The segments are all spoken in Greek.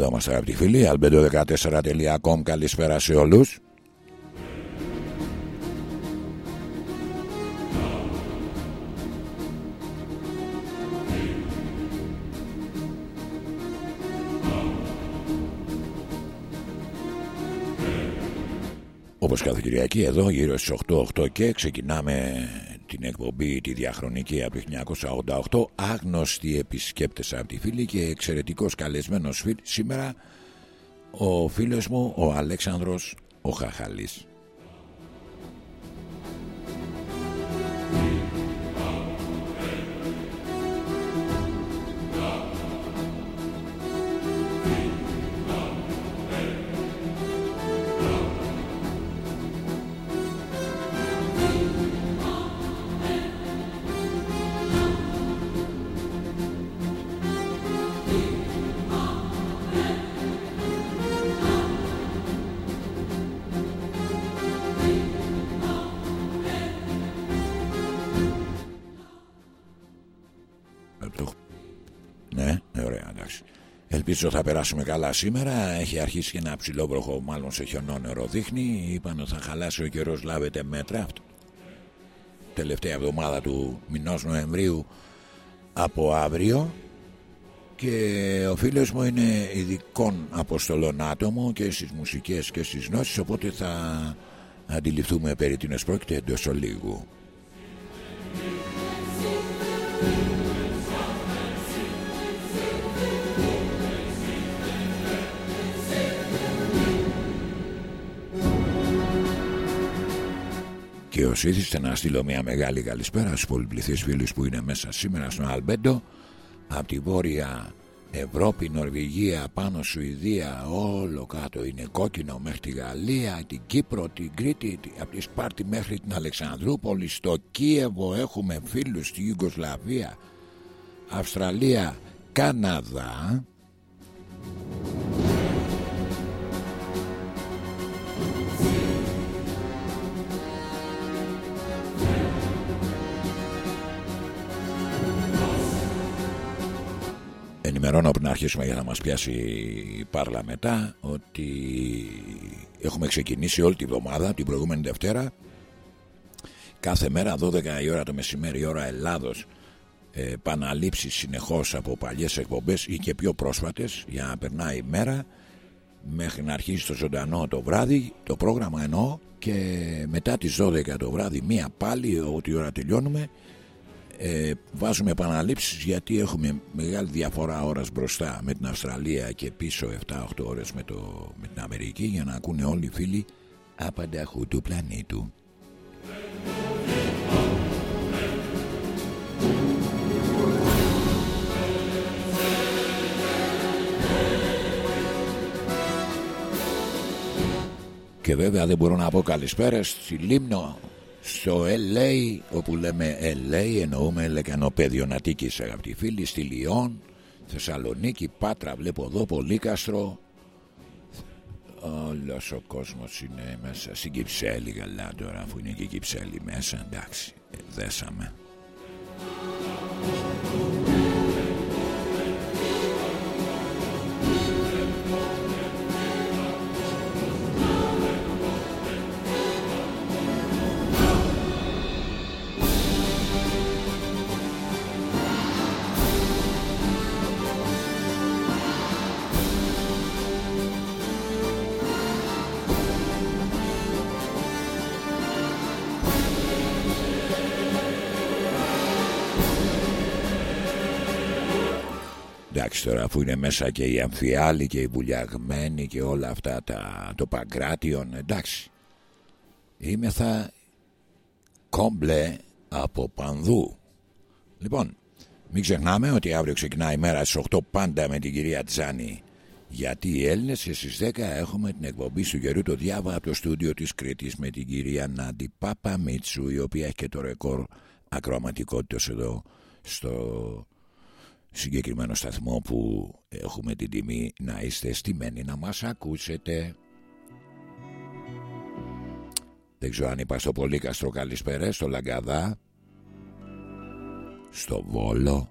Εδώ είμαστε αγαπητοί φίλοι, albedo14.com, καλησπέρα σε όλους. Όπως κάθε Κυριακή εδώ γύρω στις 8-8 και ξεκινάμε την εκπομπή τη διαχρονική από το 1988 άγνωστοι επισκέπτες από τη φίλη και εξαιρετικός καλεσμένος φίλ σήμερα ο φίλος μου ο Αλέξανδρος ο Χαχαλής Ελπίζω θα περάσουμε καλά σήμερα. Έχει αρχίσει και ένα ψηλόβροχο, μάλλον σε χιονόνερο δείχνει. Είπαν ότι θα χαλάσει ο καιρός, λάβετε μέτρα. Αυτό. Τελευταία εβδομάδα του μηνός Νοεμβρίου από αύριο. Και ο φίλος μου είναι ειδικών αποστολών άτομο και στις μουσικές και στις γνώσεις οπότε θα αντιληφθούμε περί την πρόκειται εντός ολίγου. Και ως ήθιστε να στείλω μια μεγάλη καλησπέρα στους πολυπληθείς φίλους που είναι μέσα σήμερα στον Αλμπέντο από τη Βόρεια Ευρώπη, Νορβηγία, πάνω Σουηδία, όλο κάτω είναι κόκκινο μέχρι τη Γαλλία, την Κύπρο, την Κρήτη, από τη Σπάρτη μέχρι την Αλεξανδρούπολη, στο Κίεβο έχουμε φίλους στη Ιουγκοσλαβία, Αυστραλία, Καναδά. Ενημερώνω πριν αρχίσουμε για να μας πιάσει η πάρλα μετά ότι έχουμε ξεκινήσει όλη τη βδομάδα την προηγούμενη Δευτέρα κάθε μέρα 12 η ώρα το μεσημέρι η ώρα Ελλάδος ε, παναλήψεις συνεχώς από παλιές εκπομπές ή και πιο πρόσφατες για να περνάει η μέρα μέχρι να αρχίσει το ζωντανό το βράδυ το πρόγραμμα εννοώ και μετά τις 12 το βράδυ μία πάλι ό,τι ώρα τελειώνουμε ε, βάζουμε επαναλήψεις γιατί έχουμε μεγάλη διαφορά ώρας μπροστά με την Αυστραλία και πίσω 7-8 ώρες με, το, με την Αμερική για να ακούνε όλοι οι φίλοι απανταχού του πλανήτου. Και βέβαια δεν μπορώ να πω καλησπέρα στη Λίμνο στο LA όπου λέμε LA εννοούμε Λεκανοπέδιο Νατίκης αγαπητοί φίλοι στη Λιόν Θεσσαλονίκη, Πάτρα βλέπω εδώ Πολύκαστρο Όλος ο κόσμος είναι μέσα. Στην Κυψέλη καλά τώρα αφού είναι και η Κυψέλη μέσα εντάξει ε, δέσαμε Εντάξει τώρα αφού είναι μέσα και οι αμφιάλοι και οι βουλιαγμένοι και όλα αυτά τα, το παγκράτιον εντάξει. Είμαι θα κόμπλε από πανδού. Λοιπόν μην ξεχνάμε ότι αύριο ξεκινάει η μέρα στις 8 πάντα με την κυρία Τζάνη γιατί οι Έλληνες και στις 10 έχουμε την εκπομπή του Γερού το Διάβα από το στούντιο της Κρήτης με την κυρία Νάντι Πάπα Μίτσου η οποία έχει και το ρεκόρ ακροαματικότητας εδώ στο συγκεκριμένο σταθμό που έχουμε την τιμή να είστε στημένοι να μας ακούσετε. Δεν ξέρω αν είπα στο Πολύκαστρο καλησπέρα, στο Λαγκαδά, στο Βόλο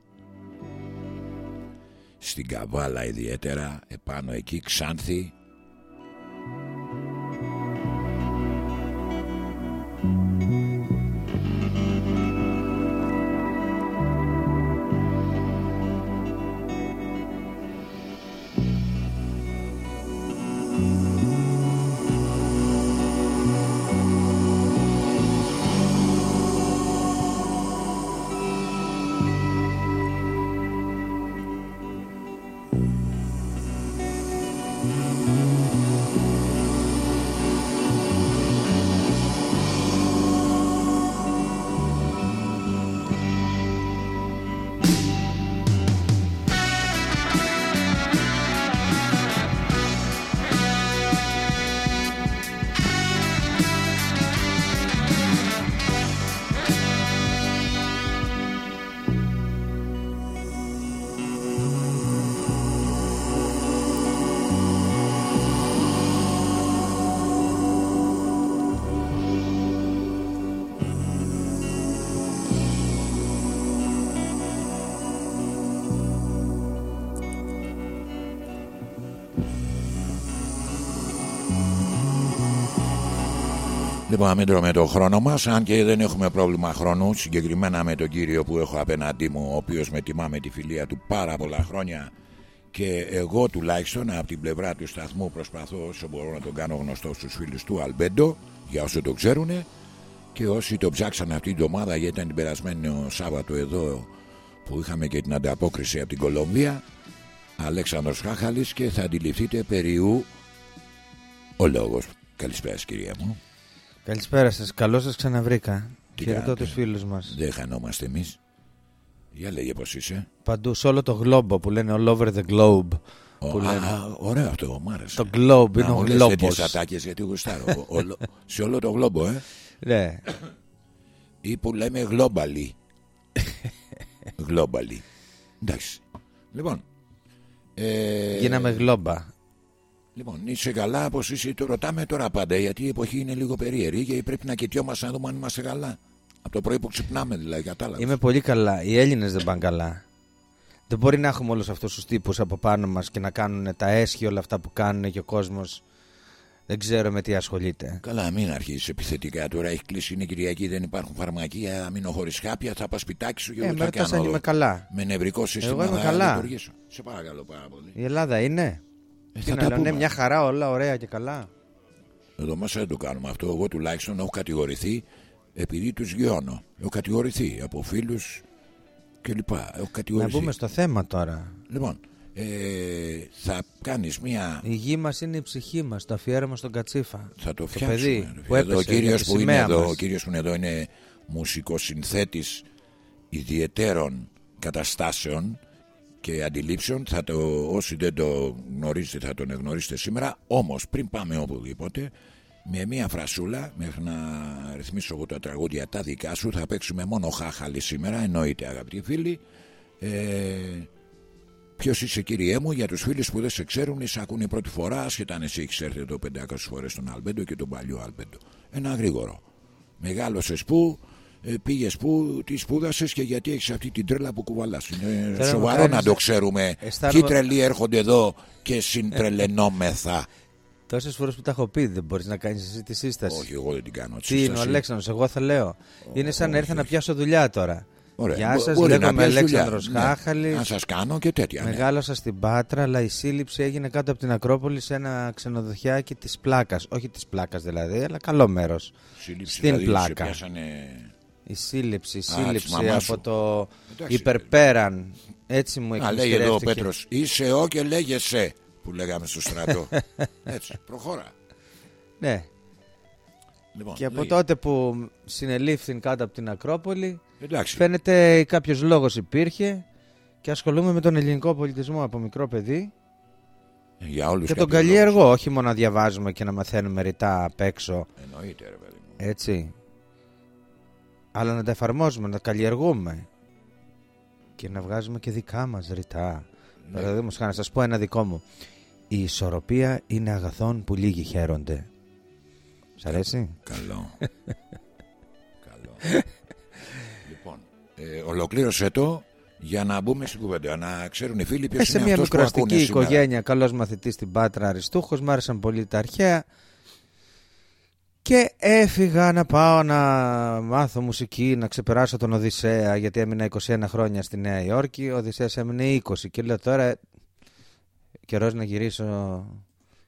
στην Καβάλα ιδιαίτερα επάνω εκεί Ξάνθη Λοιπόν, μην τρώμε το χρόνο μας, αν και δεν έχουμε πρόβλημα χρόνου, συγκεκριμένα με τον κύριο που έχω απέναντί μου, ο οποίος με τιμά με τη φιλία του πάρα πολλά χρόνια και εγώ τουλάχιστον από την πλευρά του σταθμού προσπαθώ όσο μπορώ να τον κάνω γνωστό στους φίλους του Αλμπέντο για όσοι το ξέρουν και όσοι το ψάξαν αυτή την εβδομάδα γιατί ήταν την περασμένη Σάββατο εδώ που είχαμε και την ανταπόκριση από την Κολομβία Αλέξανδρος Χάχαλης και θα αντιληφθείτε περιού ο λόγος. Καλησπέρα κυρία μου Καλησπέρα σας. Καλώς σας ξαναβρήκα. Τι Χαιρετώ κάνετε; τους φίλους μας. Δεν χανόμαστε εμείς. Για λέγε πώς είσαι. Παντού, σε όλο το γλόμπο που λένε all over the globe. Ο, Που α, λένε. α, ωραίο αυτό, μου άρεσε. Το globe Να είναι ο μου λες γλόμπος. τέτοιες ατάκες γιατί γουστάρω. Ο- όλο- σε όλο το γλόμπο, ε. Ναι. Ή που λέμε globally. globally. Εντάξει. Λοιπόν. Ε, Γίναμε γλόμπα. Λοιπόν, είσαι καλά, πώ είσαι, το ρωτάμε τώρα πάντα. Γιατί η εποχή είναι λίγο περίεργη και πρέπει να κοιτιόμαστε να δούμε αν είμαστε καλά. Από το πρωί που ξυπνάμε, δηλαδή, κατάλαβες. Είμαι πολύ καλά. Οι Έλληνες δεν πάνε καλά. Δεν μπορεί να έχουμε όλους αυτούς τους τύπους από πάνω μας και να κάνουν τα έσχη όλα αυτά που κάνουν και ο κόσμος δεν ξέρω με τι ασχολείται. Καλά, μην αρχίσεις επιθετικά τώρα. Έχει κλείσει, είναι Κυριακή, δεν υπάρχουν φαρμακεία. Μείνω χωρίς χάπια, θα πας σπιτάκι σου και Ε, εγώ με θα ρωτάς κάνω. αν είμαι καλά. Με νευρικό σύστημα είμαι θα καλά. λειτουργήσω. Σε παρακαλώ πάρα πολύ. Η Ελλάδα είναι. Ε, Τι θα να τα λέω, ναι, πούμε. μια χαρά, όλα ωραία και καλά. Εδώ μέσα δεν το κάνουμε αυτό. Εγώ τουλάχιστον έχω κατηγορηθεί επειδή τους γιώνω. Έχω κατηγορηθεί από φίλους κλπ. Έχω Να κατηγορηθεί. μπούμε στο θέμα τώρα. Λοιπόν, ε, θα κάνεις μια. Η γη μας είναι η ψυχή μας, το αφιέρωμα στον Κατσίφα. Θα το Το φτιάξουμε. παιδί ρε που φίλε. Εδώ ο έπεσε για κύριος τη που είναι σημαία εδώ, μας. ο κύριος που είναι εδώ είναι μουσικοσυνθέτης ιδιαιτέρων καταστάσεων και αντιλήψεων. Θα το, όσοι δεν το γνωρίζετε θα τον γνωρίσετε σήμερα. Όμως πριν πάμε οπουδήποτε, με μία φρασούλα μέχρι να ρυθμίσω εγώ τα τραγούδια τα δικά σου θα παίξουμε μόνο χάχαλη σήμερα εννοείται αγαπητοί φίλοι ε, Ποιος είσαι, κύριέ μου, για τους φίλους που δεν σε ξέρουν, σε ακούνε πρώτη φορά, ασχετά αν εσύ έχει έρθει εδώ 500 φορές στον Αλμπέντο και τον παλιό Αλμπέντο. Ένα γρήγορο. Μεγάλωσες πού, ε, πήγες πού, τι σπούδασες και γιατί έχεις αυτή την τρέλα που κουβαλάς. Είναι να σοβαρό κάνεις- να το ξέρουμε. Αισθάνομαι- Ποιοι τρελοί έρχονται εδώ και συντρελενόμεθα. Τόσες φορές που τα έχω πει, δεν μπορείς να κάνεις εσύ τη σύσταση. Όχι, εγώ δεν την κάνω. Τι είναι ο Αλέξανδρος, εγώ θα λέω. είναι σαν να έρθω να πιάσω δουλειά τώρα. Ωραία. Γεια Μπο- σας, μπορεί να λέγομαι πιάσεις δουλειά. Αλέξανδρος Ναι. Χάχαλης. Να σας κάνω και τέτοια. ναι. Μεγάλωσα στην Πάτρα, αλλά η σύλληψη έγινε κάτω από την Ακρόπολη σε ένα ξενοδοχιάκι της Πλάκας. Όχι της Πλάκας δηλαδή, αλλά καλό μέρος. Σύλληψη, στην δηλαδή, σε πλάκα. πιάσανε... Η σύλληψη, η της σύλληψη μαμάς σου. από το Εντάξει. υπερπέραν. Έτσι μου Α, λέει εδώ ο εκμυστηρεύτηκε. Πέτρος, είσαι ο και λέγεσαι που λέγαμε στο στρατό. Έτσι, προχώρα. Ναι, Λοιπόν, και από λέγε. τότε που συνελήφθην κάτω από την Ακρόπολη, Εντάξει, φαίνεται κάποιος λόγος υπήρχε και ασχολούμαι με τον ελληνικό πολιτισμό από μικρό παιδί για όλους και τον κάποιος καλλιεργώ. Όχι μόνο να διαβάζουμε και να μαθαίνουμε ρητά απ' έξω, λόγος. Εννοείται, ρε παιδί μου. έτσι. Αλλά να τα εφαρμόζουμε, να τα καλλιεργούμε και να βγάζουμε και δικά μας ρητά. Ναι. Παραδείγματος χάρη, να σας πω ένα δικό μου. Η ισορροπία είναι αγαθόν που λίγοι χαίρονται. Σ' αρέσει; Καλό. Καλό. λοιπόν, ε, ολοκλήρωσε το Για να μπούμε στην κουβέντα, να ξέρουν οι φίλοι ποιος Ε, είναι σε μια αυτός που ακούνε μικροαστική σήμερα. οικογένεια, καλός μαθητής στην Πάτρα Αριστούχος, μ' άρεσαν πολύ τα αρχαία. Και έφυγα να πάω να μάθω μουσική, να ξεπεράσω τον Οδυσσέα, γιατί έμεινα 21 χρόνια στη Νέα Υόρκη. Ο Οδυσσέας έμεινε 20 και λέω τώρα καιρός να γυρίσω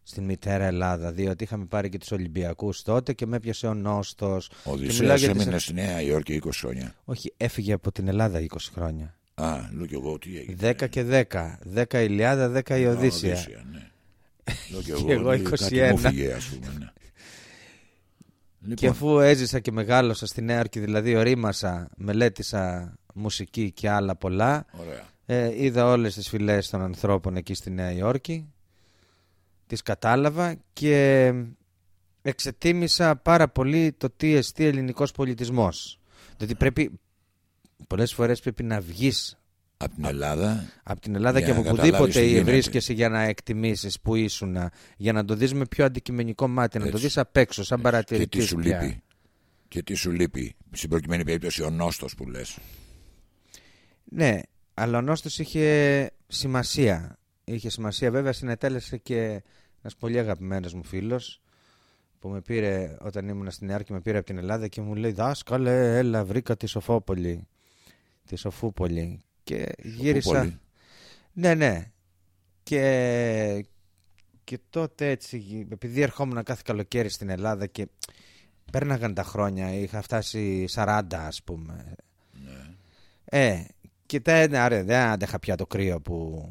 στην μητέρα Ελλάδα, διότι είχαμε πάρει και τους Ολυμπιακούς τότε και με έπιασε ο Νόστος. Ο Και μιλάω Οδυσσέας για τις- έμεινε στη Νέα Υόρκη 20 χρόνια. Όχι, έφυγε από την Ελλάδα 20 χρόνια. Α, λέω κι εγώ τι έγινε. 10 και 10. 10 Ηλιάδα, 10 η Α, Οδύσσια. ναι. Λέω κι Και εγώ λέει, κάτι 21. μου φύγε, ας πούμε, ναι. Και Λοιπόν, αφού έζησα και μεγάλωσα στη Νέα Υόρκη, δηλαδή ορίμασα, μελέτησα μουσική και άλλα πολλά, ωραία. ε, είδα όλες τις φυλές των ανθρώπων εκεί στη Νέα Υόρκη, τις κατάλαβα και εξετίμησα πάρα πολύ το τι εστί ελληνικός πολιτισμός. Δηλαδή πρέπει, πολλές φορές πρέπει να βγεις Από την Ελλάδα, από την Ελλάδα Για και να από καταλάβεις τι οπουδήποτε γίνεται. βρίσκεσαι για να εκτιμήσεις που ήσουν, για να το δεις με πιο αντικειμενικό μάτι, να το Έτσι. δεις απ' έξω, σαν και παρατηρητής τι σου πια. λείπει. Και τι σου λείπει. Στην προκειμένη περίπτωση ο νόστος που λες. Ναι, αλλά ο Νόστος είχε σημασία. Είχε σημασία. Βέβαια συνετέλεσε και ένας πολύ αγαπημένος μου φίλος που με πήρε όταν ήμουν στην Νέα Υόρκη, με πήρε από την Ελλάδα και μου λέει «Δάσκαλε, έλα βρήκα τη Σοφόπολη, τη Σοφούπολη». Και γύρισα... Πολύ. Ναι, ναι. Και, και τότε έτσι, επειδή ερχόμουν κάθε καλοκαίρι στην Ελλάδα και πέρναγαν τα χρόνια, είχα φτάσει 40 ας πούμε. Ναι. Ε, και τα, ναι, άρα, δεν άντεχα πια το κρύο που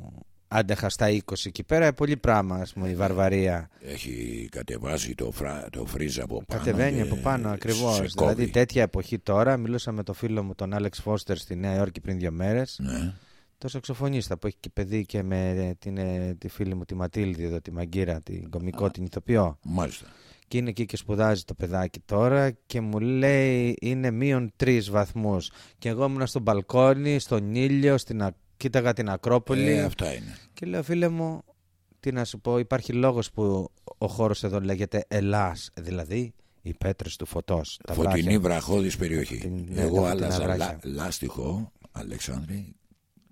άντεχα στα 20 εκεί πέρα. ε, Πολύ πράγμα, ας πούμε, η βαρβαρία. Έχει κατεβάσει το, φρα... το φρίζ από πάνω. Κατεβαίνει και από πάνω σε ακριβώς. κόβει. Δηλαδή τέτοια εποχή τώρα, μιλούσα με το φίλο μου τον Άλεξ Φώστερ στη Νέα Υόρκη πριν δύο μέρες. Ναι. Το σαξοφωνίστα που έχει και παιδί και με την, ε, τη φίλη μου τη Ματίλδη εδώ, τη Μαγκύρα, την κομικό, την ηθοποιό. Μάλιστα. Και είναι εκεί και σπουδάζει το παιδάκι τώρα και μου λέει είναι μείον τρεις βαθμούς. Και εγώ ήμουν στο μπαλκόνι, στον ήλιο, στην, α- κοίταγα την Ακρόπολη. Ε, αυτά είναι. Και λέω φίλε μου, τι να σου πω, υπάρχει λόγος που ο χώρος εδώ λέγεται Ελλάς, δηλαδή οι πέτρες του φωτός. Τα Φωτεινή βράχια. βραχώδης περιοχή. Την- ναι, Εγώ τα άλλαζα φωτεινά λά, βράχια. λάστιχο, Αλεξάνδρη,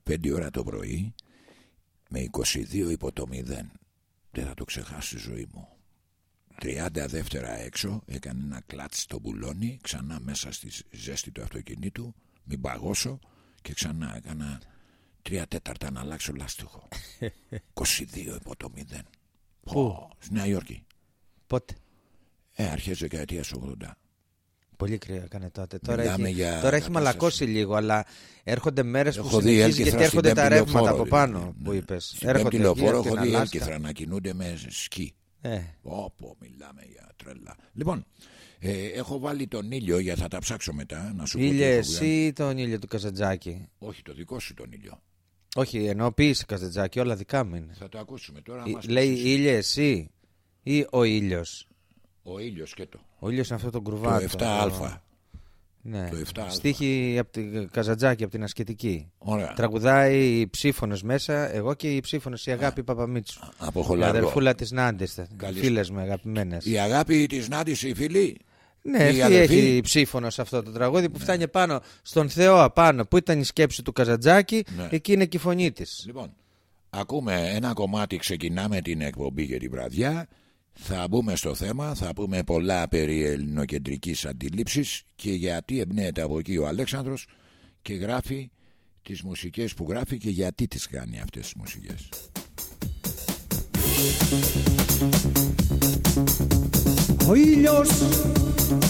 5 ώρα το πρωί, με 22 υπό το 0. Δεν θα το ξεχάσω στη ζωή μου. 30 δεύτερα έξω, έκανε ένα κλατ στο μπουλόνι, ξανά μέσα στη ζέστη του αυτοκινήτου, μην παγώσω και ξανά έκανα 3 τέταρτα να αλλάξω λάστιχο. 22 υπό το 0. Πω, Στη Νέα Υόρκη. Πότε; Ε, αρχές δεκαετίας 80. Πολύ κρύο έκανε τότε. Τώρα Μιλάμε έχει, για τώρα έχει κατάσταση. μαλακώσει λίγο, αλλά έρχονται μέρες που Έχω δει συνεχίζεις έλκυθρα γιατί έρχονται στην τα Πέμπτη ρεύματα Λεωφόρο, από πάνω δηλαδή. που Ναι. είπες. Στην Έρχονται Πέμπτη εκεί λεωφόρο από έχω την δει Αλάσκα. έλκυθρα να κινούνται με σκι. Ε, Όπω μιλάμε για τρελά. Λοιπόν, ε, έχω βάλει τον ήλιο για θα τα ψάξω μετά να σου πω. τι ήλιος έχω βγάλει. εσύ ή τον ήλιο του Καζαντζάκη; Όχι, το δικό σου τον ήλιο. Όχι, εννοώ ποιήση Καζαντζάκη, όλα δικά μου είναι. Θα το ακούσουμε τώρα. Ε, μας Λέει πεις εσύ. ήλιος εσύ ή ο ήλιος. Ο ήλιος και το. Ο ήλιος είναι αυτό το Το γκρουβάτο. 7α. Ναι. Το 7α. Στίχη από την Καζαντζάκη, από την ασκητική. Ωραία. Τραγουδάει η ψήφωνος μέσα, εγώ και η ψήφωνος η αγάπη Παπαμίτσου. Από Η χολαργό. αδερφούλα της Νάντε. Καλή Φίλες μου αγαπημένες. Η αγάπη της Νάντης, η φίλη; Ναι, η αυτή αδερφή. έχει ψήφωνο σε αυτό το τραγούδι που φτάνει πάνω στον Θεό απάνω. Πού ήταν η σκέψη του Καζαντζάκη, Ναι. εκεί είναι και η φωνή της. Λοιπόν, ακούμε ένα κομμάτι, ξεκινάμε την εκπομπή για τη βραδιά. Θα μπούμε στο θέμα, θα πούμε πολλά περί ελληνοκεντρικής αντίληψης και γιατί εμπνέεται από εκεί ο Αλέξανδρος και γράφει τις μουσικές που γράφει και γιατί τις κάνει αυτές τις μουσικές. Ο ήλιος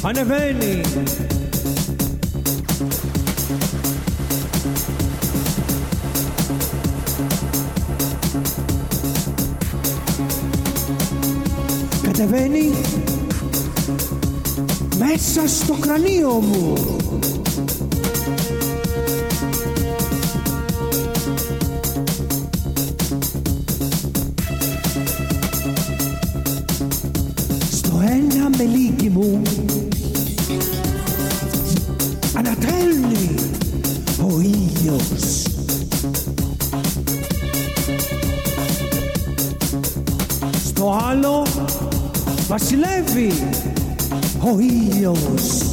ανεβαίνει. Κατεβαίνει μέσα στο κρανίο μου στο ένα μελίκι μου ανατέλνει ο ήλιος στο άλλο βασιλεύει ο ήλιος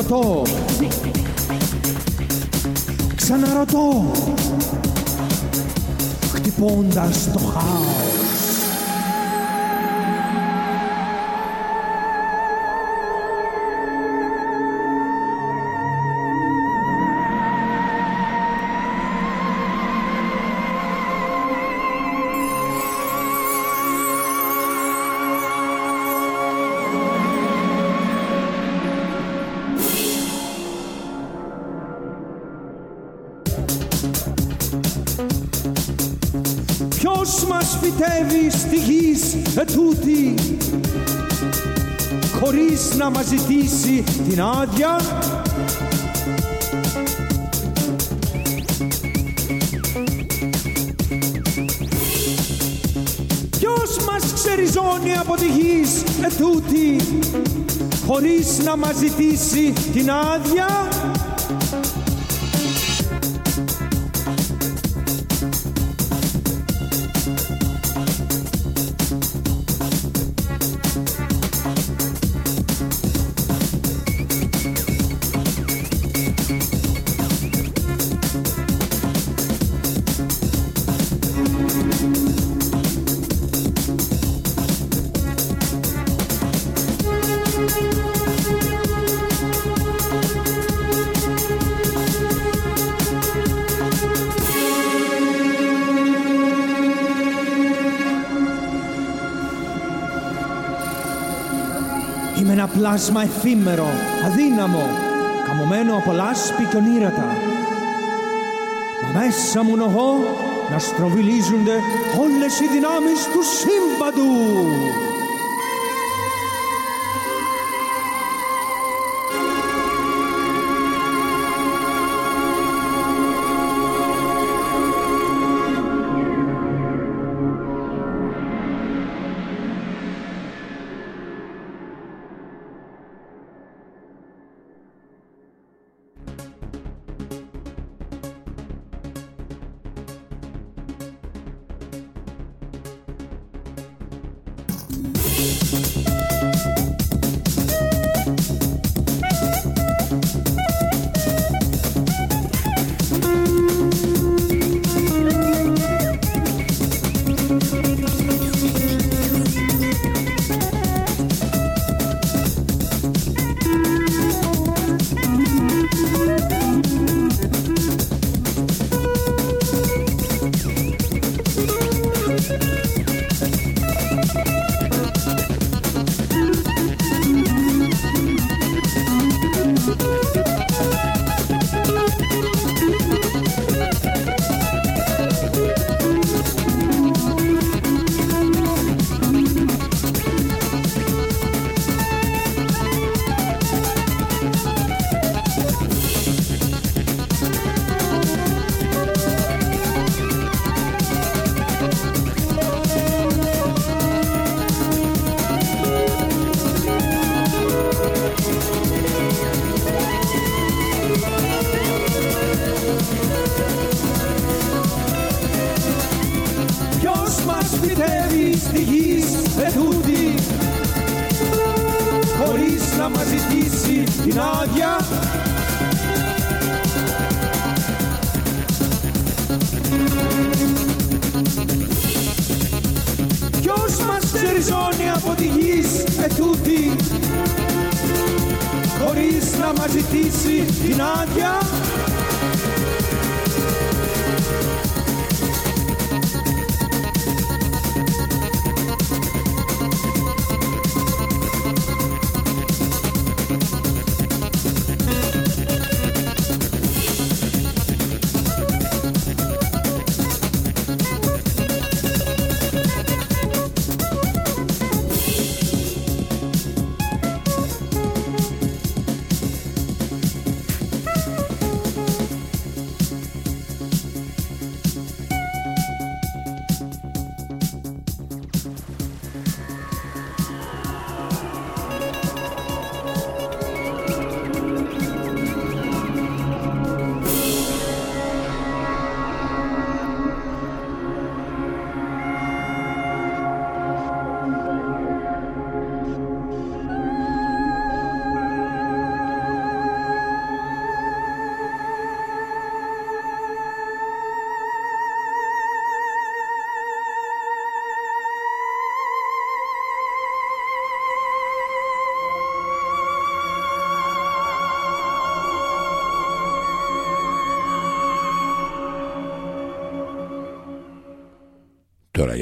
Ρωτώ. Ξαναρωτώ. Χτυπώντας το χάος. Γης ετούτη χωρίς να μας ζητήσει την άδεια. Ποιος μας ξεριζώνει από τη γης ετούτη χωρίς να μας ζητήσει την άδεια; Πλάσμα εφήμερο, αδύναμο, καμωμένο από λάσπη και ονείρατα. Μα μέσα μου νογώ να στροβιλίζονται όλες οι δυνάμεις του σύμπαντου.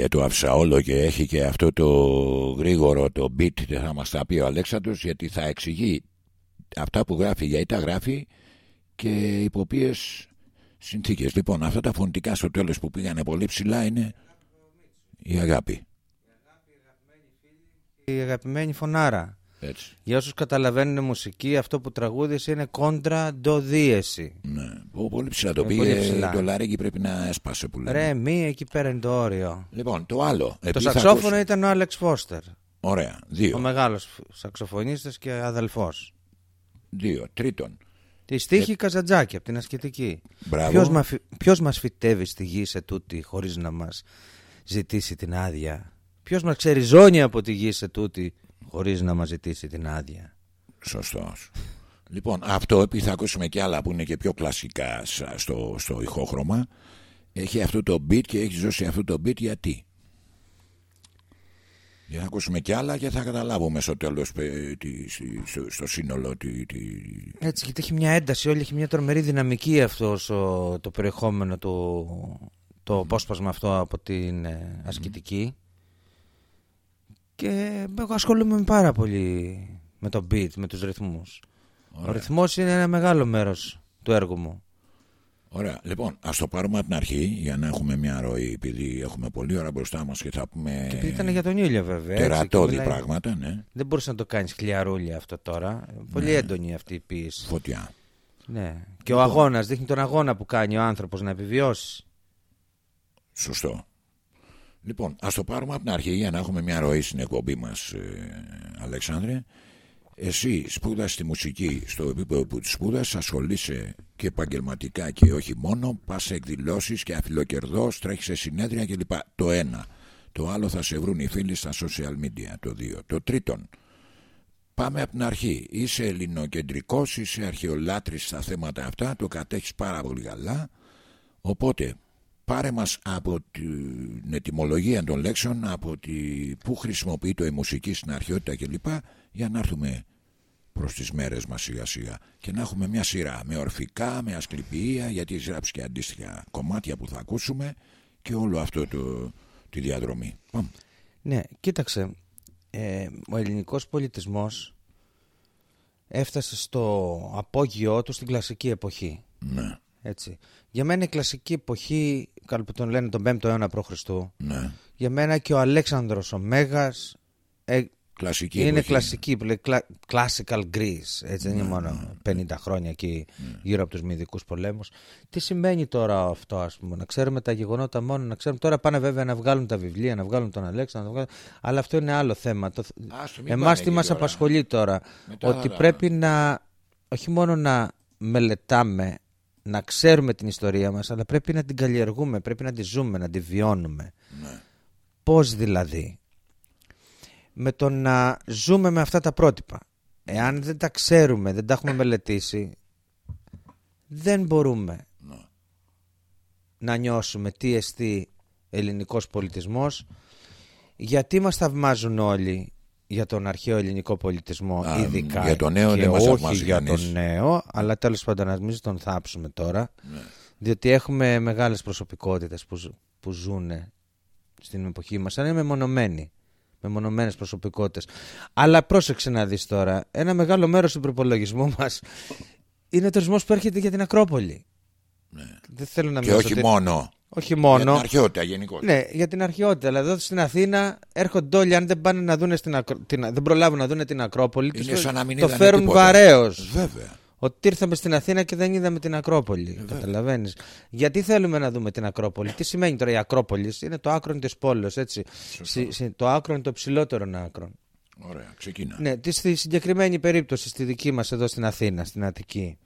Τώρα γιατί το άφησα όλο και έχει και αυτό το γρήγορο το beat θα μας τα πει ο Αλέξανδρος γιατί θα εξηγεί αυτά που γράφει γιατί τα γράφει και υπό ποιες συνθήκες. Λοιπόν αυτά τα φωνητικά στο τέλος που πήγανε πολύ ψηλά είναι η αγάπη. Η αγαπημένη φωνάρα. Έτσι. Για όσους καταλαβαίνουν μουσική, αυτό που τραγούδισε είναι κόντρα ντο δίεση. Ναι. Ω, πολύ ψηλά το Ε, πήγε. πολύ ψηλά. Το λαρίκι πρέπει να έσπασε που λέμε. Ρε, μη εκεί πέρα είναι το όριο. Λοιπόν, το άλλο. Το επειδή θα σαξόφωνο ακούσω- ήταν ο Άλεξ Φώστερ. Ωραία. Δύο. Ο μεγάλος σαξοφωνίστας και αδελφός. Δύο. Τρίτον. Τη στίχη Καζαντζάκη από την ασκητική. Μπράβο. Ποιος, μα, φυ- ποιος μας φυτεύει στη γη σε τούτη χωρίς να μας ζητήσει την άδεια; Ποιος μας ξεριζώνει από τη γη σε τούτη; Χωρίς να μας ζητήσει την άδεια. Σωστός. Λοιπόν, αυτό επειδή θα ακούσουμε και άλλα που είναι και πιο κλασικά σα- στο, στο ηχόχρωμα, έχει αυτό το beat και έχει ζώσει αυτό το beat γιατί; Για να ακούσουμε και άλλα και θα καταλάβουμε στο τέλος ε, τι- στο, στο σύνολο τι, τι, Έτσι, γιατί έχει μια ένταση, όλη έχει μια τρομερή δυναμική αυτός ο, το περιεχόμενο του, το απόσπασμα αυτό από την ε, ασκητική. Και εγώ ασχολούμαι με πάρα πολύ με το beat, με τους ρυθμούς. Ο Ωραία. ρυθμός είναι ένα μεγάλο μέρος του έργου μου. Ωραία. Λοιπόν, ας το πάρουμε από την αρχή για να έχουμε μια ροή επειδή έχουμε πολλή ώρα μπροστά μας και θα πούμε Και επειδή ήταν για τον ήλιο βέβαια. έτσι, τερατώδη και μιλάει- πράγματα, ναι. Δεν μπορούσε να το κάνεις χλιαρούλια αυτό τώρα. Πολύ έντονη αυτή η πίεση. Φωτιά. Ναι. Και ο αγώνας δείχνει τον αγώνα που κάνει ο άνθρωπος να επιβιώσει. Σωστό. Λοιπόν, ας το πάρουμε από την αρχή για να έχουμε μια ροή στην εκπομπή μας, ε, Αλεξάνδρε. Εσύ σπούδας τη μουσική στο επίπεδο που τη σπούδας, ασχολείσαι και επαγγελματικά και όχι μόνο, πας σε εκδηλώσεις και αφιλοκερδός, τρέχεις σε συνέδρια κλπ. Το ένα. Το άλλο θα σε βρουν οι φίλοι στα social media, το δύο. Το τρίτον, πάμε από την αρχή. Είσαι ελληνοκεντρικός, είσαι αρχαιολάτρης στα θέματα αυτά, το κατέχεις πάρα πολύ καλά. Οπότε πάρε μας από την ετυμολογία των λέξεων από τη, που χρησιμοποιείται η μουσική στην αρχαιότητα κλπ για να έρθουμε προς τις μέρες μας σιγά σιγά και να έχουμε μια σειρά με ορφικά, με ασκληπία γιατί έχει γράψει και αντίστοιχα κομμάτια που θα ακούσουμε και όλο αυτό το, τη διαδρομή. Πάμε. Ναι, κοίταξε. Ε, ο ελληνικός πολιτισμός έφτασε στο απόγειό του στην κλασική εποχή. Ναι, Έτσι. Για μένα η κλασική εποχή, καλό που τον λένε τον 5ο αιώνα π.Χ. ναι. Για μένα και ο Αλέξανδρος ο Μέγας ε, Κλασική είναι εποχή. κλασική, που λέει κλα- classical Greece. Έτσι δεν είναι Ναι, μόνο 50 χρόνια εκεί γύρω από τους μυδικούς πολέμους. Τι σημαίνει τώρα αυτό, ας πούμε, να ξέρουμε τα γεγονότα μόνο, να ξέρουμε. Τώρα πάνε βέβαια να βγάλουν τα βιβλία, να βγάλουν τον Αλέξανδρο, να βγάλουν... αλλά αυτό είναι άλλο θέμα. Το... Άστο, μην Εμάς πάνε τι εκεί μας τώρα. απασχολεί τώρα, Μετά ότι θα- πρέπει να, όχι μόνο να μελετάμε, να ξέρουμε την ιστορία μας, αλλά πρέπει να την καλλιεργούμε, πρέπει να τη ζούμε, να τη βιώνουμε. Ναι. Πώς δηλαδή; Με το να ζούμε με αυτά τα πρότυπα. Εάν δεν τα ξέρουμε, δεν τα έχουμε μελετήσει, δεν μπορούμε Ναι. να νιώσουμε τι εστί ελληνικός πολιτισμός. Γιατί μας θαυμάζουν όλοι για τον αρχαίο ελληνικό πολιτισμό, Α, ειδικά για το νέο και δεν μας όχι θαυμάζει για κανείς. τον νέο, αλλά τέλος πάντων να μην τον θάψουμε τώρα, Ναι. διότι έχουμε μεγάλες προσωπικότητες που, ζ- που ζουν στην εποχή μας, αλλά είναι μεμονωμένοι. Μεμονωμένες προσωπικότητες. Αλλά πρόσεξε να δεις τώρα, ένα μεγάλο μέρος του προπολογισμού μας είναι ο τουρισμός που έρχεται για την Ακρόπολη. Δεν θέλω να Ναι. Και μειώσω όχι την- μόνο. Όχι Για μόνο. την αρχαιότητα γενικώ. Ναι, για την αρχαιότητα. Δηλαδή εδώ στην Αθήνα έρχονται όλοι, αν δεν, πάνε να δούνε στην Ακρο... την... δεν προλάβουν να δούνε την Ακρόπολη, Είναι τους σαν να μην το είδανε φέρουν τίποτα. βαρέως. Βέβαια. Ότι ήρθαμε στην Αθήνα και δεν είδαμε την Ακρόπολη. Καταλαβαίνεις. Γιατί θέλουμε να δούμε την Ακρόπολη; Τι σημαίνει τώρα η Ακρόπολη, Είναι το άκρο της πόλεως, έτσι. Συ- συ- Το άκρο είναι το ψηλότερο άκρο. Ωραία, ξεκινά. Ναι, τι- στη συγκεκριμένη περίπτωση, στη δική μας εδώ στην Αθήνα, στην Αττική.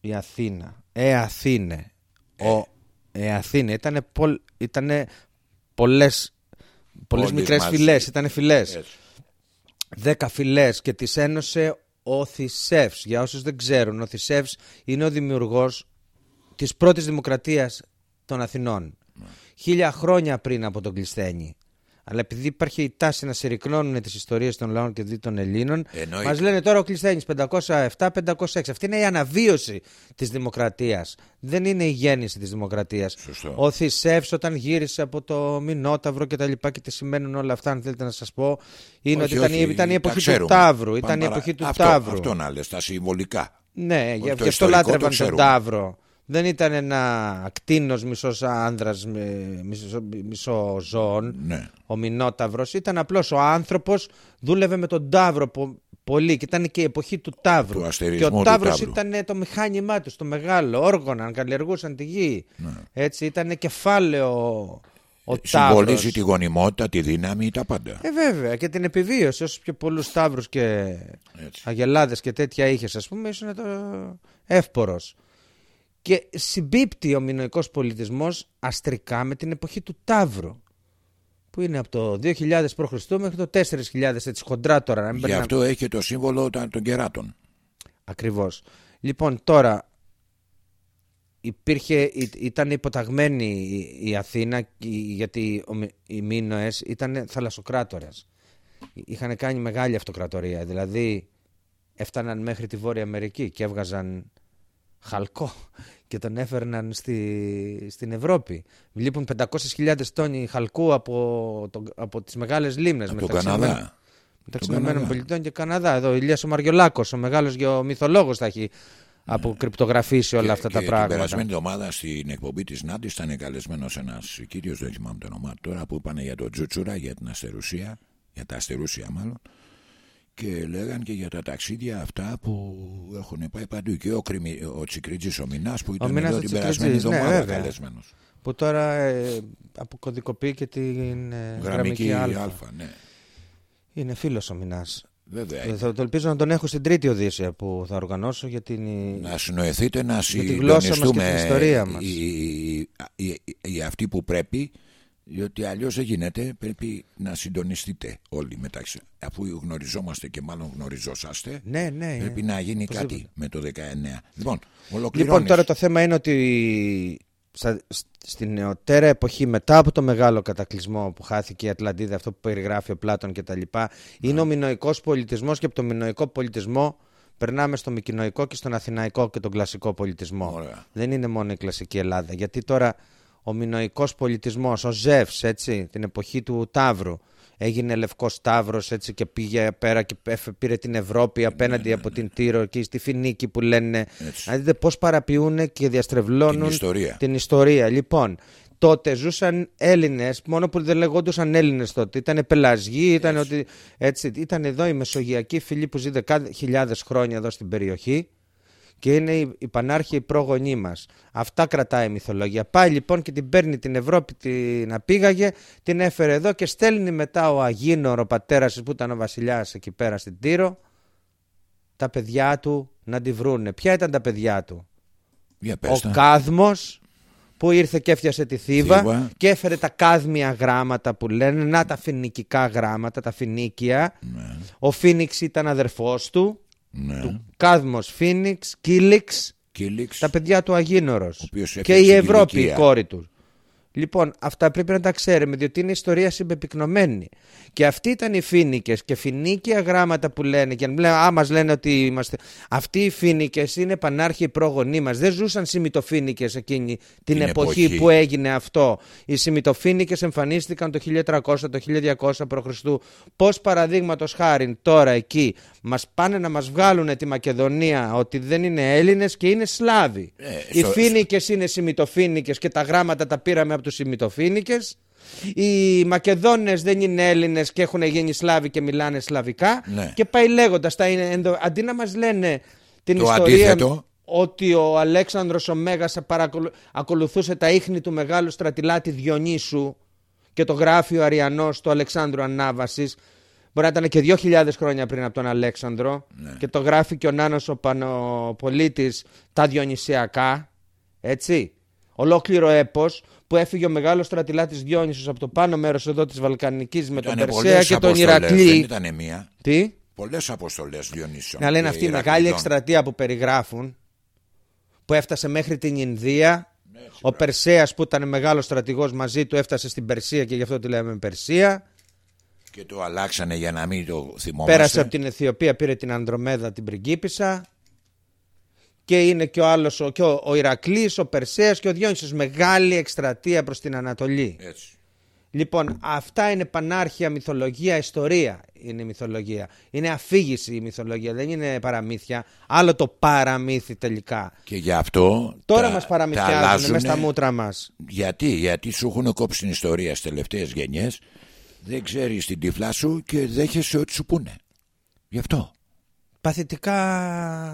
Η Αθήνα. Ε, Αθήνε. Ο, ε, Αθήνε. Ήτανε, πολ, ήτανε πολλές, πολλές Πόλεις μικρές μαζί. φυλές. Ήτανε φυλές. Έτσι. Δέκα φυλές και τις ένωσε ο Θησεύς. Για όσους δεν ξέρουν, ο Θησεύς είναι ο δημιουργός της πρώτης δημοκρατίας των Αθηνών. Χίλια χρόνια πριν από τον Κλεισθένη. Αλλά επειδή υπάρχει η τάση να συρρυκνώνουν τις ιστορίες των λαών και δι των Ελλήνων, Εννοείται. μας λένε τώρα ο Κλεισθένη 507-506. Αυτή είναι η αναβίωση της δημοκρατίας. Δεν είναι η γέννηση της δημοκρατίας. Σωστό. Ο Θησεύς όταν γύρισε από το Μινόταυρο και τα λοιπά και τι σημαίνουν όλα αυτά, αν θέλετε να σας πω, είναι Όχι, ότι ήταν, η- όχι, ήταν η τα εποχή του ξέρουμε. Ταύρου. Πάμε Ήταν η παρά- εποχή του αυτό, Ταύρου. Αυτό να λες, τα συμβολικά. Ναι, γι' το αυτό ιστορικό το λάτρευαν τον ξέρουμε. Ταύρο. Δεν ήταν ένα ακτίνος μισός άνδρας με μισός, μισό ζώων. Ναι. Ο Μινόταυρος ήταν απλώς ο άνθρωπος, δούλευε με τον Ταύρο πο- πολύ και ήταν και η εποχή του Ταύρου. Του αστερισμού και ο του Ταύρος Ταύρου. ήταν το μηχάνημά του, το μεγάλο, όργωναν, καλλιεργούσαν τη γη. Ναι. Έτσι ήταν κεφάλαιο ο Ταύρος. Συμβολίζει τη γονιμότητα, τη δύναμη, τα πάντα. Ε, βέβαια, και την επιβίωση. Όσο πιο πολλούς ταύρους και Έτσι. αγελάδες και τέτοια είχες, ας πούμε, ήσουν το εύπορος. Και συμπίπτει ο μινοϊκός πολιτισμός αστρικά με την εποχή του Ταύρου. Που είναι από το 2000 π.Χ. μέχρι το 4000 έτσι χοντρά τώρα. Να μην Γι' περνάμε- αυτό έχει και το σύμβολο τα- των κεράτων. Ακριβώς. Λοιπόν, τώρα υπήρχε, ή- ήταν υποταγμένη η, η Αθήνα η- γιατί ο, Μι- οι Μίνωες ήταν θαλασσοκράτορες. Είχαν κάνει μεγάλη αυτοκρατορία, δηλαδή έφταναν μέχρι τη Βόρεια Αμερική και έβγαζαν χαλκό και τον έφερναν στη, στην Ευρώπη. Λείπουν 500.000 τόνοι χαλκού από, το, από τις μεγάλες λίμνες. Από τον μεταξύ Καναδά. Ηνωμένων- Μεταξύ Τον Ηνωμένων Καναδά. Πολιτειών και Καναδά. Εδώ ο Ηλίας ο Μαριολάκος, ο μεγάλος γεωμυθολόγος θα έχει αποκρυπτογραφήσει όλα Και- αυτά και τα Την πράγματα. περασμένη εβδομάδα στην εκπομπή της Νάντη ήταν καλεσμένος ένας κύριος, δεν θυμάμαι το όνομά του τώρα, που είπαν για το Τζούτσουρα, για την αστερουσία, για τα αστερούσια μάλλον. Και λέγαν και για τα ταξίδια αυτά που έχουν πάει παντού. Και ο, Κρυμι, ο Τσικρίτζης ο Μινάς που ήταν Μινάς εδώ ο την περασμένη Τσικρίτζης, ναι, εβδομάδα βέβαια. καλεσμένος. Που τώρα ε, αποκωδικοποιεί και την ε, Γραμμική γραμμική Α. Α. ναι. Είναι φίλος ο Μινάς. Βέβαια. Ε, Θα το ελπίζω να τον έχω στην τρίτη Οδύσσια που θα οργανώσω για την... Να συνοηθείτε να Για τη γλώσσα μας και συντονιστούμε την ιστορία μας. οι, οι, οι, οι αυτοί που πρέπει διότι αλλιώς δεν γίνεται πρέπει να συντονιστείτε όλοι μεταξύ αφού γνωριζόμαστε και μάλλον γνωριζόσαστε Ναι, ναι. πρέπει να γίνει Οπωσδήποτε. κάτι με το 19 λοιπόν ολοκληρώνεις Λοιπόν, τώρα το θέμα είναι ότι στα, σ- στην νεωτέρα εποχή μετά από το μεγάλο κατακλυσμό που χάθηκε η Ατλαντίδα, αυτό που περιγράφει ο Πλάτων και τα λοιπά, είναι ο μινοϊκός πολιτισμός και από το μινοϊκό πολιτισμό περνάμε στο μικυνοϊκό και στον αθηναϊκό και τον κλασικό πολιτισμό. Ωραία. Δεν είναι μόνο η κλασική Ελλάδα. Γιατί τώρα ο μινοϊκός πολιτισμός, ο Ζεύς, έτσι, την εποχή του Ταύρου, έγινε λευκός Ταύρος έτσι και πήγε πέρα και έφε- πήρε την Ευρώπη απέναντι από την Τύρο και στη Φινίκη που λένε Έτσι. να δείτε πώς παραποιούν και διαστρεβλώνουν Την ιστορία. την ιστορία. Λοιπόν, τότε ζούσαν Έλληνες, μόνο που δεν λεγόντουσαν Έλληνες τότε. Ήταν πελασγοί, ήταν, ότι, έτσι, ήταν εδώ οι μεσογειακοί φίλοι που ζει χιλιάδες χρόνια εδώ στην περιοχή και είναι οι, οι πανάρχοι οι πρόγονοί μας. Αυτά κρατάει η μυθολογία. Πάει λοιπόν και την παίρνει την Ευρώπη, την απήγαγε, την έφερε εδώ και στέλνει μετά ο Αγίνορο πατέρας της που ήταν ο βασιλιάς εκεί πέρα στην Τύρο τα παιδιά του να τη βρούνε. Ποια ήταν τα παιδιά του; για Ο πες τα. Κάδμος που ήρθε και έφτιασε τη θύβα, Θύβα. και έφερε τα κάδμια γράμματα που λένε, να τα φινικικά γράμματα, τα φινίκια. ναι, Ο Φίνιξ ήταν αδερφός του, ναι. του Κάδμος Φίνιξ, Κίλιξ, Κίλιξ, τα παιδιά του Αγίνορος οποίος και έφτιαξε η την Ευρώπη η ηλικία. κόρη τους. Λοιπόν, αυτά πρέπει να τα ξέρουμε, διότι είναι ιστορία συμπεπυκνωμένη. Και αυτοί ήταν οι φίνικες και φινίκια γράμματα που λένε. Και αν λένε, α, μας λένε ότι είμαστε. Αυτοί οι φίνικες είναι πανάρχοι πρόγονοί μας. Δεν ζούσαν σημητοφίνικε εκείνη την, Την εποχή, εποχή. που έγινε αυτό. Οι σημητοφίνικε εμφανίστηκαν το 1300, το 1200 π.Χ. Πώς παραδείγματος χάρη τώρα εκεί μας πάνε να μας βγάλουν τη Μακεδονία ότι δεν είναι Έλληνες και είναι Σλάβοι. Ε, Οι στο- Φίνικες είναι σημητοφίνικες και τα γράμματα τα πήραμε από τους σημητοφίνικες. Οι Μακεδόνες δεν είναι Έλληνες και έχουν γίνει Σλάβοι και μιλάνε σλαβικά. Ναι. Και πάει λέγοντας, τα είναι ενδο... αντί να μας λένε την Το ιστορία αντίθετο. ότι ο Αλέξανδρος ο Μέγας παρακολου- ακολουθούσε τα ίχνη του μεγάλου στρατιλάτη Διονύσου και το γράφει ο Αριανός του Αλεξάνδρου Ανάβασης Μπορεί να ήταν και 2.000 χρόνια πριν από τον Αλέξανδρο Ναι. και το γράφει και ο Νάνος ο Πανοπολίτης τα Διονυσιακά έτσι ολόκληρο έπος που έφυγε ο μεγάλος στρατιλάτης Διόνυσος από το πάνω μέρος εδώ της Βαλκανικής με τον Ήτανε Περσέα πολλές και τον αποστολές, Δεν Ηρακλή ήταν μία. τι; Πολλές αποστολές Διονύσεων. να λένε και αυτή η μεγάλη Ηρακλειδών. εκστρατεία που περιγράφουν που έφτασε μέχρι την Ινδία. Ο Περσέας που ήταν μεγάλος στρατηγός μαζί του έφτασε στην Περσία και γι' αυτό τη λέμε Περσία. Και το αλλάξανε για να μην το θυμόμαστε. Πέρασε από την Αιθιοπία, πήρε την Ανδρομέδα την πριγκίπισσα. Και είναι και ο άλλος, ο, και ο, ο Ηρακλής, ο Περσέας και ο Διόνυσος. Μεγάλη εκστρατεία προς την Ανατολή. Έτσι. Λοιπόν, αυτά είναι πανάρχια μυθολογία, ιστορία είναι η μυθολογία. Είναι αφήγηση η μυθολογία, δεν είναι παραμύθια. Άλλο το παραμύθι τελικά. Και γι' αυτό. Τώρα τα- μας τα παραμυθιάζουν αλλάζουνε. μέσα στα μούτρα μας. Γιατί, γιατί σου έχουν κόψει την ιστορία στις τελευταίες γενιές. Δεν ξέρεις την τυφλά σου και δέχεσαι ό,τι σου πούνε. Γι' αυτό. Παθητικά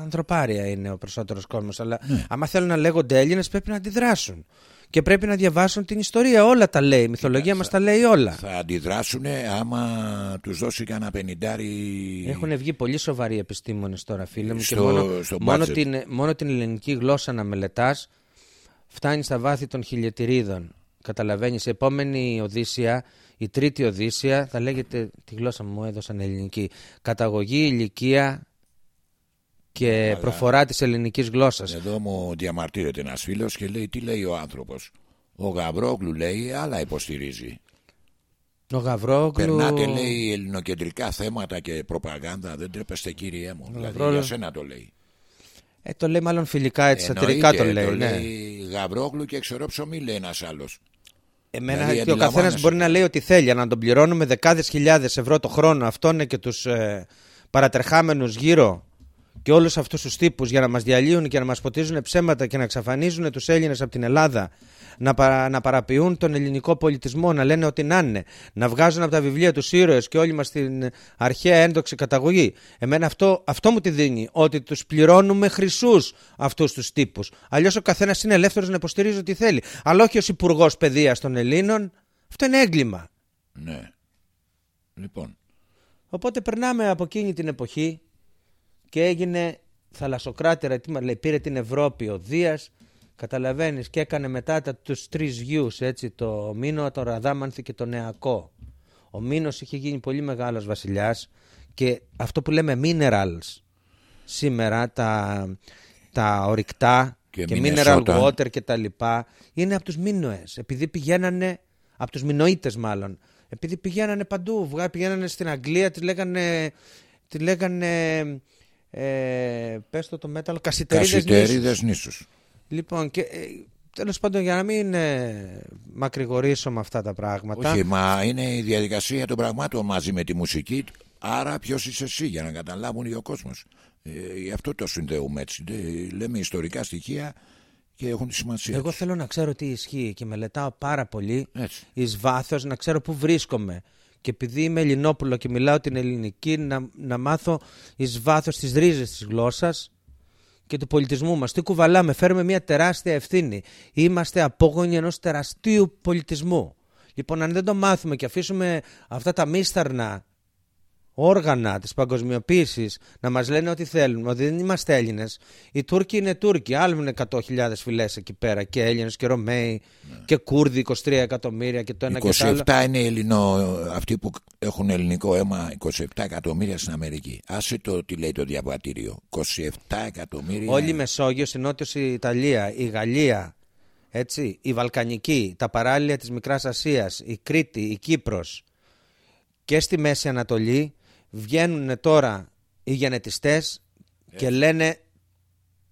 ανθρωπάρια είναι ο περισσότερος κόσμος. Αλλά άμα θέλουν να λέγονται Έλληνες, πρέπει να αντιδράσουν. Και πρέπει να διαβάσουν την ιστορία. Όλα τα λέει. Η μυθολογία μας τα λέει όλα. Θα αντιδράσουν άμα τους δώσει κανένα πενιντάρι. Έχουν βγει πολύ σοβαροί επιστήμονες τώρα, φίλε μου. και Στο- μόνο, στο μόνο, budget. την, μόνο την ελληνική γλώσσα να μελετάς φτάνει στα βάθη των χιλιετηρίδων. Καταλαβαίνεις, η επόμενη Οδύσσια, η τρίτη Οδύσσια, θα λέγεται. Τη γλώσσα μου έδωσαν ελληνική. Καταγωγή, ηλικία και προφορά της ελληνικής γλώσσας. Εδώ μου διαμαρτύρεται ένας φίλος και λέει τι λέει ο άνθρωπος; Ο Γαβρόγλου λέει άλλα υποστηρίζει. Ο Γαβρόγλου. Περνάτε λέει ελληνοκεντρικά θέματα και προπαγάνδα. Δεν τρέπεστε κύριε μου. Δηλαδή Γαβρόγλου. για σένα το λέει. Ε, το λέει μάλλον φιλικά, έτσι σατυρικά το Εννοείται, λέει. ναι. Γαβρόγλου και ξερό ψωμί λέει ένας άλλος. Εμένα Δηλαδή, και ο καθένας αντιλαμβάνεσαι. μπορεί να λέει ότι θέλει, να τον πληρώνουμε δεκάδες χιλιάδες ευρώ το χρόνο αυτόν και τους ε, παρατρεχάμενους γύρω και όλους αυτούς τους τύπους για να μας διαλύουν και να μας ποτίζουν ψέματα και να εξαφανίζουν τους Έλληνες από την Ελλάδα. Να, παρα, να παραποιούν τον ελληνικό πολιτισμό, να λένε ότι να είναι. Να βγάζουν από τα βιβλία τους ήρωες και όλοι μας την αρχαία έντοξη καταγωγή. Εμένα αυτό, αυτό μου τη δίνει. Ότι τους πληρώνουμε χρυσούς αυτούς τους τύπους. Αλλιώς ο καθένας είναι ελεύθερος να υποστηρίζει ό,τι θέλει. Αλλά όχι ως υπουργός παιδείας των Ελλήνων. Αυτό είναι έγκλημα. Ναι. Λοιπόν. Οπότε περνάμε από εκείνη την εποχή και έγινε θαλασσοκράτηρα, τι μα λέει, πήρε την Ευρώπη ο Δίας, καταλαβαίνεις και έκανε μετά τα, τους τρεις γιους, έτσι, το Μήνο, τον Ραδάμανθη και τον Νεακό. Ο Μήνος είχε γίνει πολύ μεγάλος βασιλιάς και αυτό που λέμε minerals σήμερα, τα, τα ορυκτά Και και, mineral Μινεσότα. water και τα λοιπά, είναι από τους Μίνωες, επειδή πηγαίνανε, από τους Μινωίτες μάλλον, επειδή πηγαίνανε παντού, βγα- πηγαίνανε στην Αγγλία, τη λέγανε, τη λέγανε ε, πες το το μέταλλο, κασιτερίδες νήσους. Κασιτέριδε νήσους. Λοιπόν, και ε, τέλος πάντων για να μην ε, μακρηγορήσω με αυτά τα πράγματα, Όχι, μα είναι η διαδικασία των πραγμάτων μαζί με τη μουσική. Άρα, ποιος είσαι εσύ για να καταλάβουν ο κόσμος. Ε, γι' αυτό το συνδέουμε έτσι. Ε, λέμε ιστορικά στοιχεία και έχουν τη σημασία. εγώ τους. θέλω να ξέρω τι ισχύει και μελετάω πάρα πολύ Έτσι. εις βάθος να ξέρω πού βρίσκομαι. Και επειδή είμαι Ελληνόπουλο και μιλάω την ελληνική, να, να μάθω εις βάθος τις ρίζες της γλώσσας και του πολιτισμού μας. Τι κουβαλάμε, φέρουμε μια τεράστια ευθύνη. Είμαστε απόγονοι ενός τεραστίου πολιτισμού. Λοιπόν, αν δεν το μάθουμε και αφήσουμε αυτά τα μίσταρνα όργανα της παγκοσμιοποίησης να μας λένε ό,τι θέλουν, ότι δεν είμαστε Έλληνες. Οι Τούρκοι είναι Τούρκοι, άλλοι είναι 100.000 φυλές εκεί πέρα και Έλληνες και Ρωμαίοι και Κούρδοι 23 εκατομμύρια και το ένα και το άλλο. 27 είναι Ελληνό, αυτοί που έχουν ελληνικό αίμα, 27 εκατομμύρια στην Αμερική. Άσε το τι λέει το διαβατήριο. 27 εκατομμύρια. Όλη η Μεσόγειος, η Νότιος η Ιταλία, η Γαλλία, έτσι, η Βαλκανική, τα παράλια της Μικράς Ασίας, η Κρήτη, η Κύπρος και στη Μέση Ανατολή βγαίνουν τώρα οι γενετιστές και λένε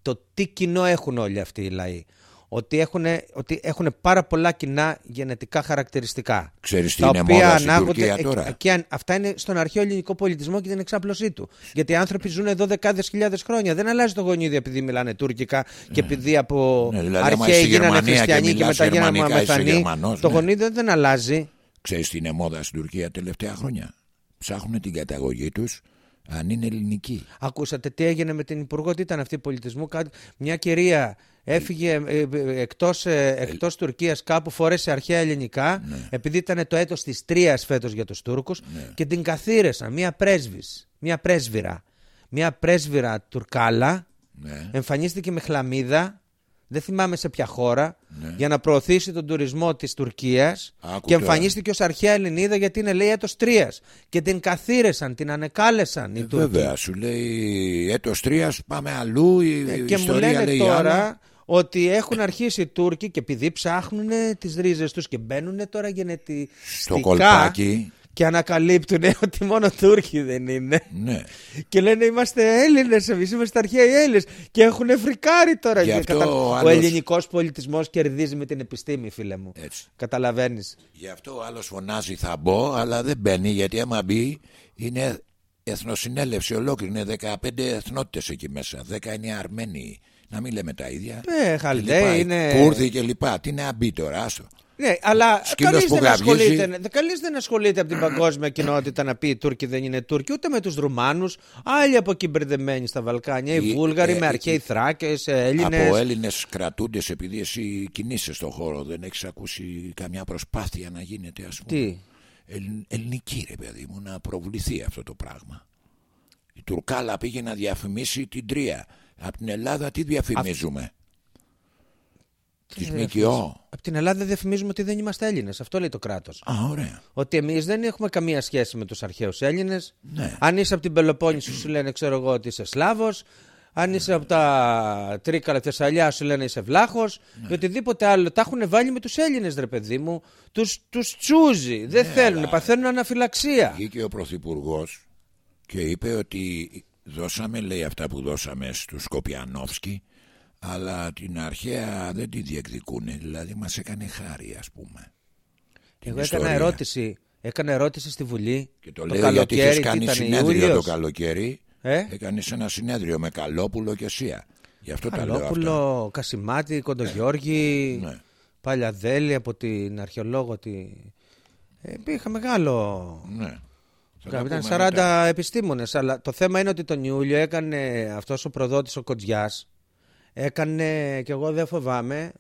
το τι κοινό έχουν όλοι αυτοί οι λαοί. Ότι έχουν, ότι έχουν πάρα πολλά κοινά γενετικά χαρακτηριστικά. Ξέρεις τι τα είναι οποία μόδα στην ανάγονται- Τουρκία ε, τώρα; ε, και αν- αυτά είναι στον αρχαίο ελληνικό πολιτισμό και την εξάπλωσή του. Γιατί οι άνθρωποι ζουν εδώ δεκάδες χιλιάδες χρόνια. Δεν αλλάζει το γονίδι επειδή μιλάνε τουρκικά και επειδή από Ναι, δηλαδή, άμα αρχαίοι είσαι στη γίνανε Γερμανία και χριστιανοί και, μιλάς μετά γίνανε γερμανικά, είσαι μαμεθανοί. Γερμανός, Το ναι. γονίδι δεν αλλάζει. Ξέρεις τι είναι μόδα στην Τουρκία τελευταία χρόνια; Ψάχνουν την καταγωγή τους αν είναι ελληνική. Ακούσατε τι έγινε με την Υπουργό, τι ήταν αυτή η πολιτισμού. Κάτι- Μια κυρία έφυγε ε, ε, εκτός, ε, εκτός Τουρκίας κάπου φορέσε αρχαία ελληνικά Ναι. επειδή ήταν το έτος της Τρίας φέτος για τους Τούρκους και την καθήρεσαν μια πρέσβης, μια πρέσβυρα. Μια πρέσβυρα Τουρκάλα Ναι. εμφανίστηκε με χλαμίδα δεν θυμάμαι σε ποια χώρα Ναι. για να προωθήσει τον τουρισμό της Τουρκίας Άκου και τώρα. εμφανίστηκε ως αρχαία Ελληνίδα γιατί είναι λέει έτος Τρίας και την καθήρεσαν, την ανεκάλεσαν οι Τούρκοι. Ε, Βέβαια, σου λέει έτος τρίας πάμε αλλού. Η, η Ε, και μου ιστορία λένε λέει τώρα άλλα. ότι έχουν αρχίσει οι Τούρκοι και επειδή ψάχνουν τις ρίζες τους και μπαίνουν τώρα γενετιστικά Στο κολπάκι. Και ανακαλύπτουν ότι μόνο Τούρκοι δεν είναι. Ναι. Και λένε είμαστε Έλληνες, εμείς είμαστε αρχαίοι Έλληνες. Και έχουν φρικάρει τώρα. Γι' αυτό Κατα- ο Ο άλλος- ελληνικός πολιτισμός κερδίζει με την επιστήμη, φίλε μου. Έτσι. Καταλαβαίνεις. Γι' αυτό ο άλλος φωνάζει θα μπω, αλλά δεν μπαίνει γιατί άμα μπει είναι εθνοσυνέλευση ολόκληρη. Είναι 15 εθνότητες εκεί μέσα. 10 είναι Αρμένοι. Να μην λέμε τα ίδια. Ε, Και Χαλδαίοι λοιπά. είναι. Κούρδοι και λοιπά. Τι να μπει τώρα, άστο. Ναι, αλλά Σκύλος κανεί που δεν, γαβγίζει. ασχολείται, κανείς δεν ασχολείται από την παγκόσμια κοινότητα να πει οι Τούρκοι δεν είναι Τούρκοι, ούτε με τους Ρουμάνους. Άλλοι από εκεί μπερδεμένοι στα Βαλκάνια. Οι Οι- Βούλγαροι ε, με ε, αρχαίοι Θράκες, Από Έλληνες. Έλληνες κρατούνται επειδή εσύ κινείσαι στον χώρο. Δεν έχεις ακούσει καμιά προσπάθεια να γίνεται, ας πούμε. Τι; Ελλ- ελληνική, ρε παιδί μου, να προβληθεί αυτό το πράγμα. Η Τουρκάλα πήγε να διαφημίσει την Τρία. Από την Ελλάδα τι διαφημίζουμε; Τη ΜΚΟ. Από την Ελλάδα διαφημίζουμε ότι δεν είμαστε Έλληνες. Αυτό λέει το κράτος. Α, ωραία. Ότι εμείς δεν έχουμε καμία σχέση με τους αρχαίους Έλληνες. Ναι. Αν είσαι από την Πελοπόννησο, σου λένε, ξέρω εγώ, ότι είσαι Σλάβος. Αν είσαι από τα Τρίκαλα Θεσσαλιά, σου λένε είσαι Βλάχος. Ναι. Και οτιδήποτε άλλο. Τα έχουν βάλει με τους Έλληνες, ρε παιδί μου. Τους τους τσούζει. Ναι, Δεν θέλουν. Παθαίνουν αναφυλαξία. Βγήκε ο Πρωθυπουργός και είπε ότι δώσαμε, λέει αυτά που δώσαμε στους Σκοπιανόφσκι, αλλά την αρχαία δεν τη διεκδικούν. Δηλαδή μας έκανε χάρη, ας πούμε. Την Εγώ ιστορία. έκανα ερώτηση. Έκανα ερώτηση στη Βουλή. Και το, λέω γιατί είχες κάνει ήταν, συνέδριο Ιούλιος. το καλοκαίρι; Ε; Έκανες ένα συνέδριο με Καλόπουλο και Σία. Γι' αυτό τα λέω αυτά. Καλόπουλο, Κασιμάτη, Κοντογιώργη, Ναι. Παλιαδέλη από την αρχαιολόγο. Τη... Ε, είχα μεγάλο. Ναι. Θα τα Ήταν πούμε 40 μετά. επιστήμονες αλλά το θέμα είναι ότι τον Ιούλιο έκανε αυτός ο προδότης ο Κοτζιάς έκανε και εγώ δεν φοβάμαι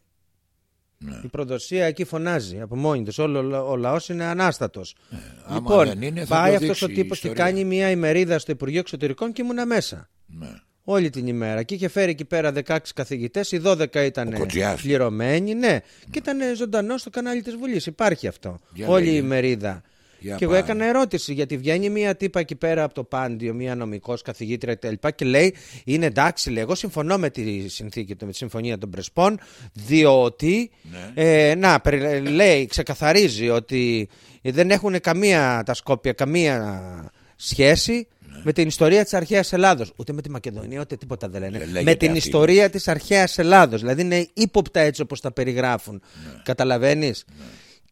Ναι. η προδοσία εκεί φωνάζει από μόνη της όλο ο λαός είναι ανάστατος Ε, άμα λοιπόν δεν είναι, θα πάει το αυτός δείξει ο η τύπος και ιστορία. κάνει μια ημερίδα στο Υπουργείο Εξωτερικών και ήμουνα μέσα Ναι. Όλη την ημέρα. Και είχε φέρει εκεί πέρα 16 καθηγητές, οι 12 ήταν Ο Κοτζιάς. πληρωμένοι, ναι. Και ήταν ζωντανός στο κανάλι της Βουλής. Υπάρχει αυτό. Για Όλη λέγε. η ημερίδα. Για και εγώ πάμε. έκανα ερώτηση γιατί βγαίνει μια τύπα εκεί πέρα από το Πάντιο, μια νομικός καθηγήτρια κτλ. Και λέει: Είναι εντάξει, λέει, εγώ συμφωνώ με τη συνθήκη, με τη συμφωνία των Πρεσπών, διότι. Ναι. Ε, να, περι- λέει, ξεκαθαρίζει ότι δεν έχουν καμία τα Σκόπια, καμία σχέση Ναι. με την ιστορία της αρχαίας Ελλάδος. Ούτε με τη Μακεδονία, ούτε τίποτα δεν λένε. Δεν λέγεται με την αυτή. ιστορία της αρχαίας Ελλάδος. Δηλαδή είναι ύποπτα έτσι όπως τα περιγράφουν. Ναι. Καταλαβαίνεις;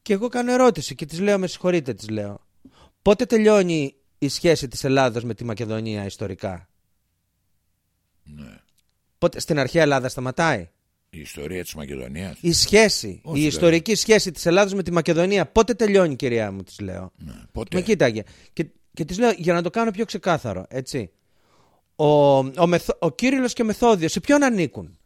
Και εγώ κάνω ερώτηση και της λέω, με συγχωρείτε, της λέω. Πότε τελειώνει η σχέση της Ελλάδος με τη Μακεδονία ιστορικά; Ναι. Πότε, στην αρχαία Ελλάδα σταματάει; Η ιστορία της Μακεδονίας. Η σχέση, Όχι, η βέβαια. ιστορική σχέση της Ελλάδος με τη Μακεδονία, πότε τελειώνει, κυρία μου, της λέω; Ναι. Πότε; Με κοίταγε. Και, και τη λέω για να το κάνω πιο ξεκάθαρο, έτσι. Ο, ο, Μεθ, ο Κύριλλος και Μεθόδιος, σε ποιον ανήκουν;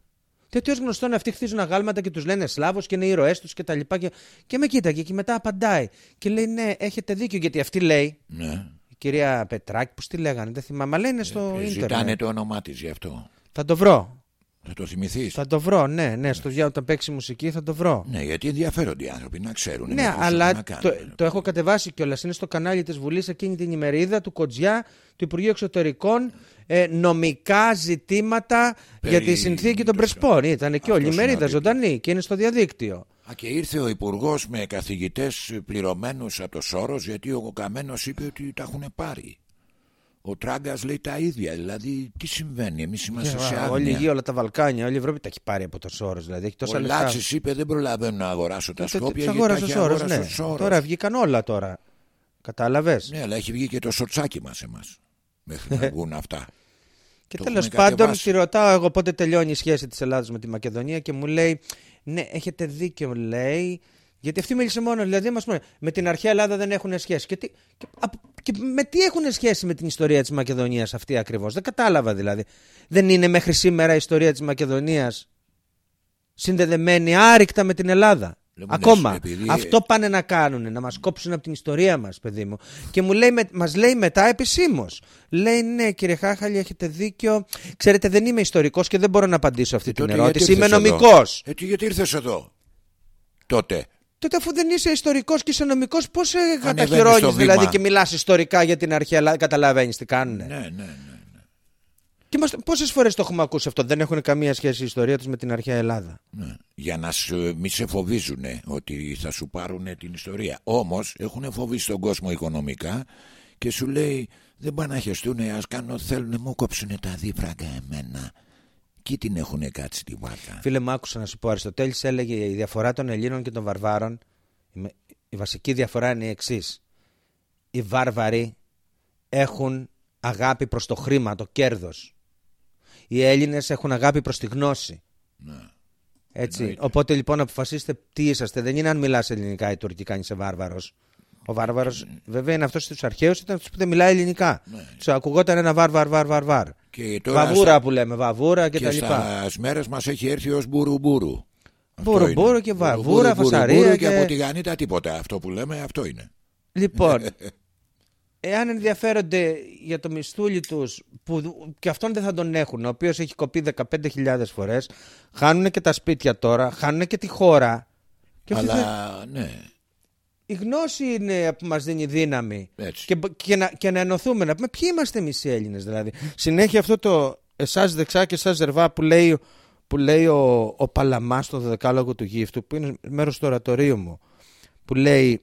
Γιατί ως γνωστόν αυτοί χτίζουν αγάλματα και τους λένε Σλάβος και είναι ήρωές τους και τα λοιπά. Και, και με κοίταγε και μετά απαντάει. Και λέει ναι, έχετε δίκιο γιατί αυτή λέει. Ναι. Η κυρία Πετράκη, πώς τη λέγανε, δεν θυμάμαι, αλλά είναι στο Ε, ίντερνετ. Ζητάνε το όνομά της γι' αυτό. Θα το βρω. Θα το θυμηθείς; Θα το βρω, ναι, ναι. Στο διάλογο όταν παίξει μουσική θα το βρω. Ναι, γιατί ενδιαφέρονται οι άνθρωποι να ξέρουν. Ναι, με ποιους έχουν αλλά να το, κάνουν. το έχω κατεβάσει κιόλας. Είναι στο κανάλι της Βουλής εκείνη την ημερίδα του Κοτζιά του Υπουργείου Εξωτερικών. Ε, νομικά ζητήματα Περί για τη συνθήκη των τόσο. Πρεσπών. Ήταν και όλη η Αυτός είναι ημερίδα ο τίτλος. ζωντανή και είναι στο διαδίκτυο. Α, και ήρθε ο Υπουργός με καθηγητές πληρωμένους από το Σόρος γιατί ο Καμένος είπε ότι τα έχουν πάρει. Ο Τράγκας λέει τα ίδια. Δηλαδή, τι συμβαίνει, εμείς είμαστε σε όλη η γη, άγνοια. όλα τα Βαλκάνια, όλη η Ευρώπη τα έχει πάρει από το Σόρος. Δηλαδή έχει τόσα Ο λεφτά. Λάτσης είπε: Δεν προλαβαίνω να αγοράσω τα Τότε Σκόπια τους γιατί τα αγόρασε ο έχει Σόρος, αγοράσει ναι. ο Σόρος. Τώρα βγήκαν όλα τώρα. Κατάλαβες; Ναι, αλλά έχει βγει και το σοτσάκι μας εμάς. Μέχρι να βγουν αυτά. Και Το τέλος έχουμε πάντων, κατεβάσει. τη ρωτάω εγώ πότε τελειώνει η σχέση της Ελλάδα με τη Μακεδονία και μου λέει, Ναι, έχετε δίκιο, λέει. Γιατί αυτή μίλησε μόνο, δηλαδή μας πούμε, με την αρχαία Ελλάδα δεν έχουν σχέση. Και, τι, και, απ- και με τι έχουν σχέση με την ιστορία της Μακεδονίας αυτή ακριβώς; Δεν κατάλαβα δηλαδή. Δεν είναι μέχρι σήμερα η ιστορία της Μακεδονίας συνδεδεμένη άρρηκτα με την Ελλάδα; Λέμε, Ακόμα. ναι, επειδή- Αυτό πάνε να κάνουν, να μας κόψουν από την ιστορία μας, παιδί μου. Και μου λέει, με- μας λέει μετά επισήμως. Λέει, ναι, κύριε Χάχαλη, έχετε δίκιο. Ξέρετε, δεν είμαι ιστορικός και δεν μπορώ να απαντήσω αυτή την Τότε γιατί ερώτηση. Είμαι ήρθες εδώ; νομικός. Ε, τι, γιατί ήρθες εδώ; Τότε. Τότε αφού δεν είσαι ιστορικός και είσαι νομικός, πώς ε, Ανεβαίνεις καταχειρώνεις στο δηλαδή βήμα. και μιλάς ιστορικά για την αρχαία Ελλάδα. Καταλαβαίνεις τι κάνουνε; Ναι, ναι, ναι. Ναι. Και είμαστε... πόσες φορές το έχουμε ακούσει αυτό, δεν έχουν καμία σχέση η ιστορία τους με την αρχαία Ελλάδα. Ναι. Για να σου, μη σε φοβίζουν ότι θα σου πάρουν την ιστορία. Όμως έχουν φοβήσει τον κόσμο οικονομικά και σου λέει δεν πάνε να χεστούν, ας κάνουν ό,τι θέλουν, μου κόψουν τα δίφραγκα εμένα. Εκεί την έχουν κάτσει τη βάρκα. Φίλε μου, άκουσα να σου πω, Αριστοτέλης έλεγε η διαφορά των Ελλήνων και των Βαρβάρων. Η βασική διαφορά είναι η εξής. Οι Βάρβαροι έχουν αγάπη προς το χρήμα, το κέρδος. Οι Έλληνες έχουν αγάπη προς τη γνώση. Ναι. Έτσι. Εννοείται. Οπότε λοιπόν αποφασίστε τι είσαστε. Δεν είναι αν μιλάς ελληνικά ή τουρκικά, αν είσαι βάρβαρος. Ο βάρβαρος, βέβαια, είναι αυτός στους αρχαίους, ήταν αυτός που δεν μιλάει ελληνικά. Ναι. Τους ακουγόταν ένα βάρ, βάρ, βάρ, βάρ, βάρ. Και τώρα Βαβούρα στα- που λέμε, βαβούρα και, και τα λοιπά. στα μέρες μας έχει έρθει ως μπουρουμπουρου. Αυτό Μπουρου, είναι. μπουρου και Μπουρου, βαβούρα, μπουρου, φασαρία μπουρου και- και από τη Γανίτα τίποτα. Αυτό που λέμε αυτό είναι. Λοιπόν, εάν ενδιαφέρονται για το μισθούλι τους, που και αυτόν δεν θα τον έχουν, ο οποίος έχει κοπεί 15.000 φορές, χάνουν και τα σπίτια τώρα, χάνουν και τη χώρα. Και αυτή δεν- Αλλά ναι, η γνώση είναι που μας δίνει δύναμη. έτσι. Και, και, να, και να ενωθούμε, να πούμε ποιοι είμαστε εμείς οι Έλληνες δηλαδή. Συνέχεια αυτό το εσάς δεξιά και εσάς ζερβά που λέει, που λέει ο, ο Παλαμάς στο δεκάλογο του γύφτου, που είναι μέρος του ορατορίου μου, που λέει,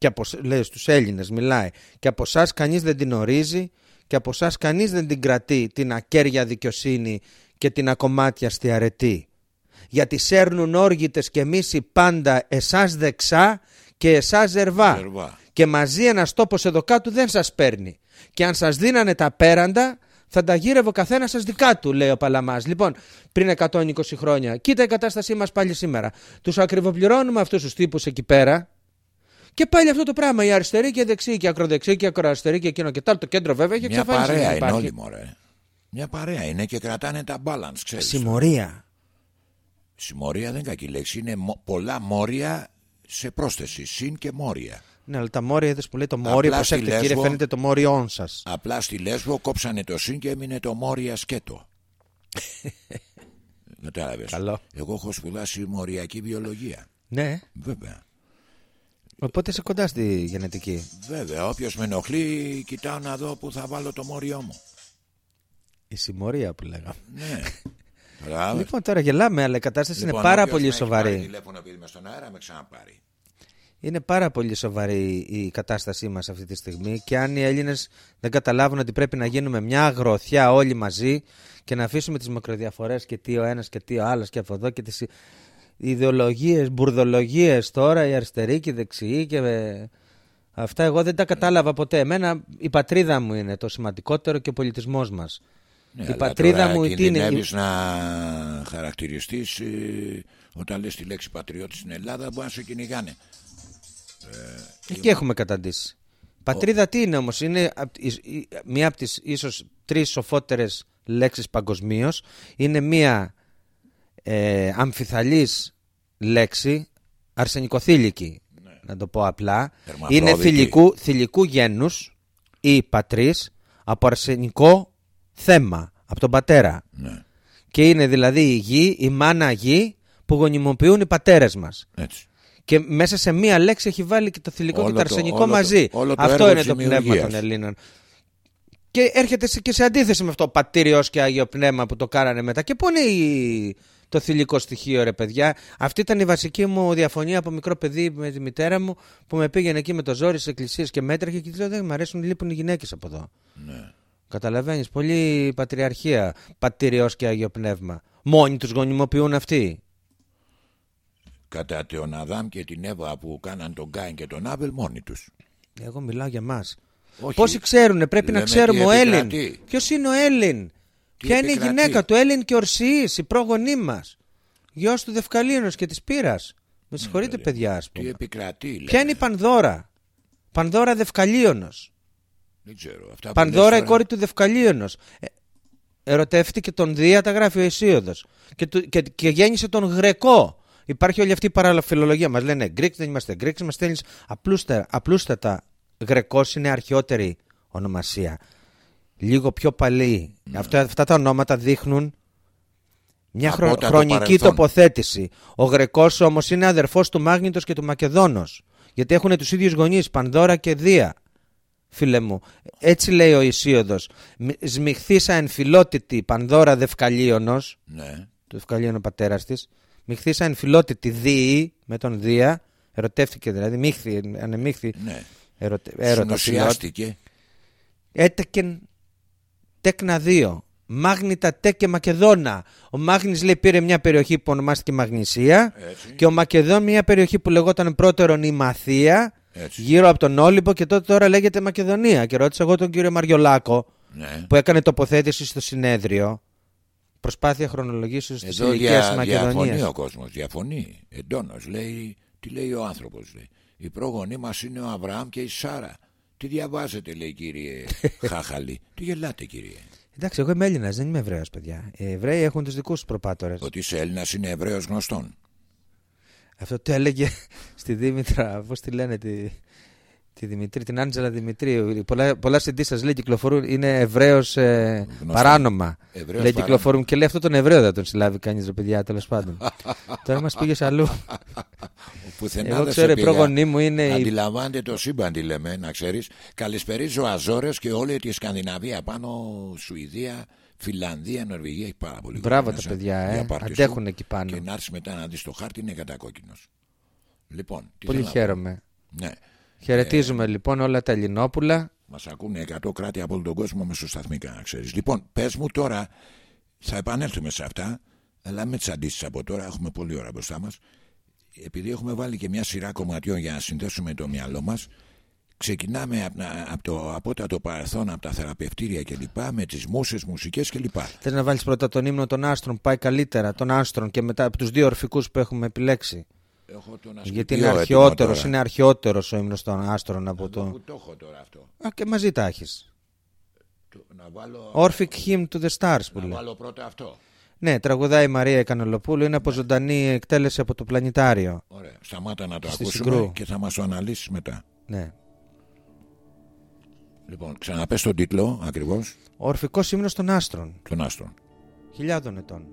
και από, λέει στους Έλληνες μιλάει και από εσάς κανείς δεν την ορίζει και από εσάς κανείς δεν την κρατεί την ακέρια δικαιοσύνη και την ακομμάτιαστη αρετή γιατί σέρνουν όργητες και μίση πάντα εσάς δεξά και εσάς ζερβά Ζερβά. και μαζί ένας τόπος εδώ κάτω δεν σας παίρνει και αν σας δίνανε τα πέραντα θα τα γύρευε ο καθένας σας δικά του, λέει ο Παλαμάς. Λοιπόν, πριν 120 χρόνια, κοίτα η κατάστασή μας πάλι σήμερα. Τους ακριβοπληρώνουμε αυτούς τους τύπους εκεί πέρα και πάλι αυτό το πράγμα. Η αριστερή και η δεξί και η ακροδεξί και η ακροαριστερή και εκείνο και τ' άλλο. Το κέντρο βέβαια έχει Μια εξαφανίσει. παρέα δεν είναι υπάρχει. όλοι μωρέ. Μια παρέα είναι και κρατάνε τα balance, ξέρεις. Συμμορία. Συμμορία δεν είναι κακή λέξη. Είναι μο- πολλά μόρια σε πρόσθεση. Συν και μόρια. Ναι, αλλά τα μόρια είδες που λέει το Απλά μόρι. στη Προσέξτε κύριε, Λέσβο- φαίνεται το μόριόν σας. Απλά στη Λέσβο κόψανε το συν και έμεινε το μόρια σκέτο. Κατάλαβες. Καλό. Εγώ έχω σπουδάσει μοριακή βιολογία. Ναι, Βέβαια. Οπότε είσαι κοντά στη γενετική. Βέβαια. Όποιος με ενοχλεί, κοιτάω να δω που θα βάλω το μόριό μου. Η συμμορία που λέγαμε. Ναι. Κατάλαβες. Λοιπόν, τώρα γελάμε, αλλά η κατάσταση Λοιπόν, είναι πάρα όποιος πολύ με έχει πάρει σοβαρή. τηλέφωνο επειδή είμαι στον αέρα, με ξαναπάρει. Είναι πάρα πολύ σοβαρή η κατάστασή μας αυτή τη στιγμή και αν οι Έλληνες δεν καταλάβουν ότι πρέπει να γίνουμε μια αγροθιά όλοι μαζί και να αφήσουμε τις μικροδιαφορές και τι ο ένας και τι ο άλλος και από εδώ και τις ιδεολογίες, μπουρδολογίες τώρα, η αριστερή και η δεξιή και ε, αυτά εγώ δεν τα κατάλαβα ποτέ. Εμένα η πατρίδα μου είναι το σημαντικότερο και ο πολιτισμός μας. Ναι, η αλλά πατρίδα τώρα μου τι είναι. κινδυνεύεις να χαρακτηριστείς ε, όταν λες τη λέξη πατριώτης στην Ελλάδα μπορεί να σε κυνηγάνε. Εκεί έχουμε καταντήσει. Πατρίδα τι είναι όμως, είναι απ- η- η- μία από τις ίσως τρεις σοφότερες λέξεις παγκοσμίως. Είναι μία ε, αμφιθαλής λέξη, αρσενικοθήλικη, να το πω απλά. Είναι Ερμαφρόδητη. θηλυκού, θηλυκού γένους ή πατρίς από αρσενικό θέμα, από τον πατέρα. Ναι, Και είναι δηλαδή η γη, η μάνα γη που γονιμοποιούν οι πατέρες μας. έτσι. Και μέσα σε μία λέξη έχει βάλει και το θηλυκό Όλο και το το- αρσενικό όλο το- μαζί. όλο το αυτό έργο είναι της το πνεύμα δημιουργίας. των Ελλήνων. Και έρχεται σε- και σε αντίθεση με αυτό πατήριος και Άγιο Πνεύμα που το κάνανε μετά. Και πού είναι η... το θηλυκό στοιχείο ρε παιδιά. Αυτή ήταν η βασική μου διαφωνία από μικρό παιδί με τη μητέρα μου που με πήγαινε εκεί με το ζόρι στις εκκλησίες και μέτρεχε και της λέω δεν μου αρέσουν λείπουν οι γυναίκες από εδώ. Ναι. Καταλαβαίνεις, πολύ πατριαρχία, πατήριος και Άγιο Πνεύμα. Μόνοι τους γονιμοποιούν αυτοί. Κατά τον Αδάμ και την Εύα που κάναν τον Κάιν και τον Άβελ μόνοι τους. Εγώ μιλάω για μας. Όχι. Πόσοι ξέρουν, πρέπει να Λέμε ξέρουμε τι ο Έλλην. επικρατεί. Ποιος είναι ο Έλλην. Τι Ποια είναι η επικρατεί; γυναίκα του Έλλην και Ορσιής, η πρόγονή μας. Γιος του Δευκαλίνος και της Πύρας. Με συγχωρείτε, παιδιά, ας Τι πούμε. επικρατεί, λέμε. Ποια είναι η Πανδώρα; Πανδώρα Δευκαλίωνος. Δεν ξέρω. Αυτά που Πανδώρα η λες τώρα- κόρη του Δευκαλίωνος. Ε, ερωτεύτηκε τον Δία, τα γράφει ο Εσίωδος. Και, του- και, και γέννησε τον Γρεκό. Υπάρχει όλη αυτή η παραλαφιλολογία. Μας λένε Γκρίκ, δεν είμαστε Γκρίκ, είμαστε Έλληνες. Απλούστερα, απλούστατα, Γρεκός είναι αρχαιότερη ονομασία. Λίγο πιο παλαιή. Αυτά, αυτά τα ονόματα δείχνουν μια χρο- Απότατο χρονική παρελθόν. τοποθέτηση. Ο Γρεκός όμως είναι αδερφός του Μάγνητος και του Μακεδόνος. Γιατί έχουν τους ίδιους γονείς, Πανδώρα και Δία. φίλε μου. Έτσι λέει ο Ισίωδος. Σμιχθήσα εμφυλότητη Πανδώρα Δευκαλίωνος, Ναι. το Δευκαλίωνο πατέρας της, μιχθήσα εμφυλότητη Δίη, με τον Δία, ερωτεύτηκε δηλαδή, μίχθη, ανεμίχθη, ναι. ερωτε, έρωτα φιλότητα. Συνοσιάστηκε. Έτεκεν τέκνα 2. Μάγνητα τε και Μακεδόνα. Ο Μάγνης λέει πήρε μια περιοχή που ονομάστηκε Μαγνησία Έτσι. και ο Μακεδόν μια περιοχή που λεγόταν πρώτερον η Μαθία Έτσι. γύρω από τον Όλυμπο και τότε τώρα λέγεται Μακεδονία. Και ρώτησα εγώ τον κύριο Μαριολάκο Ναι. που έκανε τοποθέτηση στο συνέδριο. Προσπάθεια χρονολογήσεως της Εδώ ηλικίας της δια, διαφωνεί Μακεδονίας. ο κόσμος. Διαφωνεί. Εντόνως. Λέει, τι λέει ο άνθρωπος. Η πρόγονή μας είναι ο Αβραάμ και η Σάρα. Τι διαβάζετε, λέει κύριε Χάχαλη; Τι γελάτε, κύριε; Εντάξει, εγώ είμαι Έλληνας, δεν είμαι Εβραίος, παιδιά. Οι Εβραίοι έχουν τους δικούς τους προπάτορες. Ότι είσαι Έλληνας είναι Εβραίος γνωστόν. Αυτό το έλεγε στη Δήμητρα, πώς τη λένε, τη, τη Δημητρή, την Άντζελα Δημητρίου. Πολλά, πολλά CD σας λέει κυκλοφορούν, είναι Εβραίο ε, παράνομα. Εβραίος λέει παράνομα. κυκλοφορούν και λέει αυτό τον Εβραίο δεν τον συλλάβει κανείς, ρε παιδιά, τέλος πάντων. Τώρα μας πήγε αλλού. Πουθενά Εγώ δεν σε ξέρω, η πήγα. πρόγονή μου είναι. η- Αντιλαμβάνεται το σύμπαν, τι λέμε, να ξέρεις. Καλησπερίζω Αζόρες και όλη τη Σκανδιναβία πάνω. Σουηδία, Φιλανδία, Νορβηγία. Έχει πάρα πολύ Μπράβο κόσμο τα μέσα. παιδιά, Για ε. πάρτι σου. Αντέχουν εκεί πάνω. Και να έρθεις μετά να δεις το χάρτη είναι κατακόκκινος. Λοιπόν, τι Πολύ θέλω να πω. χαίρομαι. Ναι. Χαιρετίζουμε λοιπόν όλα τα Ελληνόπουλα. Μας ακούνε 100 κράτη από όλο τον κόσμο μεσοσταθμικά, να ξέρεις. Λοιπόν, πες μου τώρα, θα επανέλθουμε σε αυτά, αλλά με τις αντίστοιχε από τώρα έχουμε πολλή ώρα μπροστά μας. Επειδή έχουμε βάλει και μια σειρά κομματιών για να συνδέσουμε το μυαλό μας, ξεκινάμε από, από το απότατο παρελθόν, από τα θεραπευτήρια κλπ. με τις μουσες, μουσικές κλπ. Θες να βάλεις πρώτα τον ύμνο των άστρων που πάει καλύτερα, των άστρων και μετά από τους δύο ορφικούς που έχουμε επιλέξει. Έχω τον Γιατί είναι ασκητικό έτοιμο αρχαιότερος, τώρα. είναι αρχαιότερος ο ύμνος των άστρων από Να δω το. Πού το έχω τώρα αυτό. Α, και μαζί τα έχεις. Το- Να βάλω, Orphic Hymn to the Stars που να λέει. βάλω πρώτα αυτό. Ναι, τραγουδάει η Μαρία Κανελοπούλου, είναι από ζωντανή εκτέλεση από το πλανητάριο. Ωραία. Σταμάτα να το Στη ακούσουμε Συγκρού. και θα μας το αναλύσεις μετά. Ναι. Λοιπόν, ξαναπες τον τίτλο ακριβώς Ο ορφικός ύμνος των άστρων. των άστρων. Χιλιάδων ετών.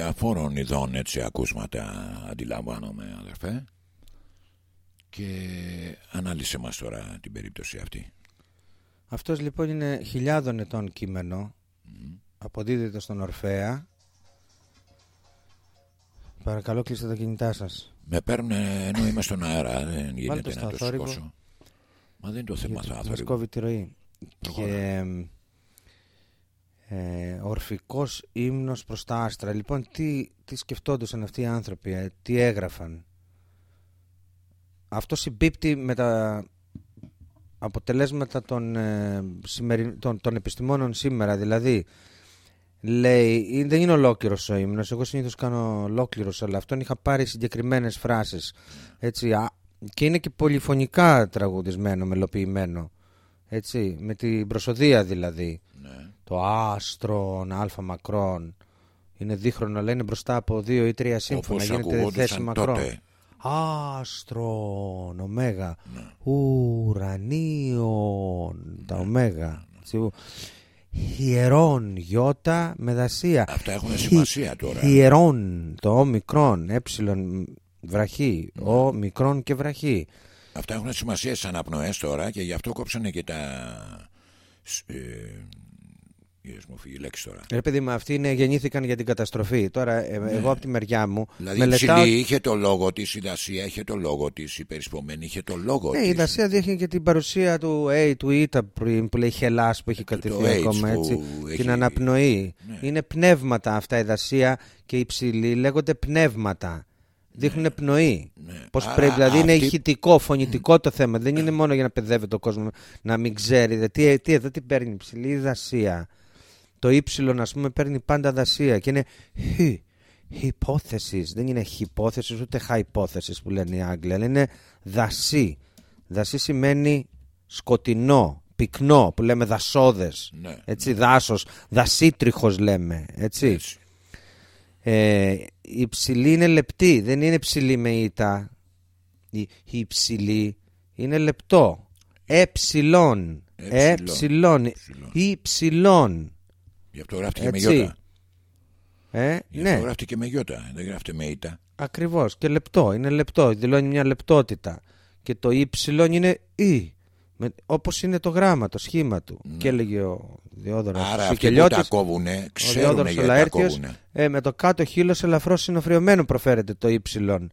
Διαφόρων ειδών έτσι ακούσματα αντιλαμβάνομαι αδερφέ και ανάλυσε μας τώρα την περίπτωση αυτή. Αυτός λοιπόν είναι χιλιάδων ετών κείμενο αποδίδεται στον Ορφέα Παρακαλώ κλείστε τα κινητά σας Με παίρνουν ενώ είμαι στον αέρα Δεν Βάλτε γίνεται στο να το αθόρυβο. σηκώσω Μα δεν είναι το θέμα θα Μας θόρυβο. κόβει τη ροή Προχώρα. Και ε, ορφικός ύμνος προς τα άστρα. Λοιπόν τι, τι σκεφτόντουσαν αυτοί οι άνθρωποι ε, Τι έγραφαν; Αυτό συμπίπτει με τα αποτελέσματα των, ε, σημερι- των, των επιστημόνων σήμερα. Δηλαδή λέει, ε, δεν είναι ολόκληρος ο ύμνος. Εγώ συνήθως κάνω ολόκληρος αλλά αυτόν είχα πάρει συγκεκριμένες φράσεις έτσι, α, και είναι και πολυφωνικά τραγουδισμένο, μελοποιημένο. Έτσι, με την προσοδεία δηλαδή. Ναι. Το άστρον, αλφα μακρόν. Είναι δίχρονο αλλά είναι μπροστά από δύο ή τρία σύμφωνα. Όπως γίνεται θέση ακουγόντουσαν μακρόν. τότε. Άστρον, ωμέγα. Ναι. ουρανίον τα ωμέγα. Έτσι, ου- Ιερών, γιώτα, με δασία. Αυτά έχουν σημασία τώρα. Ιερών, το ο μικρόν, έψιλον βραχή, ο μικρόν και βραχή. Αυτά έχουν σημασία σαν απνοές τώρα και γι' αυτό κόψανε και τα... σ- Ε, είδες, μου φύγει η λέξη τώρα. Ρε παιδί μου, αυτοί είναι, γεννήθηκαν για την καταστροφή. Τώρα, ε, εγώ από τη μεριά μου Δηλαδή η μελετάω. ψηλή είχε το λόγο της, η δασία είχε το λόγο της, η περισπομένη είχε το λόγο Ναι, της. η Δασία δείχνει και την παρουσία του A, του Ήτα πριν που λέει Χελάς που έχει το κατευθεί H ακόμα που έτσι. έχει- Την αναπνοή. Ναι. Είναι πνεύματα αυτά η Δασία και η ψηλή λέγονται πνεύματα. Δείχνουν πνοή. Ναι. Πώς Άρα πρέπει, δηλαδή είναι αυτή- ηχητικό, φωνητικό το θέμα. Δεν είναι μόνο για να παιδεύεται ο κόσμο να μην ξέρει. Δε, τι, τι εδώ τι παίρνει η ψηλή η δασία. Το ύψιλον, ας πούμε, παίρνει πάντα δασία και είναι χι. Hypothesis. Δεν είναι hypothesis ούτε hypothesis που λένε οι Άγγλοι, αλλά είναι δασί. Δασί σημαίνει σκοτεινό, πυκνό, που λέμε δασόδες. Ναι. Έτσι, δάσος, δασίτριχος λέμε. Έτσι. Έτσι. Ε, η ψηλή είναι λεπτή, δεν είναι ψηλή με ήττα. Η, η ψηλή είναι λεπτό. Εψιλόν. Εψιλόν. Εψιλόν. Εψιλόν. Υψηλόν. Γι' αυτό γράφτηκε με Έτσι. γιώτα. Ε, Γι' ναι, αυτό γράφτηκε με γιώτα, δεν γράφτηκε με ήττα. ακριβώς. Και λεπτό. Είναι λεπτό. Δηλώνει μια λεπτότητα. Και το ύψιλον είναι ι. Με, όπως είναι το γράμμα, το σχήμα του. Και έλεγε ο Διόδωρος Ναι. Άρα αυτοί που Σικελιώτης, τα κόβουνε, Ο ξέρουν Διόδωρος γιατί τα Ολαέρτιος, κόβουνε. ε, με το κάτω χείλος ελαφρώς συνοφριωμένο προφέρεται το ύψιλον.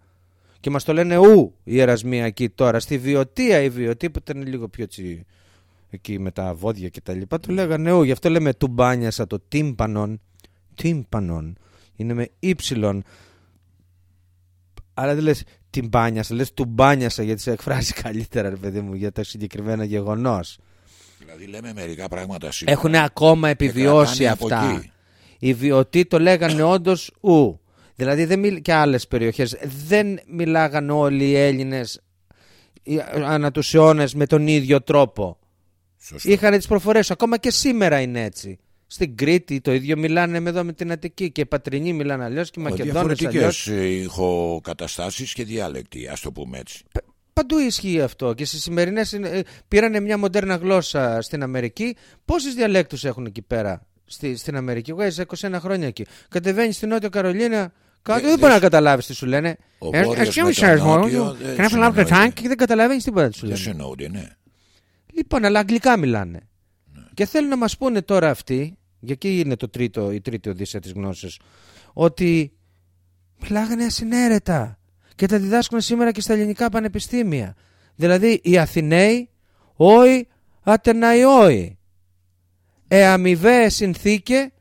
Και μας το λένε ου οι ερασμιακοί τώρα. Στη βιωτεία οι βιωτοί που ήταν λίγο πιο τσι, εκεί με τα βόδια και τα λοιπά του λέγανε ου. Γι' αυτό λέμε τουμπάνιασα το τύμπανον. Τύμπανον. Είναι με ύψιλον. Αλλά δεν λες τυμπάνιασα, λες τουμπάνιασα γιατί σε εκφράζει καλύτερα ρε παιδί μου για το συγκεκριμένο γεγονός. Δηλαδή λέμε μερικά πράγματα σήμερα. Έχουν ακόμα επιβιώσει κρατάνε από αυτά. εκεί. Οι βιωτοί το λέγανε όντως ου. Δηλαδή δεν μιλ... και άλλες περιοχές δεν μιλάγαν όλοι οι Έλληνες οι- ανά τους αιώνες με τον ίδιο τρόπο. Σωστό. Είχαν τις προφορές, ακόμα και σήμερα είναι έτσι. Στην Κρήτη το ίδιο μιλάνε με εδώ με την Αττική και οι Πατρινοί μιλάνε αλλιώς και οι Μακεδόνες αλλιώς. Διαφορετικές ηχοκαταστάσεις και διάλεκτοι, ας το πούμε έτσι. Παντού ισχύει αυτό και στις σημερινές είναι- ε, πήρανε μια μοντέρνα γλώσσα στην Αμερική. Πόσες διαλέκτους έχουν εκεί πέρα στη, στην Αμερική; Εγώ έζησα 21 χρόνια εκεί. Κατεβαίνεις στην Νότια Καρολίνα, κάτω Δε- δεν μπορεί να δες- καταλάβεις τι σου λένε. Ο Ε, Βόρειος excuse με me, τον sir, Νότιο can δεν I fill up the συνεννοείται. tank και δεν καταλαβαίνεις τίποτα τι σου Δεν λένε. συνεννοούνται, ναι. Λοιπόν, αλλά αγγλικά μιλάνε. Και θέλουν να μας πούνε τώρα αυτοί, για εκεί είναι το τρίτο, η τρίτη οδύσσια της γνώσης, ότι μιλάγανε ασυνέρετα και τα διδάσκουν σήμερα και στα ελληνικά πανεπιστήμια. Δηλαδή οι Αθηναίοι, όι ατεναϊόι. Ε αμοιβαίε συνθήκε,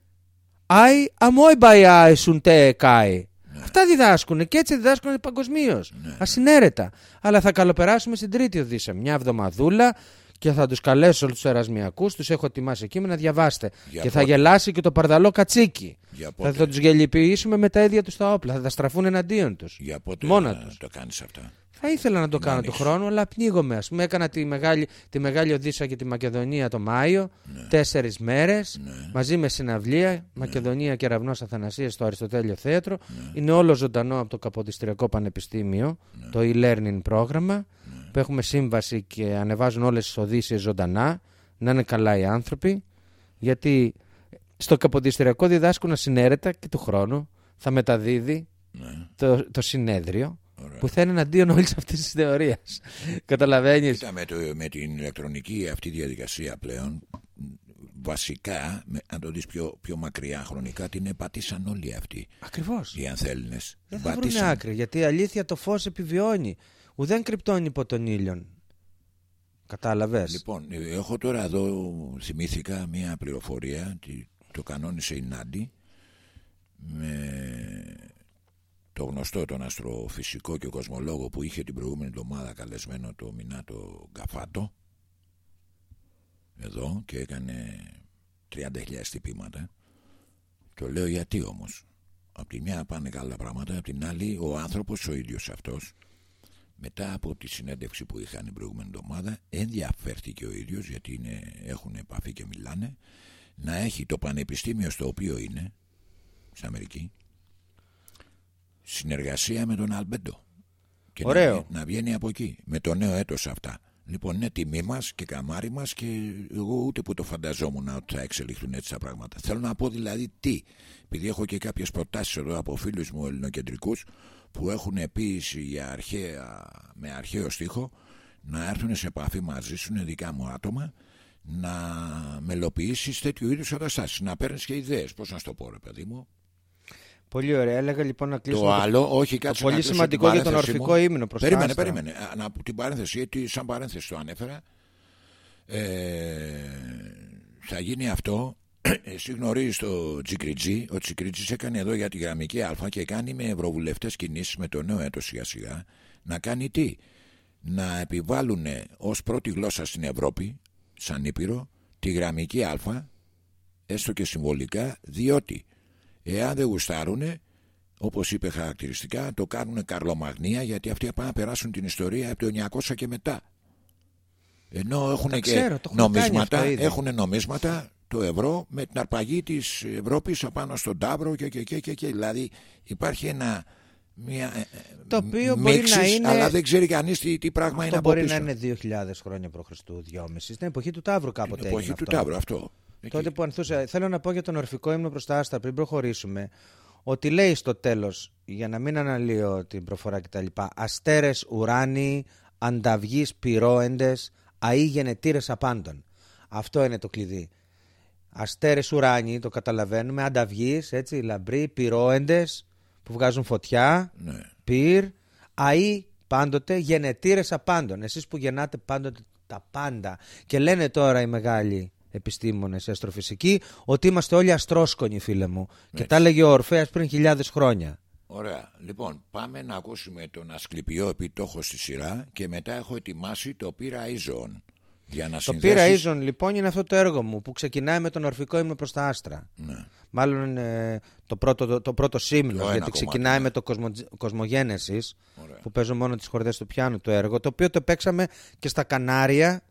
άι αμόι μπαϊάι σουν τε εκάι. Αυτά διδάσκουν και έτσι διδάσκουν παγκοσμίως. Ασυνέρετα. Αλλά θα καλοπεράσουμε στην τρίτη οδύσσια. Μια εβδομαδούλα και θα τους καλέσω όλους τους ερασμιακούς. Τους έχω ετοιμάσει κείμενα, διαβάστε. Για και θα πότε; γελάσει και το παρδαλό κατσίκι. Για Θα, πότε, θα τους γελιοποιήσουμε με τα ίδια τους τα όπλα. Θα τα στραφούν εναντίον τους. για πότε Μόνα να τους. το κάνεις αυτά; Θα ήθελα να το κάνω του ανοίξεις. χρόνου, αλλά πνίγομαι. Α πούμε, έκανα τη μεγάλη, τη μεγάλη Οδύσσα και τη Μακεδονία το Μάιο. Ναι. Τέσσερις μέρες. Μαζί με συναυλία. Μακεδονία Κεραυνό Αθανασίας στο Αριστοτέλειο Θέατρο. Ναι. Είναι όλο ζωντανό από το Καποδιστριακό Πανεπιστήμιο. Το e-learning πρόγραμμα. Ναι. Που έχουμε σύμβαση και ανεβάζουν όλες τις Οδύσσιες ζωντανά. Να είναι καλά οι άνθρωποι. Γιατί Στο καποδιστριακό διδάσκουν συνέρετα και του χρόνου θα μεταδίδει Ναι. το, το συνέδριο Ωραία. που θα είναι εναντίον όλης αυτής της θεωρίας. Καταλαβαίνεις; Κοίτα, με, το, με την ηλεκτρονική αυτή διαδικασία πλέον βασικά, με, αν το δεις πιο, πιο μακριά χρονικά, την επατήσαν όλοι αυτοί Ακριβώς. οι ανθέλινες. Δεν θα βρουν Πατήσαν. άκρη γιατί η αλήθεια το φως επιβιώνει. Ουδέν κρυπτώνει υπό τον ήλιον. Κατάλαβες; Λοιπόν, ε, έχω τώρα εδώ, θυμήθηκα μια πληροφορία, τη- το κανόνισε η Νάντι, με το γνωστό τον αστροφυσικό και κοσμολόγο που είχε την προηγούμενη εβδομάδα καλεσμένο το Μινάτο Γκαφάτο εδώ και έκανε 30.000 τυπήματα το λέω γιατί όμως από τη μια πάνε καλά πράγματα από την άλλη ο άνθρωπος ο ίδιος αυτός μετά από τη συνέντευξη που είχαν την προηγούμενη εβδομάδα ενδιαφέρθηκε ο ίδιος γιατί είναι, έχουν επαφή και μιλάνε να έχει το πανεπιστήμιο στο οποίο είναι στην Αμερική συνεργασία με τον Αλμπέντο. Και να Ωραίο. βγει- να, βγαίνει από εκεί με το νέο έτος αυτά. Λοιπόν είναι τιμή μας και καμάρι μας και εγώ ούτε που το φανταζόμουν ότι θα εξελιχθούν έτσι τα πράγματα. Θέλω να πω δηλαδή τι επειδή έχω και κάποιες προτάσεις εδώ από φίλους μου ελληνοκεντρικούς που έχουν επίση για αρχαία, με αρχαίο στίχο να έρθουν σε επαφή μαζί σου, είναι δικά μου άτομα, να μελοποιήσεις τέτοιου είδους καταστάσεις. Να παίρνεις και ιδέες. Πώς να σου το πω, ρε παιδί μου; Πολύ ωραία. Έλεγα λοιπόν να κλείσουμε. Το άλλο, όχι το κάτσε πολύ να κλείσω σημαντικό την για τον παρένθεση ορφικό μου. ύμνο προς τα Περίμενε, άστρα. περίμενε. Α, Να, την παρένθεση, γιατί σαν παρένθεση το ανέφερα. Ε, θα γίνει αυτό. Εσύ γνωρίζεις το Τζικριτζή; Ο Τζικριτζής έκανε εδώ για τη γραμμική Α και κάνει με ευρωβουλευτές κινήσεις με το νέο έτος σιγά σιγά. Να κάνει τι, να επιβάλλουν ως πρώτη γλώσσα στην Ευρώπη, σαν Ήπειρο, τη γραμμική Α, έστω και συμβολικά, διότι εάν δεν γουστάρουν, όπως είπε χαρακτηριστικά, το κάνουν καρλομαγνία γιατί αυτοί πάνε να περάσουν την ιστορία από το 900 και μετά. Ενώ έχουν Τα και ξέρω, το έχουν κάνει νομίσματα, αυτό ήδη. έχουν νομίσματα το ευρώ με την αρπαγή της Ευρώπης απάνω στον Ταύρο και, και, και, και, και. δηλαδή υπάρχει ένα μια, ε, ε, Το οποίο μπορεί μίξεις, να είναι- αλλά δεν ξέρει κανείς τι, τι πράγμα είναι Αυτό από μπορεί πίσω. να είναι 2.000 χρόνια π.Χ. 2,5. Στην εποχή του Ταύρου κάποτε Την εποχή έγινε του αυτό. Ταύρου αυτό. Εκεί. Τότε που ανθούσε. Θέλω να πω για τον ορφικό ύμνο προς τα άστρα πριν προχωρήσουμε. Ότι λέει στο τέλος, για να μην αναλύω την προφορά κτλ. Αστέρες ουράνιοι, ανταυγείς πυρόεντες, αεί γενετήρε απάντων. Αυτό είναι το κλειδί. Αστέρες ουράνιοι, το καταλαβαίνουμε, ανταυγεί, έτσι, λαμπροί, πυρόεντες που βγάζουν φωτιά, Ναι. πυρ, αεί πάντοτε γενετήρες απάντων. Εσείς που γεννάτε πάντοτε τα πάντα. Και λένε τώρα οι μεγάλοι επιστήμονες, οι αστροφυσικοί, ότι είμαστε όλοι αστρόσκονοι, φίλε μου. Και τα έλεγε ο Ορφέας πριν χιλιάδες χρόνια. Ωραία. Λοιπόν, πάμε να ακούσουμε τον Ασκληπιό επιτόχος στη σειρά και μετά έχω ετοιμάσει το πύρα Ιζών. Για να Το συνδέσεις... πήρα Ίζων λοιπόν είναι αυτό το έργο μου που ξεκινάει με τον ορφικό ύμνο προς τα άστρα. Ναι. Μάλλον είναι το πρώτο, το, το πρώτο σύμνο, Το ένα γιατί κομμάτι, ξεκινάει ναι. με το κοσμο, Κοσμογένεσης, Ωραία. που παίζω μόνο τις χορδές του πιάνου το έργο, το οποίο το παίξαμε και στα Κανάρια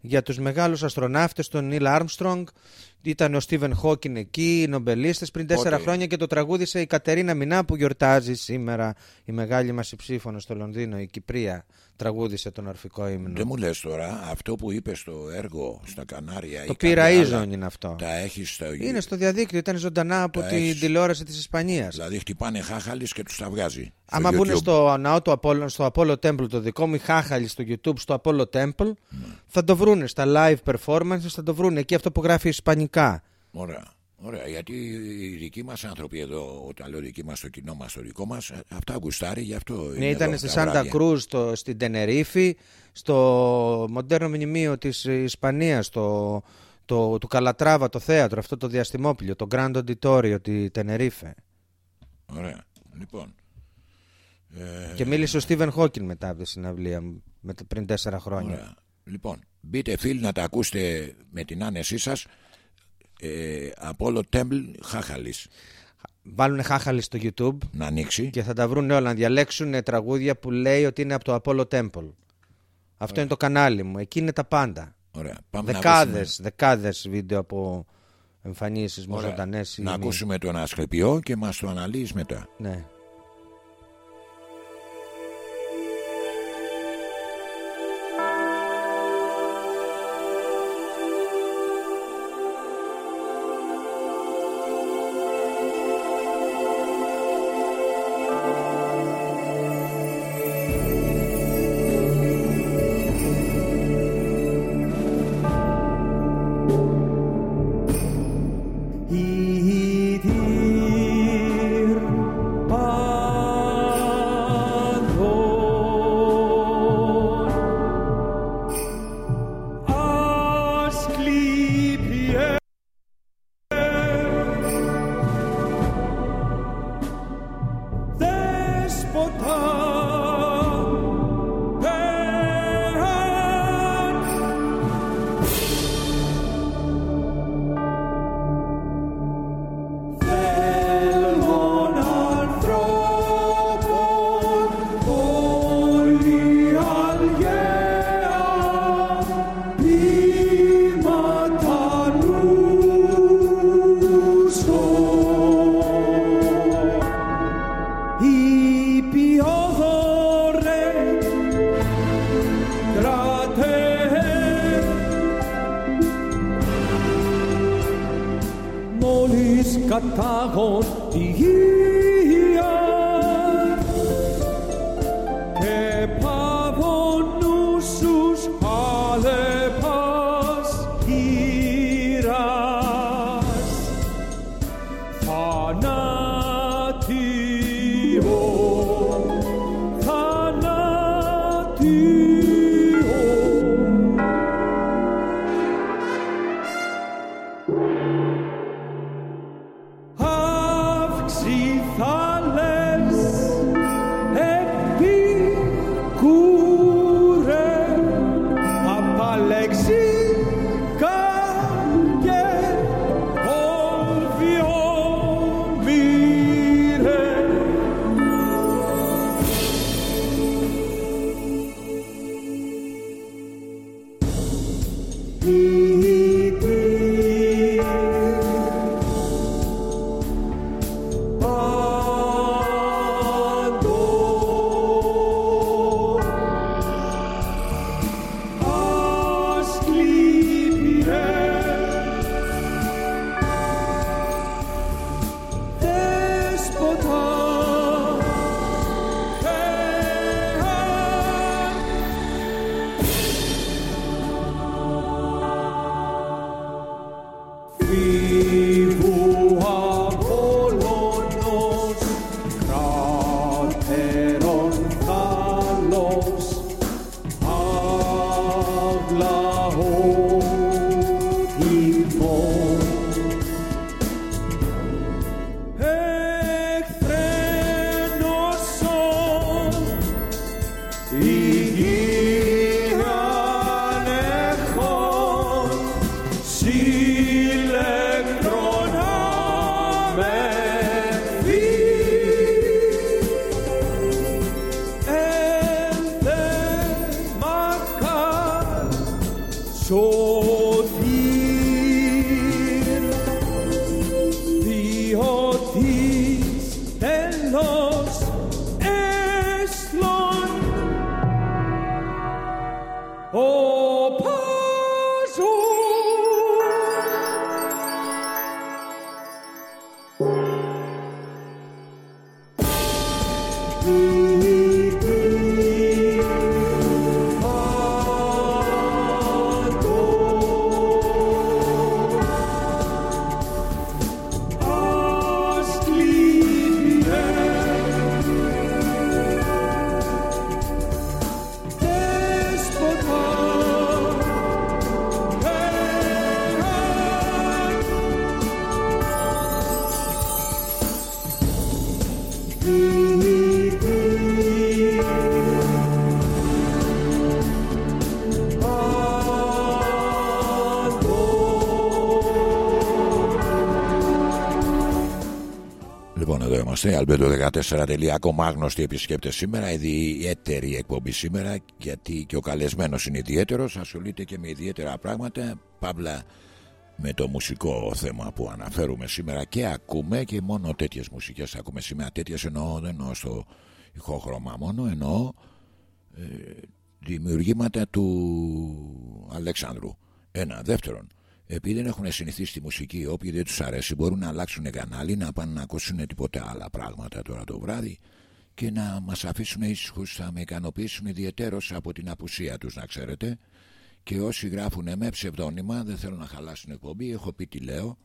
για τους μεγάλους αστροναύτες, τον Νίλ Άρμστρονγκ, ήταν ο Στίβεν Χόκιν εκεί, οι νομπελίστες πριν τέσσερα Πότε; χρόνια και το τραγούδισε η Κατερίνα Μινά που γιορτάζει σήμερα η μεγάλη μας υψήφωνο στο Λονδίνο, η Κυπρία, τραγούδισε τον ορφικό ύμνο. Δεν μου λες τώρα, αυτό που είπες στο έργο στα Κανάρια Το ή πήρα κάποια ίζων άλλα, είναι αυτό. Τα έχεις στο... Είναι στο διαδίκτυο, ήταν ζωντανά από Τα την έχεις. τηλεόραση της Ισπανίας. Δηλαδή χτυπάνε χάχαλης και τους τα βγάζει. στο Άμα μπουν YouTube. στο ναό του Apollo, στο Apollo Temple το δικό μου, οι χάχαλοι στο YouTube, στο Apollo Temple, θα το βρούνε στα live performances, θα το βρούνε εκεί αυτό που γράφει ισπανικά. Ωραία. Ωραία, γιατί οι δικοί μας άνθρωποι εδώ, όταν λέω δικοί μας, το κοινό μας, το δικό μας, αυτά γουστάρει, γι' αυτό. είναι Ναι, ήταν εδώ στη τα Σάντα βράδια. Κρούζ, στο, στην Τενερίφη, στο μοντέρνο μνημείο της Ισπανίας, το, το, του Καλατράβα, το θέατρο, αυτό το διαστημόπλιο, το Grand Auditorio, τη Τενερίφε. Ωραία. Λοιπόν. Ε, Και μίλησε ο Στίβεν Χόκιν μετά από τη συναυλία μου, με- πριν τέσσερα χρόνια. ωραία. Λοιπόν, μπείτε φίλοι να τα ακούσετε με την άνεσή σας. Ε, Απόλο Τέμπλ Χάχαλης. Βάλουν χάχαλοι στο YouTube Να ανοίξει. και θα τα βρουν όλα να διαλέξουν τραγούδια που λέει ότι είναι από το Apollo Temple. Αυτό είναι το κανάλι μου. Εκεί είναι τα πάντα. Ωραία. Πάμε να Δεκάδες, ακούσουμε- δεκάδες βίντεο από εμφανίσεις μου Ωραία. ζωντανές. Να ή- ακούσουμε τον Ασκληπιό και μας το αναλύεις μετά. Ναι. Oh. αλμπέντο14.com άγνωστοι επισκέπτες σήμερα, ιδιαίτερη εκπομπή σήμερα γιατί και ο καλεσμένος είναι ιδιαίτερος, ασχολείται και με ιδιαίτερα πράγματα, παύλα με το μουσικό θέμα που αναφέρουμε σήμερα και ακούμε και μόνο τέτοιες μουσικές ακούμε σήμερα, τέτοιες εννοώ, δεν στο ηχόχρωμα μόνο, εννοώ ε, δημιουργήματα του Αλέξανδρου, ένα, δεύτερον επειδή δεν έχουν συνηθίσει τη μουσική, όποιοι δεν τους αρέσει μπορούν να αλλάξουν κανάλι, να πάνε να ακούσουν τίποτε άλλα πράγματα τώρα το βράδυ και να μας αφήσουν ήσυχους. Θα με ικανοποιήσουν ιδιαίτερω από την απουσία τους, να ξέρετε. Και όσοι γράφουν με ψευδόνυμα, δεν θέλω να χαλάσουν εκπομπή. Έχω πει τι λέω.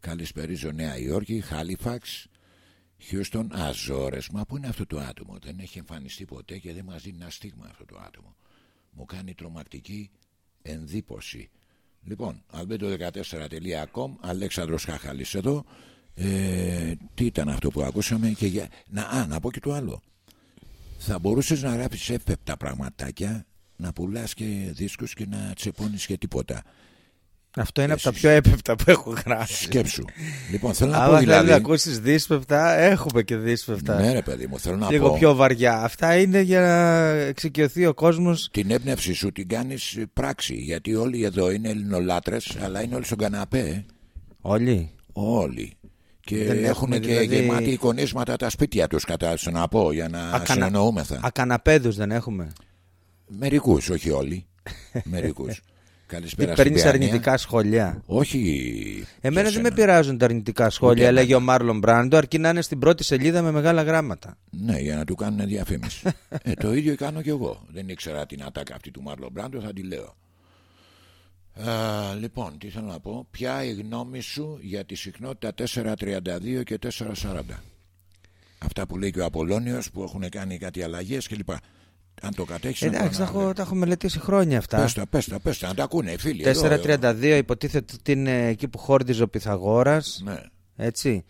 Καλησπερίζω Νέα Υόρκη, Χάλιφαξ, Χιούστον, Αζόρες. Μα πού είναι αυτό το άτομο, δεν έχει εμφανιστεί ποτέ και δεν μας δίνει ένα στίγμα αυτό το άτομο. Μου κάνει τρομακτική ενδύποση. Λοιπόν, albedo14.com, Αλέξανδρος Χάχαλης εδώ. Ε, τι ήταν αυτό που ακούσαμε και για... να, α, να πω και το άλλο. Θα μπορούσες να γράψεις εύπεπτα πραγματάκια, να πουλάς και δίσκους και να τσεπώνεις και τίποτα. Αυτό είναι από τα Εσείς. πιο έπεπτα που έχω γράψει. Σκέψου. λοιπόν, θέλω να πω Αλλά θέλει δηλαδή... να ακούσεις δύσπεπτα, έχουμε και δύσπεπτα. Ναι ρε παιδί μου, θέλω να Λίγο πω... πιο βαριά. Αυτά είναι για να εξοικειωθεί ο κόσμος. Την έμπνευσή σου την κάνεις πράξη. Γιατί όλοι εδώ είναι ελληνολάτρες, αλλά είναι όλοι στον καναπέ. ε. Όλοι. Όλοι. Και Δεν έχουν έχουμε και δηλαδή- γεμάτι εικονίσματα τα σπίτια τους κατά να πω για να Ακανα- συνεννοούμεθα. Ακαναπέδους δεν έχουμε. Μερικούς, όχι όλοι. Μερικούς. Καλησπέρα Παίρνεις στην Παιανία. αρνητικά σχόλια; Όχι. Εμένα για δεν με σένα. πειράζουν τα αρνητικά σχόλια, Ούτε λέγει ο εμένα. Μάρλον Μπράντο, αρκεί να είναι στην πρώτη σελίδα με μεγάλα γράμματα. Ναι, για να του κάνουν διαφήμιση. ε, το ίδιο κάνω κι εγώ. Δεν ήξερα την ατάκα αυτή του Μάρλο Μπράντο, θα τη λέω. Ε, λοιπόν, τι θέλω να πω. Ποια η γνώμη σου για τη συχνότητα 432 και 440. Αυτά που λέει και ο Απολώνιος που έχουν κάνει κάτι αλλαγές κλπ. Αν το κατέχεις να Εντάξει, το τα έχω, τα έχω μελετήσει χρόνια αυτά. Πες τα, πες τα, πες τα, να τα ακούνε οι φίλοι. εδώ, 432 υποτίθεται ότι είναι εκεί που χόρδιζε ο Πυθαγόρας, Ναι, έτσι.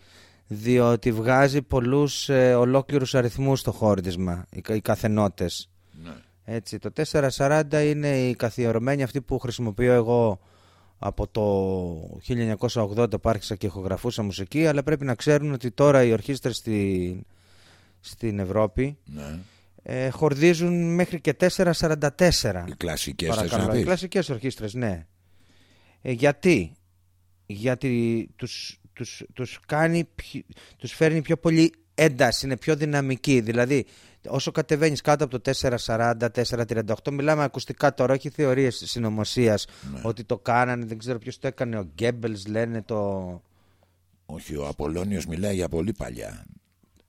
Διότι βγάζει πολλούς ε, ολόκληρους αριθμούς στο χόρδισμα, οι, κα- οι καθενότες. ναι. Έτσι, το 440 είναι η καθιερωμένη αυτή που χρησιμοποιώ εγώ από το 1980 που άρχισα και ηχογραφούσα μουσική, αλλά πρέπει να ξέρουν ότι τώρα οι ορχήστρες στην, στην Ευρώπη ναι. Ε, χορδίζουν μέχρι και 444. Οι κλασικές θες Παρακαλώ, να οι πεις. κλασικές ορχήστρες, ναι. Ε, γιατί, γιατί τους, τους, τους, κάνει, πιο- τους φέρνει πιο πολύ ένταση, είναι πιο δυναμική. Δηλαδή, όσο κατεβαίνεις κάτω από το 440, 438, μιλάμε ακουστικά τώρα, όχι θεωρίες συνωμοσίας Ναι. ότι το κάνανε, δεν ξέρω ποιος το έκανε, ο Γκέμπελς λένε το... Όχι, ο Απολώνιος μιλάει για πολύ παλιά.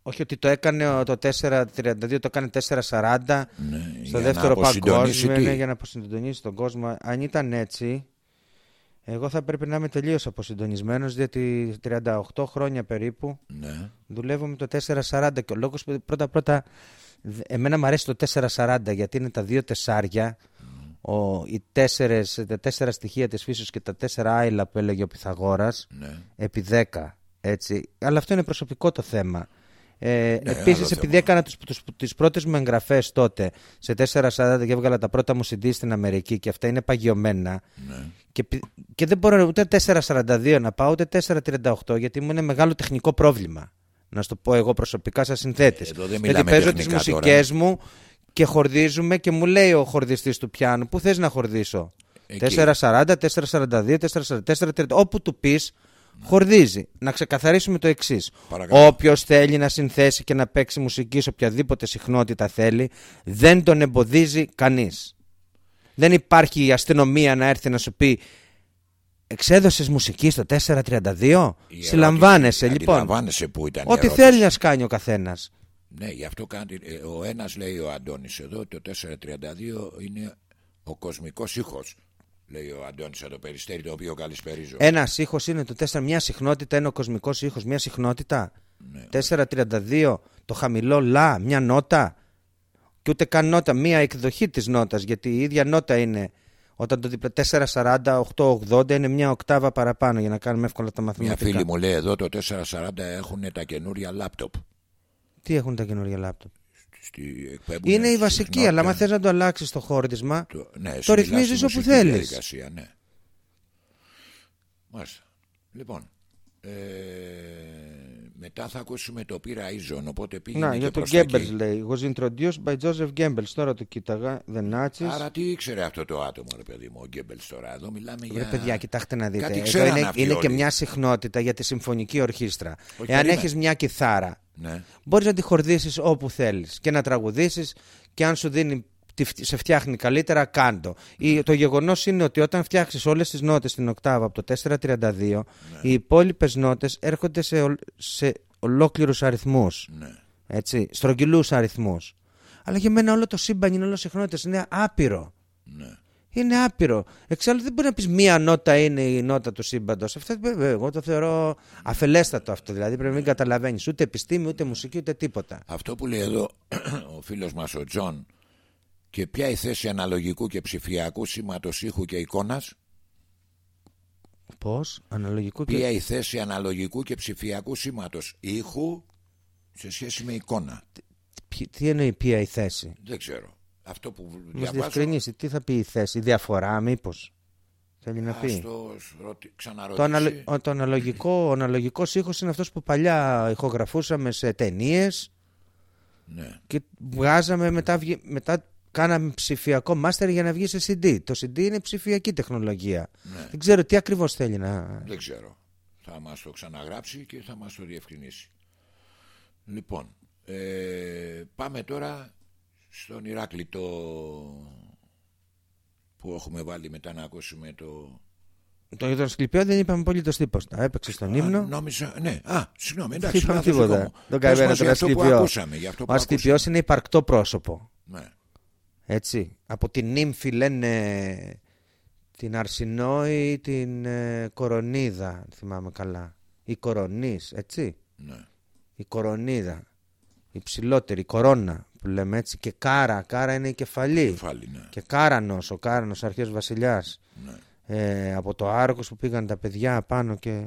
Όχι ότι το έκανε ο- το 432, το έκανε 440 Ναι, στο για δεύτερο να αποσυντονίσει παγκόσμιο τι; ναι, για να αποσυντονίσει τον κόσμο. Αν ήταν έτσι, εγώ θα πρέπει να είμαι τελείως αποσυντονισμένος, διότι 38 χρόνια περίπου Ναι, δουλεύω με το 440 και ο λόγος πρώτα-πρώτα. Εμένα μου αρέσει το 440 γιατί είναι τα δύο τεσσάρια, ο, οι τέσσερες, τα τέσσερα στοιχεία της φύσης και τα τέσσερα άειλα που έλεγε ο Πυθαγόρας ναι. επί 10. Έτσι. Αλλά αυτό είναι προσωπικό το θέμα. Ε, Ναι, Επίσης, άλλο επειδή θέμα. έκανα τους, τους, τις πρώτες μου εγγραφές τότε σε 440 και έβγαλα τα πρώτα μου CD στην Αμερική και αυτά είναι παγιωμένα ναι. και, πι- και δεν μπορώ ούτε 442 να πάω ούτε 438 γιατί μου είναι μεγάλο τεχνικό πρόβλημα. Να σου το πω εγώ προσωπικά σαν συνθέτης. Εδώ δεν γιατί μιλάμε παίζω τις τεχνικά τώρα. μουσικές μου και χορδίζουμε και μου λέει ο χορδιστής του πιάνου πού θες να χορδίσω; Εκεί. 440, 442, 444, 430, όπου του πεις χορδίζει. Να ξεκαθαρίσουμε το εξής. Παρακαλώ. Όποιος θέλει να συνθέσει και να παίξει μουσική σε οποιαδήποτε συχνότητα θέλει, δεν τον εμποδίζει κανείς. Δεν υπάρχει η αστυνομία να έρθει να σου πει Εξέδωσες μουσική στο 432 Η Συλλαμβάνεσαι ερώτηση, λοιπόν Αντιλαμβάνεσαι που ήταν η Ό,τι ερώτηση. θέλει να σκάνει ο καθένας Ναι, γι' αυτό κάνει. ε, Ο ένας λέει ο Αντώνης εδώ, το 432 είναι ο κοσμικός ήχος. Λέει ο Αντώνης από το περιστέρι, το οποίο καλησπερίζω. Ένας ήχος είναι το 4 Μια συχνότητα είναι ο κοσμικός ήχος Μια συχνότητα Ναι. 432 το χαμηλό λα Μια νότα Και ούτε καν νότα Μια εκδοχή της νότας Γιατί η ίδια νότα είναι όταν το διπλα 440, 880 είναι μια οκτάβα παραπάνω για να κάνουμε εύκολα τα Μια μαθηματικά. φίλη μου λέει εδώ το 440 έχουν τα καινούρια λάπτοπ. Τι έχουν τα καινούργια λάπτοπ; Στη, εκπέμπουν Είναι η στη βασική, συχνότητα. αλλά αν θες να το αλλάξεις το χώρισμα, Το, ναι, εσύ το μιλάς ρυθμίζεις στη όπου μουσική θέλεις. διαδικασία, ναι. Μάλιστα. Λοιπόν, ε, μετά θα ακούσουμε το πήρα Ίζον, οπότε πήγαινε Να, και για τον προς τα Goebbels εκεί. λέει. Was introduced by Joseph Goebbels. Τώρα το κοίταγα. The Nazis. Άρα τι ήξερε αυτό το άτομο, ρε παιδί μου, ο Γκέμπελς τώρα. Εδώ μιλάμε Βρε για. παιδιά, κοιτάξτε να δείτε. Κάτι Εδώ ξέρανε είναι, αυτοί είναι και όλοι. μια συχνότητα για τη συμφωνική ορχήστρα. Όχι, Εάν περίμενε. έχεις μια κιθάρα, Ναι, μπορείς να τη χορδίσεις όπου θέλεις και να τραγουδήσεις και αν σου δίνει τη φτ- σε φτιάχνει καλύτερα, κάντο. Η, το γεγονός είναι ότι όταν φτιάξεις όλες τις νότες στην οκτάβα από το 432, οι υπόλοιπες νότες έρχονται σε, ολ- σε ολόκληρους αριθμούς. ναι. Έτσι, στρογγυλούς αριθμούς. Αλλά για μένα όλο το σύμπαν είναι όλο συχνότητες, είναι άπειρο. ναι. Είναι άπειρο. Εξάλλου δεν μπορείς να πεις μία νότα είναι η νότα του σύμπαντος. Αυτό βέβαια, εγώ το θεωρώ αφελέστατο αυτό. Δηλαδή πρέπει να μην καταλαβαίνεις ούτε επιστήμη, ούτε μουσική, ούτε τίποτα. Αυτό που λέει εδώ ο φίλος μας ο Τζον και ποια η θέση αναλογικού και ψηφιακού σήματος ήχου και εικόνας; Πώς, αναλογικό και. Ποια η θέση αναλογικού και ψηφιακού σήματος ήχου σε σχέση με εικόνα; Ποιοι- Τι εννοεί ποια η θέση; Δεν ξέρω Αυτό που Μας διαβάζω διευκρινίσει, τι θα πει η θέση, η διαφορά, μήπως; Θέλει να Ας πει. το ρωτη- Το, ξαναρωτήσει αναλο... ο- το αναλογικό, ο αναλογικός ήχος είναι αυτός που παλιά ηχογραφούσαμε σε ταινίες ναι. και βγάζαμε μετά, βγη- μετά κάναμε ψηφιακό μάστερ για να βγει σε CD. Το CD είναι ψηφιακή τεχνολογία. Ναι. Δεν ξέρω τι ακριβώς θέλει να... Δεν ξέρω. Θα μας το ξαναγράψει και θα μας το διευκρινίσει. Λοιπόν, ε, πάμε τώρα στον Ηράκλειο. Το... που έχουμε βάλει μετά να ακούσουμε το. Το για τον Ασκληπιό δεν είπαμε πολύ το τίποτα. Έπαιξε στον ύμνο. Α, νόμιζα, ναι. Α, συγγνώμη, εντάξει. είπαμε λάθος τίποτα. δικό μου. Τον Πες καημένο μας τον για αυτό που Ασκληπιό. ακούσαμε. Για αυτό Ο που Ασκληπιό είναι υπαρκτό πρόσωπο. ακούσαμε. Ναι. Έτσι. Από την νύμφη λένε την Αρσινόη ή την ε, Κορονίδα, αν θυμάμαι καλά. Η Κορωνίς, έτσι. Ναι. Η Κορωνίδα. Η ψηλότερη, η Κορώνα που λέμε έτσι. Και Κάρα, Κάρα είναι η κεφαλή. Κεφάλι, ναι. Και Κάρανος, ο Κάρανος αρχαίος βασιλιάς. ναι. Ε, από το Άργος που πήγαν τα παιδιά πάνω και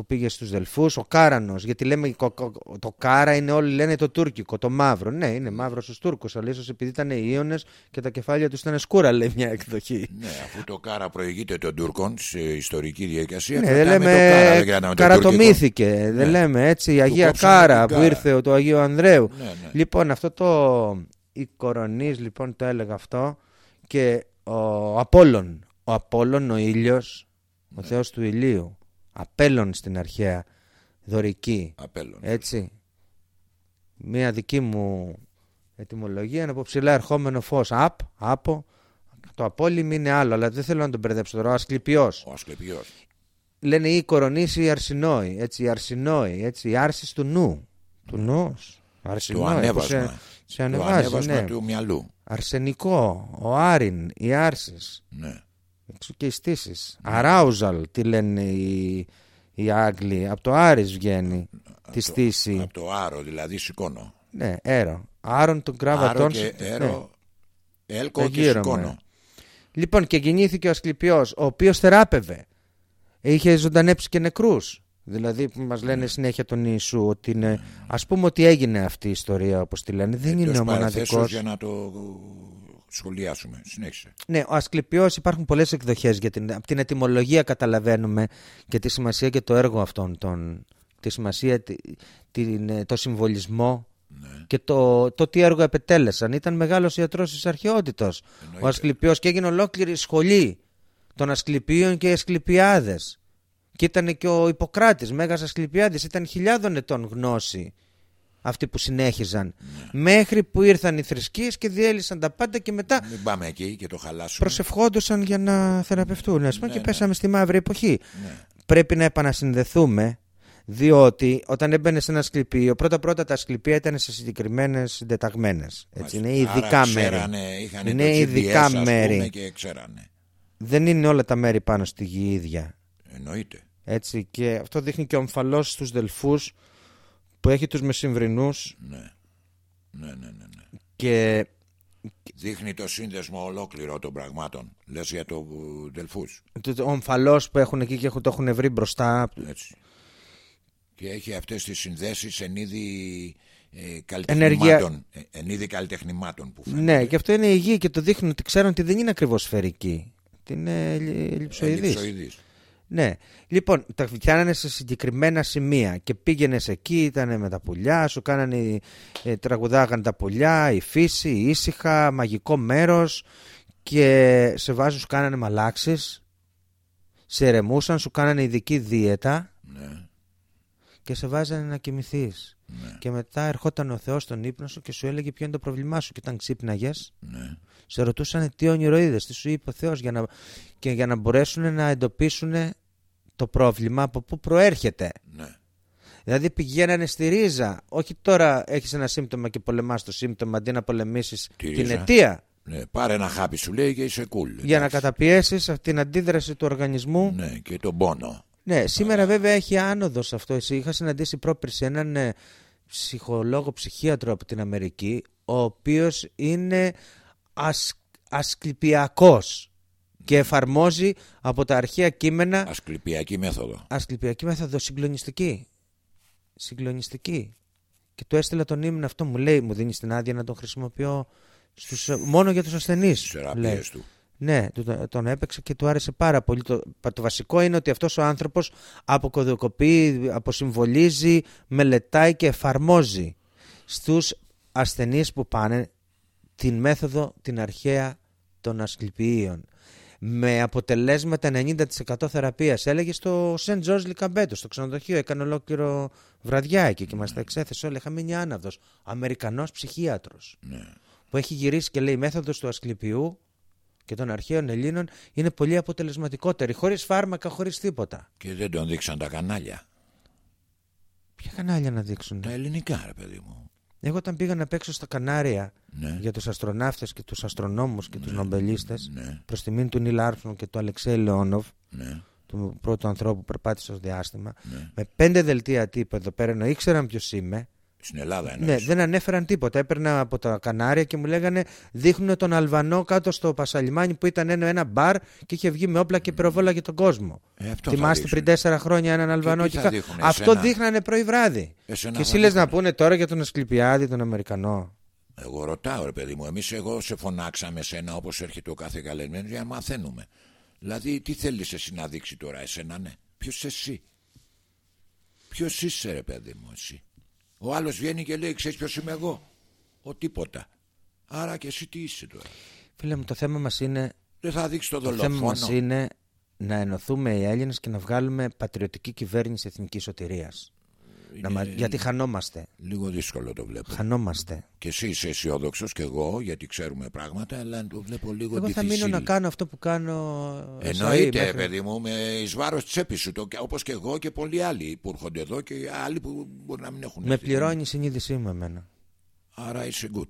που πήγε στους Δελφούς, ο Κάρανος, γιατί λέμε κο- κο- το Κάρα είναι όλοι λένε το τουρκικό, το μαύρο. Ναι, είναι μαύρος στους Τούρκους, αλλά ίσως επειδή ήταν οι Ιώνες και τα κεφάλια τους ήταν σκούρα, λέει μια εκδοχή. Ναι, αφού το κάρα προηγείται των Τούρκων σε ιστορική διαδικασία. Ναι, κρατάμε δεν το κάρα, δεν λέμε κρατάμε το τουρκικό. καρατομήθηκε, δεν λέμε έτσι, η Αγία κόψαμε Κάρα την που κάρα. ήρθε το Αγίου Ανδρέου. Ναι, ναι. Λοιπόν, αυτό το η Κορονής λοιπόν το έλεγα αυτό και ο Απόλλων, ο Απόλλων ο ήλιος, Ναι. ο θεός του ηλίου, απέλλων στην αρχαία δωρική, Απέλλων. έτσι. Μία δική μου ετυμολογία είναι από ψηλά ερχόμενο φως, απ, άπο, το απόλυμη είναι άλλο, αλλά δεν θέλω να τον μπερδέψω τώρα, ο Ασκληπιός. Ο Ασκληπιός. Λένε ή η κορονής ή η αρσινόη, έτσι, η αρσινόη, έτσι, η άρσης του νου. Του νους. Το Αρσινόη, που ανέβασμα. Σε, σε Το ανεβάζει, ανέβασμα ναι. του μυαλού. Αρσενικό, ο άριν, οι άρσεις, Ναι. Εξού και οι στήσεις. Αράουζαλ, τι λένε οι, οι Άγγλοι, από το άρις βγαίνει τη στήση. Από το άρο, δηλαδή σηκώνω. Ναι, έρο. Άρον τον Άρο κράβατον. και ναι. έρο, έλκο Τα και γύρω σηκώνω. μου. Λοιπόν, και γεννήθηκε ο Ασκληπιός, ο οποίος θεράπευε. Είχε ζωντανέψει και νεκρούς. Δηλαδή που μας Ναι. λένε συνέχεια τον Ιησού ότι είναι... Ας πούμε ότι έγινε αυτή η ιστορία όπως τη λένε. Δεν είναι Εντός ο παραθέσεως μοναδικός. για να το σχολιάσουμε. Συνέχισε. Ναι, ο Ασκληπιός υπάρχουν πολλές εκδοχές για την, από την ετυμολογία καταλαβαίνουμε και τη σημασία και το έργο αυτών των, τη σημασία, τη- την, ε, το συμβολισμό Ναι. και το, το τι έργο επετέλεσαν. Ήταν μεγάλος ιατρός της αρχαιότητος Εννοείται. ο Ασκληπιός και έγινε ολόκληρη σχολή των Ασκληπίων και Ασκληπιάδες. Και ήταν και ο Ιπποκράτης, Μέγας Ασκληπιάδης, ήταν χιλιάδων ετών γνώση αυτοί που συνέχιζαν. Ναι. Μέχρι που ήρθαν οι θρησκείες και διέλυσαν τα πάντα και μετά Μην πάμε εκεί και το χαλάσουμε. προσευχόντουσαν για να θεραπευτούν ας πούμε, Ναι, και ναι. πέσαμε στη μαύρη εποχή. Ναι. Πρέπει να επανασυνδεθούμε διότι όταν έμπαινε σε ένα ασκληπείο, πρώτα-πρώτα τα ασκληπία ήταν σε συγκεκριμένες συντεταγμένες. Έτσι, είναι Άρα ειδικά μέρη. ξέρανε, είχαν Είναι το GPS, ειδικά ας πούμε, μέρη. και ξέρανε. Δεν είναι όλα τα μέρη πάνω στη γη ίδια. Εννοείται. Έτσι, και αυτό δείχνει και ο ομφαλός στους Δελφούς που έχει τους μεσημβρινούς Ναι. Ναι, ναι, ναι, ναι. και Δείχνει το σύνδεσμο ολόκληρο των πραγμάτων. Λες για το Δελφούς. το- ο ομφαλός που έχουν εκεί και έχουν- το έχουν βρει μπροστά. Έτσι. Και έχει αυτές τις συνδέσεις εν είδη ε, Ενεργεια- καλλιτεχνημάτων. Ε, εν είδη καλλιτεχνημάτων που φαίνεται. Ναι, και αυτό είναι υγιή και το δείχνουν ότι ξέρουν ότι δεν είναι ακριβώς σφαιρική. Ότι είναι ελλη- ελλειψοειδής. Ελλειψοειδής. Ναι. Λοιπόν, τα φτιάνανε σε συγκεκριμένα σημεία και πήγαινες εκεί, ήταν με τα πουλιά, σου κάνανε, ε, τραγουδάγαν τα πουλιά, η φύση, η ήσυχα, μαγικό μέρος και σε βάζουν σου κάνανε μαλάξεις, σε ερεμούσαν, σου κάνανε ειδική δίαιτα Ναι, και σε βάζανε να κοιμηθείς. ναι, Και μετά ερχόταν ο Θεός στον ύπνο σου και σου έλεγε ποιο είναι το πρόβλημά σου και όταν ξύπναγες ναι. σε ρωτούσαν τι όνειρο είδες, τι σου είπε ο Θεός για να, και για να μπορέσουν να εντοπίσουν το πρόβλημα από πού προέρχεται. ναι. Δηλαδή πηγαίνανε στη ρίζα. Όχι τώρα έχεις ένα σύμπτωμα και πολεμάς το σύμπτωμα αντί να πολεμήσεις Τη την ρίζα. αιτία Ναι, πάρε ένα χάπι σου λέει και είσαι cool. για να εντάξει. καταπιέσεις αυτή την αντίδραση του οργανισμού. Ναι, και τον πόνο. Ναι, σήμερα βέβαια έχει άνοδος αυτό. Εσύ είχα συναντήσει πρόπερση έναν ε, ψυχολόγο, ψυχίατρο από την Αμερική, ο οποίος είναι ασ, ασκληπιακός και εφαρμόζει από τα αρχαία κείμενα Ασκληπιακή μέθοδο. ασκληπιακή μέθοδο συγκλονιστική. Συγκλονιστική. Και του έστειλα τον ύμνο αυτό, μου λέει, μου δίνει την άδεια να τον χρησιμοποιώ στους, μόνο για τους ασθενείς. Τις λέει. θεραπείες του. Ναι, του- τον έπαιξε και του άρεσε πάρα πολύ. Το, το βασικό είναι ότι αυτός ο άνθρωπος αποκωδικοποιεί, αποσυμβολίζει, μελετάει και εφαρμόζει στους ασθενείς που πάνε την μέθοδο την αρχαία των ασκληπίων. Με αποτελέσματα 90% θεραπείας. Έλεγε στο Σεντ Τζορτζ Λικαμπέτο, στο ξενοδοχείο. Έκανε ολόκληρο βραδιά εκεί και μας τα εξέθεσε όλα. Είχα μείνει άναυδος. Αμερικανός ψυχίατρος Ναι. που έχει γυρίσει και λέει η μέθοδος του Ασκληπιού και των αρχαίων Ελλήνων είναι πολύ αποτελεσματικότερη, χωρίς φάρμακα, χωρίς τίποτα. Και δεν τον δείξαν τα κανάλια. Ποια κανάλια να δείξουν. Τα ελληνικά, ρε παιδί μου. Εγώ όταν πήγα να παίξω στα Κανάρια Ναι. για τους αστροναύτες και τους αστρονόμους και τους νομπελίστες Ναι, προς τιμήν του Νίλ Άρμστρονγκ και του Αλεξέη Λεόνοβ ναι, του πρώτου ανθρώπου που περπάτησε στο διάστημα ναι. με πέντε δελτία τύπου εδώ πέρα ενώ ήξεραν ποιος είμαι Στην Ελλάδα ναι, εννοείς. δεν ανέφεραν τίποτα. Έπαιρνα από τα Κανάρια και μου λέγανε δείχνουν τον Αλβανό κάτω στο Πασαλιμάνι που ήταν ένα, ένα μπαρ και είχε βγει με όπλα και πυροβόλαγε τον κόσμο. Ε, αυτό θα Θυμάστε δείξουν. πριν τέσσερα χρόνια έναν Αλβανό τι και θα κα- δείχνουνε, Αυτό εσένα; δείχνανε πρωί βράδυ. Εσένα Και εσύ θα λες να δείχνουνε. πούνε τώρα για τον Ασκληπιάδη, τον Αμερικανό. Εγώ ρωτάω, ρε παιδί μου, εμείς εγώ σε φωνάξαμε σένα όπως έρχεται ο κάθε καλεσμένος για να μαθαίνουμε. Δηλαδή, τι θέλεις εσύ να δείξει τώρα, εσένα, ναι. Ποιος εσύ; Ποιος είσαι, ρε παιδί μου, εσύ; Ο άλλος βγαίνει και λέει: Ξέρεις ποιος είμαι εγώ; Ο τίποτα. Άρα και εσύ τι είσαι τώρα; Φίλε μου, το θέμα μας είναι, Δεν θα δείξει το το θέμα δολοφόνο. μας είναι να ενωθούμε οι Έλληνες και να βγάλουμε πατριωτική κυβέρνηση εθνικής σωτηρίας. Να μα- Γιατί χανόμαστε. Λίγο δύσκολο το βλέπω. Χανόμαστε. Και εσύ είσαι αισιόδοξος και εγώ, γιατί ξέρουμε πράγματα, αλλά το βλέπω λίγο Εγώ θα μείνω difficile. να κάνω αυτό που κάνω. Εννοείται, εσαΐ, μέχρι- παιδί μου, με εις βάρος τσέπη σου, το- όπως και εγώ και πολλοί άλλοι που έρχονται εδώ και άλλοι που μπορεί να μην έχουν Με έρθει. πληρώνει η συνείδησή μου εμένα. Άρα είσαι good.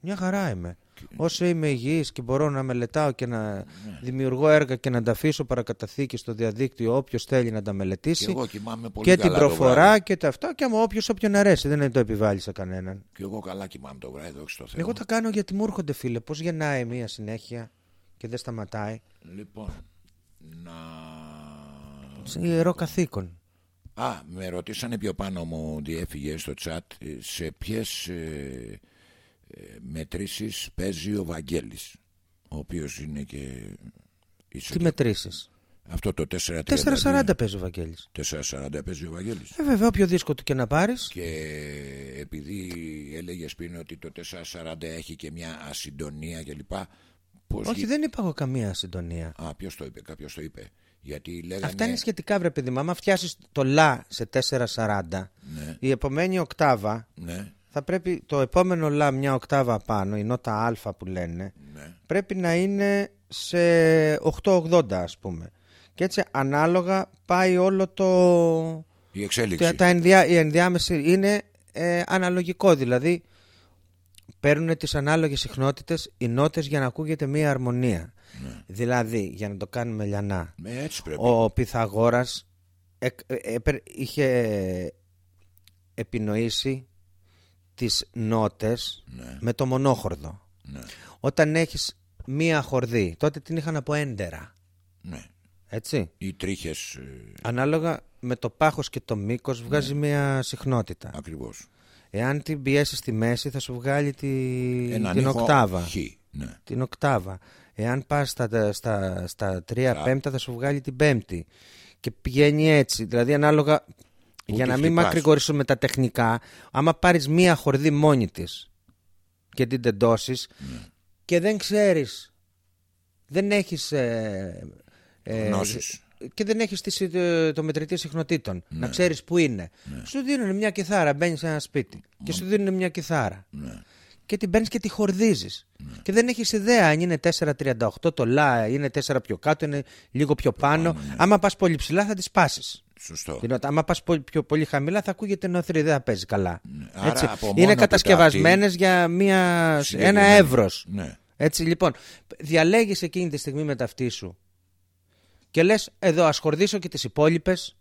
Μια χαρά είμαι. Όσο είμαι υγιής και μπορώ να μελετάω και Ναι. να δημιουργώ έργα και να τα αφήσω παρακαταθήκη στο διαδίκτυο όποιος θέλει να τα Και μελετήσει. εγώ κοιμάμαι πολύ Και την καλά το προφορά βράδυ. και τα αυτά και άμα όποιος όποιον αρέσει. Δεν είναι το επιβάλλει σε κανέναν. Και εγώ καλά κοιμάμαι το βράδυ, δόξα τω Θεώ. Εγώ τα κάνω γιατί μου έρχονται φίλε. Πώς γεννάει μία συνέχεια και δεν σταματάει. Λοιπόν, να... Σε ιερό καθήκον. Α, με ρωτήσανε πιο πάνω μου διέφυγε στο chat ε, σε ποιες ε, ε, μετρήσεις παίζει ο Βαγγέλης ο οποίος είναι και είσαι Τι και- μετρήσεις; αυτό το 4.32 4.40 παίζει ο Βαγγέλης. 4.40 παίζει ο Βαγγέλης Ε, βέβαια, όποιο δίσκο του και να πάρεις και επειδή έλεγε πριν ότι το 4.40 έχει και μια ασυντονία κλπ πώς Όχι, γι- δεν είπα εγώ καμία συντονία. Α, ποιος το είπε, κάποιος το είπε γιατί λέγανε Αυτά είναι σχετικά, βρε παιδί μου. Άμα φτιάσεις το λα σε 4.40, ναι, η επομένη οκτάβα ναι, θα πρέπει το επόμενο λα μια οκτάβα πάνω, η νότα α που λένε, ναι. πρέπει να είναι σε 880 ας πούμε. Και έτσι ανάλογα πάει όλο το... η εξέλιξη Τα, τα ενδιά, η ενδιάμεση είναι ε, αναλογικό, δηλαδή παίρνουν τις ανάλογες συχνότητες οι νότες για να ακούγεται μία αρμονία. Δηλαδή, για να το κάνουμε λιανά, Ε, έτσι πρέπει ο Πυθαγόρας εκ- ε, έπαιρ- είχε επινοήσει τις νότες ναι, με το μονόχορδο. ναι, Όταν έχεις μία χορδή, τότε την είχαν από έντερα. ναι. Έτσι. οι τρίχες ε, Ανάλογα με το πάχος και το μήκος βγάζει μία συχνότητα. ακριβώς Εάν την πιέσεις στη μέση θα σου βγάλει τη... Έναν την ήχο οκτάβα. χ, ναι. Την οκτάβα. Εάν πας στα, στα, στα τρία Στα- πέμπτα θα σου βγάλει την πέμπτη. Και πηγαίνει έτσι. Δηλαδή ανάλογα... για τη να μην χτυπάς. μακρηγορήσω με τα τεχνικά, άμα πάρεις μία χορδή μόνη της και την τεντώσεις Ναι. και δεν ξέρεις, δεν έχεις... Ε, ε, Γνώσεις. και δεν έχεις τις, ε, το μετρητή συχνοτήτων. Ναι. Να ξέρεις που είναι. Σου δίνουν μια κιθάρα, μπαίνεις σε ένα σπίτι και σου δίνουν μια κιθάρα. Ναι. Και την παίρνεις και τη χορδίζεις. Και δεν έχεις ιδέα αν είναι 4,38 το λα, είναι 4 πιο κάτω, είναι λίγο πιο πάνω. πάνω, ναι. Άμα πας πολύ ψηλά θα τι πάσει. Σωστό. Την νότα. Άμα πας πιο πολύ χαμηλά θα ακούγεται νοθρή, δεν θα παίζει καλά. Άρα Έτσι. από μόνο Είναι του κατασκευασμένες για μια, ένα Συγκεκριμένη. εύρος. Ναι. Έτσι λοιπόν, διαλέγεις εκείνη τη στιγμή με ταυτή σου και λες εδώ ας χορδίσω και τις υπόλοιπες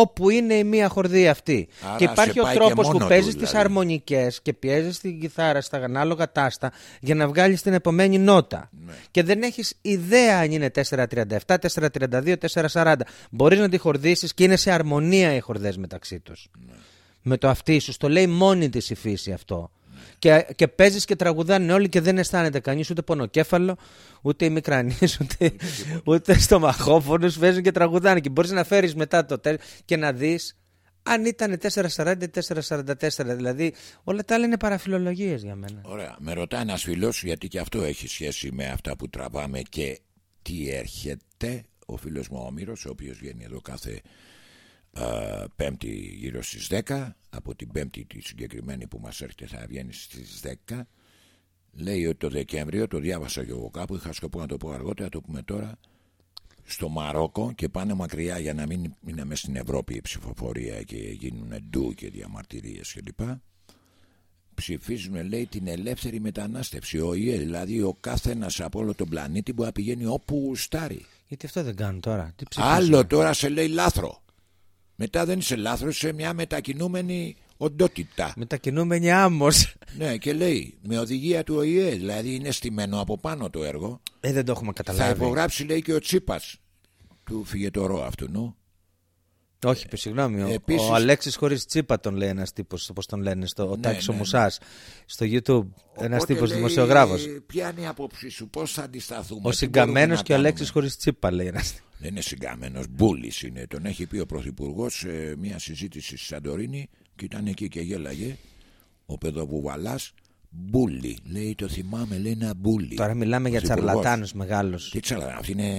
όπου είναι η μία χορδή αυτή. Άρα και υπάρχει σε ο πάει και τρόπος μόνο που του, παίζεις τις δηλαδή. αρμονικές και πιέζεις την κιθάρα στα ανάλογα τάστα για να βγάλεις την επομένη νότα. Ναι. Και δεν έχεις ιδέα αν είναι 4.37, 4.32, 4.40. Μπορείς να τη χορδίσεις και είναι σε αρμονία οι χορδές μεταξύ τους. Ναι. Με το αυτί σου. Το λέει μόνη της η φύση αυτό. Και, και παίζεις και τραγουδάνε όλοι και δεν αισθάνεται κανείς ούτε πονοκέφαλο, ούτε η μικρανή, ούτε, ούτε στομαχόφωνο. Παίζουν και τραγουδάνε. Και μπορείς να φέρεις μετά το τέλο και να δεις αν ήταν 4,40 ή 4,44. Δηλαδή όλα τα άλλα είναι παραφιλολογίες για μένα. Ωραία. Με ρωτάει ένας φίλος, γιατί και αυτό έχει σχέση με αυτά που τραβάμε και τι έρχεται. Ο φίλος μου ο Όμηρος, ο οποίος βγαίνει εδώ κάθε α, Πέμπτη γύρω στις 10. Από την Πέμπτη τη συγκεκριμένη που μας έρχεται θα βγαίνει στις 10. λέει ότι το Δεκέμβριο, το διάβασα και εγώ κάπου, είχα σκοπό να το πω αργότερα, το πούμε τώρα, στο Μαρόκο και πάνε μακριά για να μην είναι μέσα στην Ευρώπη η ψηφοφορία και γίνουν ντου και διαμαρτυρίες κλπ. Ψηφίζουν λέει την ελεύθερη μετανάστευση, ο ΙΕ, δηλαδή ο κάθε ένας από όλο τον πλανήτη μπορεί να πηγαίνει όπου στάρει. Γιατί αυτό δεν κάνουν τώρα. Τι ψηφίζουν; Άλλο τώρα σε λέει λάθρο. Μετά δεν είσαι λάθρος, είσαι μια μετακινούμενη οντότητα. Μετακινούμενη άμμος. Ναι, και λέει με οδηγία του ΟΗΕ, δηλαδή είναι στημένο από πάνω το έργο. Ε, δεν το έχουμε Θα καταλάβει. υπογράψει, λέει και ο Τσίπας του φυγετορό αυτού. νου. Όχι, ε, συγγνώμη. ο- Επίσης- Ο Αλέξης χωρίς τσίπα τον λέει ένας τύπος, όπως τον λένε, στο, ο Ναι, Τάκης ο ναι, Μουσάς, στο YouTube. Ένας Οπότε τύπος λέει, δημοσιογράφος. Ποια είναι η άποψή σου, πώς θα αντισταθούμε. Ο τι συγκαμμένος μπορούμε να και ο Αλέξης κάνουμε. χωρίς τσίπα, λέει ένας. Δεν είναι συγκαμμένος, μπούλης είναι. Τον έχει πει ο Πρωθυπουργός σε μια συζήτηση στη Σαντορίνη και ήταν εκεί και γέλαγε. Ο παιδοβουβαλάς μπούλη. Λέει το θυμάμαι, λέει ένα μπούλη. Τώρα μιλάμε για Πρωθυπουργός. τσαρλατάνου μεγάλου. Τι τσαλα, αυτή είναι...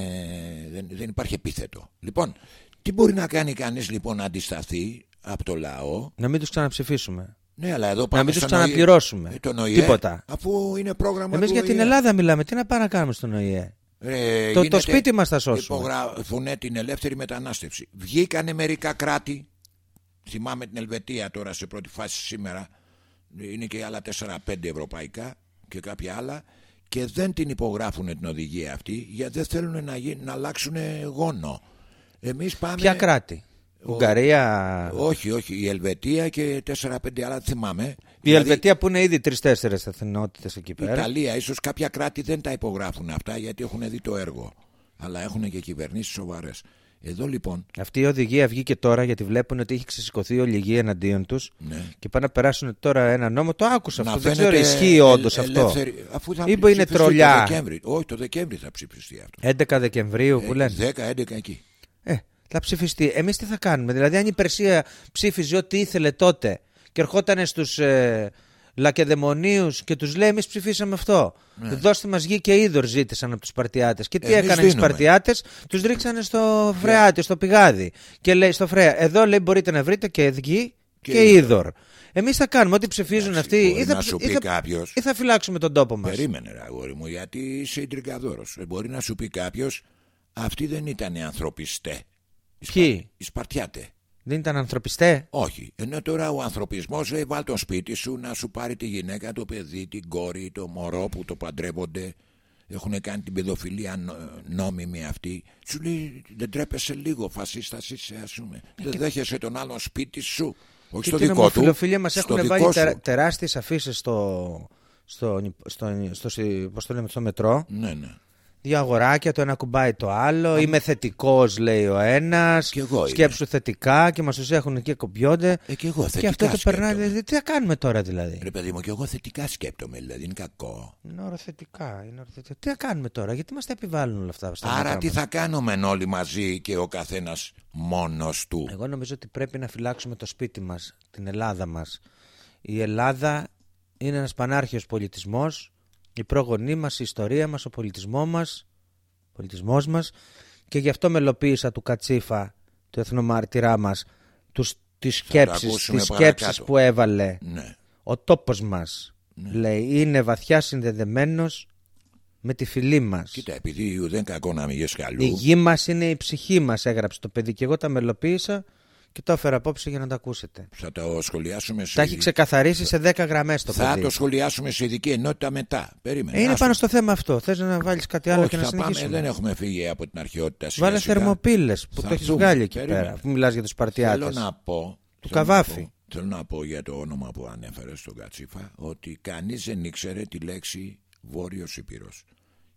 δεν, δεν υπάρχει επίθετο. Λοιπόν, τι μπορεί να κάνει κανείς λοιπόν να αντισταθεί από το λαό; Να μην τους ξαναψηφίσουμε. Ναι, αλλά εδώ πάμε μην τους στον ΟΗΕ. ξαναπληρώσουμε. Ε, τον ΟΗΕ, Τίποτα. Αφού είναι πρόγραμμα Εμείς του για την ΟΗΕ. Ελλάδα μιλάμε. Τι να πάμε να κάνουμε στον ΟΗΕ. Ε, Το- το γίνεται- σπίτι μας θα σώσουμε. Υπογράφουν την ελεύθερη μετανάστευση. Βγήκανε μερικά κράτη. Θυμάμαι την Ελβετία τώρα σε πρώτη φάση σήμερα. Είναι και άλλα 4-5 ευρωπαϊκά και κάποια άλλα. Και δεν την υπογράφουν την οδηγία αυτή γιατί δεν θέλουν να, γι- να αλλάξουν γόνο. Εμείς πάμε... Ποια κράτη; Ουγγαρία. Όχι, όχι. Η Ελβετία και 4-5 άλλα δεν θυμάμαι. Η Δηλαδή, Ελβετία που είναι ήδη τρει-τέσσερι εθνότητες εκεί Η πέρα. Ιταλία, ίσως κάποια κράτη δεν τα υπογράφουν αυτά γιατί έχουν δει το έργο. Αλλά έχουν και κυβερνήσεις σοβαρές. Εδώ λοιπόν, Αυτή η οδηγία βγήκε τώρα γιατί βλέπουν ότι έχει ξεσηκωθεί ολιγή εναντίον τους ναι. και πάνε να περάσουν τώρα ένα νόμο. Το άκουσα να αυτό. Δεν ξέρω, φαίνεται ισχύει όντως ε- αυτό. ελεύθερη- Αφού θα Ή που είναι ψηφιστεί τρολιά. Το Δεκέμβρη. Όχι, το Δεκέμβρη θα ψηφιστεί αυτό. 11 Δεκεμβρίου που λένε. 10-11 εκεί. Ε, θα ψηφιστεί. Εμείς τι θα κάνουμε; Δηλαδή, αν η Περσία ψήφιζε ό,τι ήθελε τότε και ερχόταν στους ε, Λακεδαιμονίους και τους λέει: Εμείς ψηφίσαμε αυτό. Δώστε μας γη και είδωρ, ζήτησαν από τους Σπαρτιάτες. Και τι Ναι. Εμείς έκαναν οι δίνουμε. Σπαρτιάτες, τους ρίξανε στο φρεάτι, στο πηγάδι. Και λέει στο φρέα: Εδώ λέει μπορείτε να βρείτε και γη Και και, είδωρ. Εμείς θα κάνουμε ό,τι ψηφίζουν Εντάξει, αυτοί. μπορεί Ή θα, να σου ή πει θα- κάποιος. ή θα φυλάξουμε τον τόπο μας. Περίμενε, ρε αγόρι μου, γιατί είσαι ιντρικαδόρο. μπορεί να σου πει κάποιος, αυτοί δεν ήταν ανθρωπιστέ. Οι Σπα- Ποιοι; Οι Σπαρτιάτε. Δεν ήταν ανθρωπιστέ; Όχι. Ενώ τώρα ο ανθρωπισμός λέει: Βάλ το σπίτι σου να σου πάρει τη γυναίκα, το παιδί, την κόρη, το μωρό που το παντρεύονται. Έχουν κάνει την παιδοφιλία νο- νόμιμη αυτή. Σου λέει: Δεν τρέπεσαι λίγο, φασίστα είσαι, ας πούμε. Δεν δέχεσαι τον άλλον σπίτι σου. Όχι Και στο την δικό του. ομοφιλοφιλία μας στο έχουν δικό βάλει σου. τερα, τεράστιες αφήσεις στο, στο, στο, στο, στο, πώς το λέμε, στο μετρό. Ναι, ναι. Δύο αγοράκια, το ένα κουμπάει το άλλο. Είμαι θετικός, λέει ο ένας. Κι εγώ είμαι. Σκέψου θετικά και μας τους έχουν εκεί κομπιόνται. Ε, και εγώ και θετικά αυτό το περνάει. σκέπτομαι. Δηλαδή, τι θα κάνουμε τώρα δηλαδή; Ρε παιδί μου, και εγώ θετικά σκέπτομαι, δηλαδή είναι κακό. Είναι οροθετικά. Είναι οροθετικά. Τι θα κάνουμε τώρα, γιατί μας τα επιβάλλουν όλα αυτά. στα Άρα μέτρα τι μας; θα κάνουμε όλοι μαζί και ο καθένας μόνος του; Εγώ νομίζω ότι πρέπει να φυλάξουμε το σπίτι μας, την Ελλάδα μας. Η Ελλάδα είναι ένας πανάρχιος πολιτισμός, η πρόγονή μας, η ιστορία μας, ο πολιτισμό μας, ο πολιτισμός μας και γι' αυτό μελοποίησα του Κατσίφα, του εθνομάρτυρά μας, τους, τις σκέψεις, ακούσουμε τις σκέψεις παρακάτω. που έβαλε. Ναι. Ο τόπος μας, λέει, είναι βαθιά συνδεδεμένος με τη φυλή μας. Κοίτα, επειδή δεν κακό να μην καλού. Η γη μας είναι η ψυχή μας, έγραψε το παιδί και εγώ τα μελοποίησα και το έφερα απόψε για να τα ακούσετε. Θα το σχολιάσουμε σε Τα έχει ειδική- ξεκαθαρίσει σε 10 γραμμές το Θα παιδί. το σχολιάσουμε σε ειδική ενότητα μετά. Περίμενε. Ε, είναι άστο. πάνω στο θέμα αυτό. Θες να βάλεις κάτι άλλο Όχι, και να θα πάμε, συνεχίσουμε; δεν έχουμε φύγει από την αρχαιότητα. σιγά Βάλε σιγά. θερμοπύλες που Θα το έχεις δούμε. βγάλει εκεί Περίμενε. πέρα. Που μιλάς για τους Θέλω Σπαρτιάτες. να πω. Του θέλω να Καβάφη. πω- Θέλω να πω για το όνομα που ανέφερε στον Κατσίφα ότι κανείς δεν ήξερε τη λέξη Βόρειος Ήπειρος.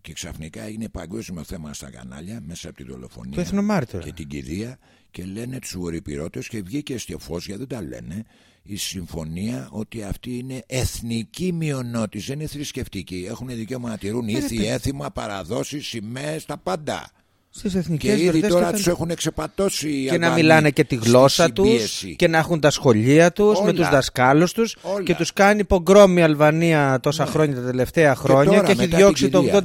Και ξαφνικά είναι παγκόσμιο θέμα στα κανάλια μέσα από τη δολοφονία Το εθνομάρτυρα. και την κηδεία και λένε τους βορειοπυρώτες και βγήκε στο φως γιατί δεν τα λένε η συμφωνία ότι αυτή είναι εθνική μειονότητα, δεν είναι θρησκευτική. Έχουν δικαίωμα να τηρούν ήθη, έθιμα, παραδόσεις, σημαίες, τα πάντα. Στις εθνικές Και ήδη γιορτέ. τώρα και, τους θα- έχουν εξεπατώσει οι και να Αλβανοί μιλάνε και τη στη γλώσσα τους συμπίεση. και να έχουν τα σχολεία τους με Όλα. τους δασκάλους τους Όλα. και τους κάνει πογκρόμ η Αλβανία τόσα χρόνια τα τελευταία χρόνια και, τώρα, έχει μετά διώξει την το κηδεία.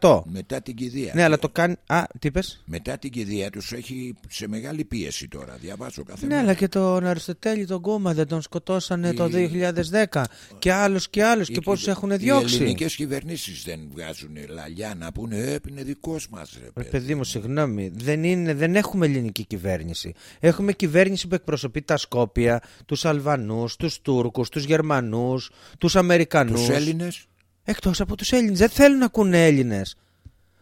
80%. Μετά την κηδεία. Ναι, αλλά το κάνει. Α, τι είπες; Μετά την κηδεία τους έχει σε μεγάλη πίεση τώρα. Διαβάζω κάθε Ναι, μέρα. αλλά και τον Αριστοτέλη τον Κόμμα δεν τον σκοτώσανε το Οι- 2010 και άλλους και άλλους Οι και πόσους κυβε- έχουν Οι διώξει. ελληνικές κυβερνήσεις δεν βγάζουν λαλιά να πούνε Ε, είναι δικός μας. Ρε παιδί μου, συγγνώμη, δεν, είναι, δεν έχουμε ελληνική κυβέρνηση. Έχουμε κυβέρνηση που εκπροσωπεί τα Σκόπια, τους Αλβανούς, τους Τούρκους, τους Γερμανούς, τους Αμερικανούς. Τους Έλληνες. Εκτός από τους Έλληνες. Δεν θέλουν να ακούνε Έλληνες.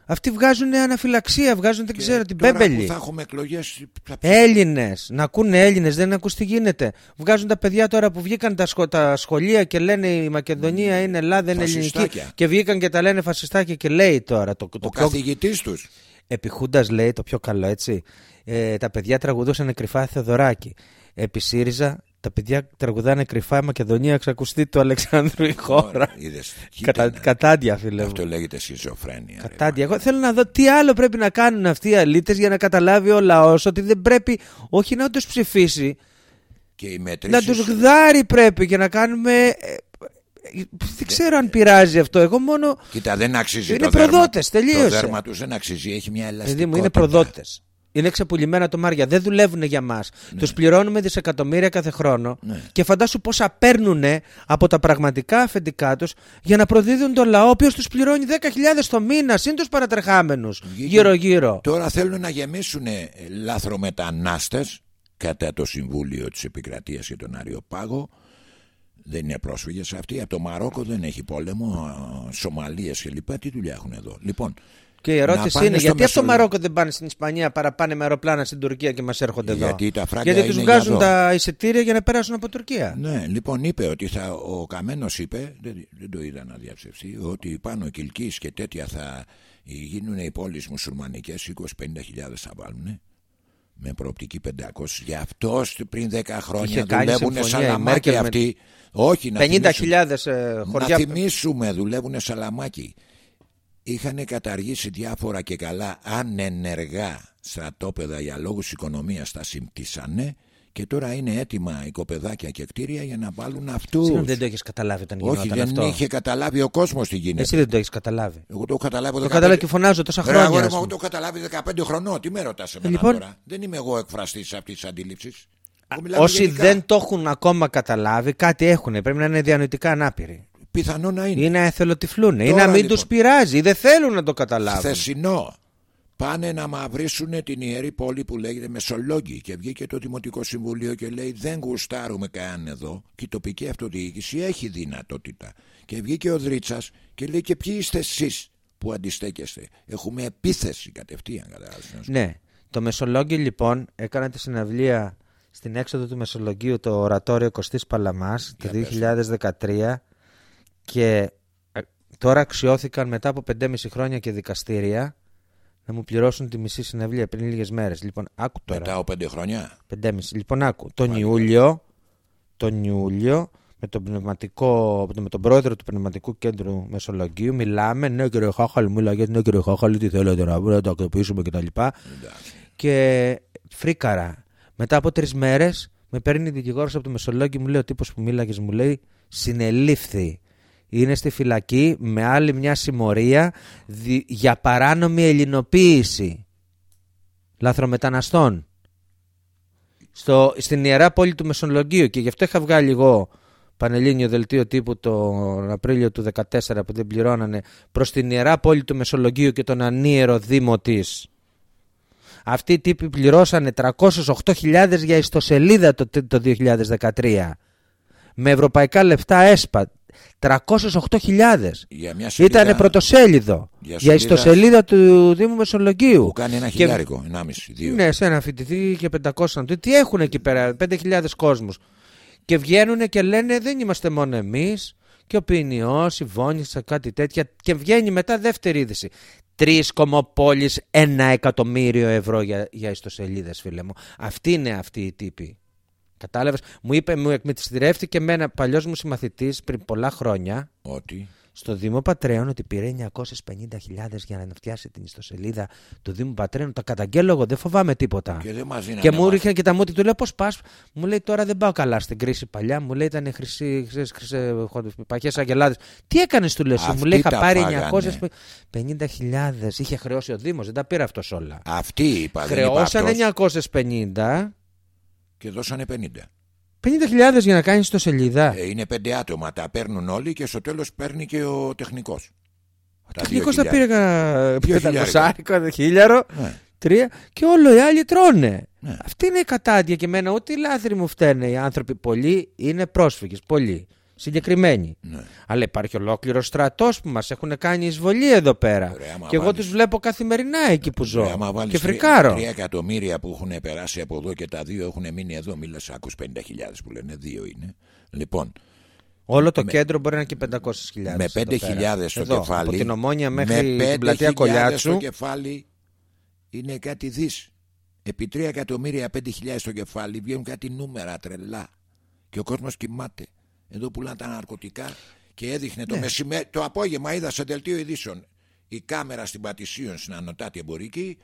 Αυτοί βγάζουν αναφυλαξία, βγάζουν δεν ξέρω την Τώρα πέμπελη. που θα έχουμε εκλογές. Έλληνες. Να ακούνε Έλληνες, δεν ακούς τι γίνεται. Βγάζουν τα παιδιά τώρα που βγήκαν τα, σχο- τα σχολεία και λένε η Μακεδονία είναι Ελλάδα, είναι ελληνική. Φασιστάκια. Και βγήκαν και τα λένε φασιστάκια και λέει τώρα. Το, το Ο πιο... καθηγητής τους. Επιχούντα λέει το πιο καλό, έτσι. Ε, τα παιδιά τραγουδούσαν κρυφά Θεοδωράκη. Επί ΣΥΡΙΖΑ τα παιδιά τραγουδάνε κρυφά Μακεδονία, εξακουστεί του Αλεξάνδρου η χώρα. Κατα, κατάντια, φίλε μου. Αυτό λέγεται σχιζοφρένεια. ρε, Κατάντια. Εγώ θέλω να δω τι άλλο πρέπει να κάνουν αυτοί οι αλήτες για να καταλάβει ο λαός ότι δεν πρέπει όχι να τους ψηφίσει, Και οι να μετρήσεις τους γδάρει πρέπει και να κάνουμε. Ε, ε, Δεν ξέρω αν πειράζει αυτό. Εγώ μόνο. Κοίτα, δεν αξίζει Είναι το δέρμα. προδότες, τελείωσε. Το δέρμα τους δεν αξίζει. Έχει μια ελαστικότητα. Δηλαδή μου είναι προδότες. Είναι ξεπουλημένα το Μάρια. Δεν δουλεύουν για μας. Ναι. Τους πληρώνουμε δισεκατομμύρια κάθε χρόνο. Ναι. Και φαντάσου πόσα παίρνουν από τα πραγματικά αφεντικά τους για να προδίδουν τον λαό, ο οποίος τους πληρώνει 10.000 το μήνα, συν του παρατρεχάμενους. Βγήκε- Γύρω-γύρω. Τώρα θέλουν να γεμίσουν λάθρομετανάστες κατά το Συμβούλιο της Επικρατείας και τον Αριοπάγο. Δεν είναι πρόσφυγες αυτοί. Από το Μαρόκο δεν έχει πόλεμο. Σομαλίες και λοιπά. Τι δουλειά έχουν εδώ. Λοιπόν, Και η να ερώτηση πάνε είναι στο γιατί από το Μεσολο- Μαρόκο δεν πάνε στην Ισπανία παρά πάνε με αεροπλάνα στην Τουρκία και μας έρχονται εδώ; Γιατί τα φράγκα Γιατί τους είναι για βγάζουν εδώ. τα εισιτήρια για να περάσουν από Τουρκία; Ναι, λοιπόν είπε ότι θα, ο Καμένος είπε, δεν, δεν το είδα να διαψευστεί, ότι πάνω Κιλκής και τέτοια θα γίνουν οι πόλεις μουσουλμανικές 20-50 χιλιάδες θα βάλουν με προοπτική 500. Γι' αυτό πριν 10 χρόνια Είχε κάνει δουλεύουν συμφωνία η σαλαμάκι Μέρκελ με- αυτοί. Όχι, να 50.000 θυμίσουμε, ε, να χωριά. θυμίσουμε δουλεύουν σαλαμάκι. Είχαν καταργήσει διάφορα και καλά ανενεργά στρατόπεδα για λόγους οικονομίας τα συμπτήσανε και τώρα είναι έτοιμα οικοπεδάκια και κτίρια για να βάλουν αυτούς. Συγγνώμη, δεν το έχεις καταλάβει όταν Όχι, γινόταν δεν αυτό; είχε καταλάβει ο κόσμος τι γίνεται. Εσύ δεν το έχεις καταλάβει; Εγώ το έχω καταλάβει Το 15 κατάλαβα και φωνάζω τόσα Ρε, χρόνια. αγόρι ας μου, εγώ πούμε. το έχω καταλάβει 15 χρονών. Τι με ρωτάς εμένα λοιπόν- τώρα; Δεν είμαι εγώ εκφραστής αυτής της αντίληψης. Εγώ μιλάω Όσοι γενικά. δεν το έχουν ακόμα καταλάβει, κάτι έχουν. Πρέπει να είναι διανοητικά ανάπηροι. Πιθανό να είναι. Ή να εθελοτυφλούν. Ή Τώρα, να μην λοιπόν. του πειράζει. Ή δεν θέλουν να το καταλάβουν. Χθεσινό. Πάνε να μαυρίσουν την ιερή πόλη που λέγεται Μεσολόγγι και βγήκε το Δημοτικό Συμβουλίο και λέει δεν γουστάρουμε καν εδώ και η τοπική αυτοδιοίκηση έχει δυνατότητα. Και βγήκε ο Δρίτσας και λέει και ποιοι είστε εσείς που αντιστέκεστε; Έχουμε επίθεση κατευθείαν κατάλαβες. Ναι. Το Μεσολόγγι λοιπόν έκανε τη συναυλία στην έξοδο του Μεσολογγίου το ορατόριο Κωστής Παλαμάς το Για πες. 2013 και ε, τώρα αξιώθηκαν μετά από 5,5 χρόνια και δικαστήρια να μου πληρώσουν τη μισή συναυλία πριν λίγες μέρες. Λοιπόν, άκου τώρα. Μετά από πέντε χρόνια. 5,5. Λοιπόν, άκου. Τον Ιούλιο, τον Ιούλιο με τον, πνευματικό, με τον πρόεδρο του Πνευματικού Κέντρου Μεσολογγίου μιλάμε. Ναι, κύριε Χάχαλη, μου λέγεται, ναι, κύριε Χάχαλη, τι θέλετε να πούμε, να το αξιοποιήσουμε κτλ. Και φρίκαρα. Μετά από τρεις μέρες με παίρνει δικηγόρος από το Μεσολόγγι, μου λέει ο τύπος που μίλαγες, μου λέει συνελήφθη. Είναι στη φυλακή με άλλη μια συμμορία δι- για παράνομη ελληνοποίηση λαθρομεταναστών. Στο, στην ιερά πόλη του Μεσολογγίου. Και γι' αυτό είχα βγάλει εγώ πανελλήνιο δελτίο τύπου τον Απρίλιο του 2014 που δεν πληρώνανε προς την ιερά πόλη του Μεσολογγίου και τον ανίερο δήμο της. Αυτοί οι τύποι πληρώσανε 308.000 για ιστοσελίδα το, το 2013 με ευρωπαϊκά λεφτά έσπα 308.000 Για μια σελίδα ήταν πρωτοσέλιδο Για για, σελίδα- ιστοσελίδα του Δήμου Μεσολογγίου που κάνει ένα Και- χιλιάρικο, ενάμιση, δύο. ναι, σε ένα φοιτητή και 500 να του. Τι έχουν εκεί πέρα, 5.000 κόσμους. Και βγαίνουν και λένε δεν είμαστε μόνο εμείς και ο ποινιός, η Βόνιτσα, κάτι τέτοια. Και βγαίνει μετά δεύτερη είδηση. Τρεις κομμοπόλεις, ένα εκατομμύριο ευρώ για, για ιστοσελίδες, φίλε μου. Αυτή είναι αυτή η τύπη. Κατάλαβες, μου είπε, μου εκμετιστηρεύτηκε με ένα παλιός μου συμμαθητής πριν πολλά χρόνια Ότι; στο Δήμο Πατρέων ότι πήρε 950.000 για να φτιάσει την ιστοσελίδα του Δήμου Πατρέων. Τα καταγγέλω εγώ, δεν φοβάμαι τίποτα. Και, δεν μας δίνανε Και μου μας- ρίχνε και τα μούτι του λέω πώς πας; Μου λέει τώρα δεν πάω καλά στην κρίση παλιά. Μου λέει ήταν χρυσή, παχές αγελάδες. Τι έκανες του λέω, σου; μου Αυτοί λέει είχα τα πάρει φάγανε. 950.000. Είχε χρεώσει ο Δήμος, δεν τα πήρε αυτό όλα. Αυτοί είπα, δεν είπα Χρεώσανε αυτός, 950. Και δώσανε 50. 50.000 για να κάνεις το σελίδα. Ε, είναι πέντε άτομα, τα παίρνουν όλοι και στο τέλος παίρνει και ο τεχνικός. Τα Τεχνικός δύο τα πήρε κανένα Δύο πεντακοσάρικο, χίλιαρο, Ναι. τρία και όλο οι άλλοι τρώνε. Ναι. Αυτή είναι η κατάντια και εμένα ούτε οι λάθροι μου φταίνε. Οι άνθρωποι πολλοί είναι πρόσφυγες, πολλοί. Συγκεκριμένοι. Ναι. Αλλά υπάρχει ολόκληρος στρατός που μας έχουν κάνει εισβολή εδώ πέρα. Ωραία, άμα και εγώ βάλεις- τους βλέπω καθημερινά εκεί που ζω. Ε, άμα βάλεις και τρία- φρικάρω. Τρία εκατομμύρια που έχουν περάσει από εδώ και τα δύο έχουν μείνει εδώ. Μίλα, άκους 50.000 που λένε, δύο είναι. Λοιπόν, Όλο το με- κέντρο μπορεί να είναι και 500.000. με εδώ 5.000 πέρα. στο Εδώ, κεφάλι. Από την Ομόνια με μέχρι την πλατεία 5.000 Κολιάτσου. στο κεφάλι είναι κάτι δις. Επί 3 εκατομμύρια 5.000 στο κεφάλι βγαίνουν κάτι νούμερα τρελά. Και ο κόσμος κοιμάται. Εδώ πουλάνε τα ναρκωτικά και έδειχνε Ναι. το μεσημέρι, το απόγευμα είδα σε δελτίο ειδήσεων η κάμερα στην Πατησίων στην Ανωτάτη Εμπορική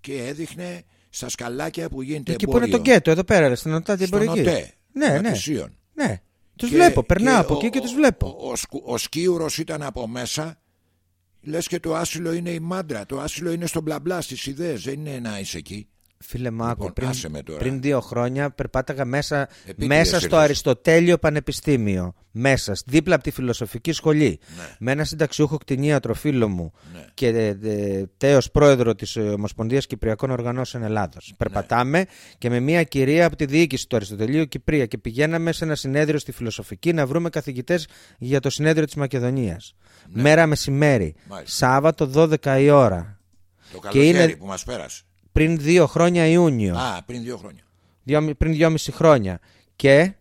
και έδειχνε στα σκαλάκια που γίνεται Εκεί που είναι εμπόριο. το γκέτο, εδώ πέρα, ρε, στην Οτάτη Στον Εμπορική. ΟΤΕ, Ναι, ναι. Πατησίων. ναι. Τους Και- βλέπω, περνάω και από ο- εκεί και τους ο- βλέπω. Ο, ο, σκου- ο σκίουρος ήταν από μέσα. Λες και το άσυλο είναι η μάντρα. Το άσυλο είναι στο μπλα μπλα στις ιδέες. Δεν είναι να είσαι εκεί. Φίλε μου, άκου, Λοιπόν, άσε με πριν, τώρα. πριν δύο χρόνια περπάταγα μέσα, Επίτηδες μέσα στο ήρθες. Αριστοτέλειο Πανεπιστήμιο. Μέσα, δίπλα από τη φιλοσοφική σχολή. Ναι. Με ένα συνταξιούχο κτηνίατρο φίλο μου Ναι. και ε, ε, τέος πρόεδρο της Ομοσπονδίας Κυπριακών Οργανώσεων Ελλάδος. Ναι. Περπατάμε και με μια κυρία από τη διοίκηση του Αριστοτελείου Κυπρία και πηγαίναμε σε ένα συνέδριο στη φιλοσοφική να βρούμε καθηγητές για το συνέδριο της Μακεδονίας. Μέρα μεσημέρι, Ναι. Μάλιστα. Σάββατο 12 η ώρα. Το Και καλοκαίρι είναι- που μας πέρασε. Πριν δύο χρόνια Ιούνιο. Α, πριν δύο χρόνια. Δυο- πριν δυόμιση χρόνια. Και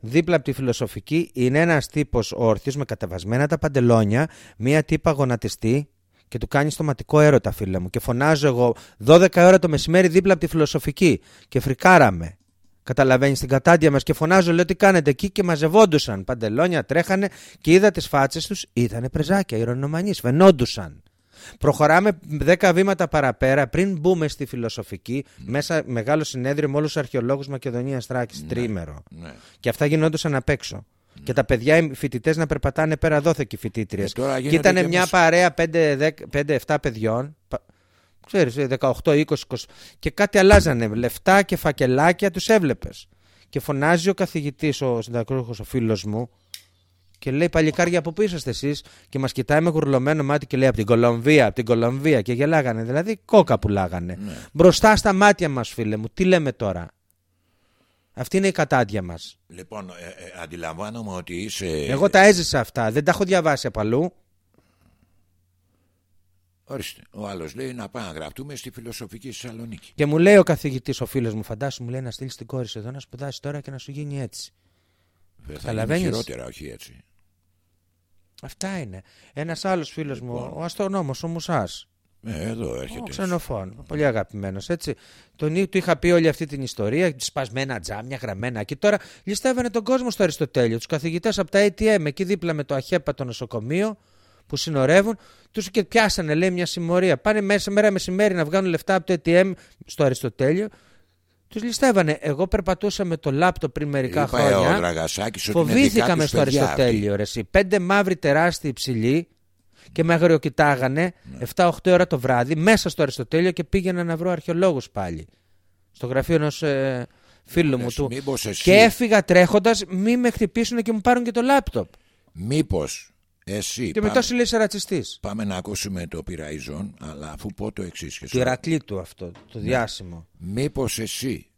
δίπλα από τη φιλοσοφική είναι ένας τύπος όρθιος με κατεβασμένα τα παντελόνια, μία τύπα γονατιστή και του κάνει στοματικό έρωτα, φίλε μου. Και φωνάζω εγώ 12 ώρα το μεσημέρι δίπλα από τη φιλοσοφική και φρικάραμε. Καταλαβαίνεις την κατάντια μας και φωνάζω, λέω τι κάνετε εκεί και μαζευόντουσαν. Παντελόνια τρέχανε και είδα τις φάτσες τους, ήταν πρεζάκια, ηρωνομανείς, φαινόντουσαν. Προχωράμε 10 βήματα παραπέρα πριν μπούμε στη φιλοσοφική, μέσα μεγάλο συνέδριο με όλους τους αρχαιολόγους Μακεδονίας Θράκης, τρίμερο. Ναι. Και αυτά γινόντουσαν απ' έξω. Και τα παιδιά, οι φοιτητές να περπατάνε πέρα δόθε και οι φοιτήτριες. Ε, τώρα Και γίνεται ήταν και μια μες- παρέα 5-7 παιδιών. πα- Ξέρεις, 18, 20, 20. Και κάτι αλλάζανε. Λεφτά και φακελάκια τους έβλεπες. Και φωνάζει ο καθηγητής, ο συνταξιούχος, ο φίλος μου, και λέει: Παλικάρια, από πού είσαστε εσείς, και μας κοιτάει με γουρλωμένο μάτι και λέει: Από την Κολομβία, από την Κολομβία. Και γελάγανε. Δηλαδή, κόκα πουλάγανε. Ναι. Μπροστά στα μάτια μας, φίλε μου, τι λέμε τώρα; Αυτή είναι η κατάντια μας. Λοιπόν, ε, ε, αντιλαμβάνομαι ότι είσαι. Εγώ τα έζησα αυτά. Δεν τα έχω διαβάσει από αλλού. Ορίστε. Ο άλλος λέει να πάμε να γραφτούμε στη φιλοσοφική στη Θεσσαλονίκη. Και μου λέει ο καθηγητής, ο φίλος μου, φαντάσου, μου λέει να στείλεις την κόρη σου εδώ να σπουδάσει τώρα και να σου γίνει έτσι. Δεν θα γίνει Καταλαβαίνεις; χειρότερα, όχι έτσι. Αυτά είναι. Ένας άλλος φίλος μου, Λοιπόν. ο αστρονόμος, ο Μουσάς. Ε, εδώ Ο έρχεται. ξενοφών. Πολύ αγαπημένος, έτσι. Τον, του είχα πει όλη αυτή την ιστορία, σπασμένα τζάμια, γραμμένα. Και τώρα ληστεύανε τον κόσμο στο Αριστοτέλειο. Τους καθηγητές από τα ATM, εκεί δίπλα με το αχέπατο νοσοκομείο που συνορεύουν, τους και πιάσανε, λέει, μια συμμορία. Πάνε μέσα μέρα μεσημέρι να βγάλουν λεφτά από το ATM στο Αριστοτέλειο. Τους ληστεύανε. Εγώ περπατούσα με το λάπτο πριν μερικά Είπα ε, ο χρόνια. Δραγασάκης ότι είναι δικά Φοβήθηκαμε τους στο παιδιά Αριστοτέλειο, ρε, εσύ. Πέντε μαύροι τεράστιοι υψηλοί και με αγριοκοιτάγανε Ναι. 7-8 ώρα το βράδυ μέσα στο Αριστοτέλειο και πήγαινα να βρω αρχαιολόγους πάλι. Στο γραφείο ενός φίλου μου Λες, του. μήπως εσύ- Και έφυγα τρέχοντας, μη με χτυπήσουν και μου πάρουν και το λάπτοπ. Μήπως εσύ Και πάμε, μετά σου λέει είσαι ρατσιστής. πάμε να ακούσουμε το πειραϊζόν, αλλά αφού πω το εξής. Του Ηρακλήτου αυτό, το Ναι. διάσημο. Μήπως εσύ,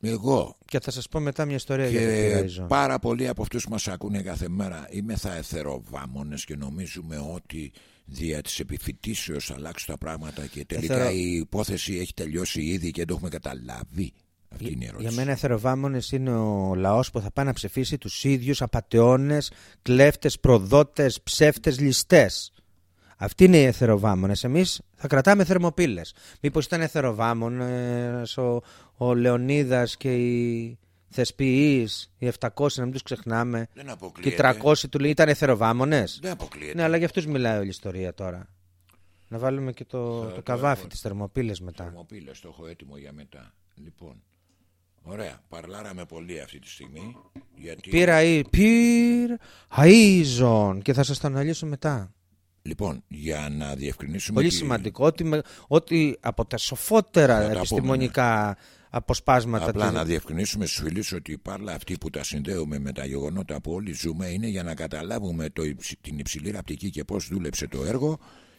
εγώ Και θα σας πω μετά μια ιστορία για το και Πειραϊζόν. πάρα πολλοί από αυτούς μας ακούνε κάθε μέρα είμαι θα εθεροβάμονες και νομίζουμε ότι δια της επιφυτίσεως θα αλλάξουν τα πράγματα και τελικά Εθερο- η υπόθεση έχει τελειώσει ήδη και δεν το έχουμε καταλάβει. Αυτή είναι η ερώτηση. Για μένα εθεροβάμονε είναι ο λαός που θα πάει να ψηφίσει τους ίδιους απαταιώνε, κλέφτες, προδότες, ψεύτες, ληστές. Αυτοί είναι οι εθεροβάμονε. Εμείς θα κρατάμε θερμοπύλες. Μήπως ήταν εθεροβάμονε ο, ο Λεωνίδας και η θεσποιείς, οι 700 να μην τους ξεχνάμε. Δεν Και οι αποκλείεται. 300 του λέει ήταν εθεροβάμονες. Δεν αποκλείεται. Ναι, αλλά για αυτούς μιλάει όλη η ιστορία τώρα. Να βάλουμε και το, Θα το το καβάφι, έχω. τις θερμοπύλες μετά. Θερμοπύλες, το έχω έτοιμο για μετά. Λοιπόν, ωραία. Παρλάραμε πολύ αυτή τη στιγμή. Γιατί... Πήρα ή πυρ αΐζον και θα σας το αναλύσω μετά. Λοιπόν, για να διευκρινίσουμε. Πολύ τη- σημαντικό ότι, με- ότι από τα σοφότερα Θα τα επιστημονικά αποσπάσματα Απλά της- να διευκρινίσουμε στους φίλους ότι η πάρλα αυτή που τα συνδέουμε με τα γεγονότα που όλοι ζούμε είναι για να καταλάβουμε το, υψη- την υψηλή ραπτική και πώς δούλεψε το έργο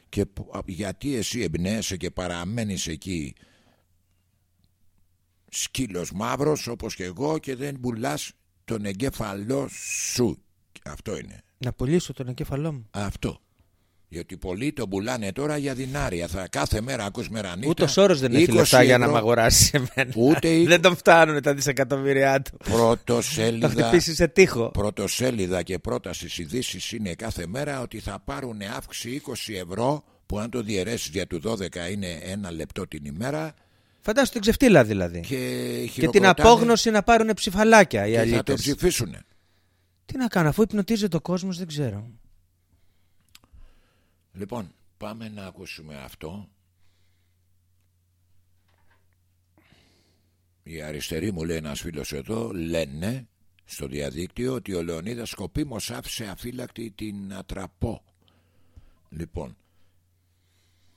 και που- α, γιατί εσύ εμπνέεσαι και παραμένεις εκεί σκύλος μαύρος όπως και εγώ και δεν πουλάς τον εγκέφαλό σου. Αυτό είναι. να πουλήσω τον εγκέφαλό μου. Αυτό. Γιατί πολλοί τον πουλάνε τώρα για δινάρια. Θα κάθε μέρα ακούς μερανύχτα. Ούτε ο όρο δεν έχει 20 λεφτά για να ευρώ. μ' αγοράσει εμένα. Ούτε η- δεν τον φτάνουν τα δισεκατομμύρια του. Θα Πρωτοσέλιδα, χτυπήσεις σε τείχο. πρωτοσέλιδα και πρότασης ειδήσεις είναι κάθε μέρα ότι θα πάρουν αύξηση 20 ευρώ που αν το διαιρέσεις για του 12 είναι ένα λεπτό την ημέρα Φαντάσου την ξεφτύλα δηλαδή. και, Και την χειροκροτάνε απόγνωση να πάρουν ψηφαλάκια οι και θα το αλήτες. ψηφίσουν. Τι να κάνω, αφού υπνοτίζεται ο κόσμος δεν ξέρω. Λοιπόν, πάμε να ακούσουμε αυτό. Οι αριστεροί μου λέει ένας φίλος εδώ λένε στο διαδίκτυο ότι ο Λεωνίδας σκοπίμως άφησε αφύλακτη την Ατραπό. Λοιπόν,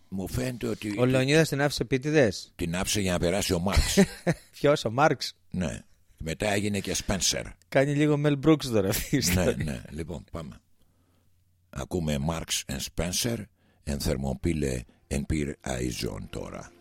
μου φαίνεται ότι Ο Λεωνίδας την άφησε επίτηδες. την άφησε για να περάσει ο Μάρξ. Ποιος, ο Μάρξ; ναι. Μετά έγινε και Σπένσερ. Κάνει λίγο Μελ Μπρούξ τώρα αυτή η ναι, ιστορία. ναι. Λοιπόν, πάμε. Ακούμε Marx and Spencer εν θερμοπύλε εν πυρ αίζων τώρα.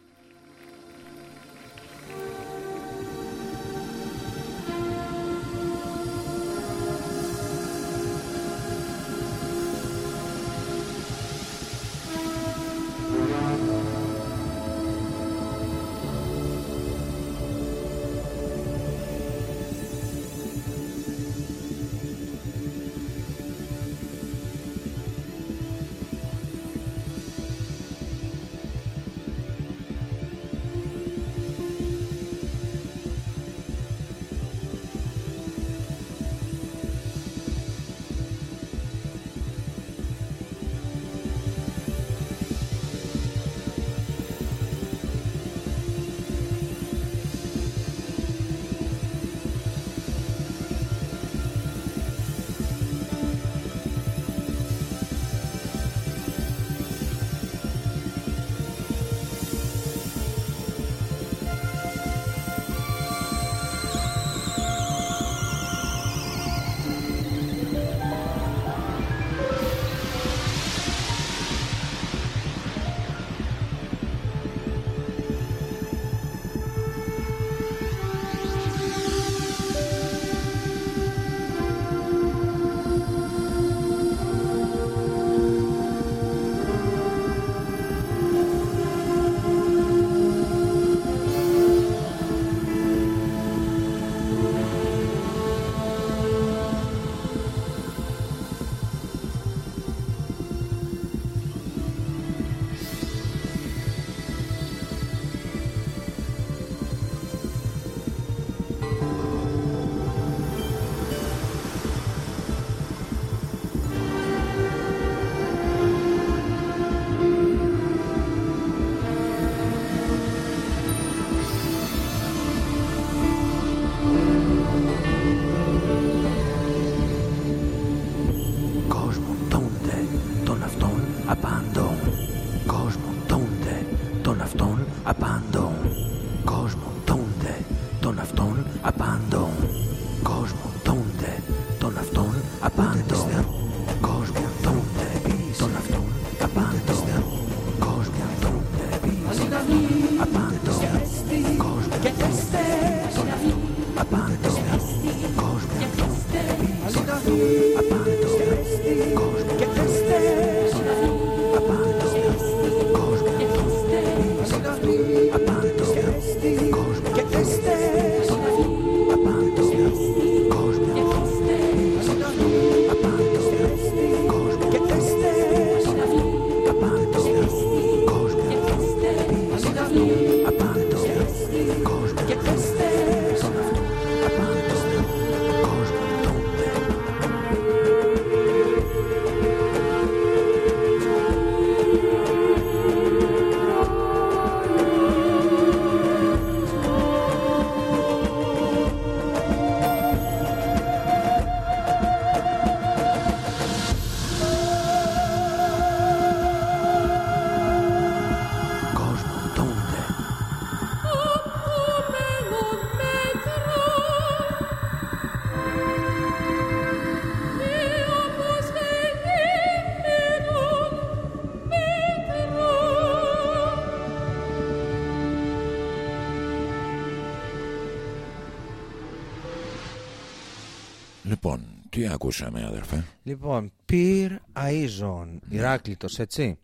Τι ακούσαμε αδερφέ. Λοιπόν, Πυρ Αΐζων, Ηράκλειτος, έτσι.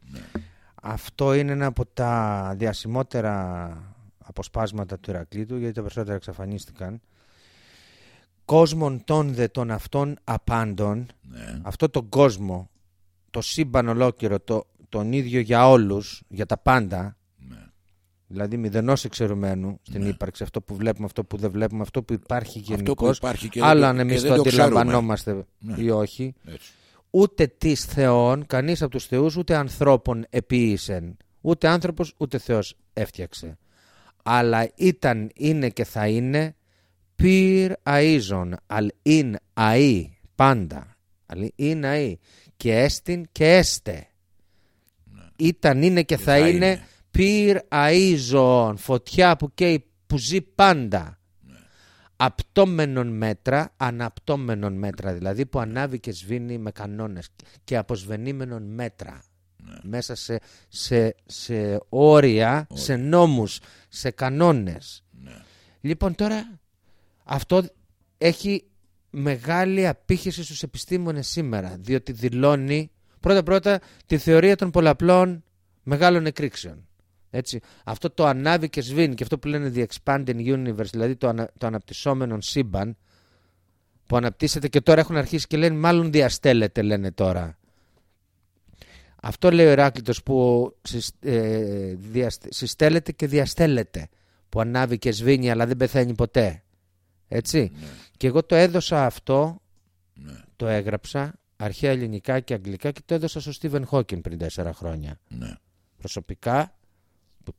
Αυτό είναι ένα από τα διασημότερα αποσπάσματα του Ηρακλήτου, γιατί τα περισσότερα εξαφανίστηκαν. Κόσμον των δε των αυτών απάντων, Ναι. αυτό τον κόσμο, το σύμπαν ολόκληρο, το, τον ίδιο για όλους, για τα πάντα, Ναι. Δηλαδή μηδενός εξαιρουμένου στην ύπαρξη, αυτό που βλέπουμε, αυτό που δεν βλέπουμε, αυτό που υπάρχει Αυτό που γενικώς, υπάρχει και άλλο δεν αν το- εμείς και το δεν το ξέρουμε. αντιλαμβανόμαστε Ναι. ή όχι, Έτσι. ούτε της θεών, κανείς από τους θεούς, ούτε ανθρώπων επίησεν. Ούτε άνθρωπος, ούτε Θεός έφτιαξε. Αλλά ήταν, είναι και θα είναι πυρ αΐζων, αλ ειν αΐ, πάντα. Αλ ειν αΐ. Και έστιν και έστε. Ήταν, είναι και, θα, θα είναι, είναι. Πυρ αΐζων, φωτιά που καίει, που ζει πάντα. Απτόμενον μέτρα, αναπτόμενον μέτρα, δηλαδή που ανάβει και σβήνει με κανόνες και αποσβενήμενον μέτρα. Μέσα σε, σε, σε όρια, σε νόμους, σε κανόνες. Λοιπόν τώρα αυτό έχει μεγάλη απήχηση στους επιστήμονες σήμερα, διότι δηλώνει πρώτα-πρώτα τη θεωρία των πολλαπλών μεγάλων εκρήξεων. Έτσι. Αυτό το ανάβει και σβήνει και αυτό που λένε the expanding universe, δηλαδή το, ανα, το αναπτυσσόμενο σύμπαν, που αναπτύσσεται και τώρα έχουν αρχίσει και λένε μάλλον διαστέλλεται λένε τώρα. Αυτό λέει ο Ηράκλειτος που συς- ε, διαστε- συστέλλεται και διαστέλλεται, που ανάβει και σβήνει αλλά δεν πεθαίνει ποτέ. Έτσι. Και εγώ το έδωσα αυτό, το έγραψα, αρχαία ελληνικά και αγγλικά και το έδωσα στο Στίβεν Χόκιν πριν 4 χρόνια. Ναι. Προσωπικά που-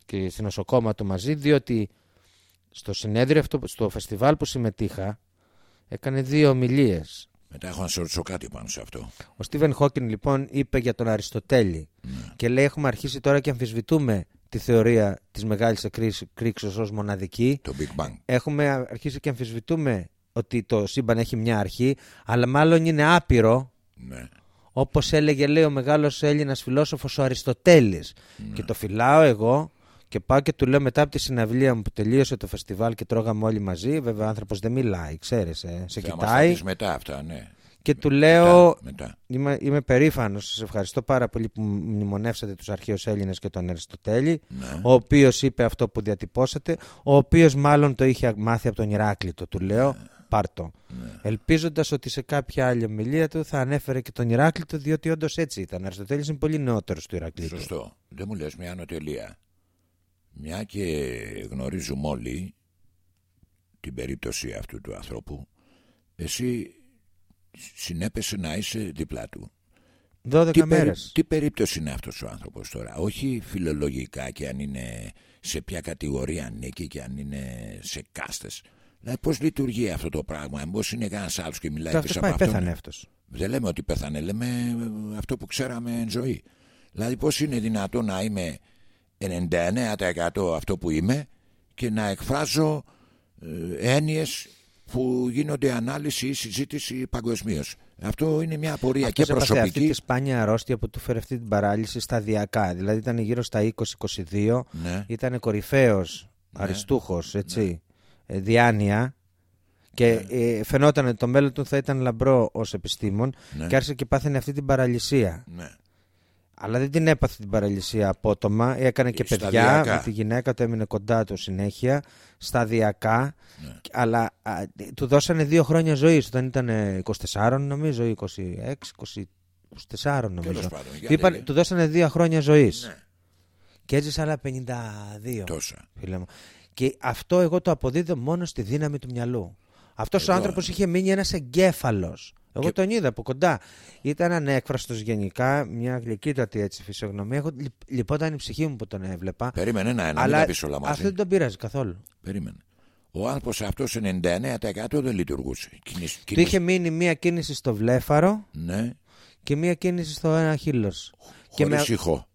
και στην νοσοκόμα του μαζί, διότι στο συνέδριο αυτό, στο φεστιβάλ που συμμετείχα, έκανε δύο ομιλίες. Μετά έχω να σε ρωτήσω κάτι πάνω σε αυτό. Ο Στίβεν Χόκιν λοιπόν είπε για τον Αριστοτέλη και λέει έχουμε αρχίσει τώρα και αμφισβητούμε τη θεωρία της μεγάλης εκρήξεως ως μοναδική. Το Big Bang. Έχουμε αρχίσει και αμφισβητούμε ότι το σύμπαν έχει μια αρχή, αλλά μάλλον είναι άπειρο, Ναι. Όπως έλεγε λέει ο μεγάλος Έλληνας φιλόσοφος ο Αριστοτέλης. Και το φυλάω εγώ και πάω και του λέω μετά από τη συναυλία μου που τελείωσε το φεστιβάλ και τρώγαμε όλοι μαζί, βέβαια ο άνθρωπος δεν μιλάει, ξέρεις, ε, σε Θα μας τα κοιτάει. πεις μετά αυτά, ναι. Και του λέω, Μετά. είμαι, είμαι περήφανος, σας ευχαριστώ πάρα πολύ που μνημονεύσατε τους αρχαίους Έλληνες και τον Αριστοτέλη, Ναι. ο οποίος είπε αυτό που διατυπώσατε, ο οποίος μάλλον το είχε μάθει από τον Ηράκλειτο. Του λέω, πάρτο. Ναι. Ελπίζοντας ότι σε κάποια άλλη ομιλία του θα ανέφερε και τον Ηράκλειτο, διότι όντως έτσι ήταν. Ο Αριστοτέλης είναι πολύ νεότερος του Ηρακλήτου. Σωστό. Δεν μου λες μια ανωτελεία. Μια και γνωρίζουμε όλοι την περίπτωση αυτού του ανθρώπου, εσύ συνέπεσε να είσαι δίπλα του. 12 Τι, περί- μέρες. τι περίπτωση είναι αυτός ο άνθρωπος τώρα; Όχι φιλολογικά και αν είναι σε ποια κατηγορία ανήκει και αν είναι σε κάστες. Δηλαδή πώς λειτουργεί αυτό το πράγμα; Μήπως είναι κανένας άλλος και μιλάει Αυτός πίσω πάει, από αυτόν; πέθανε αυτός. Δεν λέμε ότι πέθανε, λέμε ε, αυτό που ξέραμε εν ζωή. Δηλαδή πώς είναι δυνατό να είμαι 99% αυτό που είμαι και να εκφράζω ε, έννοιες που γίνονται ανάλυση ή συζήτηση παγκοσμίως; Αυτό είναι μια απορία Αυτός και έπαθε αυτή προσωπική. τη σπάνια αρρώστια που του φέρε αυτή την παράλυση σταδιακά. Δηλαδή ήταν γύρω στα 20-22, Ναι. ήταν κορυφαίος, αριστούχος, έτσι, ε, διάνοια και Ναι. ε, φαινόταν ότι το μέλλον του θα ήταν λαμπρό ως επιστήμον Ναι. και άρχισε και πάθαινε αυτή την παραλυσία. Ναι. Αλλά δεν την έπαθε την παραλυσία απότομα. Έκανε και παιδιά. Σταδιακά. Με τη γυναίκα του έμεινε κοντά του συνέχεια. Σταδιακά. Ναι. Αλλά α, του δώσανε δύο χρόνια ζωή. Όταν ήταν ε, 24, νομίζω, ή 26, 20, 24, νομίζω. Τέλος πάντων, για του, είπαν- λέγε. του δώσανε δύο χρόνια ζωής. Ναι. Και έζησε άλλα 52. Τόσα. Φίλε μου. Και αυτό εγώ το αποδίδω μόνο στη δύναμη του μυαλού. Αυτός ο Εγώ- άνθρωπος είχε μείνει ένας εγκέφαλος. Εγώ Και- τον είδα από κοντά. Ήταν ανέκφραστος γενικά, μια γλυκύτατη έτσι φυσιογνωμία. Εγώ λυπ- λυπόταν η ψυχή μου που τον έβλεπα. Περίμενε ένα-ένα, μην αλλά τα πεις όλα μαζί. αυτό δεν τον πειράζει καθόλου. Περίμενε. Ο άνθρωπος αυτός 99% δεν λειτουργούσε. Κινης, Του είχε μείνει μία κίνηση στο βλέφαρο Ναι, και μία κίνηση στο ένα χείλος. Και χωρίς με... ηχό.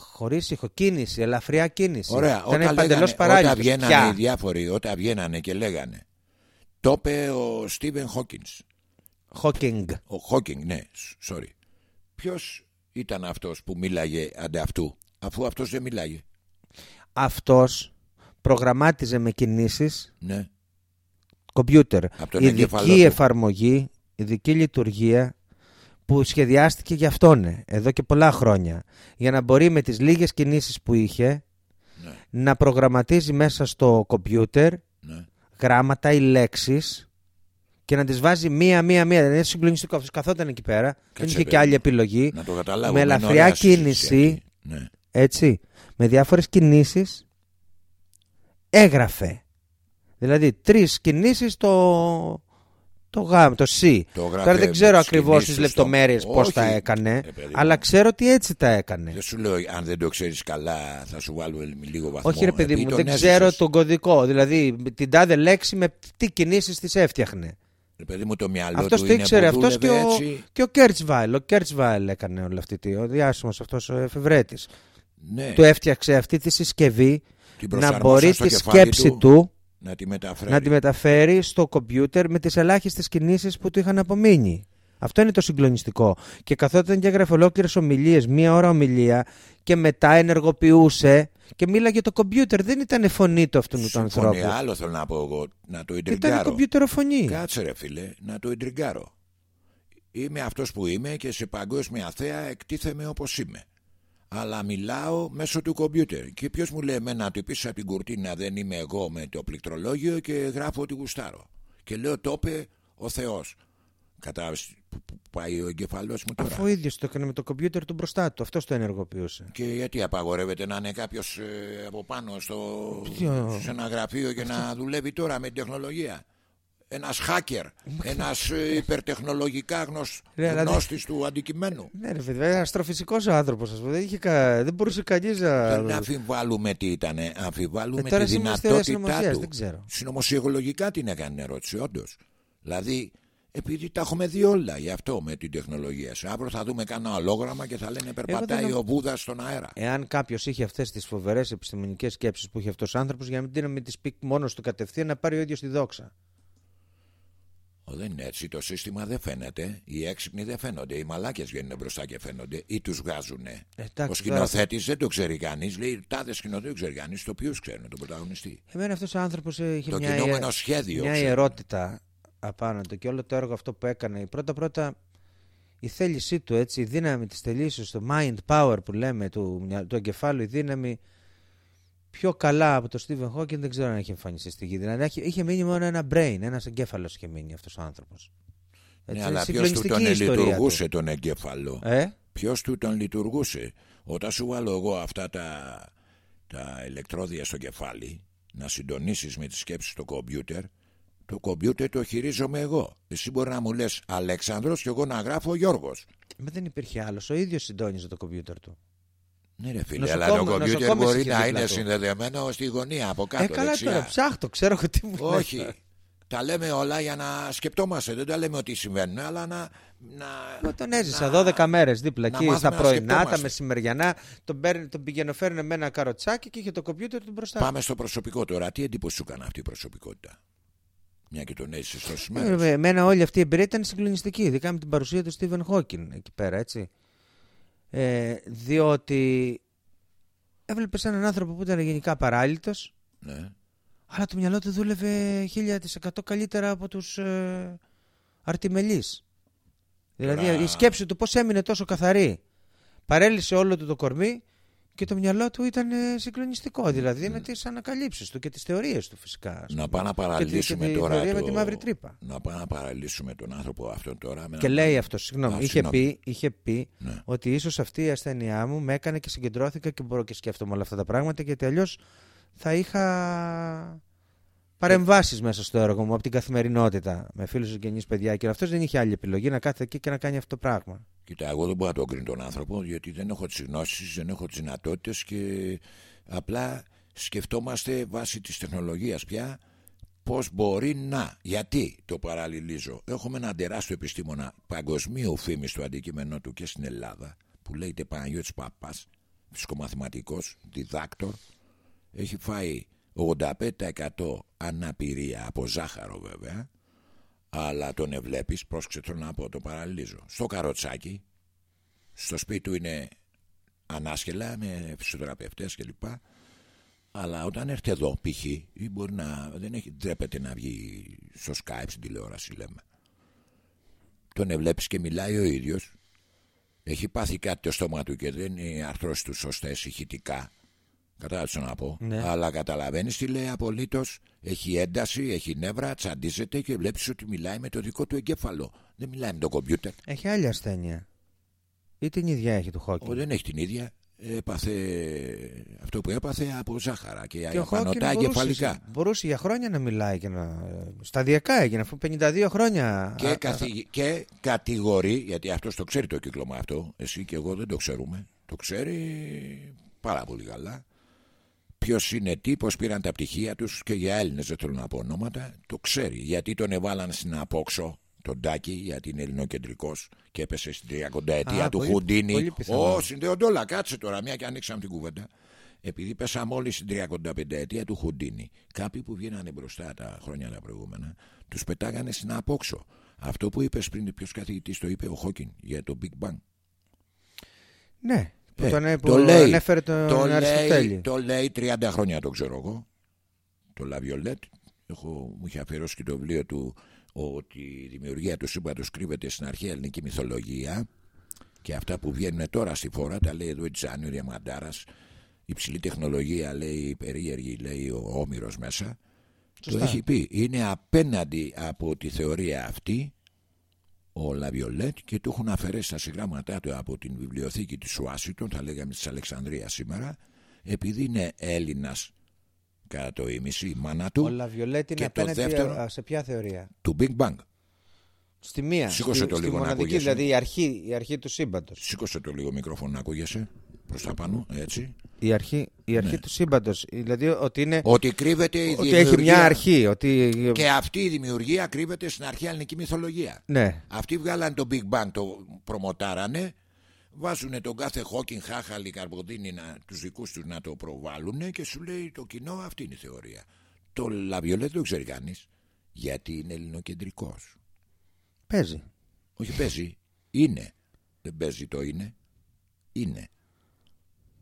Χωρίς ηχο, κίνηση, ελαφριά κίνηση. Ωραία, Ήταν όταν, παντελώς λέγανε, όταν παράλυτος. βγαίνανε Πια. οι διάφοροι, όταν βγαίνανε και λέγανε το είπε ο Στίβεν Χόκινς Hawking. ο Χόκινγκ, ναι, σ- sorry ποιος ήταν αυτός που μίλαγε ανταυτού αφού αυτός δεν μίλαγε; Αυτός προγραμμάτιζε με κινήσεις ναι, κομπιούτερ. Από τον Ειδική εγκέφαλό του. εφαρμογή ειδική λειτουργία που σχεδιάστηκε για αυτόν ε, εδώ και πολλά χρόνια. Για να μπορεί με τις λίγες κινήσεις που είχε Ναι, να προγραμματίζει μέσα στο κομπιούτερ ναι. γράμματα ή λέξεις και να τις βάζει μία-μία-μία. Δεν είναι συγκλονιστικό. Αυτός καθόταν εκεί πέρα. δεν Κάτσε, είχε και παιδί άλλη μου. επιλογή. Να το καταλάβω. Με είναι ελαφριά ωραία συζήτηση κίνηση. αυτή. Ναι. Έτσι. Με διάφορες κινήσεις έγραφε. Δηλαδή τρεις κινήσεις το, το γάμ, το C. Το γράφει Τώρα δεν με ξέρω τις ακριβώς τις κινήσεις στο- λεπτομέρειες πώς Όχι, τα έκανε, ε, παιδί μου. αλλά ξέρω ότι έτσι τα έκανε. Δεν σου λέω, αν δεν το ξέρεις καλά, θα σου βάλω λίγο βαθμό. Όχι ρε παιδί Επειδή μου, τον δεν έζησες. ξέρω τον κωδικό. Δηλαδή την τάδε λέξη με τι κινήσεις τις έφτιαχνε. Ρε παιδί μου, το μυαλό Αυτός του το είναι ήξερε, που αυτός και δούλευε ο, έτσι. και ο Κερτσβάιλ. Ο Κερτσβάιλ έκανε όλη αυτή τη, ο διάσημος αυτός ο εφευρέτης. Ναι, Του έφτιαξε αυτή τη συσκευή την να προσαρμόσα μπορεί στο τη κεφάλι σκέψη του να τη μεταφέρει. να τη μεταφέρει στο κομπιούτερ με τις ελάχιστες κινήσεις που του είχαν απομείνει. Αυτό είναι το συγκλονιστικό. Και καθόταν και έγραφε ολόκληρες ομιλίες, μία ώρα ομιλία, και μετά ενεργοποιούσε και μίλαγε το κομπιούτερ. Δεν ήταν φωνή του αυτού του Συμφωνεί. ανθρώπου. Άλλο θέλω να πω εγώ, να το Ήταν ιντριγκάρω. κομπιούτερο φωνή. Κάτσε ρε φίλε, να το ιντριγκάρω. Είμαι αυτός που είμαι και σε παγκόσμια θέα εκτίθεμαι όπως είμαι. Αλλά μιλάω μέσω του κομπιούτερ. Και ποιος μου λέει εμένα ότι πίσω από την κουρτίνα δεν είμαι εγώ με το πληκτρολόγιο και γράφω ότι γουστάρω. Και λέω το είπε ο Θεός. Κατάλαβες που που πάει ο εγκεφαλός μου τώρα. Αφού ο ίδιος το έκανε με το κομπιούτερ του μπροστά του. Αυτό το ενεργοποιούσε. Και γιατί απαγορεύεται να είναι κάποιος από πάνω στο, Ποιο; σε ένα γραφείο και να δουλεύει τώρα με την τεχνολογία. Ένας hacker, ένας ε, υπερτεχνολογικά γνωσ... Ρε, αλλά δεν- γνώστης του αντικειμένου. Ναι, ρε παιδί, ένα αστροφυσικός άνθρωπος, ας πούμε. Δεν, είχε κα... δεν μπορούσε κανείς να. Δεν αμφιβάλλουμε τι ήταν, αμφιβάλλουμε Ε, τώρα τη εσύ είμαστε θεωρία δυνατότητά συνωμοσίας, του. δεν ξέρω. Συνωμοσιολογικά την έκανε την ερώτηση, όντως. Δηλαδή, επειδή τα έχουμε δει όλα γι' αυτό με την τεχνολογία. Σε αύριο θα δούμε κανένα ολόγραμμα και θα λένε περπατάει δεν- ο Βούδας στον αέρα. Εάν κάποιος είχε αυτές τις φοβερές επιστημονικές σκέψεις που είχε αυτός ο άνθρωπος, για να μην την- μην τις πει μόνος του κατευθείαν, να πάρει ο ίδιος τη δόξα. Ω, δεν είναι έτσι. Το σύστημα δεν φαίνεται. Οι έξυπνοι δεν φαίνονται. Οι μαλάκες βγαίνουν μπροστά και φαίνονται ή τους βγάζουν. εντάξει, Ο σκηνοθέτης δεν το ξέρει κανείς. Λέει τάδε σκηνοθέτη δεν ξέρει κανείς. Το ποιους ξέρουν, τον πρωταγωνιστή. Εμένα αυτός ο άνθρωπος είχε Το μια, κινούμενο ιε- σχέδιο. μια ξέρει. ιερότητα απάνω του και όλο το έργο αυτό που έκανε. Πρώτα-πρώτα η θέλησή του, έτσι, η δύναμη της θελήσεως, το mind power που λέμε του, μυα- του εγκεφάλου, η δύναμη πιο καλά από τον Στίβεν Χόκκιν δεν ξέρω αν έχει εμφανιστεί στη γη. Δηλαδή είχε, είχε μείνει μόνο ένα brain, ένας εγκέφαλος είχε μείνει αυτός ο άνθρωπος. Ναι, αλλά ποιος του τον λειτουργούσε τον εγκέφαλο; Ε; Ποιος του τον λειτουργούσε; Όταν σου βάλω εγώ αυτά τα, τα ηλεκτρόδια στο κεφάλι, να συντονίσεις με τις σκέψεις στο κομπιούτερ, το κομπιούτερ το χειρίζομαι εγώ. Εσύ μπορείς να μου λες Αλέξανδρος και εγώ να γράφω Γιώργος. Μα δεν υπήρχε άλλος. Ο ίδιος συντόνιζε το κομπιούτερ του. Ναι, ρε φίλε, Νοσοκόμο- αλλά το κομπιούτερ νοσοκόμες μπορεί είχε να δίπλα είναι του. συνδεδεμένο στη γωνία από κάτω. ε, καλά δεξιά. τώρα, ψάχτω, ξέρω εγώ τι μου Όχι. λες. τα λέμε όλα για να σκεπτόμαστε. Δεν τα λέμε ότι συμβαίνουν, αλλά να. να Εγώ τον έζησα να- 12 μέρες δίπλα να εκεί μάθουμε στα να πρωινά, τα σκεπτόμαστε. μεσημεριανά. Τον, παίρνει, τον πηγαίνω, φέρνε με ένα καροτσάκι και είχε το κομπιούτερ του μπροστά. Πάμε στο προσωπικό τώρα. Τι εντύπωση σου έκανε αυτή η προσωπικότητα; Μια και τον έζησες τόσες Ε, μέρες. Εμένα όλη αυτή η εμπειρία ήταν συγκλονιστική, ειδικά με την παρουσία του Στίβεν Χόκκιν εκεί πέρα, έτσι. Ε, διότι έβλεπες έναν άνθρωπο που ήταν γενικά παράλυτο, Ναι. αλλά το μυαλό του δούλευε 1000% καλύτερα από τους ε, αρτιμελείς. Δηλαδή Τώρα- η σκέψη του πώς έμεινε τόσο καθαρή. Παρέλυσε όλο του το κορμί και το μυαλό του ήταν ε, συγκλονιστικό. Δηλαδή με τις ανακαλύψεις του και τις θεωρίες του φυσικά. ας Να πούμε. πάμε να παραλύσουμε και τη, τώρα. Και τη θεωρία το... με τη μαύρη τρύπα. Να πάμε να παραλύσουμε τον άνθρωπο αυτόν τώρα. Με Και ένα- λέει αυτός, συγγνώμη, Α, είχε, συγγνώμη. πει, είχε πει Ναι. ότι ίσως αυτή η ασθένειά μου με έκανε και συγκεντρώθηκα και μπορώ και σκέφτομαι όλα αυτά τα πράγματα γιατί αλλιώς θα είχα παρεμβάσεις μέσα στο έργο μου από την καθημερινότητα με φίλους συγγενείς παιδιά και αυτός δεν είχε άλλη επιλογή να κάθεται εκεί και να κάνει αυτό το πράγμα. Κοίτα, εγώ δεν μπορώ να τον κρίνω τον άνθρωπο γιατί δεν έχω τις γνώσεις, δεν έχω τις δυνατότητες και απλά σκεφτόμαστε βάσει της τεχνολογίας πια πώς μπορεί να. Γιατί το παραλληλίζω. Έχουμε έναν τεράστιο επιστήμονα παγκοσμίου φήμη στο αντικείμενό του και στην Ελλάδα που λέγεται Παναγιώτης Παπάς, φυσικομαθηματικός, διδάκτορ. Έχει φάει 85% αναπηρία από ζάχαρο βέβαια αλλά τον ευλέπεις, πρόσεξε το να πω, το παραλύζω. Στο καροτσάκι, στο σπίτι του είναι ανάσχελα με φυσιοθεραπευτές κλπ. Αλλά όταν έρθει εδώ, π.χ., ή μπορεί να δεν έχει, ντρέπεται να βγει στο Skype στην τηλεόραση, λέμε. τον ευλέπει και μιλάει ο ίδιος. Έχει πάθει κάτι το στόμα του και δεν είναι αρθρώσεις του σωστές ηχητικά. Κατάλαβες να πω. Ναι. Αλλά καταλαβαίνεις τι λέει απολύτως. Έχει ένταση, έχει νεύρα, τσαντίζεται και βλέπεις ότι μιλάει με το δικό του εγκέφαλο. Δεν μιλάει με το κομπιούτερ. Έχει άλλη ασθένεια. Ή την ίδια έχει του Χόκκινγκ. Ο, δεν έχει την ίδια. Έπαθε αυτό που έπαθε από ζάχαρα και, Και ο Χόκκινγκ πανωτά μπορούσε, εγκεφαλικά. μπορούσε για χρόνια να μιλάει και να. Σταδιακά έγινε, αφού 52 χρόνια. Και, Α, καθηγη- και κατηγορεί, γιατί αυτός το ξέρει το κύκλωμα αυτό, εσύ και εγώ δεν το ξέρουμε. Το ξέρει πάρα πολύ καλά. Ποιος είναι τι, πώ πήραν τα πτυχία τους και για Έλληνες δεν θέλω να πω ονόματα. Το ξέρει. Γιατί τον εβάλαν στην απόξω τον Τάκη, γιατί είναι ελληνοκεντρικός και έπεσε στην 30 ετία Α, του πολύ- Χουντίνη. πολύ πιθανό. Ω, συνδεοντόλα, κάτσε τώρα, μια και ανοίξαμε την κουβέντα. Επειδή πέσαμε όλοι στην 35 ετία του Χουντίνη, κάποιοι που βγαίνανε μπροστά τα χρόνια τα προηγούμενα, τους πετάγανε στην απόξω. Αυτό που είπες πριν, ποιος καθηγητής το είπε, ο Χόκκιν, για το Big Bang. Ναι, που, Ε, τον, που το λέει, ανέφερε τον το Αριστοτέλη. λέει, το λέει 30 χρόνια το ξέρω εγώ. Το Λαβιολέτ. Έχω, μου είχε αφιερώσει και το βιβλίο του ότι η δημιουργία του σύμπαντος κρύβεται στην αρχαία ελληνική μυθολογία και αυτά που βγαίνουν τώρα στη φορά τα λέει εδώ η Τζάνι, ο Διαμαντάρας υψηλή τεχνολογία λέει περίεργη λέει ο Όμηρος μέσα το έχει πει είναι απέναντι από τη θεωρία αυτή ο Λαβιολέτ και του έχουν αφαιρέσει τα συγγράμματά του από την βιβλιοθήκη της Ουάσιτον, θα λέγαμε της Αλεξανδρίας σήμερα, επειδή είναι Έλληνας κατά το ίμιση, η μάνα του, Ο Λαβιολέτη είναι και το απέναντι δεύτερο- α, σε ποια θεωρία; του Big Bang. Στη μία. Σήκωσε στη, το στη λίγο να μοναδική, ακούγεσαι. δηλαδή η αρχή, η αρχή του σύμπαντος. Σήκωσε το λίγο μικρόφωνο να ακούγεσαι προς τα πάνω, έτσι. Η αρχή, η αρχή του σύμπαντος. Δηλαδή ότι είναι. Ότι κρύβεται η ότι δημιουργία. έχει μια αρχή. Ότι... Και αυτή η δημιουργία κρύβεται στην αρχαία ελληνική μυθολογία. Ναι. Αυτοί βγάλαν το Big Bang, το προμοτάρανε, βάζουν τον κάθε Χόκκιν, Χάχαλη, Καρποδίνη, να, τους δικούς τους να το προβάλλουν και σου λέει το κοινό αυτή είναι η θεωρία. Το Λαβιολέτ δεν το ξέρει κανείς, γιατί είναι ελληνοκεντρικός. Παίζει. Όχι παίζει, είναι. Δεν παίζει το είναι, είναι.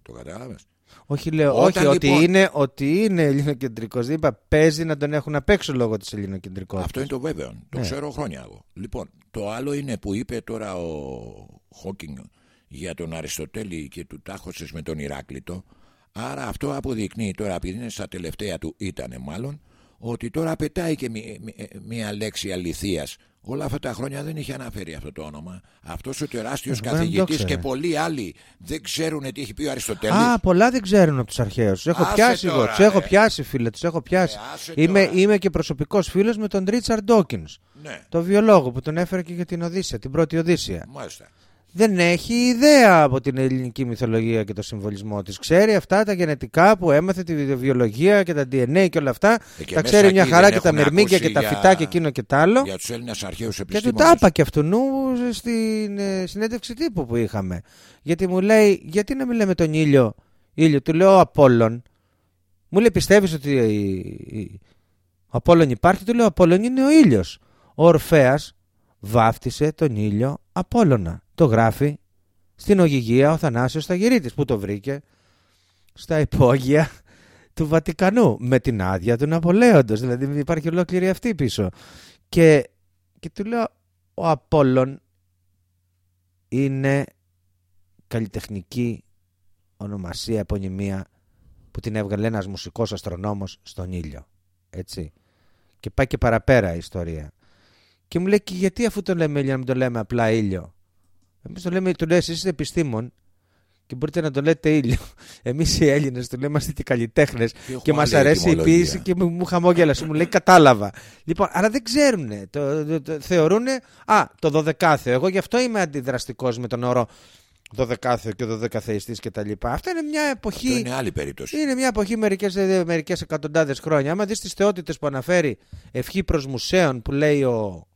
Το κατάλαβες. Όχι, λέω, Όταν όχι, ότι λοιπόν- είναι, ότι είναι ελληνοκεντρικός. Δεν είπα παίζει να τον έχουν απ' έξω λόγω της ελληνοκεντρικότητας. Αυτό είναι το βέβαιο. Το Ναι. ξέρω χρόνια εγώ. Λοιπόν, το άλλο είναι που είπε τώρα ο Χόκινγκ για τον Αριστοτέλη και του τάχωσες με τον Ηράκλειτο. Άρα αυτό αποδεικνύει τώρα, επειδή είναι στα τελευταία του, ήτανε μάλλον, ότι τώρα πετάει και μι- μι- μία λέξη αληθείας. Όλα αυτά τα χρόνια δεν είχε αναφέρει αυτό το όνομα. Αυτός ο τεράστιος Ε, δεν το καθηγητής ήξερε. και πολλοί άλλοι δεν ξέρουν τι έχει πει ο Αριστοτέλης. Α, πολλά δεν ξέρουν από τους αρχαίους. Τους έχω Άσε πιάσει εγώ. τώρα, Τους έχω ρε. πιάσει, φίλε. Τους έχω πιάσει. Ε, άσε είμαι, τώρα. είμαι και προσωπικός φίλος με τον Ρίτσαρντ Ντόκινς. Ναι, Το βιολόγο που τον έφερε και για την Οδύσσια, την πρώτη Οδύσσια. μάλιστα. Δεν έχει ιδέα από την ελληνική μυθολογία και το συμβολισμό της. Ξέρει αυτά τα γενετικά που έμαθε, τη βιολογία και τα DNA και όλα αυτά. Ε, και τα μέσα ξέρει μια εκεί χαρά δεν και τα έχουν μερμήγκια ακούσει και τα για- φυτά και εκείνο και τ' άλλο. Για τους Έλληνες αρχαίους Και του επιστήμονες. τα είπα και αυτού νου στην ε, συνέντευξη τύπου που είχαμε. Γιατί μου λέει, γιατί να μην λέμε τον ήλιο, ήλιο, του λέω ο Απόλλων. Μου λέει, πιστεύεις ότι η- η- ο Απόλλων υπάρχει, του λέω, ο Απόλλων είναι ο ήλιος. Ο Ορφέας βάφτισε τον ήλιο Απόλλωνα. Το γράφει στην Ογυγία ο Θανάσιος Σταγυρίτης. Πού το βρήκε; Στα υπόγεια του Βατικανού. Με την άδεια του Ναπολέοντος. Δηλαδή υπάρχει ολόκληρη αυτή πίσω. Και, και του λέω, ο Απόλλων είναι καλλιτεχνική ονομασία, επωνυμία που την έβγαλε ένας μουσικός αστρονόμος στον ήλιο. Έτσι. Και πάει και παραπέρα η ιστορία. Και μου λέει και γιατί αφού το λέμε ήλιο να μην το λέμε απλά ήλιο. Εμείς το λέμε, του λέει εσείς είστε επιστήμον και μπορείτε να το λέτε ήλιο. Εμείς οι Έλληνες του λέμε είμαστε και καλλιτέχνες έχουμε και μας άλλη αρέσει η ετυμολογία. ποιήση και μου, μου χαμόγελασε. Μου λέει κατάλαβα. Λοιπόν, αλλά δεν ξέρουν. Το, το, το, θεωρούν, α, το δωδεκάθεο. Εγώ γι' αυτό είμαι αντιδραστικός με τον όρο δωδεκάθεο και δωδεκαθεϊστής και τα λοιπά. Αυτά είναι μια εποχή... Αυτό είναι άλλη περίπτωση. Είναι μια εποχή μερικές, ε, μερικές εκατοντάδες χρόνια. Άμα δεις τις θεότητες που αναφέρει ευχή προς μουσέων που λέει ο,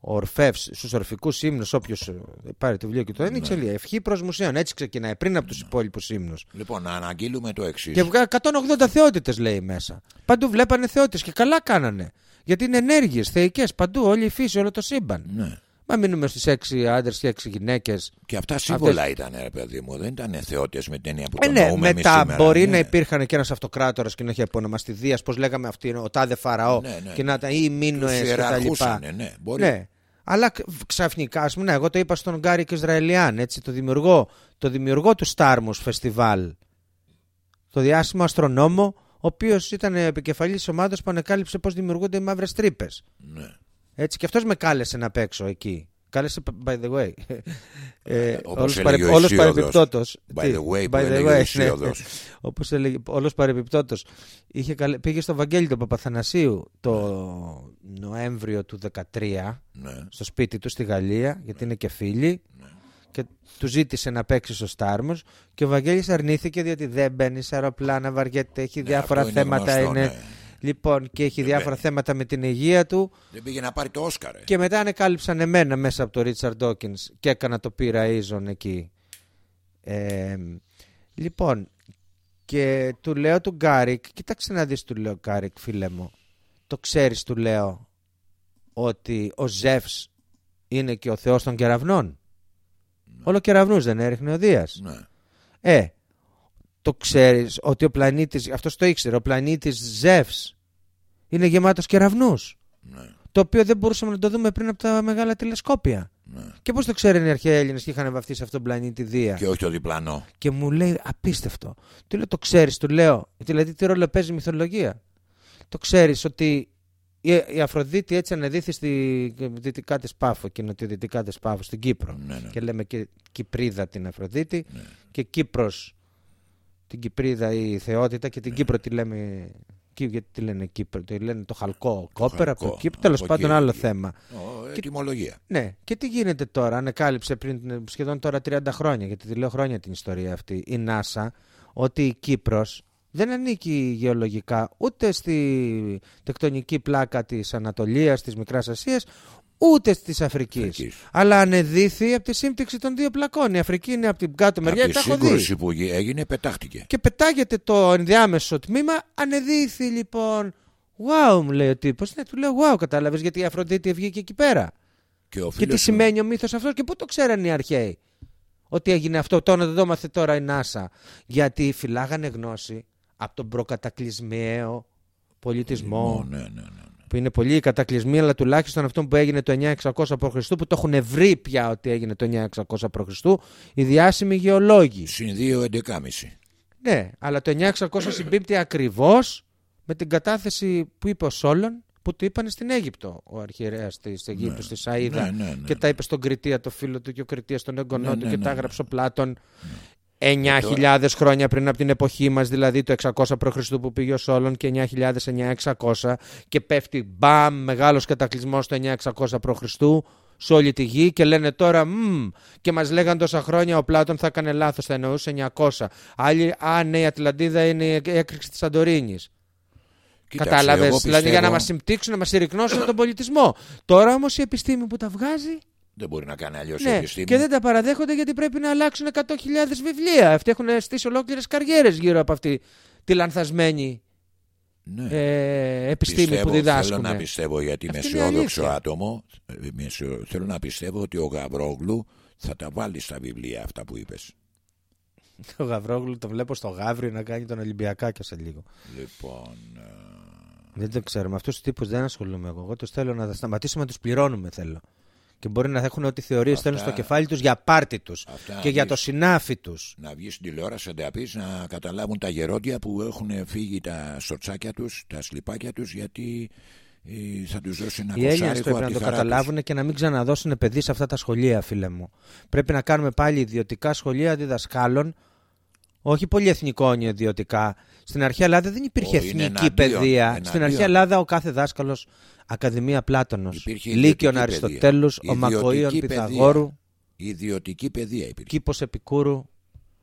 ο Ορφεύς στους ορφικούς ύμνους όποιος ε, πάρει το βιβλίο και το ένοιξε λέει ευχή προς μουσέων έτσι ξεκινάει πριν από τους υπόλοιπους ύμνους. Λοιπόν, να αναγγείλουμε το εξής. και βγάζει 180 θεότητες λέει μέσα. Παντού βλέπανε θεότητες και καλά κάνανε. Γιατί είναι ενέργειες, θεϊκές παντού όλη η φύση, όλο το σύμπαν. Ναι. Μα μείνουμε στις έξι άντρες και έξι γυναίκες Και αυτά σύμβολα ήταν, ρε παιδί μου. Δεν ήταν θεότητες με την έννοια που Ε, το ναι, νοούμε εμείς μετά σήμερα. μπορεί ναι. να υπήρχαν και ένας αυτοκράτορας και να έχει απόνομαστεί Δίας, πώς λέγαμε αυτή, ο τάδε Φαραώ Ναι, ναι. και να ήταν ή οι Μίνωες Τους και τα λοιπά. ιεραρχούσανε, ναι, μπορεί. Ναι. Αλλά κ- ξαφνικά, ας πούμε, ναι, εγώ το είπα στον Γκάρικ Ισραηλιάν, έτσι, το δημιουργό, το δημιουργό του Starmus Φεστιβάλ. Το διάσημο αστρονόμο, ο οποίος ήταν επικεφαλής της ομάδας που ανακάλυψε πώς δημιουργούνται οι μαύρες τρύπες. Ναι. Έτσι, και αυτός με κάλεσε να παίξω εκεί. Κάλεσε, by the way. Ε, όπως όλος έλεγε ο όλος Ισίωδος. παρεπιπτόντος. By Τι, the way, που by the έλεγε ο way, ναι. Ισίωδος. Όπως έλεγε όλος παρεπιπτόντος. Είχε καλέ- πήγε στο Βαγγέλη τον Παπαθανασίου το Νοέμβριο του 2013 Ναι. στο σπίτι του στη Γαλλία, γιατί είναι και φίλοι. Και του ζήτησε να παίξει στο Starmus και ο Βαγγέλης αρνήθηκε διότι δεν μπαίνει σε αεροπλάνα, βαριέται, έχει διάφορα Ναι, αυτό είναι θέματα. γνωστό, είναι... ναι. Λοιπόν, και έχει Δεν διάφορα μπαίνει. θέματα με την υγεία του. Δεν πήγε να πάρει το Όσκαρ. ε. Και μετά ανεκάλυψαν εμένα μέσα από το Ρίτσαρντ Dawkins και έκανα το Horizon εκεί. Ε, λοιπόν, και του λέω του Γκάρικ, κοίταξε να δεις του λέω Γκάρικ φίλε μου, το ξέρεις του λέω ότι ο Ζεύς είναι και ο θεός των κεραυνών. Όλο κεραυνούς δεν έριχνε ο Δίας. Ναι. Ε, το ξέρεις ότι ο πλανήτης, αυτός το ήξερε, ο πλανήτης Ζεύς είναι γεμάτος κεραυνούς. Ναι. Το οποίο δεν μπορούσαμε να το δούμε πριν από τα μεγάλα τηλεσκόπια. Ναι. Και πώς το ξέρουν οι αρχαίοι Έλληνες και είχαν βαφτεί σε αυτόν τον πλανήτη Δία; Και όχι το διπλανό. Και μου λέει απίστευτο. Του λέω το ξέρεις, του λέω. Δηλαδή τι ρόλο παίζει η μυθολογία; Το ξέρεις ότι η, η Αφροδίτη έτσι ανεδίθη στη δυτικά της Πάφο, εκείνο της δυτικά τη Πάφο, στην Κύπρο. Ναι, ναι. Και λέμε και Κυπρίδα την Αφροδίτη Ναι. και Κύπρος την Κυπρίδα η θεότητα και την Κύπρο τη λέμε. Κύ- Γιατί τη λένε Κύπρο, τη λένε το χαλκό κόπερα από το χαλκό, Κύπρο. Τέλος από πάντων, εκεί. άλλο θέμα. Ω, ετοιμολογία. Ναι, και τι γίνεται τώρα, ανακάλυψε πριν σχεδόν τώρα 30 χρόνια, γιατί τη λέω χρόνια την ιστορία αυτή, η NASA, ότι η Κύπρος δεν ανήκει γεωλογικά ούτε στη τεκτονική πλάκα της Ανατολίας, της Μικράς Ασίας, ούτε της Αφρικής. Αφρικής. Αλλά ανεδίθη από τη σύμπτυξη των δύο πλακών. Η Αφρική είναι από την κάτω μεριά, Από τη τα έχω δει. σύγκρουση που γι- έγινε πετάχτηκε. Και πετάγεται το ενδιάμεσο τμήμα, ανεδίθη λοιπόν. Wow, μου λέει ο τύπος. Ναι, του λέω wow, κατάλαβες γιατί η Αφροδίτη βγήκε εκεί πέρα. Και, ο Και τι φίλος μου- σημαίνει ο μύθος αυτός και πού το ξέραν οι αρχαίοι. Ότι έγινε αυτό, τώρα δεν το μάθε τώρα η NASA. Γιατί φυλάγανε γνώση από τον προκατακλυσμιαίο πολιτισμό. Ναι, ναι, ναι. Ναι. Που είναι πολλοί κατακλυσμοί, αλλά τουλάχιστον αυτό που έγινε το 9600 π.Χ. που το έχουν βρει πια ότι έγινε το 9600 π.Χ. οι διάσημοι γεωλόγοι. Συν 2, 11,5. Ναι, αλλά το 9600 συμπίπτει ακριβώς με την κατάθεση που είπε ο Σόλων που του είπαν στην Αίγυπτο ο αρχιερέας της Αιγύπτου, στη Σαΐδα Ναι, ναι, ναι. και τα είπε στον Κριτία το φίλο του και ο Κριτίας τον εγγονό Ναι, του ναι, και ναι, τα ναι. έγραψε ο Πλάτων 9.000 χρόνια πριν από την εποχή μας, δηλαδή το 600 π.Χ. που πήγε ο Σόλων και 9.000-9.600 και πέφτει μπαμ μεγάλος κατακλυσμός το 9.600 π.Χ. σε όλη τη γη και λένε τώρα μμ, και μας λέγαν τόσα χρόνια ο Πλάτων θα έκανε λάθος, θα εννοούσε 900. Άλλοι, α ναι η Ατλαντίδα είναι η έκρηξη της Σαντορίνης. Κοίταξε, Κατάλαβε. εγώ Δηλαδή για να πιστεύω- μας συμπτύξουν, να μας συρρυκνώσουν τον πολιτισμό. Τώρα όμως η επιστήμη που τα βγάζει. Δεν μπορεί να κάνει αλλιώς η Ναι, επιστήμη. και δεν τα παραδέχονται γιατί πρέπει να αλλάξουν 100.000 βιβλία. Αυτοί έχουν στήσει ολόκληρες καριέρες γύρω από αυτή τη λανθασμένη Ναι. ε, επιστήμη Πιστεύω, που διδάσκουν. Θέλω να πιστεύω γιατί είμαι Αυτή είναι η αισιόδοξο αλήθεια. άτομο. ε, είμαι αισιο- Θέλω να πιστεύω ότι ο Γαβρόγλου θα τα βάλει στα βιβλία αυτά που είπες. Το Γαβρόγλου το βλέπω στο Γαύριο να κάνει τον Ολυμπιακάκια σε λίγο. Λοιπόν. ε, Δεν το ξέρω. Με αυτού του τύπου δεν ασχολούμαι εγώ. Εγώ του θέλω να τα σταματήσουμε να τους πληρώνουμε. Θέλω. Και μπορεί να έχουν ό,τι θεωρίες Αυτά- θέλουν στο κεφάλι τους για πάρτι τους Αυτά και για το δεις. συνάφι τους. να βγεις στην τηλεόραση να τα πεις να καταλάβουν τα γερόντια που έχουν φύγει τα σορτσάκια τους, τα σλιπάκια τους, γιατί ε, θα τους δώσει ένα Οι Έλληνες κοσάρικο πρέπει από να τη το χαρά τους. καταλάβουν και να μην ξαναδώσουν παιδί σε αυτά τα σχολεία, φίλε μου. Πρέπει να κάνουμε πάλι ιδιωτικά σχολεία διδασκάλων, όχι πολυεθνικών ιδιωτικά. Στην αρχαία Ελλάδα δεν υπήρχε Ω, είναι εθνική εναντίον, παιδεία. εναντίον. Στην αρχαία Ελλάδα ο κάθε δάσκαλος Ακαδημία Πλάτωνος, Υπήρχε Λύκειον ιδιωτική Αριστοτέλους, παιδεία. ο Μακοΐων Ιδιωτική Πυθαγόρου, Ιδιωτική παιδεία υπήρχε. Κήπος Επικούρου.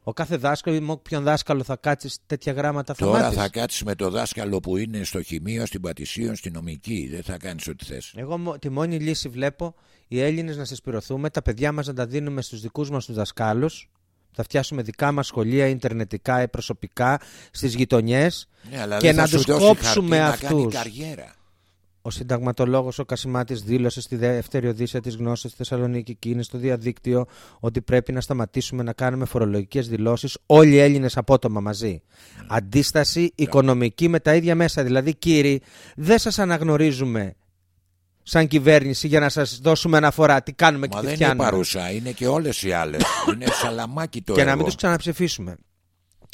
Ο κάθε δάσκαλο, με όποιον δάσκαλο θα κάτσεις τέτοια γράμματα θα Τώρα μάθεις. θα κάτσεις με το δάσκαλο που είναι στο χημείο, στην πατησίων, στην νομική. Δεν θα κάνεις ό,τι θες. Εγώ μο- τη μόνη λύση βλέπω οι Έλληνες να συσπηρωθούμε, τα παιδιά μας να τα δίνουμε στους δικούς μας τους δασκάλους. Θα φτιάσουμε δικά μας σχολεία, ιντερνετικά ή προσωπικά στις γειτονιές Ναι, και να τους κόψουμε αυτού. Να κάνει καριέρα. Ο συνταγματολόγος ο Κασιμάτης δήλωσε στη δεύτερη Οδύσσια της Γνώσης στη Θεσσαλονίκη και είναι στο διαδίκτυο ότι πρέπει να σταματήσουμε να κάνουμε φορολογικές δηλώσεις όλοι οι Έλληνες απότομα μαζί. Αντίσταση οικονομική με τα ίδια μέσα. Δηλαδή, κύριοι, δεν σας αναγνωρίζουμε σαν κυβέρνηση για να σας δώσουμε αναφορά τι κάνουμε Μα και τι δεν είναι φτιάνουμε. παρούσα, είναι και όλες οι άλλες. είναι σαλαμάκι το και έργο. να μην τους ξαναψηφίσουμε.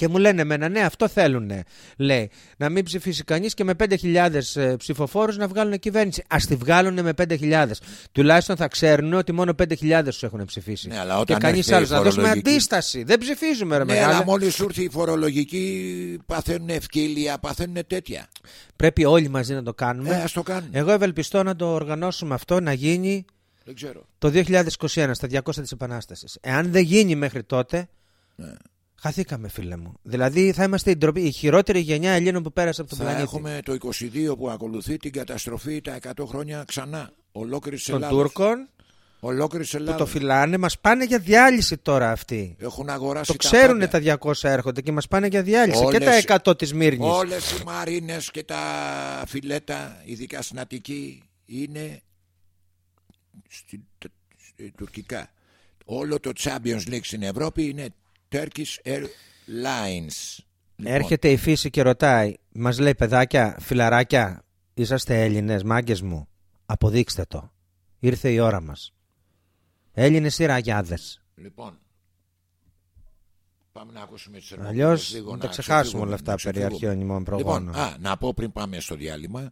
Και μου λένε εμένα, ναι, αυτό θέλουν. Λέει, να μην ψηφίσει κανείς και με 5.000 ψηφοφόρους να βγάλουν κυβέρνηση. Α τη βγάλουν με 5.000. Τουλάχιστον θα ξέρουν ότι μόνο 5.000 τους έχουν ψηφίσει. Ναι, αλλά όταν και κανείς έρχεται η άλλος. Να δώσουμε φορολογική- αντίσταση. Δεν ψηφίζουμε, ρε Ναι, μεγάλε. αλλά μόλις ήρθε η φορολογική παθαίνουν ευκαιρία, παθαίνουν τέτοια. Πρέπει όλοι μαζί να το κάνουμε. Ε, ας το κάνουμε. Εγώ ευελπιστώ να το οργανώσουμε αυτό να γίνει Δεν ξέρω. το 2021 στα 200 της Επανάστασης. Εάν δεν γίνει μέχρι τότε, Ναι. Χαθήκαμε φίλε μου. Δηλαδή θα είμαστε η, ντροπή, η χειρότερη γενιά Ελλήνων που πέρασε από τον Θα πλανήτη. έχουμε το 22 που ακολουθεί την καταστροφή τα 100 χρόνια ξανά. Ολόκληρης Των Ελλάδας. Τούρκων Ολόκληρης που το Ελλάδας. φυλάνε, μας πάνε για διάλυση τώρα αυτοί. Έχουν αγοράσει Το ξέρουν τα, τα 200 έρχονται και μας πάνε για διάλυση. Όλες- Και τα 100 της Μύρνης. Όλες οι μαρίνες και τα φιλέτα, ειδικά στην Αττική, είναι στη, στη- τουρκικά. Όλο το Champions League στην Ευρώπη είναι Turkish Airlines. Λοιπόν, Έρχεται η φύση και ρωτάει, μας λέει παιδάκια, φιλαράκια, είσαστε Έλληνες, μάγκες μου; Αποδείξτε το. Ήρθε η ώρα μας. Έλληνες ή ραγιάδες; Λοιπόν, πάμε να ακούσουμε τις Αλλιώς ερμηνείες λίγο, να να τα ξεχάσουμε ξεφύγουμε, όλα αυτά να περί ξεφύγουμε. αρχαίων ημών προγόνων. Λοιπόν, α, να πω πριν πάμε στο διάλειμμα,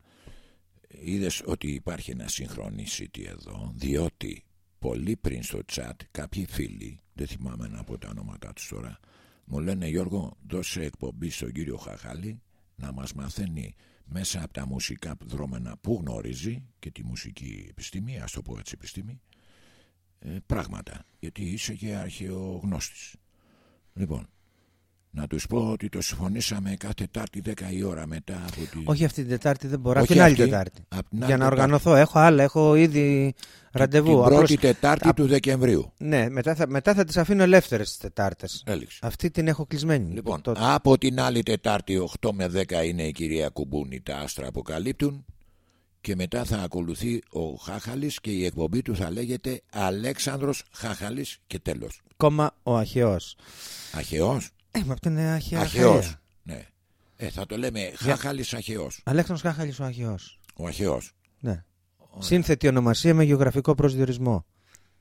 είδες ότι υπάρχει ένα συγχρονίσιτη εδώ, διότι πολύ πριν στο chat κάποιοι φίλοι, δεν θυμάμαι να πω τα ονόματά τους τώρα, μου λένε Γιώργο δώσε εκπομπή στον κύριο Χαχάλη να μας μαθαίνει μέσα από τα μουσικά δρόμενα που γνωρίζει και τη μουσική επιστήμη, ας το πω έτσι επιστήμη, ε, πράγματα, γιατί είσαι και αρχαιογνώστης. Λοιπόν, να τους πω ότι το συμφωνήσαμε κάθε Τετάρτη 10 η ώρα μετά από τη... Όχι αυτή την Τετάρτη δεν μπορώ. Όχι Αυτή την άλλη αυτή, Τετάρτη. απ' την Για άλλη να Τετάρτη. οργανωθώ. Έχω άλλα. Έχω ήδη ραντεβού. Την Απλώς- πρώτη Τετάρτη απ- του Δεκεμβρίου. Ναι, μετά θα, μετά θα τις αφήνω ελεύθερες τις Τετάρτες. Έληξε. Αυτή την έχω κλεισμένη. Λοιπόν, Το- από την άλλη Τετάρτη 8 με 10 είναι η κυρία Κουμπούνη τα άστρα αποκαλύπτουν και μετά θα ακολουθεί ο Χάχαλης και η εκπομπή του θα λέγεται Αλέξανδρος Χάχαλης και τέλος. Κόμμα ο Αχαιός. Αχαιός. Ε, μα αυτό είναι Αχαία. Αχαιός. Αχαία. Ναι. Ε, θα το λέμε Χάχαλης Αχαιός. Αλέξανδρος Χάχαλης ο Αχαιός. Ο Αχαιός. Ναι. Σύνθετη ονομασία με γεωγραφικό προσδιορισμό.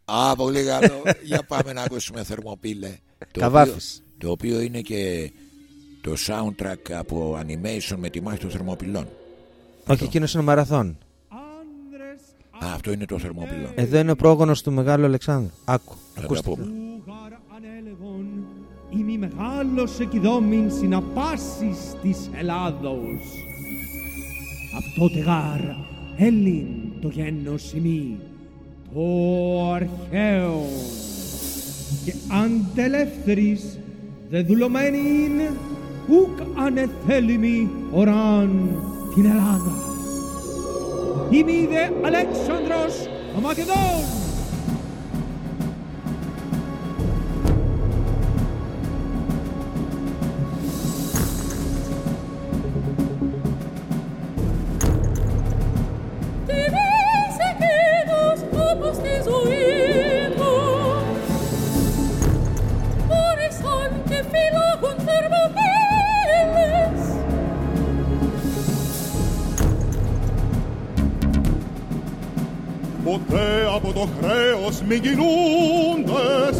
Α, πολύ καλό. Για πάμε να ακούσουμε Θερμοπύλε. Το Καβάφης. οποίο- Το οποίο είναι και το soundtrack από animation με τη μάχη των Θερμοπυλών. Όχι, εκείνος είναι ο Μαραθών. Α, αυτό είναι το Θερμοπυλών. Εδώ είναι ο πρόγονος του Μεγάλου Αλεξάνδρου. Άκου. Θα τα Ακούστε. Πούμε. Ούγαρ ανέλεγον, ημι μεγάλος εκειδόμην συναπάσης της Ελλάδος. Αυτό γάρ, Έλλην το γένος ημί, το αρχαίο. Και αντελεύθερης δε δουλωμένην, ουκ ανεθέλημη οράν την Ελλάδα. Είμαι δε Αλέξανδρος ο Μακεδόν. Χρέος μη κινούντες.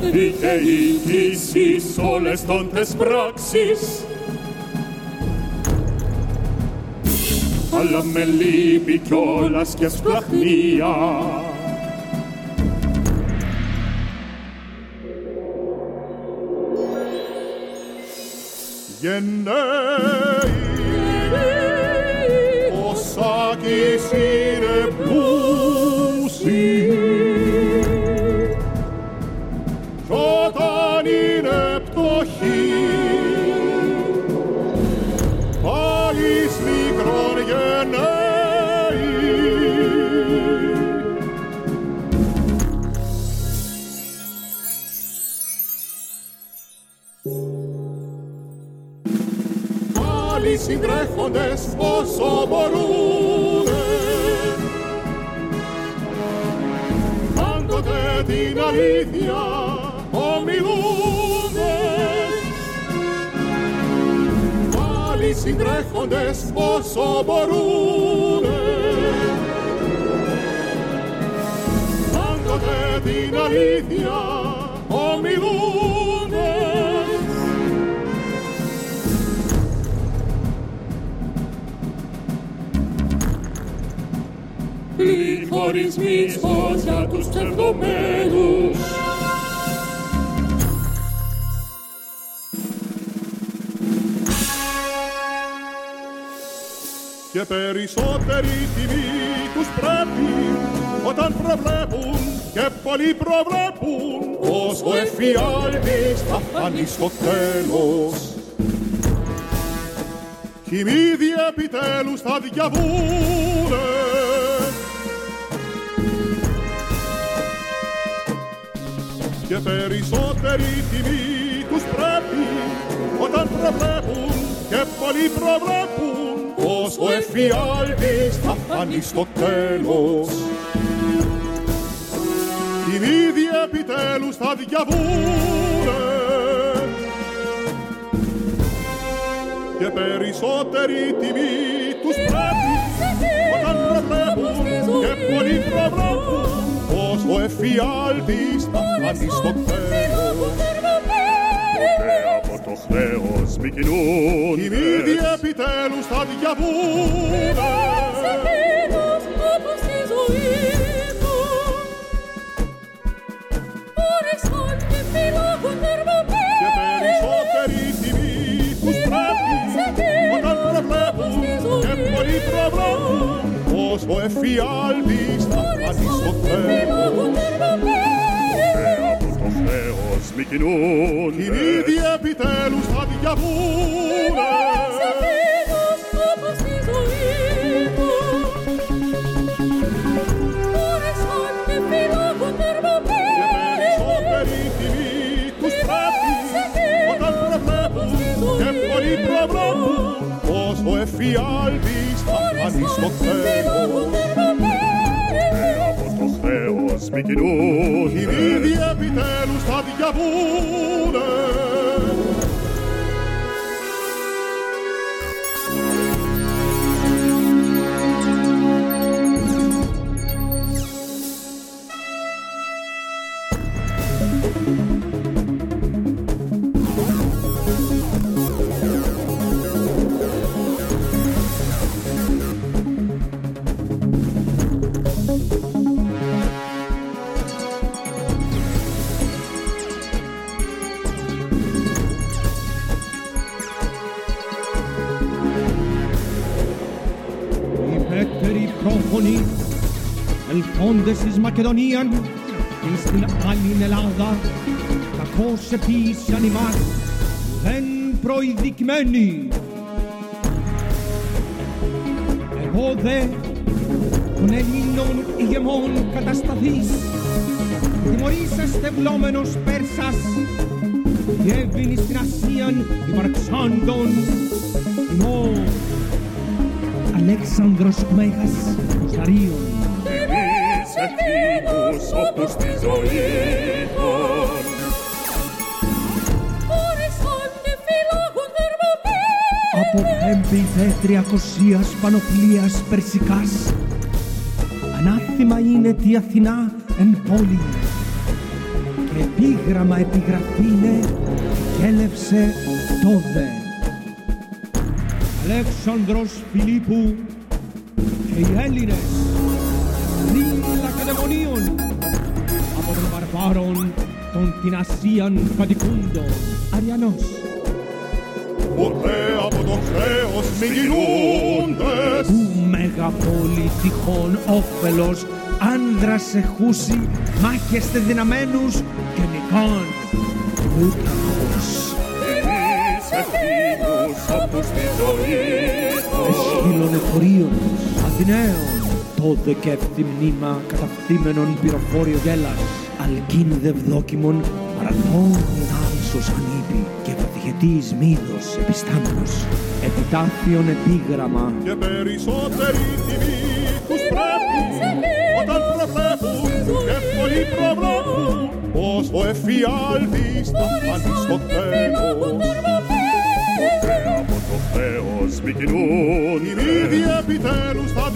Δίκαιοι κι εσείς όλες τόντες πράξεις, αλλά με λύπη κιόλας και σπλαχνία. Γενναίοι αλήθεια ομιλούντες. Πάλι συντρέχοντες όσο μπορούνε. Πάντοτε την αλήθεια Λιχωρισμοί για τους ψευδομένους και περισσότερη τιμή τους πρέπει όταν προβλέπουν και πολλοί προβλέπουν πως ο εφιάλτης θα φανεί στο τέλος. Κι οι μύδι επιτέλους θα διαβούνε και περισσότερη τιμή τους πρέπει όταν προβλέπουν και πολλοί προβλέπουν πως ο εφιάλτης θα φανεί στο τέλος. Οι μύδι επιτέλους θα διαβούνε και περισσότερη τιμή τους πρέπει όταν προβλέπουν και πολλοί προβλέπουν πως ο εφιάλτης θα φανεί στο τέλος το χρέος μη κινούνται. Οι μύδι επιτέλους θα διαβούνε. Σε εκείνος όπως τη ζωή του. Όρεσαν και φυλάκουν Και περισσότερη τιμή τους πρέπει όταν προβλέπουν και πολλοί προβλέπουν πως ο εφιάλτης θα φανεί στο τέλος μη κινούνται. Την ίδια επιτέλους θα διαβούνε. Πως ο εφιάλτης θα φανεί στο τέλος μη κινούνται. Οι μύδι επιτέλους θα διαβούνε. Ελθόντες εις Μακεδονίαν και στην άλλη Ελλάδα κακώς επίσιαν ημάς δεν προειδικμένοι. Εγώ δε των Ελλήνων ηγεμών κατασταθείς τιμωρήσαστε βλόμενος Πέρσας διέβηνη στην Ασίαν υπαρξάντων ημών Αλέξανδρος Μέγας Ζαρίων εκείνους όπως τη ζωή των. Από πέμπτη δε τριακοσίας πανοπλίας περσικάς ανάθημα είναι τη Αθηνά εν πόλη και επίγραμμα επιγραφήνε και έλευσε τόδε. Αλέξανδρος Φιλίππου και οι Έλληνες των βαρβάρων των την Ασίαν κατοικούντων Αριανός. Ποτέ από το χρέος μη γινούντες Ου μεγαπόλη τυχόν όφελος άνδρας εχούσι μάχεστε δυναμένους και νικάν ούταχος. Εμείς ευθύνους όπως τη ζωή Εσχύλων εφορίων Αθηναίων τότε και μνήμα καταφθήμενον πυροφόριο γέλας, αλκίν δευδόκιμον, μαραθών άλσος ανήπη και βαθυχετής μύδος επιστάμενος, επιτάφιον επίγραμμα. Και περισσότερη τιμή τους πρέπει όταν προβλέπουν και πολλοί προβλέπουν πως ο εφιάλτης θα φανεί στο τέλος. Θεός μη κινούνται. Οι μύδι επιτέλους θα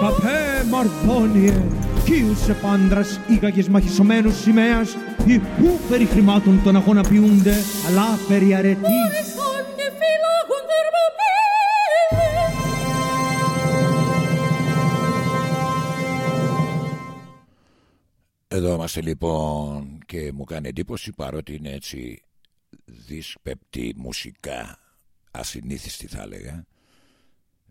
διαβούνε. μαρθώνιε, κύουσε πάντρας ήγαγες μαχισωμένους σημαίας, οι ου περί χρημάτων τον αγώνα ποιούνται, αλλά περί αρετής. Sonne φυλάγων θερμοπύλη. Εδώ είμαστε λοιπόν και μου κάνει εντύπωση παρότι είναι έτσι δυσπεπτή μουσικά ασυνήθιστη θα έλεγα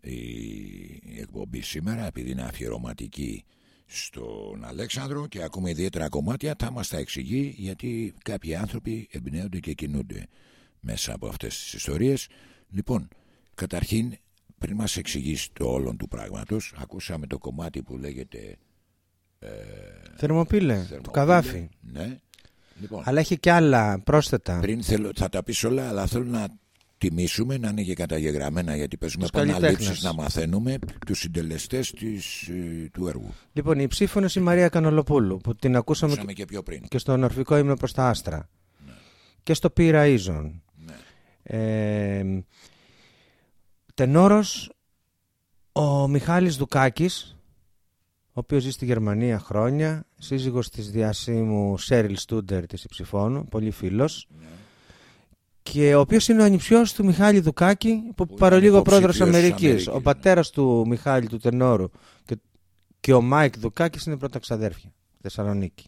η εκπομπή σήμερα επειδή είναι αφιερωματική στον Αλέξανδρο και ακούμε ιδιαίτερα κομμάτια θα μας τα εξηγεί γιατί κάποιοι άνθρωποι εμπνέονται και κινούνται μέσα από αυτές τις ιστορίες λοιπόν καταρχήν πριν μας εξηγήσει το όλον του πράγματος ακούσαμε το κομμάτι που λέγεται Θερμοπύλε, του Θερμοπύλε. Καδάφη. ναι λοιπόν Αλλά έχει και άλλα πρόσθετα. πριν θέλω, θα τα πεις όλα, αλλά θέλω να τιμήσουμε, να είναι και καταγεγραμμένα, γιατί παίζουμε Τους επαναλήψεις καλλιτέχνες. να μαθαίνουμε τους συντελεστές της, ε, του έργου. Λοιπόν, η ψήφωνος η Μαρία Κανολοπούλου που την ακούσαμε Ακούσαμε και πιο πριν. και στον Ορφικό ύμνο προς τα άστρα και στο Horizon. Ναι. Ε, τενόρος ο Μιχάλης Δουκάκης ο οποίος ζει στη Γερμανία χρόνια σύζυγος της διασήμου Σέριλ Στούντερ της Υψιφώνου πολύ φίλος Ναι. Και ο οποίος είναι ο ανιψιός του Μιχάλη Δουκάκη που, Που παρολίγο ήταν πρόεδρος υποψήφιος της Αμερικής. Αμερικής, ο ναι. πατέρας του Μιχάλη του Τενόρου και, και ο Μάικ Δουκάκης είναι πρώτα ξαδέρφια Θεσσαλονίκη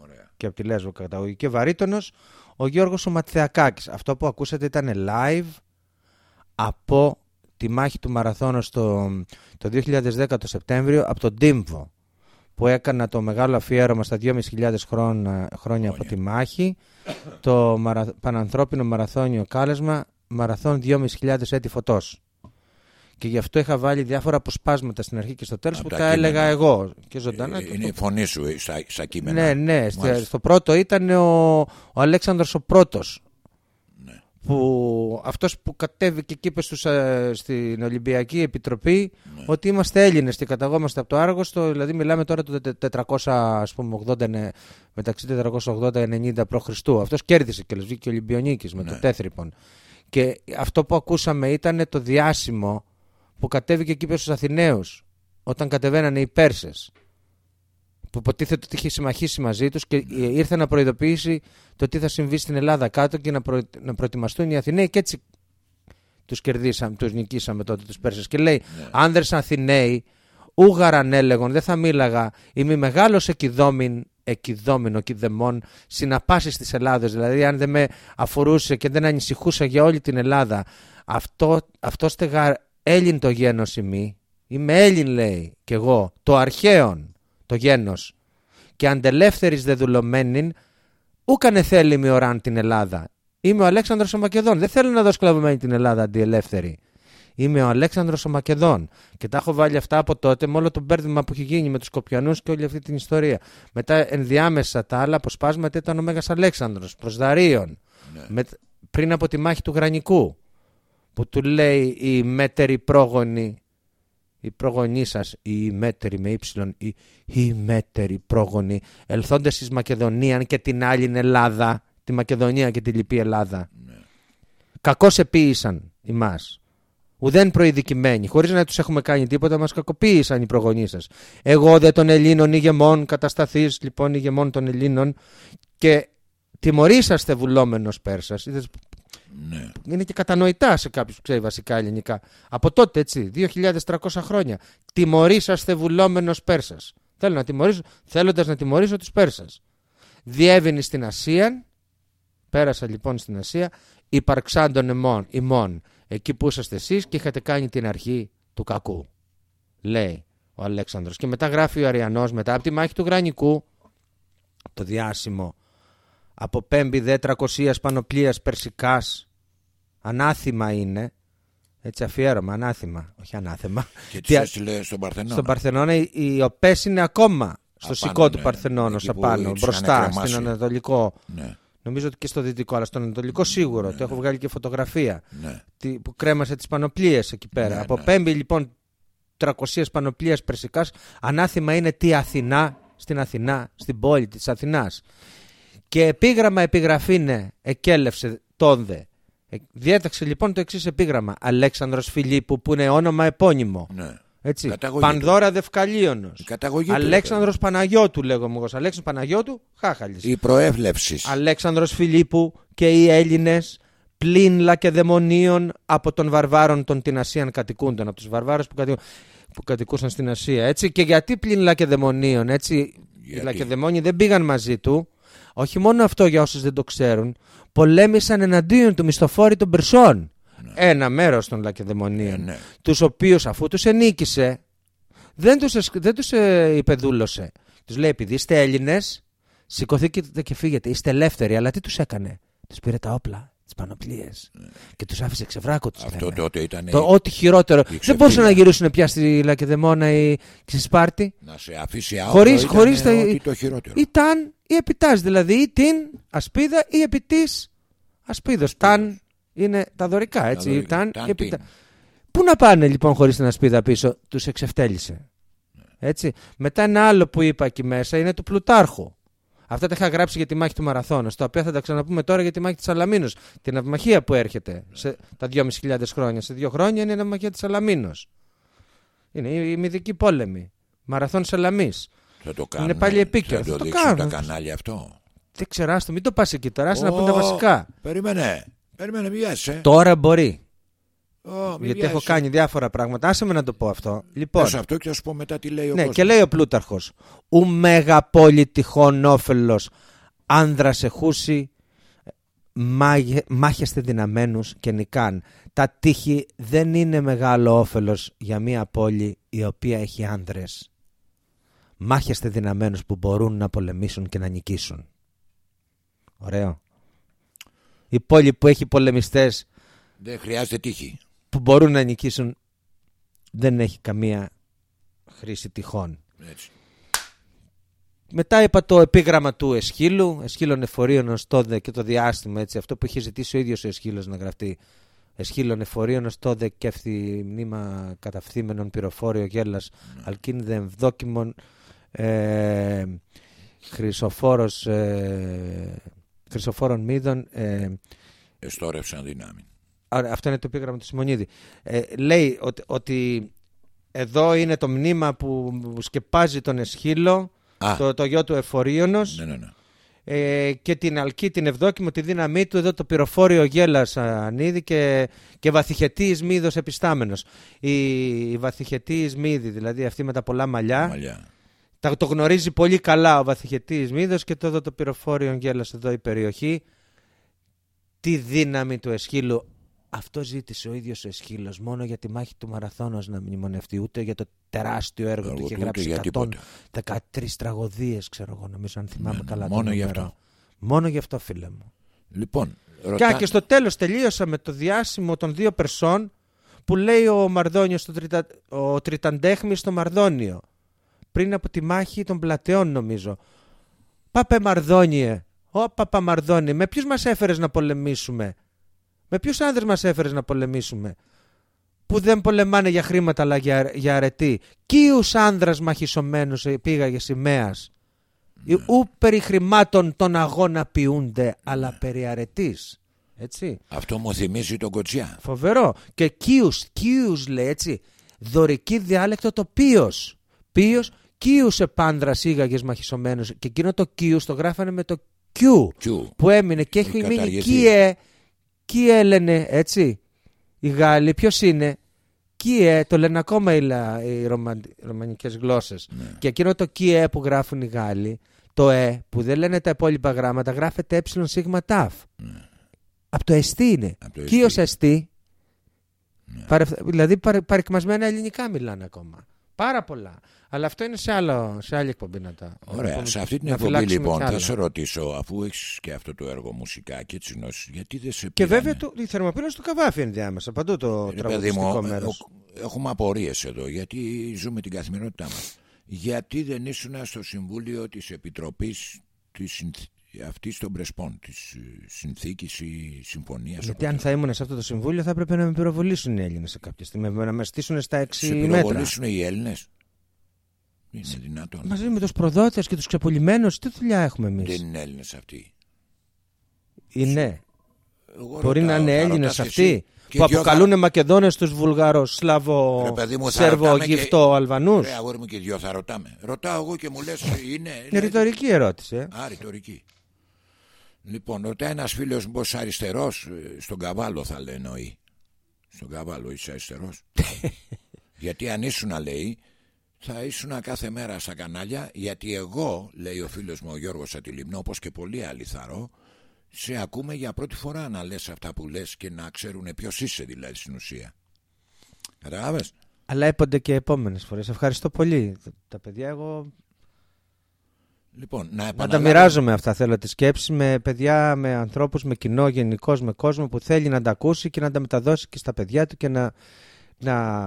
Ωραία. και από τη Λέσβο καταγωγή. Και βαρύτονος ο Γιώργος ο Ματθεακάκης. Αυτό που ακούσατε ήταν live από τη μάχη του Μαραθώνου στο, το 2010 το Σεπτέμβριο από τον Τίμβο που έκανα το μεγάλο αφιέρωμα στα 2.500 χρόνια, χρόνια από τη μάχη το μαρα, πανανθρώπινο μαραθώνιο κάλεσμα μαραθών 2.500 έτη φωτός και γι' αυτό είχα βάλει διάφορα αποσπάσματα στην αρχή και στο τέλος Από που τα τα, κείμενα. έλεγα εγώ και ζωντανά Ε, και είναι η φωνή σου ε, στα, στα κείμενα. ναι, ναι. Στο, Μάλιστα. στο πρώτο ήταν ο, ο Αλέξανδρος ο πρώτος. Ναι. Που αυτός που κατέβηκε και είπε στους, ε, στην Ολυμπιακή Επιτροπή Ναι. ότι είμαστε Έλληνες και καταγόμαστε από το Άργοστο, δηλαδή μιλάμε τώρα το τε- 400, ας πούμε, 80, ναι, μεταξύ 480-90 π.Χ. Αυτός κέρδισε και βγήκε Ολυμπιονίκης με το Ναι. τέθρυπον. Και αυτό που ακούσαμε ήταν το διάσημο που κατέβηκε και είπε στους Αθηναίους όταν κατεβαίνανε οι Πέρσες που υποτίθεται ότι είχε συμμαχίσει μαζί τους και Ναι. ήρθε να προειδοποιήσει το τι θα συμβεί στην Ελλάδα κάτω και να, προ... να προετοιμαστούν οι Αθηναίοι και έτσι τους κερδίσαμε, τους νικήσαμε τότε τους Πέρσες και λέει Ναι. άνδρες Αθηναίοι ούγαραν έλεγον δεν θα μίλαγα είμαι μεγάλος εκειδόμην εκειδόμην ο κηδεμόν συναπάσεις της Ελλάδος δηλαδή αν δεν με αφορούσε και δεν ανησυχούσα για όλη την Ελλάδα αυτό, αυτό στεγα Έλλην το γένος ημί είμαι Έλλην λέει κι εγώ το αρχαίον το γένος και αντελεύθερης δε δουλωμένην ούκανε θέλει μη οράν την Ελλάδα. Είμαι ο Αλέξανδρος ο Μακεδόν. Δεν θέλω να δω σκλαβωμένη την Ελλάδα αντιελεύθερη. Είμαι ο Αλέξανδρος ο Μακεδόν. Και τα έχω βάλει αυτά από τότε με όλο το μπέρδεμα που έχει γίνει με τους Σκοπιανούς και όλη αυτή την ιστορία. Μετά ενδιάμεσα τα άλλα αποσπάσματα ήταν ο Μέγας Αλέξανδρος προς Δαρίον. Με, πριν από τη μάχη του Γρανικού. Που του λέει η μέτερη πρόγονη η προγονή σας, η μέτερη με ύψιλον, η, η μέτερη πρόγονη, ελθόντες εις Μακεδονίαν και την άλλη Ελλάδα, τη Μακεδονία και τη λυπή Ελλάδα. Κακώς επίησαν εμά. Ουδέν προειδικημένοι, χωρίς να τους έχουμε κάνει τίποτα, μας κακοποίησαν οι προγονείς σας. Εγώ δε των Ελλήνων ηγεμών, κατασταθείς λοιπόν ηγεμών των Ελλήνων και τιμωρήσαστε βουλόμενο Πέρσας. Ναι. Είναι και κατανοητά σε κάποιους που ξέρει βασικά ελληνικά. Από τότε, έτσι, 2.300 χρόνια. Τιμωρήσαστε βουλόμενο Πέρσας. Θέλω να τιμωρήσω, θέλοντας να τιμωρήσω τους Πέρσας. Διέβαινε στην Ασία, πέρασα λοιπόν στην Ασία, υπαρξάντων εμών, ημών, εκεί που είσαστε εσείς και είχατε κάνει την αρχή του κακού. Λέει ο Αλέξανδρος. Και μετά γράφει ο Αριανός, μετά από τη μάχη του Γρανικού, το διάσημο, από πέμπη δε τρακοσίας πανοπλίας περσικάς, ανάθημα είναι, έτσι αφιέρωμα, ανάθημα, όχι ανάθεμα. Και Τι του α- έστειλε στον Παρθενώνα. Στον Παρθενώνα οι, οι οπές είναι ακόμα στο Απάνω, σηκώ του ναι. Παρθενώνος Εκεί που απάνω, τους μπροστά, είχαν κρεμάσει. στην Ανατολικό. Ναι, Νομίζω ότι και στο δυτικό, αλλά στον Ανατολικό σίγουρο. το έχω βγάλει και φωτογραφία. ναι. Τι- που κρέμασε τις πανοπλίες εκεί πέρα. Ναι, Από ναι. πέμπη λοιπόν 300 πανοπλίες περσικάς, ανάθημα είναι τι Αθηνά, στην Αθηνά, στην πόλη της Αθηνάς. Και επίγραμμα επιγραφήνε, εκέλευσε τόνδε. Ε, Διέταξε λοιπόν το εξής επίγραμμα. Αλέξανδρος Φιλίππου που είναι όνομα επώνυμο. ναι. Έτσι. Καταγωγή Πανδώρα Δευκαλίωνος. Η καταγωγή του Αλέξανδρος Παναγιώτου λέγομαι εγώ. Αλέξανδρος Παναγιώτου, χάχαλης. Η προέβλεψης. Αλέξανδρος Φιλίππου και οι Έλληνες πλην λακεδαιμονίων από των βαρβάρων των την Ασίαν κατοικούνταν, από τους βαρβάρους που, κατοικ... που κατοικούσαν στην Ασία. Έτσι. Και γιατί πλην λακεδαιμονίων, έτσι, οι Γιατί; λακεδαιμόνιοι δεν πήγαν μαζί του. Όχι μόνο αυτό για όσους δεν το ξέρουν, πολέμησαν εναντίον του μισθοφόρη των Περσών. Ένα μέρος των λακεδαιμονίων, Ε, ναι. τους οποίους αφού τους ενίκησε, δεν τους, εσ- δεν τους ε, υπεδούλωσε. Τους λέει επειδή είστε Έλληνες, σηκωθείτε και φύγετε, είστε ελεύθεροι. Αλλά τι τους έκανε, τους πήρε τα όπλα, τις πανοπλίες και τους άφησε ξεβράκο τους. Ναι. Αυτό λένε. τότε ήταν. Το ό,τι χειρότερο. Δεν ξεφύγια. μπορούσαν να γυρίσουν πια στη Λακεδαιμόνα ή στη Σπάρτη. Να σε αφήσει άοπλο Χωρίς, ήταν χωρίς τα... ό,τι το χειρότερο. Ήταν ή επιτάς, δηλαδή ή την ασπίδα ή επί της ασπίδος. Ταν είναι τα δωρικά, έτσι. δωρικά. Ταν, Ταν ή επίτα. την. Πού να πάνε λοιπόν χωρίς την ασπίδα πίσω, τους εξευτέλισε. Έτσι. Μετά ένα άλλο που είπα εκεί μέσα είναι του Πλουτάρχου. Αυτά τα είχα γράψει για τη μάχη του Μαραθώνας, τα οποία θα τα ξαναπούμε τώρα για τη μάχη της Σαλαμίνο. Την ναυμαχία που έρχεται σε τα 2.500 χρόνια. Σε δύο χρόνια είναι η ναυμαχία της Σαλαμίνο. Είναι η, η μυδική πόλεμη. Μαραθών Σαλαμή. Θα το κάνουμε. πάλι επίκαιρο. Θα Θα το το δείξουν τα κάνουμε. κανάλια αυτό. Δεν ξέρω, άστο, μην το πας εκεί τώρα, άσε να Ω, πούμε τα βασικά. Περίμενε. Περίμενε, μη βιάσαι. Τώρα μπορεί. Ω, μη γιατί έχω βιάσαι. κάνει διάφορα πράγματα. Άσε με να το πω αυτό. Λοιπόν, Πες αυτό και θα σου πω μετά τι λέει ο ναι, κόσμος. και λέει ο Πλούταρχος. Ου μέγα πόλη τυχόν όφελο, άνδρας εχούσει, μάγε- μάχεστε δυναμένους και νικάν. Τα τείχη δεν είναι μεγάλο όφελος για μια πόλη η οποία έχει άνδρες. Μάχεστε δυναμένους που μπορούν να πολεμήσουν και να νικήσουν. Ωραίο. Η πόλη που έχει πολεμιστές Δεν χρειάζεται τύχη. που μπορούν να νικήσουν δεν έχει καμία χρήση τυχών. Έτσι. Μετά είπα το επίγραμμα του Εσχύλου, Εσχύλων Εφορίων ως τότε και το διάστημα, έτσι, αυτό που είχε ζητήσει ο ίδιος ο Εσχύλος να γραφτεί. Εσχύλων Εφορίων ως τότε και ευθύ μνήμα καταφθήμενων πυροφόριο γέλας, αλκίν δε ευδόκιμον, ε, χρυσοφόρος, ε, χρυσοφόρων μύδων, ε, Εστόρευσαν δυνάμει. Άρα, αυτό είναι το επίγραμμα του Σιμονίδη. Ε, λέει ότι, ότι εδώ είναι το μνήμα που σκεπάζει τον Εσχύλο, Α. το, το γιο του Εφορίωνος Ναι, ναι, ναι. ε, και την Αλκή, την Ευδόκιμο, τη δύναμή του, εδώ το πυροφόριο γέλας ανίδη και, και βαθυχετής Ισμίδος επιστάμενος. Η, η βαθυχετής Ισμίδη, δηλαδή αυτή με τα πολλά μαλλιά, Μαλλιά. Τα, το γνωρίζει πολύ καλά ο βαθυχετής Ισμίδος και το εδώ το πυροφόριο γέλας εδώ η περιοχή. Τη δύναμη του Εσχύλου. Αυτό ζήτησε ο ίδιος ο Εσχύλος μόνο για τη μάχη του Μαραθώνος να μνημονευτεί, ούτε για το τεράστιο έργο Έργο που είχε του, γράψει ούτε για 113 τίποτα. τραγωδίες, ξέρω εγώ, νομίζω αν θυμάμαι Ναι, ναι, καλά. το μόνο γι' νούμερο. αυτό. Μόνο γι' αυτό, φίλε μου. Λοιπόν, Και, ρωτά... α, και στο τέλος τελείωσα με το διάσημο των δύο Περσών που λέει ο Μαρδόνιος στο τριτα... ο Τριταντέχμης στο Μαρδόνιο πριν από τη μάχη των πλατεών νομίζω. Πάπε Μαρδόνιε, ω παπα Μαρδόνιε, με ποιους μας έφερες να πολεμήσουμε; Με ποιους άνδρες μας έφερες να πολεμήσουμε; Που δεν πολεμάνε για χρήματα αλλά για, για αρετή. Κίους άνδρας μαχησωμένους ε, πήγαγε σημαίας; Ναι. Ου περί χρημάτων τον αγώνα ποιούνται, αλλά περί αρετής. Έτσι. Αυτό μου θυμίζει τον Κοτσιά. Φοβερό. Και κίους, κίους λέει έτσι. Δωρική διάλεκτο το πίος. Πίος, κίους επάνδρας ήγαγες μαχησωμένους. Και εκείνο το κίους το γράφανε με το κιού. Κιού. Που έμεινε και Έχει έχει μείνει καταργηθεί. κιε. Κιε λένε έτσι. Οι Γάλλοι ποιος είναι; Κιε, το λένε ακόμα οι, λα- οι ρωμα, ρωμανικές γλώσσες. Ναι. Και εκείνο το κιε που γράφουν οι Γάλλοι, το ε που δεν λένε τα υπόλοιπα γράμματα, γράφεται ε σίγμα ταφ. Από το εστί είναι. Ναι. Απ' το Κύος εστί. εστί. Ναι. Παρευ- Δηλαδή παρε, παρεκμασμένα ελληνικά μιλάνε ακόμα. Πάρα πολλά. Αλλά αυτό είναι σε, άλλο, σε άλλη εκπομπή να τα. να Ωραία, πούμε- σε αυτή την να εκπομπή φυλάξουμε λοιπόν κι θα άλλα. σε ρωτήσω, αφού έχεις και αυτό το έργο μουσικά και έτσι γνώσεις, γιατί δεν σε Και πήρανε; βέβαια το, η θερμοπύλωση του καβάφι ενδιάμεσα. Παντού το Ρε παιδί τραγουδιστικό μου, μέρος. ε, έχουμε απορίες εδώ, γιατί ζούμε την καθημερινότητά μας. Γιατί δεν ήσουν στο Συμβούλιο της Επιτροπής αυτής των Πρεσπών, της συνθήκης ή συμφωνίας. Γιατί αν θα ήμουν σε αυτό το συμβούλιο θα έπρεπε να με πυροβολήσουν οι Έλληνες σε κάποια στιγμή. Να με στήσουν στα 6 Σε μέτρα. πυροβολήσουν οι Έλληνες; Είναι δυνατόν. Μαζί με τους προδότες και τους ξεπολιμένου, τι δουλειά έχουμε εμείς; Δεν είναι Έλληνες αυτοί. Είναι. Εγώ Μπορεί να ρωτάω, είναι θα Έλληνες ρωτάς αυτοί; εσύ. Και που δυο αποκαλούν Μακεδόνες τους Βουλγαρό, Ρε Σλαβο, παιδί μου, θα Σέρβο, ρωτάμε και- Γυφτό, Αλβανούς; Ρε αγόρι μου και δυο θα ρωτάμε. Ρωτάω εγώ και μου λες είναι... Είναι ρητορική ερώτηση. Ε. Α, ρητορική. Λοιπόν, ρωτάει ένας φίλος μου πως αριστερός ε, στον καβάλο θα λέει εννοεί. Στον καβάλο είσαι αριστερός. γιατί αν ήσουν λέει θα ήσουν κάθε μέρα στα κανάλια γιατί εγώ λέει ο φίλος μου ο Γιώργος Ατυλιμνό όπως και πολλοί άλλοι θαρώ σε ακούμε για πρώτη φορά να λες αυτά που λες και να ξέρουν ποιος είσαι δηλαδή στην ουσία. Καταλάβες. Αλλά έπονται και επόμενες φορές. Ευχαριστώ πολύ. Τα- Τα παιδιά, εγώ Λοιπόν, να να τα επαναλάβω. μοιράζομαι αυτά. Θέλω τη σκέψη με παιδιά, με ανθρώπους, με κοινό γενικώς, με κόσμο που θέλει να τα ακούσει και να τα μεταδώσει και στα παιδιά του και να, να,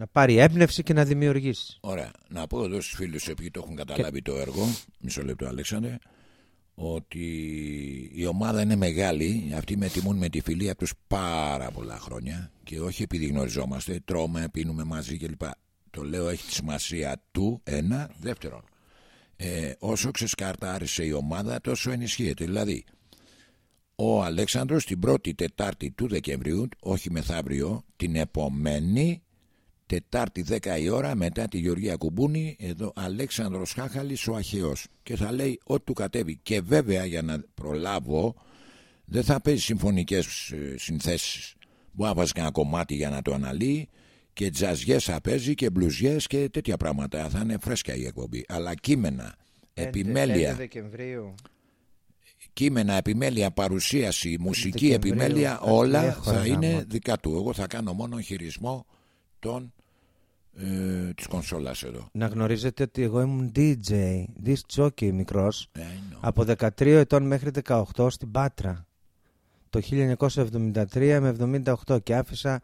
να πάρει έμπνευση και να δημιουργήσει. Ωραία. Να πω εδώ στους φίλους επειδή το έχουν καταλάβει το έργο, μισό λεπτό Αλέξανδρε, ότι η ομάδα είναι μεγάλη. Αυτοί με τιμούν με τη φιλία τους πάρα πολλά χρόνια και όχι επειδή γνωριζόμαστε, τρώμε, πίνουμε μαζί κλπ. Το λέω έχει τη σημασία του, ένα. Δεύτερον, ε, όσο ξεσκαρτάρισε η ομάδα τόσο ενισχύεται. Δηλαδή, ο Αλέξανδρος την πρώτη Τετάρτη του Δεκεμβρίου, όχι μεθαύριο, την επομένη Τετάρτη 10 η ώρα μετά τη Γεωργία Κουμπούνη εδώ Αλέξανδρος Χάχαλης ο Αχαιός και θα λέει ό,τι του κατέβει και βέβαια για να προλάβω δεν θα παίζει συμφωνικές ε, συνθέσεις που να βάζει ένα κομμάτι για να το αναλύει και τζαζιές θα παίζει και μπλουζιές και τέτοια πράγματα θα είναι φρέσκια η εκπομπή αλλά κείμενα, επιμέλεια Δεκεμβρίου. κείμενα, επιμέλεια, παρουσίαση, μουσική Δεκεμβρίου. επιμέλεια, Α, όλα έχω θα ένα είναι γάμο. δικά του. Εγώ θα κάνω μόνο χειρισμό των, ε, της κονσόλας εδώ. Να γνωρίζετε ότι εγώ ήμουν DJ, disc jockey μικρός, Ε, I know. από 13 ετών μέχρι 18 στην Πάτρα. Το 1973 με 78 και άφησα,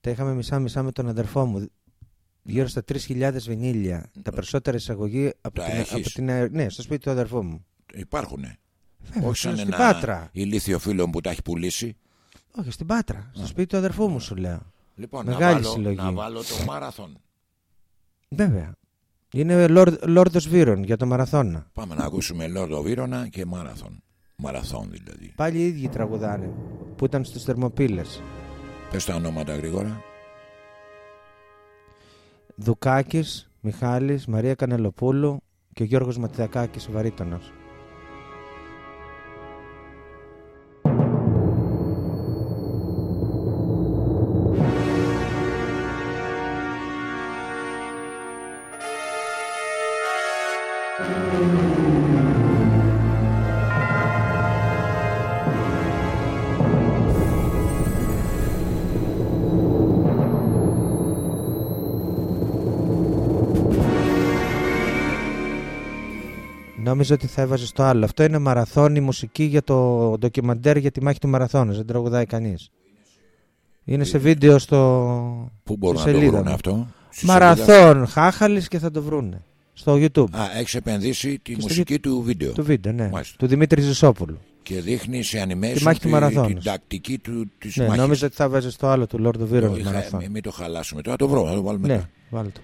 τα είχαμε μισά-μισά με τον αδερφό μου. Γύρω στα 3.000 βινίλια. Τα περισσότερα εισαγωγή από Τα την, έχεις; από την, αε- ναι, στο σπίτι του αδερφού μου. Υπάρχουνε. Βέβαια, Όχι σαν στην ένα Πάτρα. ηλίθιο φίλο που τα έχει πουλήσει. Όχι, στην Πάτρα. Στο σπίτι του αδερφού μου σου λέω. Λοιπόν, Μεγάλη να, βάλω, συλλογή. να βάλω το μάραθον. Βέβαια. Είναι Λόρδ, Λόρδος Βύρων για το μαραθώνα. Πάμε να ακούσουμε Λόρδο Βύρονα και μάραθον. Μαραθών δηλαδή. Πάλι οι ίδιοι τραγουδάνε που ήταν στους Θερμοπύλες. Πες τα ονόματα γρήγορα. Δουκάκης, Μιχάλης, Μαρία Κανελοπούλου και ο Γιώργος Ματιδακάκης βαρύτονος. Νόμιζα ότι θα έβαζες το άλλο. Αυτό είναι μαραθώνη μουσική για το ντοκιμαντέρ για τη μάχη του μαραθώνα. Δεν τραγουδάει κανείς. Είναι σε βίντεο στο. Πού μπορούν στη να το σελίδα βρουν μου. αυτό; Στη σελίδα. Μαραθών Χάχαλης και θα το βρούνε. Στο YouTube. Α, έχεις επενδύσει τη Και στο μουσική του βίντεο. Του βίντεο, ναι. Μάλιστα. Του Δημήτρη Ζησόπουλου. Και δείχνει σε animation Τη μάχη του μαραθώνος. την τακτική του της Ναι, μάχης. νόμιζα ότι θα βάζεις το άλλο του Λόρδου Βίρον Όχι, μαραθών. Μην, μην το χαλάσουμε. Τώρα το βρω, να το βάλουμε Ναι, μετά. βάλτε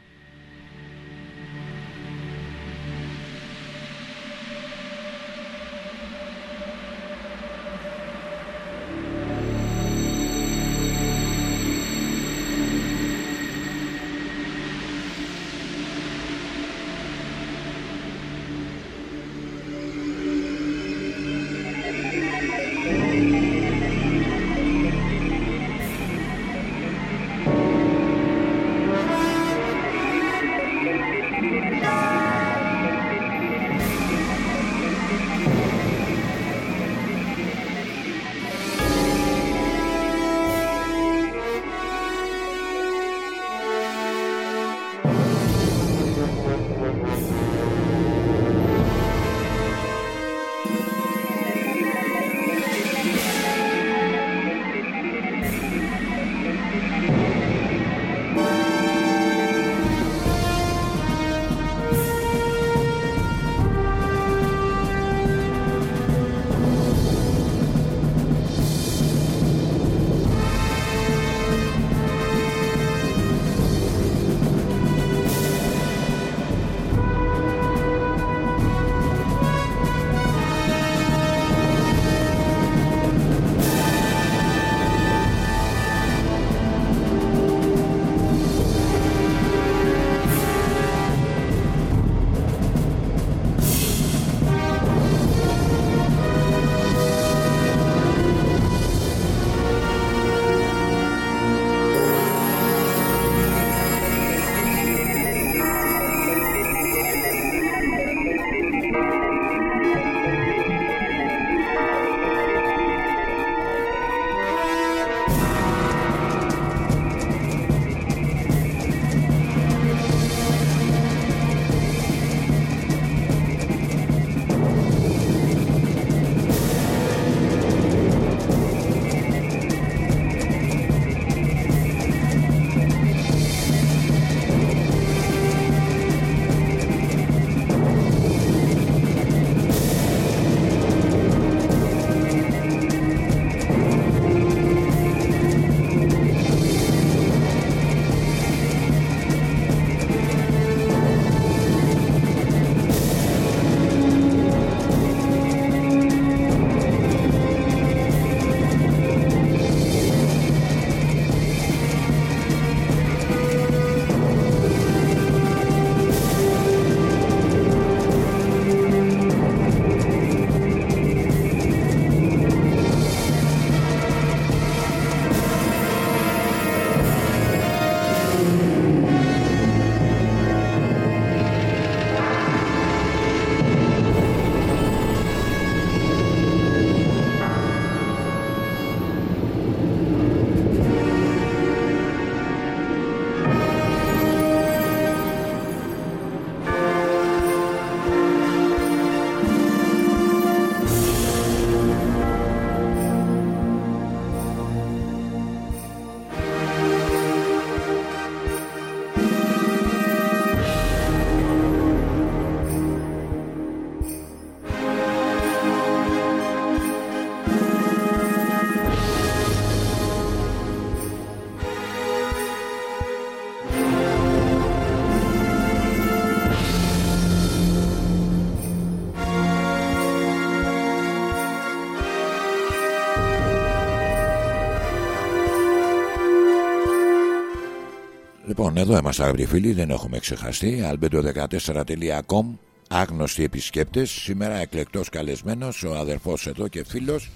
Λοιπόν, εδώ είμαστε αγαπητοί φίλοι, δεν έχουμε ξεχαστεί. albedo14.com Άγνωστοι επισκέπτες. Σήμερα εκλεκτός καλεσμένος, ο αδερφός εδώ και φίλος,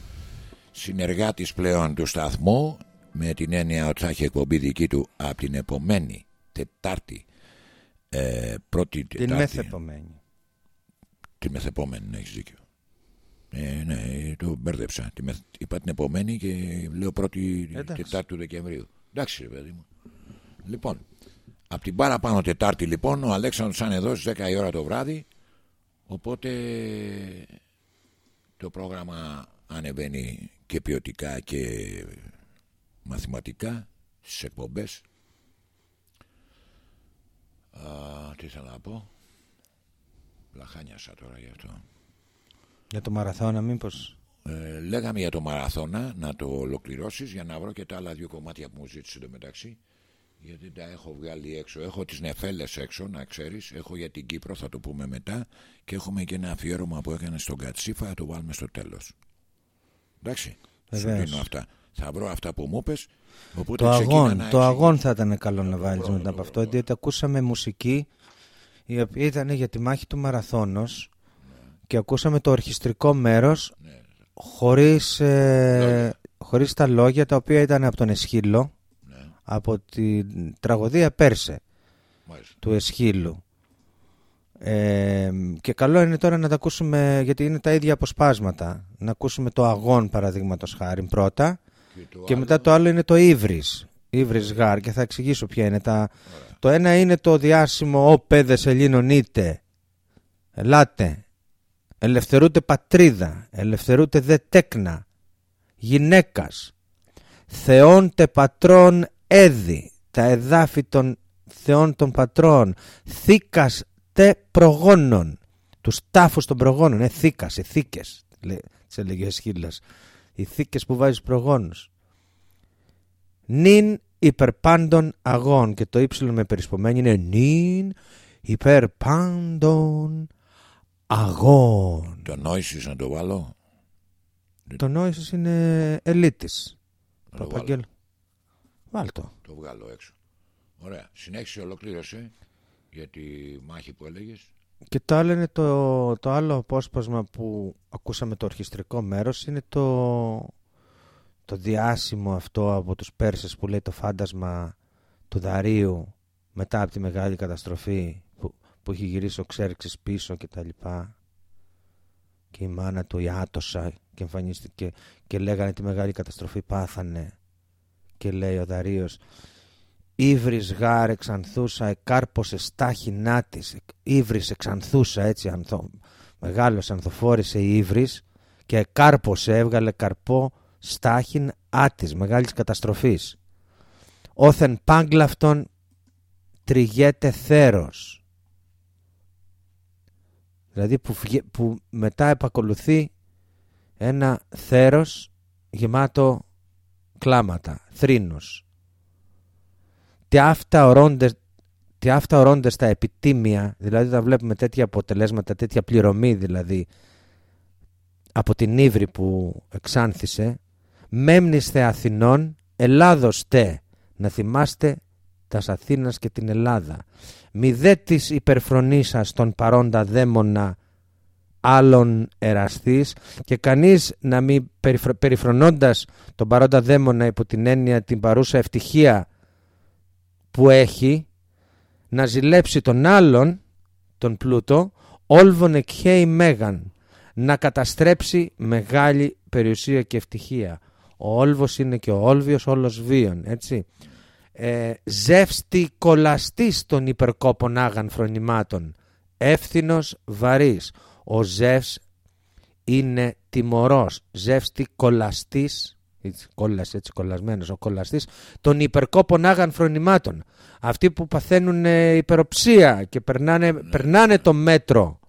συνεργάτης πλέον του σταθμού, με την έννοια ότι θα έχει εκπομπή δική του από την επομένη Τετάρτη. Ε, πρώτη Την Τετάρτη. μεθεπομένη. Τη μεθεπόμενη, ναι, έχεις δίκιο. Ε, ναι, το μπέρδεψα. Τη μεθ... Είπα την επομένη και λέω πρώτη Εντάξει. Τετάρτη του Δεκεμβρίου. Εντάξει, ρε παιδί μου. Λοιπόν, από την παραπάνω Τετάρτη, λοιπόν, ο Αλέξανδρος ήταν εδώ στις 10 η ώρα το βράδυ. Οπότε το πρόγραμμα ανεβαίνει και ποιοτικά και μαθηματικά στις εκπομπές. Α, τι ήθελα να πω. Λαχάνιασα τώρα γι' αυτό. Για το μαραθώνα μήπως; Ε, λέγαμε για το μαραθώνα να το ολοκληρώσεις για να βρω και τα άλλα δύο κομμάτια που μου ζήτησε το μεταξύ γιατί τα έχω βγάλει έξω. Έχω τις νεφέλες έξω να ξέρεις. Έχω για την Κύπρο θα το πούμε μετά. Και έχουμε και ένα αφιέρωμα που έκανε στον Κατσίφα θα το βάλουμε στο τέλος. Εντάξει σου Βεβαίως. δίνω αυτά. Θα βρω αυτά που μου πες. Οπότε Το ξεκίνα αγών, να το εξηγείς. αγών θα ήταν καλό να βάλεις μετά από αυτό, διότι ακούσαμε μουσική η οποία ήταν για τη μάχη του μαραθώνος και ακούσαμε το ορχιστρικό μέρος χωρίς, ε, χωρίς τα λόγια τα οποία ήταν από τον Εσχύλο, από την τραγωδία Πέρσε Μάλιστα. του Εσχύλου. Ε, και καλό είναι τώρα να τα ακούσουμε γιατί είναι τα ίδια αποσπάσματα. Να ακούσουμε το αγών παραδείγματος χάρη πρώτα. Το και άλλο- μετά το άλλο είναι το ύβρις. Ύβρις γάρ. Και θα εξηγήσω ποια είναι τα... Το ένα είναι το διάσημο «Ω παιδες Ελλήνων είτε, ελάτε, ελευθερούτε πατρίδα, ελευθερούτε δε τέκνα, γυναίκας, θεών τε πατρών έδι, τα εδάφη των θεών των πατρών, θήκας τε προγόνων, τους τάφους των προγόνων, ε, θήκας, οι θήκες, λέ- τις έλεγε ο Εσχύλας, οι θήκες που βάζεις προγόνους. Νυν υπερπάντων αγών και το ύψιλο με περισπομένη είναι νυν υπερπάντων αγών. το νόησης να το βάλω Το νόησος είναι ελίτης. Να το Παπαγγέλ. Βάλ' το. το βγάλω έξω. Ωραία. Συνέχισε ολοκλήρωσε για τη μάχη που έλεγες. Και το άλλο είναι το, το άλλο απόσπασμα που ακούσαμε το ορχιστρικό μέρος είναι το, το διάσημο αυτό από τους Πέρσες που λέει το φάντασμα του Δαρίου μετά από τη μεγάλη καταστροφή που, που έχει γυρίσει ο Ξέρξης πίσω και τα λοιπά. Και η μάνα του η Άτοσα και εμφανίστηκε και λέγανε τη μεγάλη καταστροφή πάθανε και λέει ο Δαρίος Ήβρις γάρ εξανθούσα, εκάρποσε στάχη νάτης. Ήβρις εξανθούσα, έτσι ανθό. Μεγάλος ανθοφόρησε η Ήβρις και εκάρποσε, έβγαλε καρπό στάχην άτης, μεγάλης καταστροφής. Όθεν πάγκλαυτον τριγέται θέρος. Δηλαδή που, βγε- που μετά επακολουθεί ένα θέρος γεμάτο κλάματα, θρήνος τι αυτά ορώντες, τι αυτά ορώντες στα επιτήμια, δηλαδή όταν βλέπουμε τέτοια αποτελέσματα, τέτοια πληρωμή δηλαδή από την ύβρη που εξάνθησε, μέμνηστε Αθηνών, Ελλάδος τε, να θυμάστε τας Αθήνας και την Ελλάδα. Μη δε της υπερφρονήσας τον παρόντα δαίμονα άλλων εραστής και κανείς να μην περιφρο- περιφρονώντας τον παρόντα δαίμονα υπό την έννοια την παρούσα ευτυχία που έχει να ζηλέψει τον άλλον, τον πλούτο, όλβον εκχέει μέγαν, να καταστρέψει μεγάλη περιουσία και ευτυχία. Ο όλβος είναι και ο όλβιος όλος βίων, έτσι. Ε, ζεύστη κολαστής των υπερκόπων άγαν φρονημάτων, εύθυνος βαρύς. Ο Ζεύς είναι τιμωρός, ζεύστη κολαστής, έτσι, κόλλας, έτσι κολλασμένος, ο κολλαστής, των υπερκόπων άγαν φρονημάτων. Αυτοί που παθαίνουν ε, υπεροψία και περνάνε, περνάνε το μέτρο.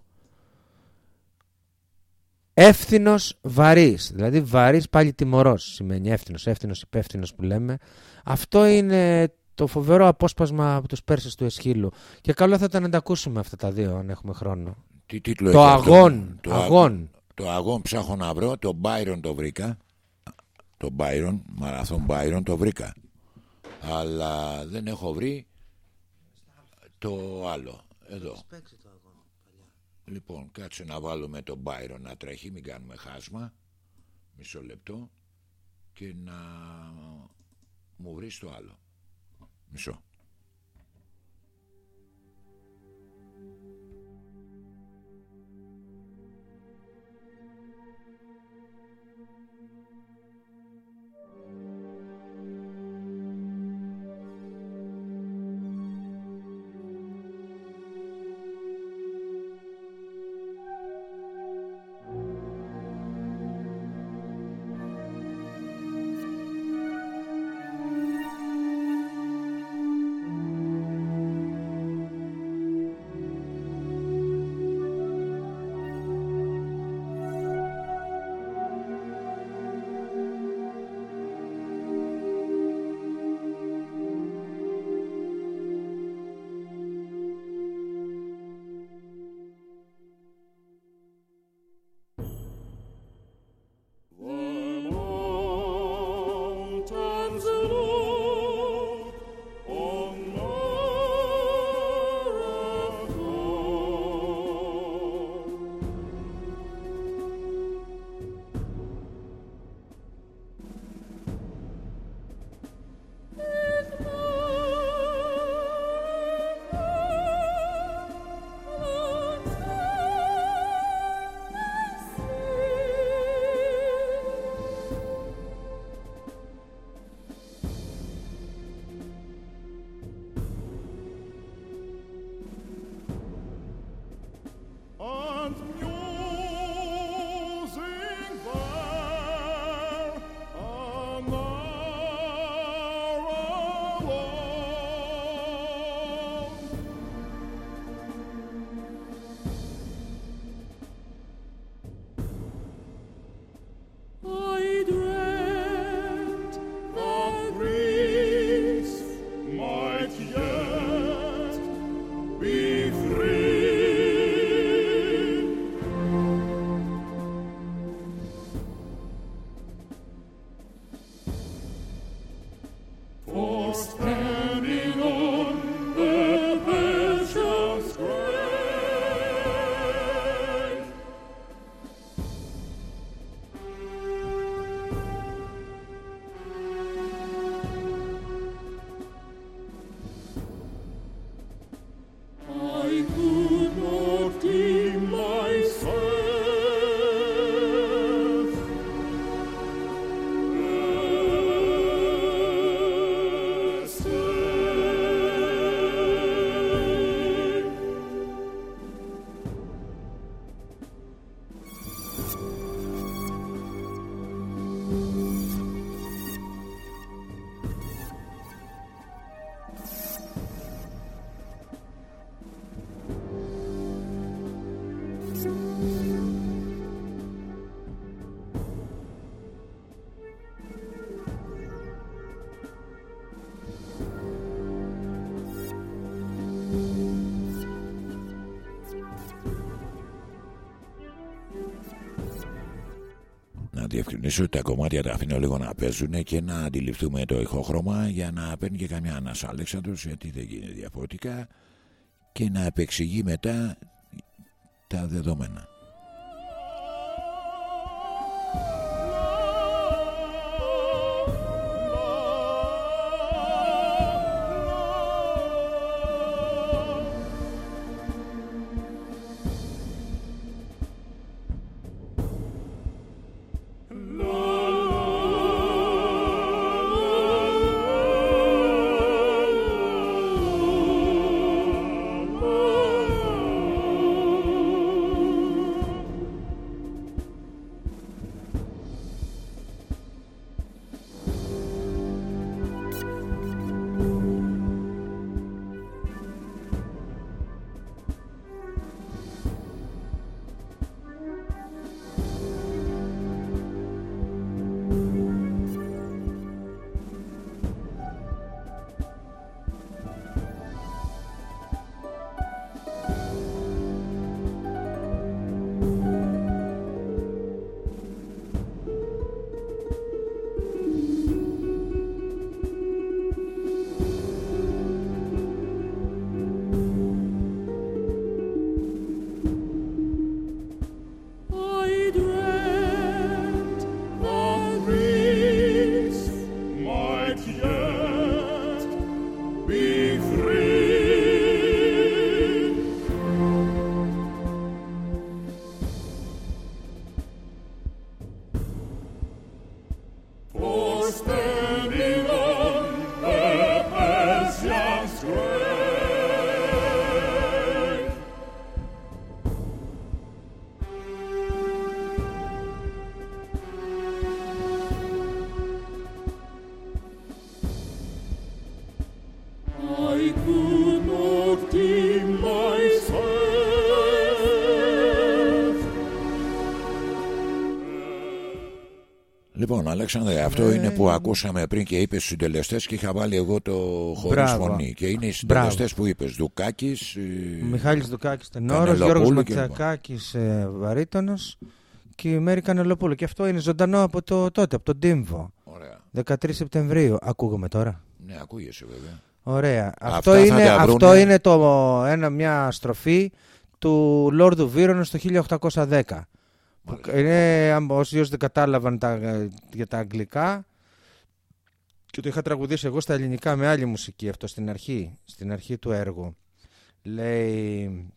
Εύθυνος βαρύς, δηλαδή βαρύς πάλι τιμωρός σημαίνει εύθυνος, εύθυνος υπεύθυνος που λέμε. Αυτό είναι το φοβερό απόσπασμα από τους Πέρσες του Εσχύλου. Και καλό θα ήταν να τα ακούσουμε αυτά τα δύο αν έχουμε χρόνο. Τι τίτλο Το έχει αυτό; αγών, Το αγών. Το αγών ψάχνω να βρω. Το Byron το βρήκα. Το Byron, μαραθών Byron το βρήκα. Αλλά δεν έχω βρει το άλλο. Εδώ. Έχεις παίξει το αγώνα παλιά. Λοιπόν, κάτσε να βάλουμε τον Μπάιρο να τρέχει, μην κάνουμε χάσμα. Μισό λεπτό. Και να μου βρεις το άλλο. Μισό. Διευκρινίσω ότι τα κομμάτια τα αφήνω λίγο να παίζουν και να αντιληφθούμε το ηχόχρωμα για να παίρνει και καμιά ανάσα Αλέξανδρος γιατί δεν γίνεται διαφορετικά και να επεξηγεί μετά τα δεδομένα. Αλέξανδρε, αυτό είναι που ακούσαμε πριν και είπες στους συντελεστές και είχα βάλει εγώ το χωρίς Μπράβο. φωνή. Και είναι οι συντελεστές που είπες. Δουκάκης. ε, Μιχάλης Δουκάκης τενόρος, Κανελοπούλου Γιώργος και Ματσακάκης ε, βαρύτονος και η Μέρη Κανελοπούλου. Και αυτό είναι ζωντανό από το τότε, από τον Τίμβο. Ωραία. 13 Σεπτεμβρίου. Ακούγομαι τώρα. Ναι, ακούγεσαι βέβαια. Ωραία. Αυτά Αυτό θα είναι, τα βρούνε. αυτό είναι το, ένα, μια στροφή του Λόρδου Βίρονος το 1810. Που είναι, αν- όσοι όσοι δεν κατάλαβαν τα, για τα αγγλικά και το είχα τραγουδήσει εγώ στα ελληνικά με άλλη μουσική αυτό στην αρχή, στην αρχή του έργου. Λέει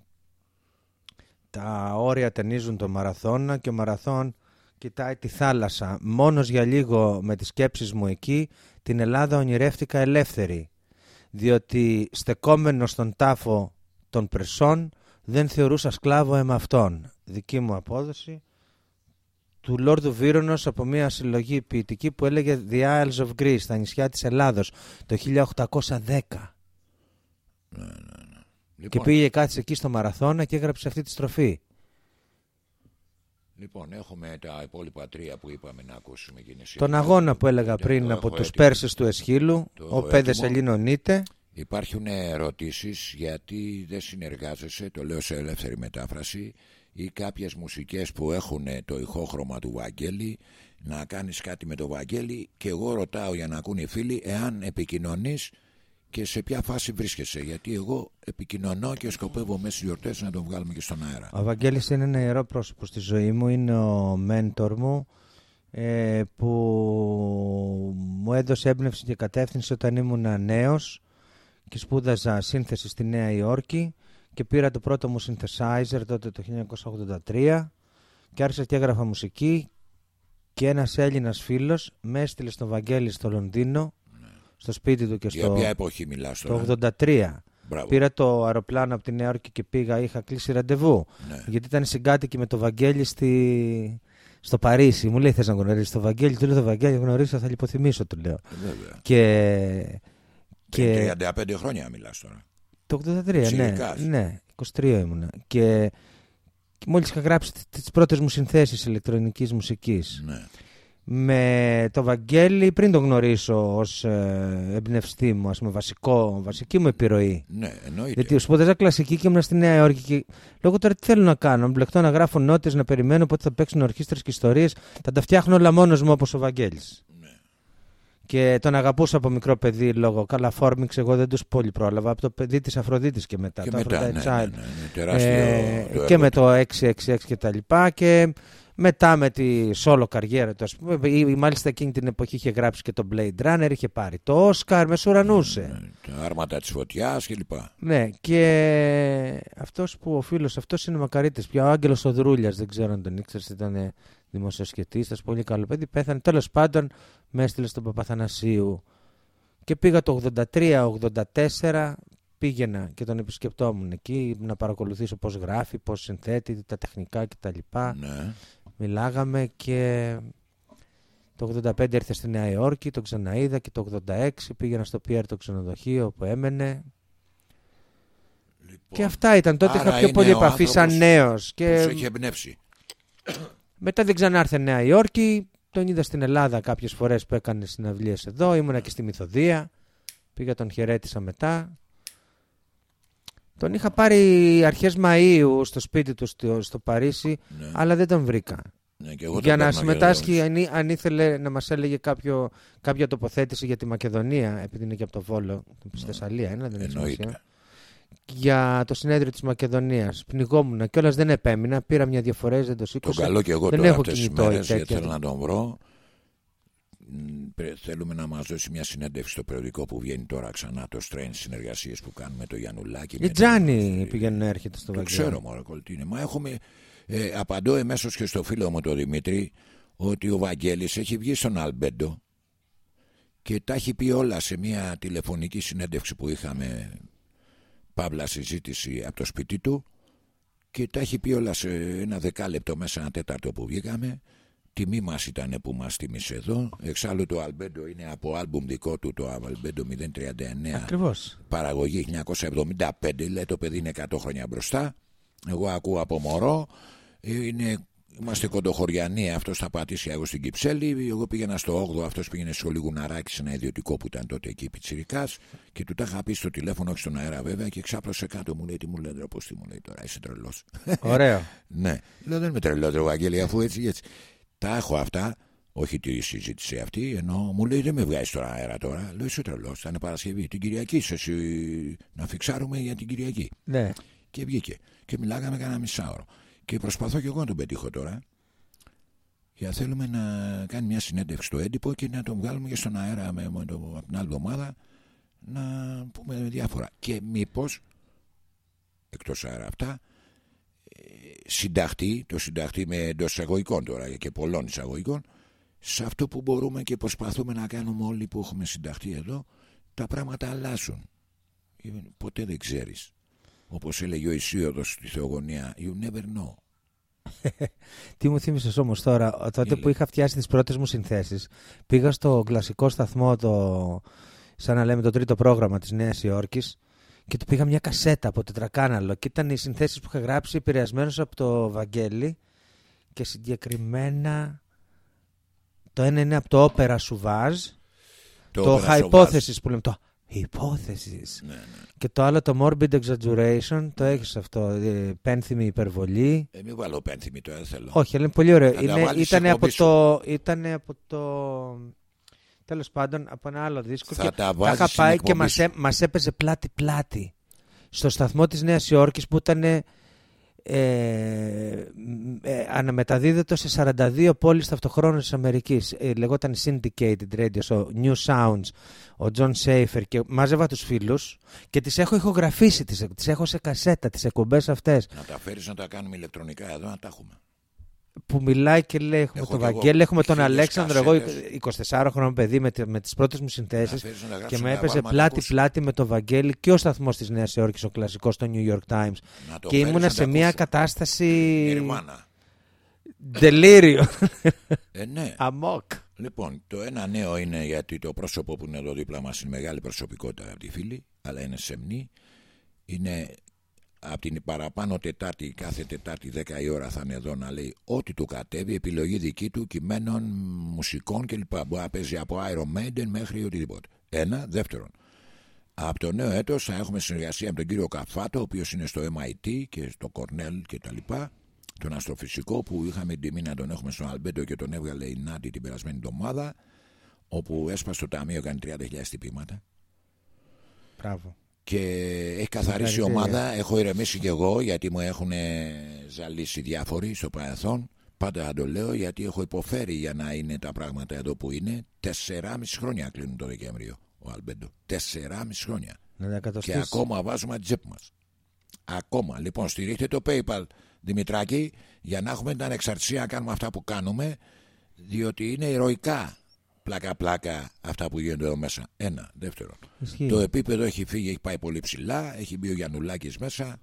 τα όρια ταινίζουν το μαραθώνα και ο μαραθών κοιτάει τη θάλασσα. Μόνος για λίγο με τις σκέψεις μου εκεί την Ελλάδα ονειρεύτηκα ελεύθερη διότι στεκόμενος στον τάφο των Πρεσών δεν θεωρούσα σκλάβο εμαυτόν. Δική μου απόδοση του Λόρδου Βίρονος από μια συλλογή ποιητική που έλεγε The Isles of Greece, τα νησιά της Ελλάδος, το 1810. Και Λοιπόν, πήγε κάτσε εκεί στο Μαραθώνα και έγραψε αυτή τη στροφή. λοιπόν, έχουμε τα υπόλοιπα τρία που είπαμε να ακούσουμε και είναι Τον σίγουρα. αγώνα που έλεγα Το πριν έχω από τους έτοιμο. Πέρσες του Εσχύλου, Το ο έχω Πέδες έτοιμο. Ελλήνων Υπάρχουν ερωτήσεις γιατί δεν συνεργάζεσαι, το λέω σε ελεύθερη μετάφραση, ή κάποιες μουσικές που έχουν το ηχόχρωμα του Βαγγέλη, να κάνεις κάτι με το Βαγγέλη και εγώ ρωτάω για να ακούν οι φίλοι εάν επικοινωνείς και σε ποια φάση βρίσκεσαι. Γιατί εγώ επικοινωνώ και σκοπεύω μέσα στις γιορτές να τον βγάλουμε και στον αέρα. Ο Βαγγέλης είναι ένα ιερό πρόσωπος στη ζωή μου, είναι ο μέντορ μου ε, που μου έδωσε έμπνευση και κατεύθυνση όταν ήμουν νέος και σπούδαζα σύνθεση στη Νέα Υόρκη και πήρα το πρώτο μου synthesizer τότε το 1983 και άρχισα και έγραφα μουσική και ένας Έλληνας φίλος με έστειλε στο Βαγγέλη στο Λονδίνο στο σπίτι του και Για στο ποια εποχή μιλάς τώρα; το 83 Μπράβο. Πήρα το αεροπλάνο από τη Νέα Υόρκη και πήγα, είχα κλείσει ραντεβού. Ναι. Γιατί ήταν συγκάτοικοι με το Βαγγέλη στη... στο Παρίσι. Μου λέει: Θες να γνωρίσει το Βαγγέλη; Του λέω: Το Βαγγέλη γνωρίσω, θα λιποθυμίσω, του λέω. Βέβαια. Και. και... Και... 35 χρόνια μιλάς τώρα. Το 83, ναι. Ψιλικάς. ναι. 23 ήμουνα. Και, και μόλις είχα γράψει τις πρώτες μου συνθέσεις ηλεκτρονικής μουσικής. Ναι. Με το Βαγγέλη, πριν τον γνωρίσω ως ε, εμπνευστή μου, ας πούμε, βασικό, βασική μου επιρροή. Ναι, εννοείται. Γιατί σπούδαζα κλασική και ήμουν στη Νέα Υόρκη. Και λόγω τώρα τι θέλω να κάνω. Να μπλεχτώ να γράφω νότες, να περιμένω πότε θα παίξουν ορχήστρες και ιστορίες. Θα τα φτιάχνω όλα μόνος μου όπως ο Βαγγέλης. Και τον αγαπούσα από μικρό παιδί λόγω καλά φόρμιξ. Εγώ δεν τους πολύ πρόλαβα. Από το παιδί της Αφροδίτης και μετά. Και το μετά, Aphrodite ναι, ναι, Child. ναι, ναι, τεράστιο Ε, το και έργο με του. το 666 και τα λοιπά. Και μετά με τη solo καριέρα του, ας πούμε, ή, ή μάλιστα εκείνη την εποχή είχε γράψει και το Blade Runner, είχε πάρει το Oscar, με σουρανούσε. Τα άρματα της φωτιάς κλπ. Ναι, και αυτός που ο φίλος αυτός είναι μακαρίτης πια. Ο Άγγελος Οδρούλια, δεν ξέρω αν τον ήξερες, ήταν δημοσιοσχετista, πολύ καλό παιδί. Πέθανε. Τέλος πάντων, με έστειλε στον Παπαθανασίου. Και πήγα το 83-84, πήγαινα και τον επισκεπτόμουν εκεί να παρακολουθήσω πώς γράφει, πώς συνθέτει, τα τεχνικά κτλ. Ναι. Μιλάγαμε και το 85 ήρθε στη Νέα Υόρκη, τον ξαναείδα και το 86 πήγαινα στο Πιέρ το ξενοδοχείο που έμενε. Και αυτά ήταν. Τότε Λοιπόν, Άρα είχα πιο είναι πολύ ο επαφή σαν άνθρωπος νέος. Που σου έχει Και εμπνεύσει. μετά δεν ξανάρθε Νέα Υόρκη. Τον είδα στην Ελλάδα κάποιες φορές που έκανε συναυλίες εδώ. Ήμουνα και στη Μυθοδία. Πήγα τον χαιρέτησα μετά. Τον είχα πάρει αρχές Μαΐου στο σπίτι του στο, στο Παρίσι, Ναι. αλλά δεν τον βρήκα. Ναι, και εγώ για τον να παίρνω συμμετάσχει, εδώ. αν, ή- αν ήθελε να μας έλεγε κάποιο, κάποια τοποθέτηση για τη Μακεδονία, επειδή είναι και από το Βόλο, στη Θεσσαλία, είναι, δεν έχει Εννοείται. σημασία. Για το συνέδριο της Μακεδονίας. Πνιγόμουν και δεν επέμεινα. Πήρα μια-δύο φορές, δεν το Τον σήκωσα. καλό και εγώ δεν τώρα έχω αυτές τις κινητό ή μέρες γιατί τέτοια. θέλω να τον βρω. μ, πρε- θέλουμε να μας δώσει μια συνέντευξη στο περιοδικό που βγαίνει τώρα ξανά το Strange συνεργασίες που κάνουμε με το Γιαννουλάκη. με Η τον- Τζάνι πηγαίνει να έρχεται στο το Βαγγέλη. ξέρω μωρέ κολτίνη. Μα έχουμε, ε, απαντώ εμέσως και στο φίλο μου τον Δημήτρη ότι ο Βαγγέλης έχει βγει στον Αλμπέντο και τα έχει πει όλα σε μια τηλεφωνική συνέντευξη που είχαμε παύλα συζήτηση από το σπίτι του και τα έχει πει όλα σε ένα δεκάλεπτο μέσα ένα τέταρτο που βγήκαμε. Τιμή μας ήταν που μας τίμησε εδώ. Εξάλλου το Αλμπέντο είναι από άλμπουμ δικό του το Αλμπέντο 039 Ακριβώς. παραγωγή 1975 λέει το παιδί είναι 100 χρόνια μπροστά. Εγώ ακούω από μωρό. Είναι, είμαστε κοντοχωριανοί αυτός θα πατήσει εγώ στην Κυψέλη εγώ πήγαινα στο 8ο αυτός πήγαινε στο Λιγουναράκι σε ένα ιδιωτικό που ήταν τότε εκεί πιτσιρικάς και του τα είχα πει στο τηλέφωνο όχι στον αέρα βέβαια και ξάπλωσε κάτω μου λέει τι μου λέει ρε πώς τι μου λέει τώρα είσαι τρελός Ωραίο. ναι, λέω δεν είμαι τρελός, ρε Βαγγέλη, αφού έτσι έτσι. Τα έχω αυτά, όχι τη συζήτηση αυτή, ενώ μου λέει δεν με βγάζει τώρα αέρα τώρα. Λέω είσαι τρελός, θα είναι Παρασκευή. Την Κυριακή είσαι εσύ να φιξάρουμε για την Κυριακή. ναι. Και βγήκε. Και μιλάγαμε κανένα μισάωρο. Και προσπαθώ και εγώ να τον πετύχω τώρα. Για θέλουμε να κάνει μια συνέντευξη στο έντυπο και να τον βγάλουμε και στον αέρα με, με το, από την άλλη εβδομάδα να πούμε διάφορα. Και μήπως, εκτός αέρα αυτά, ε, συνταχτεί, το συνταχτεί με εντός εισαγωγικών τώρα και πολλών εισαγωγικών, σε αυτό που μπορούμε και προσπαθούμε να κάνουμε όλοι που έχουμε συνταχτεί εδώ, τα πράγματα αλλάζουν. Ε, Ποτέ δεν ξέρεις. Όπως έλεγε ο Ισίωδος στη Θεογονία, you never know. Τι μου θύμισες όμως τώρα, τότε Μίλε. που είχα φτιάσει τις πρώτες μου συνθέσεις, πήγα στο κλασικό σταθμό, το, σαν να λέμε το τρίτο πρόγραμμα της Νέας Υόρκης και του πήγα μια κασέτα από τετρακάναλο και ήταν οι συνθέσεις που είχα γράψει επηρεασμένος από το Βαγγέλη και συγκεκριμένα το ένα είναι από το όπερα Σουβάζ, το, Opera Sauvage. hypothesis που λέμε, το hypothesis Ναι, ναι. και το άλλο το morbid exaggeration, το έχεις αυτό, ε, πένθυμη υπερβολή. Ε, μην βάλω πένθυμη τώρα, δεν θέλω. Όχι, αλλά είναι πολύ ωραίο. Θα τα Είναι, βάλεις ήτανε, από εκπομπή το, ήτανε από το. Τέλος πάντων, από ένα άλλο δίσκο. Θα και τα βάζεις είχα στην πάει και εκπομπή μας, σου. έ- μας έπαιζε πλάτη-πλάτη. Στο σταθμό της Νέας Υόρκης που ήταν ε, μ, ε, αναμεταδίδεται σε 42 πόλεις ταυτοχρόνως της Αμερικής. Ε, λεγόταν Syndicated Radio, στο New Sounds, ο John Safer και μάζευα τους φίλους και τις έχω ηχογραφήσει, τις, τις έχω σε κασέτα, τις εκπομπές αυτές Να τα φέρεις να τα κάνουμε ηλεκτρονικά εδώ, να τα έχουμε. Που μιλάει και λέει έχουμε Έχω τον κι εγώ Βαγγέλη, έχουμε τον χίλιες Αλέξανδρο, εγώ κασέτες. 24 χρόνο παιδί με, τη- με τις πρώτες μου Να συνθέσεις φέρεις να τα και γράψουμε, με να έπαιζε βάλουμε να τα ακούσουμε. πλάτη-πλάτη με τον Βαγγέλη και ο σταθμός της Νέας Υόρκης, ο κλασικός στο New York Times Να το και φέρεις ήμουνα να σε τα μια ακούσουμε. κατάσταση Νιρμάνα. delirium, Ε, ναι. αμόκ. Λοιπόν, το ένα νέο είναι γιατί το πρόσωπο που είναι εδώ δίπλα μας είναι μεγάλη προσωπικότητα από τη φίλη, αλλά είναι σεμνή. Είναι από την παραπάνω Τετάρτη, κάθε Τετάρτη 10 η ώρα θα είναι εδώ να λέει ό,τι του κατέβει, επιλογή δική του, κειμένων, μουσικών κλπ. Μπορεί να παίζει από Iron Maiden μέχρι οτιδήποτε. Ένα. Δεύτερον, από το νέο έτος θα έχουμε συνεργασία με τον κύριο Καφάτο, ο οποίος είναι στο MIT και στο Cornell και τα λοιπά, τον αστροφυσικό που είχαμε την τιμή να τον έχουμε στον Αλμπέντο και τον έβγαλε η Νάτι την περασμένη εβδομάδα, όπου έσπασε το ταμείο, κάνει 30.000 τυπήματα Μπράβο. Και έχει καθαρίσει η Συγχαρητήρια. ομάδα. Έχω ηρεμήσει κι εγώ γιατί μου έχουν ζαλίσει διάφοροι στο παρελθόν. Πάντα θα το λέω γιατί έχω υποφέρει για να είναι τα πράγματα εδώ που είναι. Τεσσεράμιση χρόνια κλείνουν το Δεκέμβριο ο Αλμπέντο. Τεσσεράμιση χρόνια. Να τα Και εκατοστήσεις. ακόμα βάζουμε την τσέπη μας. Ακόμα. Λοιπόν, στηρίχτε το PayPal Δημητράκη για να έχουμε την ανεξαρτησία να κάνουμε αυτά που κάνουμε. Διότι είναι ηρωικά πλάκα-πλάκα αυτά που γίνονται εδώ μέσα. Ένα. Δεύτερον. Ισχύει. Το επίπεδο έχει φύγει, έχει πάει πολύ ψηλά. Έχει μπει ο Γιαννουλάκης μέσα.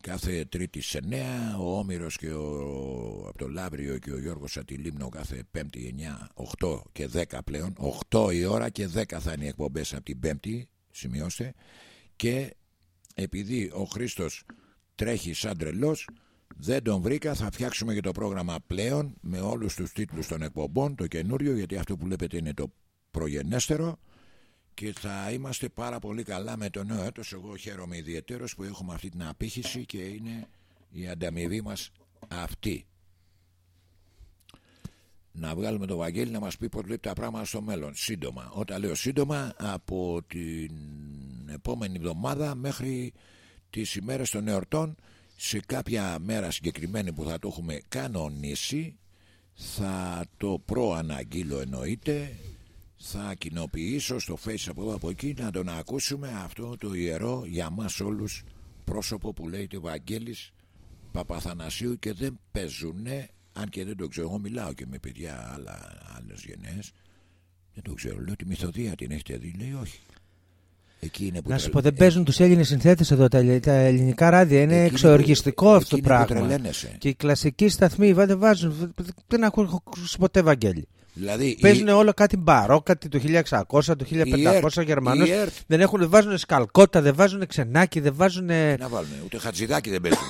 Κάθε Τρίτη σε 9. Ο Όμηρος και ο, από το Λαύριο και ο Γιώργος Ατυλίμνο κάθε Πέμπτη 9, 8 και 10 πλέον. 8 η ώρα και 10 θα είναι οι εκπομπές από την Πέμπτη. Σημειώστε. Και επειδή ο Χρήστος τρέχει σαν τρελός δεν τον βρήκα, θα φτιάξουμε και το πρόγραμμα πλέον με όλους τους τίτλους των εκπομπών, το καινούριο, γιατί αυτό που βλέπετε είναι το προγενέστερο και θα είμαστε πάρα πολύ καλά με το νέο έτος. Εγώ χαίρομαι ιδιαίτερος που έχουμε αυτή την απήχηση και είναι η ανταμοιβή μας αυτή. Να βγάλουμε το Βαγγέλη να μας πει πώς βλέπει τα πράγματα στο μέλλον. Σύντομα. Όταν λέω σύντομα, από την επόμενη εβδομάδα μέχρι τις ημέρες των εορτών, σε κάποια μέρα συγκεκριμένη που θα το έχουμε κανονίσει, θα το προαναγγείλω εννοείται. Θα κοινοποιήσω στο face από εδώ από εκεί να τον ακούσουμε αυτό το ιερό για μας όλους πρόσωπο που λέγεται Βαγγέλης Παπαθανασίου και δεν παίζουνε αν και δεν το ξέρω εγώ μιλάω και με παιδιά άλλα, άλλες γενναίες. Δεν το ξέρω λέω τη μυθοδία την έχετε δει λέει όχι Εκεί είναι που Να τρελ- σου πω, δεν ε, παίζουν τους Έλληνες συνθέτες εδώ. Τα, ελλη- τα ελληνικά ράδια είναι Εκεί είναι εξοργιστικό που- αυτό εκεί το είναι που πράγμα. τρελαίνεσαι. Και οι κλασικοί σταθμοί βα- δεν βάζουν. Δεν ακούω ποτέ Βαγγέλη. δηλαδή Παίζουν η- όλο κάτι μπαρό, κάτι το 1600, το 1500 ΕΡΤ, Γερμανό. η ΕΡΤ. Δεν, έχουν, δεν βάζουν σκαλκότα, δεν βάζουν ξενάκι, δεν βάζουν. να βάλουν ούτε χατζηδάκι δεν παίζουν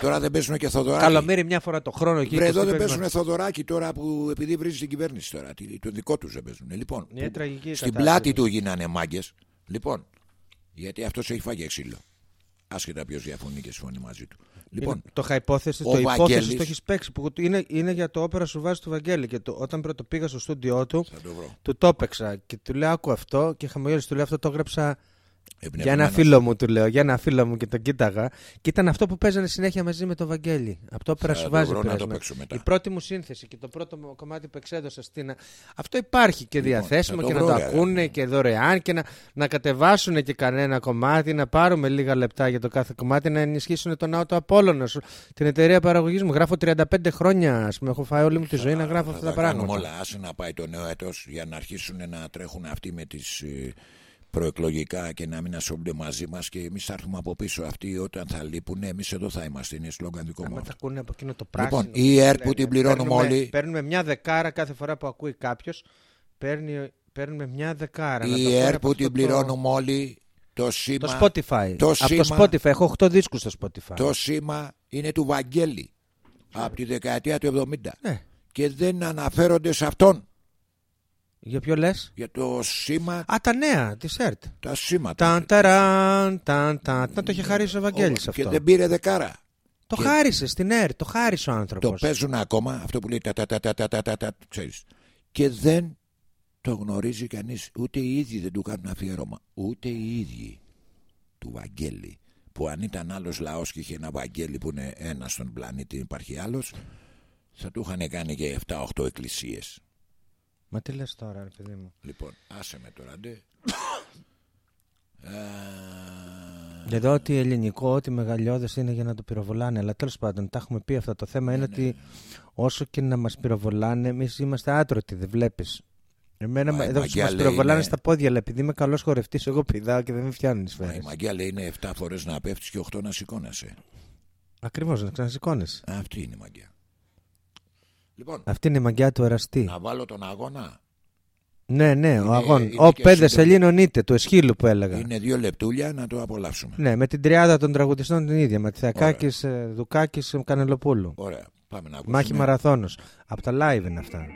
τώρα δεν παίζουν και θοδωράκι Καλομέρι μια φορά το χρόνο εκεί. Βρε εδώ 25 δεν μέρες. παίζουν Θοδωράκι τώρα που επειδή βρίζει την κυβέρνηση τώρα. τι- Το δικό τους δεν παίζουν. Λοιπόν, Είναι που- τραγική η στην κατάσταση. πλάτη του γίνανε μάγκες. Λοιπόν, γιατί αυτός έχει φάγει ξύλο. Άσχετα ποιος διαφωνεί και συμφωνεί μαζί του. Λοιπόν, Είναι το είχα υπόθεση, ο το υπόθεση Βαγγέλης- το έχεις παίξει. Που είναι, είναι για το όπερα σου βάζει του Βαγγέλη. Και το, όταν πρώτο πήγα στο στούντιό του, θα το βρω. του το έπαιξα και του λέω: Άκου αυτό. Και χαμογέλασε, του λέω: Αυτό το έγραψα για ένα Εμπνευσμένος. φίλο μου, του λέω. Για ένα φίλο μου και τον κοίταγα. Και ήταν αυτό που παίζανε συνέχεια μαζί με τον Βαγγέλη. Από το όπερα Θα σου το βάζει. βρω να πήρες το με. παίξω μετά. Η πρώτη μου σύνθεση και το πρώτο μου κομμάτι που εξέδωσα στην. Αυτό υπάρχει και Λοιπόν, διαθέσιμο θα και το να βρω, το ρε, ακούνε αγάπη. και δωρεάν και να, να κατεβάσουν και κανένα κομμάτι, να πάρουμε λίγα λεπτά για το κάθε κομμάτι, να ενισχύσουν τον Ναό του Απόλλωνα σου, την εταιρεία παραγωγής μου. Γράφω 35 χρόνια, ας πούμε. Έχω φάει όλη μου τη ζωή να γράφω Θα αυτά τα τα κάνουμε πράγματα. όλα. Άσε να πάει το νέο έτος για να αρχίσουν να τρέχουν αυτοί με τις ε, προεκλογικά και να μην ασχολούνται μαζί μας και εμείς θα έρθουμε από πίσω αυτοί όταν θα λείπουν εμείς εδώ θα είμαστε είναι σλόγκαν δικό Άμα μας τα ακούνε από εκείνο το πράσινο. Λοιπόν, η ΕΡΤ που λένε, την πληρώνουμε παίρνουμε- όλοι. Παίρνουμε μια δεκάρα κάθε φορά που ακούει κάποιος. Παίρνει, παίρνουμε μια δεκάρα. να το η ακούνε ΕΡΤ από που αυτό την το- πληρώνουμε όλοι το σήμα, Το Spotify. το από το σήμα- Spotify. Έχω 8 δίσκους στο Spotify. το σήμα είναι του Βαγγέλη από τη δεκαετία του 70 Ναι. και δεν αναφέρονται σε αυτόν Για ποιο λες; για το σήμα Α, τα νέα τη ΕΡΤ. τα σήματα Ταν, ταραν, ταν, ταν. Να το είχε χαρίσει ο Βαγγέλης και αυτό. δεν πήρε δεκάρα Το και- χάρισε στην ΕΡΤ. Το χάρισε ο άνθρωπος. το παίζουν ακόμα αυτό που λέει τα τα τα τα τα τα τα, τα ξέρεις και δεν το γνωρίζει κανείς ούτε οι ίδιοι δεν του κάνουν αφιέρωμα ούτε οι ίδιοι του Βαγγέλη που αν ήταν άλλος λαός και είχε ένα Βαγγέλη που είναι ένας στον πλανήτη υπάρχει άλλος θα του είχαν κάνει και 7-8 εκκλησίες Μα τι λες τώρα, ρε παιδί μου; λοιπόν άσε με τώρα ντε Ε, Εδώ ότι ελληνικό, ότι μεγαλειώδες είναι για να το πυροβολάνε. Αλλά τέλος πάντων, τα έχουμε πει αυτά. Το Ναι, θέμα είναι ότι όσο και να μας πυροβολάνε, εμείς είμαστε άτρωτοι, δεν βλέπεις. Εμένα Μα μα- η εδώ μαγιά μας λέει πυροβολάνε είναι- στα πόδια, αλλά επειδή είμαι καλός χορευτής, εγώ πηδάω και δεν με φτιάχνουν τι μα σφαίρε. η μαγιά λέει είναι 7 φορές να πέφτεις και 8 να σηκώνεσαι Ακριβώς, να ξανασηκώνει. αυτή είναι η μαγιά λοιπόν Αυτή είναι η μαγιά του εραστή. να βάλω τον αγώνα Ναι, ναι, Είναι- ο αγών. είναι Ο και πέντε σύντομο. Ελλήνων είτε, του Εσχύλου που έλεγα. Είναι δύο λεπτούλια να το απολαύσουμε. Ναι, με την τριάδα των τραγουδιστών την ίδια. Ματθιακάκη, Δουκάκης, Κανελοπούλου. Ωραία. Πάμε να ακούσουμε. Μάχη μαραθώνος. Από τα live είναι αυτά.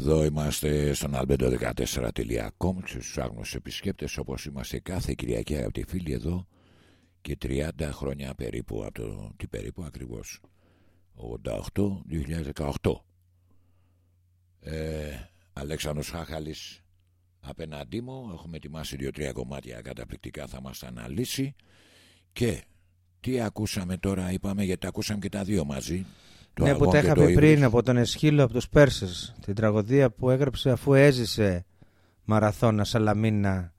Εδώ είμαστε στον albedo14.com στους άγνωστους επισκέπτες όπως είμαστε κάθε Κυριακή αγαπητοί φίλοι εδώ και 30 χρόνια περίπου από το τι περίπου ακριβώς 88-2018 ε, Αλέξανδρος Χάχαλης απέναντί μου. Έχουμε ετοιμάσει δύο-τρία κομμάτια καταπληκτικά θα μας τα αναλύσει. Και τι ακούσαμε τώρα είπαμε γιατί τα ακούσαμε και τα δύο μαζί. Το ναι, που Αργόν τα και είχα το πει πριν Ήρους. από τον Εσχύλο από τους Πέρσες. Την τραγωδία που έγραψε αφού έζησε μαραθώνα Σαλαμίνα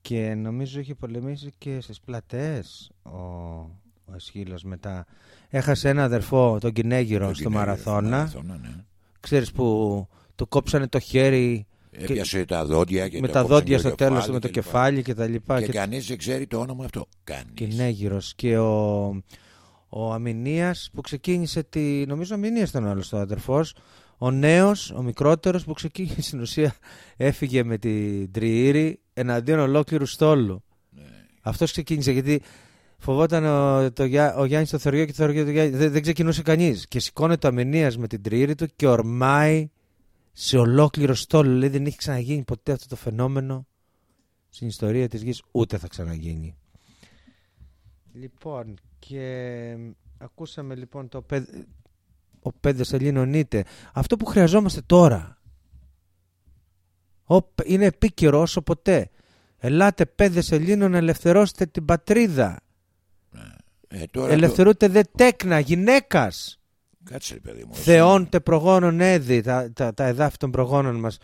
και νομίζω είχε πολεμήσει και στις πλατές ο, ο Εσχύλος μετά. Έχασε ένα αδερφό, τον Κινέγυρο, Το στο γυναίκιο, μαραθώνα. μαραθώνα, ναι. Ξέρεις που το κόψανε το χέρι Έπιασε τα δόντια και με το τα κόψαν δόντια και στο το τέλος κεφάλι με το και λοιπά. κεφάλι και τα λοιπά. Και, και- κανείς δεν ξέρει το όνομα αυτό. Κανείς. Κινέγυρος και ο, ο Αμηνίας που ξεκίνησε τη, νομίζω Αμηνίας ήταν όλος το αδερφός. Ο νέος, ο μικρότερος που ξεκίνησε στην ουσία έφυγε με την τριήρη εναντίον ολόκληρου στόλου. Ναι. αυτός ξεκίνησε γιατί φοβόταν ο, το, Γιά- ο Γιάννης το Θεωργιό και το Θεωργιό το Γιάννη δεν, δεν ξεκινούσε κανείς. Και σηκώνεται ο Αμηνίας με την τριήρη του και ορμάει σε ολόκληρο στόλο. Λέει δεν έχει ξαναγίνει ποτέ αυτό το φαινόμενο στην ιστορία της γης. Ούτε θα ξαναγίνει. Λοιπόν, και ακούσαμε λοιπόν το πέ... ο πέδες Ελλήνων είτε. Αυτό που χρειαζόμαστε τώρα ο- είναι επίκαιρο όσο ποτέ. Ελάτε πέδες Ελλήνων, ελευθερώστε την πατρίδα. Ε, τώρα Ελευθερούτε δε τέκνα γυναίκας. το... Κάτσε ρε παιδί μου. εσύ. Θεών τε προγόνων έδι, τα, τα, τα εδάφη των προγόνων μας.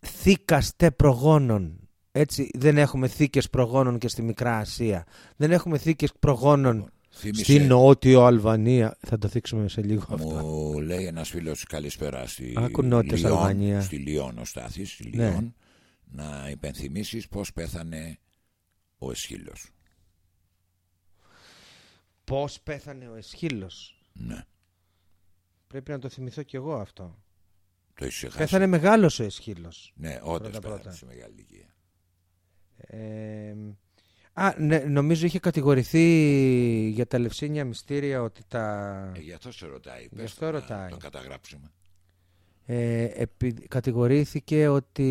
Θήκας τε προγόνων. Έτσι δεν έχουμε θήκες προγόνων και στη Μικρά Ασία. Δεν έχουμε θήκες προγόνων Θύμισε, στη Νότιο Αλβανία. Θα το θίξουμε σε λίγο αυτό. μου λέει ένας φίλος καλησπέρα στη Άκου Νότιος Λιόν, Αλβανία. στη Λιόν ο Στάθης, στη Ναι. Λιόν, να υπενθυμίσεις πώς πέθανε ο Εσχύλος. Πώς πέθανε ο Εσχύλος; Ναι, Πρέπει να το θυμηθώ κι εγώ αυτό. το έχεις ξεχάσει. Πέθανε μεγάλος ο Εσχύλος. Ναι, όντως πρώτα πέθανε πρώτα. σε μεγάλη ηλικία. Ε, α, ναι, νομίζω είχε κατηγορηθεί για τα λευσίνια μυστήρια ότι τα... Ε, γι' αυτό σε ρωτάει. Γι' Πες αυτό το να ρωτάει. Το καταγράψουμε. Ε, επει- κατηγορήθηκε ότι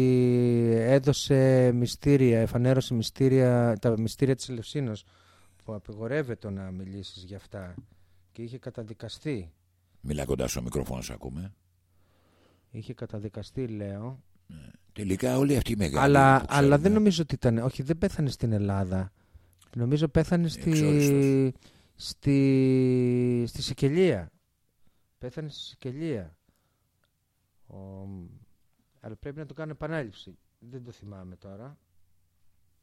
έδωσε μυστήρια, εφανέρωσε μυστήρια, τα μυστήρια της Ελευσίνος που απεγορεύεται να μιλήσεις για αυτά και είχε καταδικαστεί. Μιλά κοντά στο μικρόφωνο, σε ακούμε. Είχε καταδικαστεί, λέω. Τελικά όλοι αυτοί οι μεγάλοι. αλλά, που αλλά δεν ξέρουμε- νομίζω ότι ήταν. Όχι, δεν πέθανε στην Ελλάδα. Νομίζω πέθανε στη, Εξόριστος. στη, στη Σικελία. Πέθανε στη Σικελία. Ο, αλλά πρέπει να το κάνω επανάληψη. Δεν το θυμάμαι τώρα.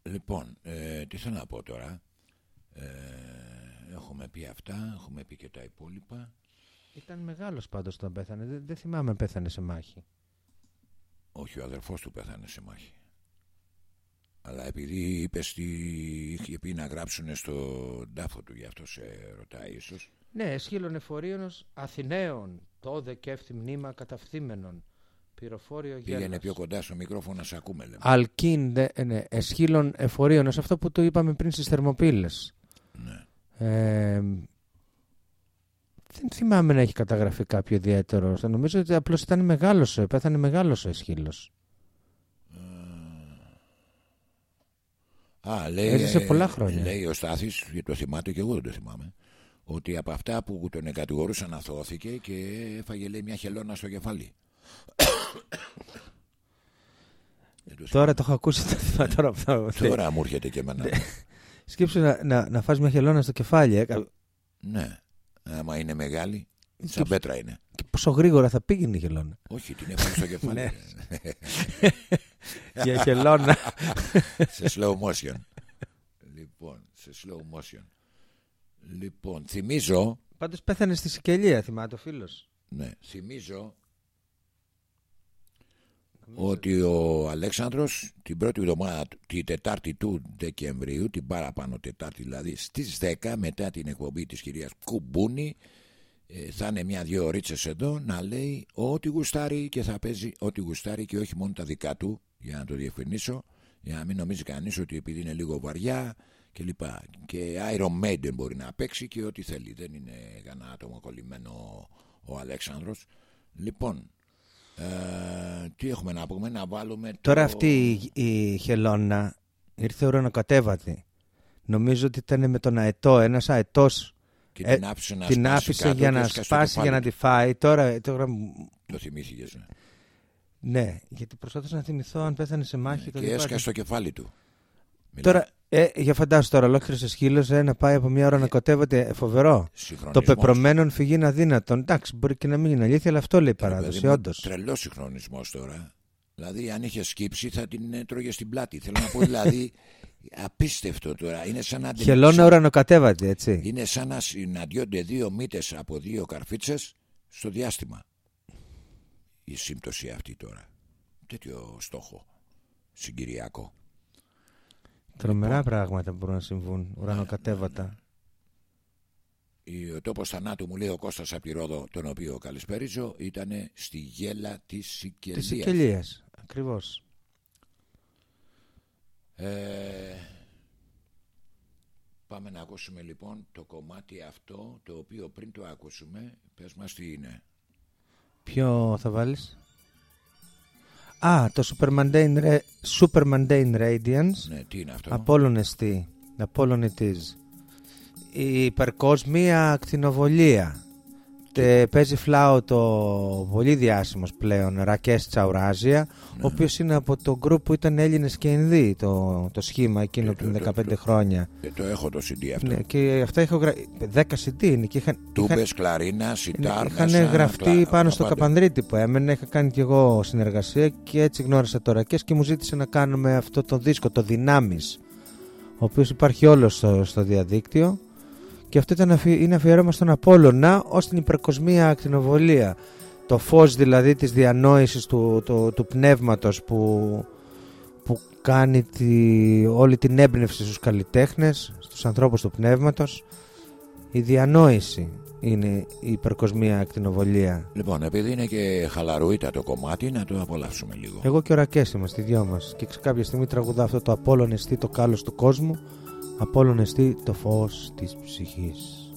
Λοιπόν, ε, τι θέλω να πω τώρα. Ε, έχουμε πει αυτά, έχουμε πει και τα υπόλοιπα. Ήταν μεγάλος πάντως όταν πέθανε. Δεν, δεν θυμάμαι αν πέθανε σε μάχη. Όχι, ο αδερφός του πέθανε σε μάχη. Αλλά επειδή είπες τι είχε πει να γράψουν στον τάφο του, γι' αυτό σε ρωτάει ίσως. Ναι, εσχύλων εφορίωνος Αθηναίων. Τόδε και εύθυ μνήμα καταφθήμενων. Πυροφόριο Πήγαινε γέλος. πιο κοντά στο μικρόφωνο να σε ακούμε, λέμε. Αλκίν, δε- ε, ναι, εσχύλων εφορίωνος. Αυτό που το είπαμε πριν στις Θερμοπύλες. Ναι. Ε, δεν θυμάμαι να έχει καταγραφεί κάποιο ιδιαίτερο. Νομίζω ότι απλώς ήταν μεγάλος, ε, πέθανε μεγάλος ο εσχύλος. Α, λέει, Έζησε ε, πολλά χρόνια. Λέει ο Στάθης, γιατί το θυμάται και εγώ δεν το θυμάμαι, ότι από αυτά που τον κατηγορούσαν αθώθηκε και έφαγε λέει μια χελώνα στο κεφάλι. Δεν το Τώρα το έχω ακούσει το θυμάμαι τώρα. που θα- Τώρα μου έρχεται και εμένα. Σκέψου να, να, να φας μια χελώνα στο κεφάλι. Ε. κα- ναι. Άμα είναι μεγάλη, σαν πέτρα είναι. Και πόσο γρήγορα θα πήγαινε η χελώνα. Όχι, την έφαγε στο κεφάλι. Ναι. Για χελώνα. σε slow motion. λοιπόν, σε slow motion. Λοιπόν, θυμίζω, Πάντως πέθανε στη Σικελία, θυμάται ο φίλος. ναι, θυμίζω ότι ο Αλέξανδρος την πρώτη εβδομάδα, του- τη Τετάρτη του Δεκεμβρίου, την παραπάνω Τετάρτη δηλαδή, στις 10 μετά την εκπομπή της κυρίας Κουμπούνη, ε, θα είναι μια-δυο ωρίτσες εδώ να λέει ό,τι γουστάρει και θα παίζει ό,τι γουστάρει και όχι μόνο τα δικά του, για να το διευκρινίσω, για να μην νομίζει κανείς ότι επειδή είναι λίγο βαριά και λοιπά. Και Iron Maiden μπορεί να παίξει και ό,τι θέλει. Δεν είναι κανένα άτομο κολλημένο ο Αλέξανδρος. Λοιπόν, ε, τι έχουμε να πούμε, να βάλουμε. Τώρα το... αυτή η, η χελώνα ήρθε ουρανοκατέβατη. Νομίζω ότι ήταν με τον αετό, ένας αετός Και ε, την άφησε να την σπάσει άφησε κάτω για και να έσκασε το σπάσει για κεφάλι να του. τη φάει. Τώρα, τώρα μου- Το θυμήθηκες. ναι. ναι, γιατί προσπάθησα να θυμηθώ αν πέθανε σε μάχη. το Και διπάτη. έσκασε το κεφάλι του. Μιλάμε Τώρα, ε, για φαντάσου τώρα, ολόκληρος σκύλος ε, να πάει από μια ώρα να κοτεύεται ε, φοβερό. Το συγχρονισμός. πεπρωμένον φυγή είναι αδύνατον. Εντάξει, μπορεί και να μην είναι αλήθεια, αλλά αυτό λέει η Ρε παράδοση, παιδί μου, όντως. Τρελός συγχρονισμός τώρα. Δηλαδή, αν είχε σκύψει, θα την έτρωγε στην πλάτη. Θέλω να πω, δηλαδή, απίστευτο τώρα. Είναι σαν να, Χελώνα ουρανοκατέβατη, έτσι. είναι σαν να συναντιόνται δύο μύτες από δύο καρφίτσες στο διάστημα. Η σύμπτωση αυτή τώρα. Τέτοιο στόχο. Συγκυριακό. Τρομερά Λοιπόν. πράγματα μπορούν να συμβούν. Ναι, Ουρανοκατέβατα. Ο τόπος θανάτου μου λέει ο Κώστας από τη Ρόδο, τον οποίο καλησπέριζω, ήταν στη γέλα της Της Σικελίας. Σικελίας. Ακριβώς. Ε, πάμε να ακούσουμε λοιπόν το κομμάτι αυτό το οποίο πριν το ακούσουμε πες μας τι είναι Ποιο θα βάλεις; Α, το Super Mundane, Ra- Super Mundane Radiance. Ναι, τι είναι αυτό; Απόλλων εστί. Απόλλων it is. Η υπερκόσμια ακτινοβολία. Τε, παίζει φλάο το πολύ διάσημος πλέον Ρακές Τσαουράζια ο οποίος είναι από το γκρουπ που ήταν Έλληνες και Ινδοί το, το σχήμα εκείνο πριν 15 χρόνια Ε, το έχω το CD αυτό. ναι, και αυτά έχω γρα... 10 CD είναι και είχαν, είχαν, Τούμπες, κλαρίνα, σιτάρ είχαν μέσα, γραφτεί κλα- πάνω τα στο πάντα. καπανδρίτη που έμενε είχα κάνει και εγώ συνεργασία και έτσι γνώρισα το Ρακές και μου ζήτησε να κάνουμε αυτό το δίσκο το Δυνάμεις ο οποίος υπάρχει όλο στο, στο διαδίκτυο και αυτό ήταν, αφι- είναι αφιέρωμα στον Απόλλωνα ως την υπερκοσμία ακτινοβολία. Το φως δηλαδή της διανόησης του, του, του πνεύματος που, που κάνει τη, όλη την έμπνευση στους καλλιτέχνες στους ανθρώπους του πνεύματος. Η διανόηση είναι η υπερκοσμία ακτινοβολία. Λοιπόν, επειδή είναι και χαλαρούιτα το κομμάτι, να το απολαύσουμε λίγο. εγώ και ο Ρακές είμαστε οι δυο μας. Και κάποια στιγμή τραγουδά αυτό το Απόλλων εστί το κάλος του κόσμου Απόλλων εστί το φως της ψυχής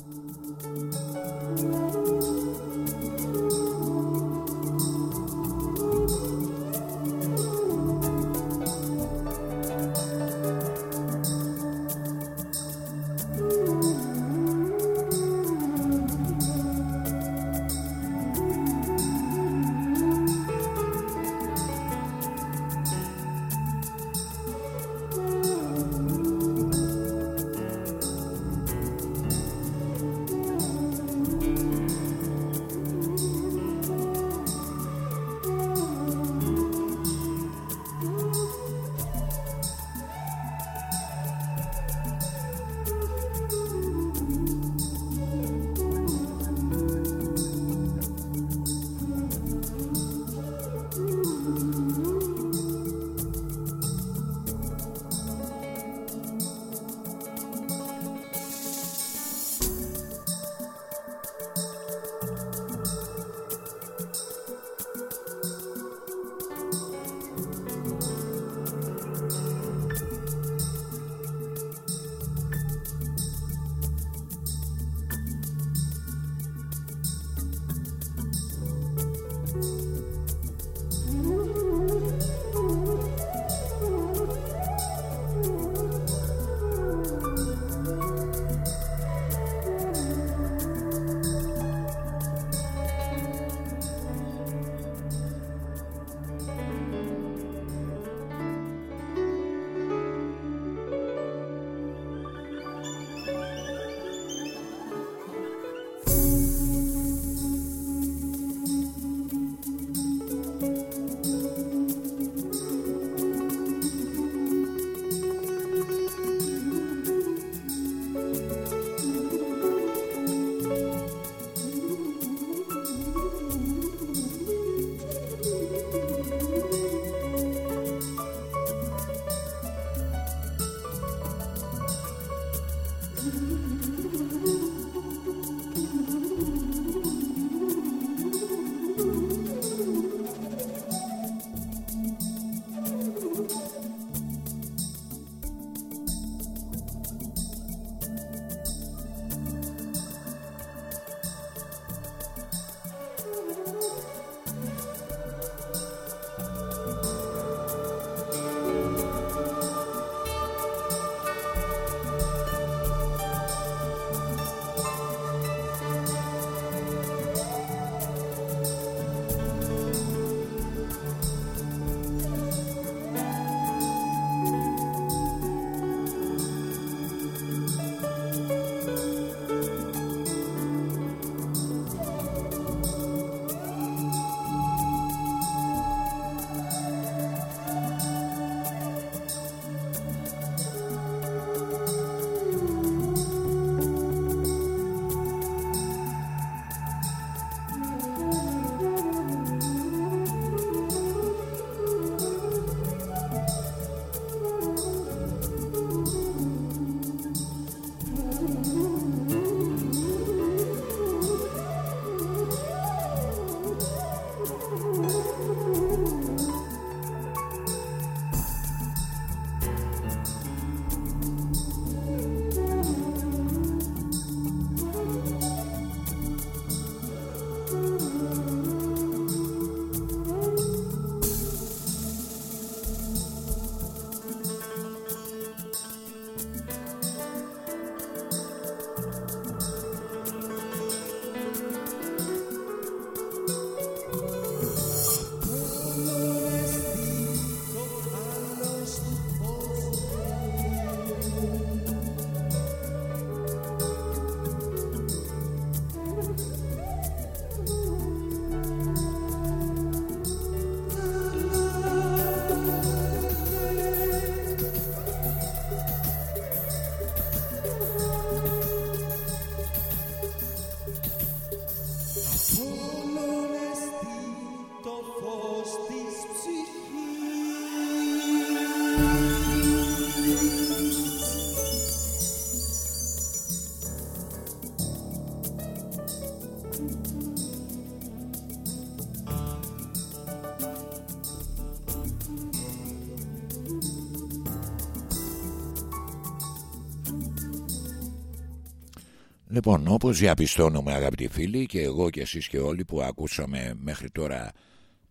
Λοιπόν, όπως διαπιστώνουμε αγαπητοί φίλοι και εγώ και εσείς και όλοι που ακούσαμε μέχρι τώρα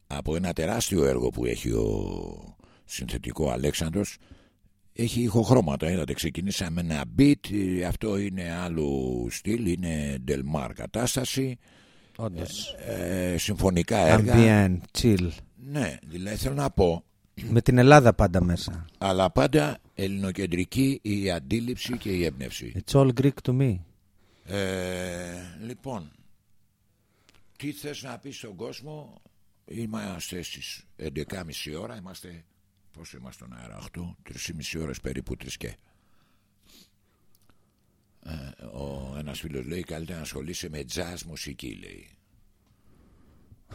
από ένα τεράστιο έργο που έχει ο συνθετικό Αλέξανδρος έχει ηχοχρώματα, είδατε ξεκινήσαμε ένα beat, αυτό είναι άλλου στυλ, είναι Delmar κατάσταση Όντως. ε, συμφωνικά έργα Ambient, chill. Ναι, δηλαδή θέλω να πω Με την Ελλάδα πάντα μέσα. αλλά πάντα ελληνοκεντρική η αντίληψη και η έμπνευση It's all Greek to me. Ε, λοιπόν, τι θες να πεις στον κόσμο, είμαστε στις 11.30 ώρα, είμαστε, πόσο είμαστε στον αέρα, 8, 3,5 ώρες περίπου, 3 και. Ε, ο ένας φίλος λέει καλύτερα να ασχολείσαι με jazz μουσική λέει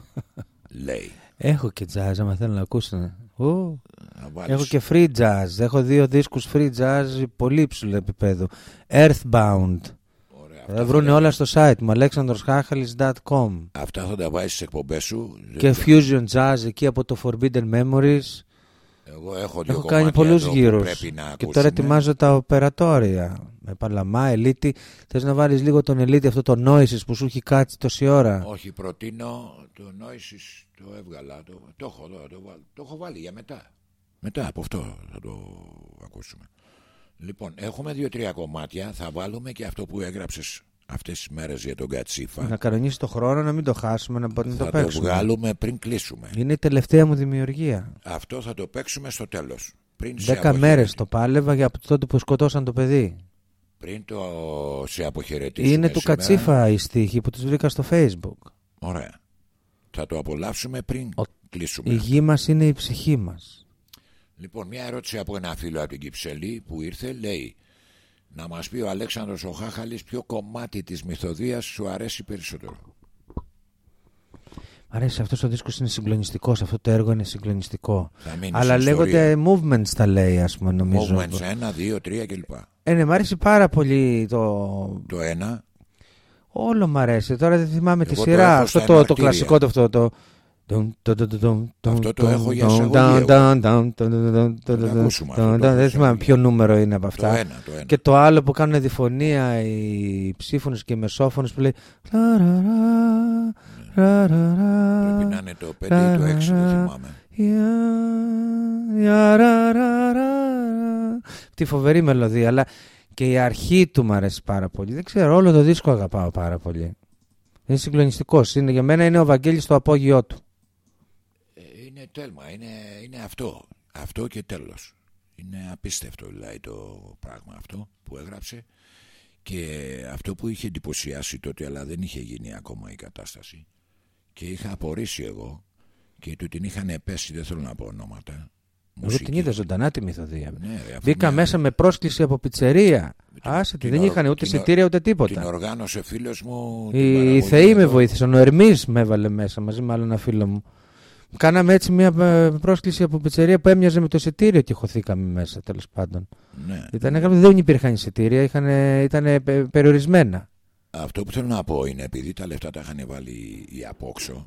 λέει Έχω και jazz, άμα θέλω να ακούσω. Ω, να βάλεις- Έχω και free jazz. Έχω δύο δίσκους free jazz πολύ υψηλού επίπεδου. Earthbound. Ωραία, Θα αυτά, βρουν θα, όλα στο site μου. alexandroschachali's.com αυτά θα τα βάζεις στις εκπομπές σου Και fusion jazz εκεί από το Forbidden Memories. εγώ έχω δύο Έχω κάνει κομμάτια πολλούς εδώ που γύρους. πρέπει να Και ακούσουμε. τώρα ετοιμάζω τα οπερατόρια. Με παλαμά, ελίτη. Θες να βάλεις λίγο τον ελίτη αυτό το noises που σου έχει κάτσει τόση ώρα; Όχι, προτείνω το Noises το έβγαλα. Το, το έχω εδώ, το, βάλ- το έχω βάλει για μετά. Μετά από αυτό θα το ακούσουμε. Λοιπόν, έχουμε δύο-τρία κομμάτια. Θα βάλουμε και αυτό που έγραψες αυτές τις μέρες για τον Κατσίφα. Να κανονίσει το χρόνο, να μην το χάσουμε, να μπορούμε να θα το το παίξουμε. βγάλουμε πριν κλείσουμε. Είναι η τελευταία μου δημιουργία. Αυτό θα το παίξουμε στο τέλος. Πριν σε Δέκα αποχαιρετήσω. μέρες το πάλευα για από τότε που σκοτώσαν το παιδί. Πριν το σε αποχαιρετήσουμε Είναι του σήμερα. Κατσίφα οι στίχοι που τους βρήκα στο facebook. Ωραία. Θα το απολαύσουμε πριν Ο- κλείσουμε. Η γη μας είναι η ψυχή μας. Λοιπόν, μια ερώτηση από ένα φίλο από την Κυψελή που ήρθε λέει να μας πει ο Αλέξανδρος ο Χάχαλης ποιο κομμάτι της μυθοδίας σου αρέσει περισσότερο. Μ' αρέσει αυτός ο δίσκος είναι συγκλονιστικός, αυτό το έργο είναι συγκλονιστικό. Θα μείνεις Αλλά στην λέγονται ιστορία. movements τα λέει ας πούμε νομίζω. Movements 1, 2, 3 κλπ. Ε, ναι, μ' αρέσει πάρα πολύ το... Το ένα, Όλο μ' αρέσει. Τώρα δεν θυμάμαι τη Εγώ το σειρά. έχω Αυτό στα το, το εναρτήρια. κλασικό το αυτό το... Dun, dun, dun, dun, dun, Αυτό το dun, έχω για dun, εισαγωγή dun, εγώ. dun, dun, dun, dun, dun, το dun, ακούσουμε dun, αυτό, dun, το έχω Δεν θυμάμαι εισαγωγή. ποιο νούμερο είναι από το αυτά. ένα, το ένα. Και το άλλο που κάνουν διφωνία οι ψήφωνες και οι μεσόφωνες που λέει «Λαραρα, ραραρα, Πρέπει να είναι το 5 ή το 6, δεν θυμάμαι. Ια- ιαραραρα». Τη φοβερή μελωδία, αλλά και η αρχή του μου αρέσει πάρα πολύ. Δεν ξέρω, όλο το δίσκο αγαπάω πάρα πολύ. Είναι συγκλονιστικό. Είναι, για μένα είναι ο Βαγγέλης στο απόγειό του. Ε, Είναι τέλμα, είναι, είναι αυτό. Αυτό και τέλος. Είναι απίστευτο δηλαδή το πράγμα αυτό που έγραψε και αυτό που είχε εντυπωσιάσει τότε αλλά δεν είχε γίνει ακόμα η κατάσταση και είχα απορρίσει εγώ και του την είχαν πέσει, δεν θέλω να πω ονόματα. Εγώ μουσική. την είδα ζωντανά τη μυθοδία. Ναι, ρε, αφού Μπήκα μια- μέσα με πρόσκληση από πιτσερία. την- Άσε τη, την δεν οργ- είχαν ούτε την ο- εισιτήρια ούτε Την τίποτα. οργάνωσε φίλος μου. την Οι, οι παραγωγή θεοί με εδώ. βοήθησαν. Ο Ερμή με έβαλε μέσα μαζί με άλλο ένα φίλο μου. Κάναμε έτσι μια ε, πρόσκληση από πιτσερία που έμοιαζε με το εισιτήριο και χωθήκαμε μέσα τέλος πάντων. Ναι. Ήταν, γραμμένο, δεν υπήρχαν εισιτήρια, ήταν περιορισμένα. Αυτό που θέλω να πω είναι επειδή τα λεφτά τα είχαν βάλει οι απόξω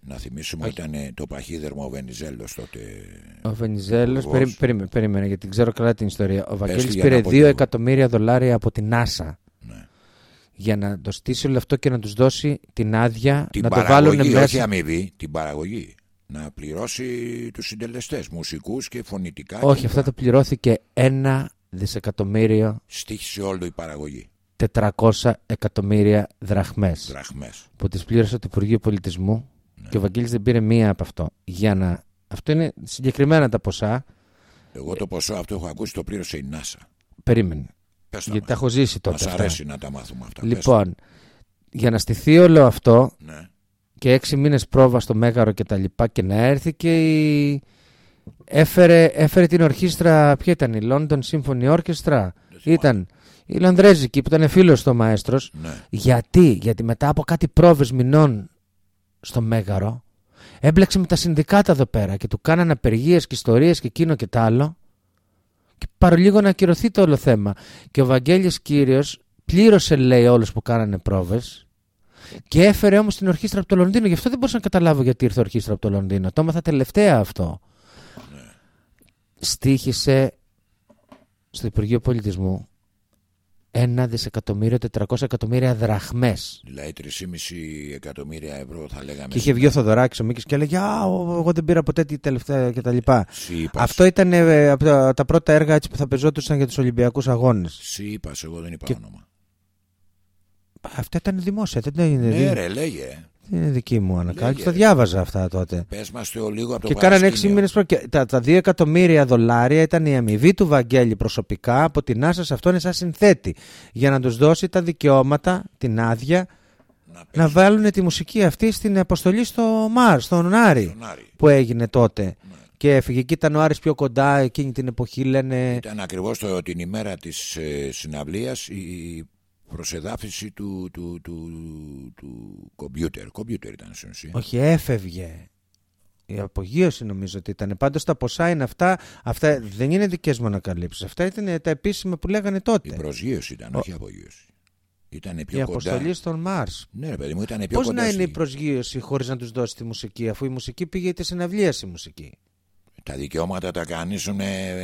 να θυμίσουμε ήταν το παχύδερμο ο Βενιζέλος τότε Ο Βενιζέλος. Υπουργός. Περί, περίμενε, περίμενε, γιατί ξέρω καλά την ιστορία. Ο τη Βαγγέλης για πήρε να πω 2 κι εγώ. εκατομμύρια δολάρια από την NASA ναι. για να το στήσει όλο αυτό και να τους δώσει την άδεια την να το παραγωγή, βάλουν όχι μέσα. αμοιβή, την παραγωγή. Να πληρώσει τους συντελεστές, μουσικούς και φωνητικά. Όχι, κλπ. αυτό το πληρώθηκε ένα δισεκατομμύριο Στήχησε όλο η παραγωγή. 400 εκατομμύρια δραχμές Δραχμές. που τις πλήρωσε το Υπουργείο Πολιτισμού Ναι. και ο Βαγγέλης δεν πήρε μία από αυτό. Για να... Αυτό είναι συγκεκριμένα τα ποσά. Εγώ το ποσό αυτό έχω ακούσει το πλήρωσε η NASA. Περίμενε. Πες τα Γιατί τα μας. έχω ζήσει τότε. Μας αυτά. αρέσει να τα μάθουμε αυτά. Πες Λοιπόν, για να στηθεί όλο αυτό τα. Ναι. Και έξι μήνες πρόβα στο Μέγαρο και τα λοιπά και να έρθει και η... έφερε, έφερε την ορχήστρα, ποια ήταν η London Symphony Orchestra, ήταν η Λονδρέζικη που ήταν φίλος στο μαέστρος. ναι. Γιατί, γιατί μετά από κάτι πρόβες μηνών στο Μέγαρο έμπλεξε με τα συνδικάτα εδώ πέρα και του κάνανε απεργίες και ιστορίες και εκείνο και τ' άλλο και παρολίγο να ακυρωθεί το όλο θέμα. Και ο Βαγγέλης Κύριος πλήρωσε λέει όλους που κάνανε πρόβες και έφερε όμως την ορχήστρα από το Λονδίνο. Γι' αυτό δεν μπορούσα να καταλάβω γιατί ήρθε η ορχήστρα από το Λονδίνο. Το έμαθα τελευταία αυτό. Στήχησε στο Υπουργείο Πολιτισμού ένα δισεκατομμύριο 400 εκατομμύρια δραχμές. Δηλαδή 3,5 εκατομμύρια ευρώ θα λέγαμε. Και είχε βγει ο Θοδωράκης ο Μίκης και έλεγε Α, ο- εγώ δεν πήρα ποτέ τη τελευταία κτλ. Σι είπας. Αυτό ήταν ε, από τα, τα πρώτα έργα έτσι που θα πεζόντουσαν για τους Ολυμπιακούς Αγώνες. Σι είπας, εγώ δεν είπα Και- όνομα. Αυτά ήταν δημόσια, δεν είναι, Ναι δι- ρε λέγε. δεν είναι δική μου ανακάλυψη. Λέγε. Τα διάβαζα αυτά τότε. Πες μας το λίγο από το Και κάνανε 6 παρασκήνιο. μήνες προ... και Τα, τα 2 εκατομμύρια δολάρια ήταν η αμοιβή του Βαγγέλη προσωπικά από την NASA σε αυτόν σαν συνθέτη. Για να τους δώσει τα δικαιώματα, την άδεια, Να να βάλουν τη μουσική αυτή στην αποστολή στο Μάρ, στον Άρη, Στον Άρη. που έγινε τότε. Και έφυγε. Εκεί ήταν ο Άρης πιο κοντά, εκείνη την εποχή λένε. Ήταν ακριβώς το, την ημέρα της ε, συναυλίας η προσεδάφιση του, του, του, του κομπιούτερ. Κομπιούτερ ήταν στην ουσία. Όχι, έφευγε. Η απογείωση νομίζω ότι ήταν. Πάντως τα ποσά είναι αυτά. Αυτά δεν είναι δικές μου ανακαλύψεις. Αυτά ήταν τα επίσημα που λέγανε Η τότε. προσγείωση ήταν, όχι η απογείωση. Ήταν Η πιο κοντά. αποστολή στον Μάρς. Ναι, ρε παιδί μου, ήταν πιο Πώς κοντά. να είναι η στη- προσγείωση χωρίς να τους δώσει τη μουσική, αφού η μουσική πήγε τη συναυλία η μουσική. Τα δικαιώματα τα κανήσουν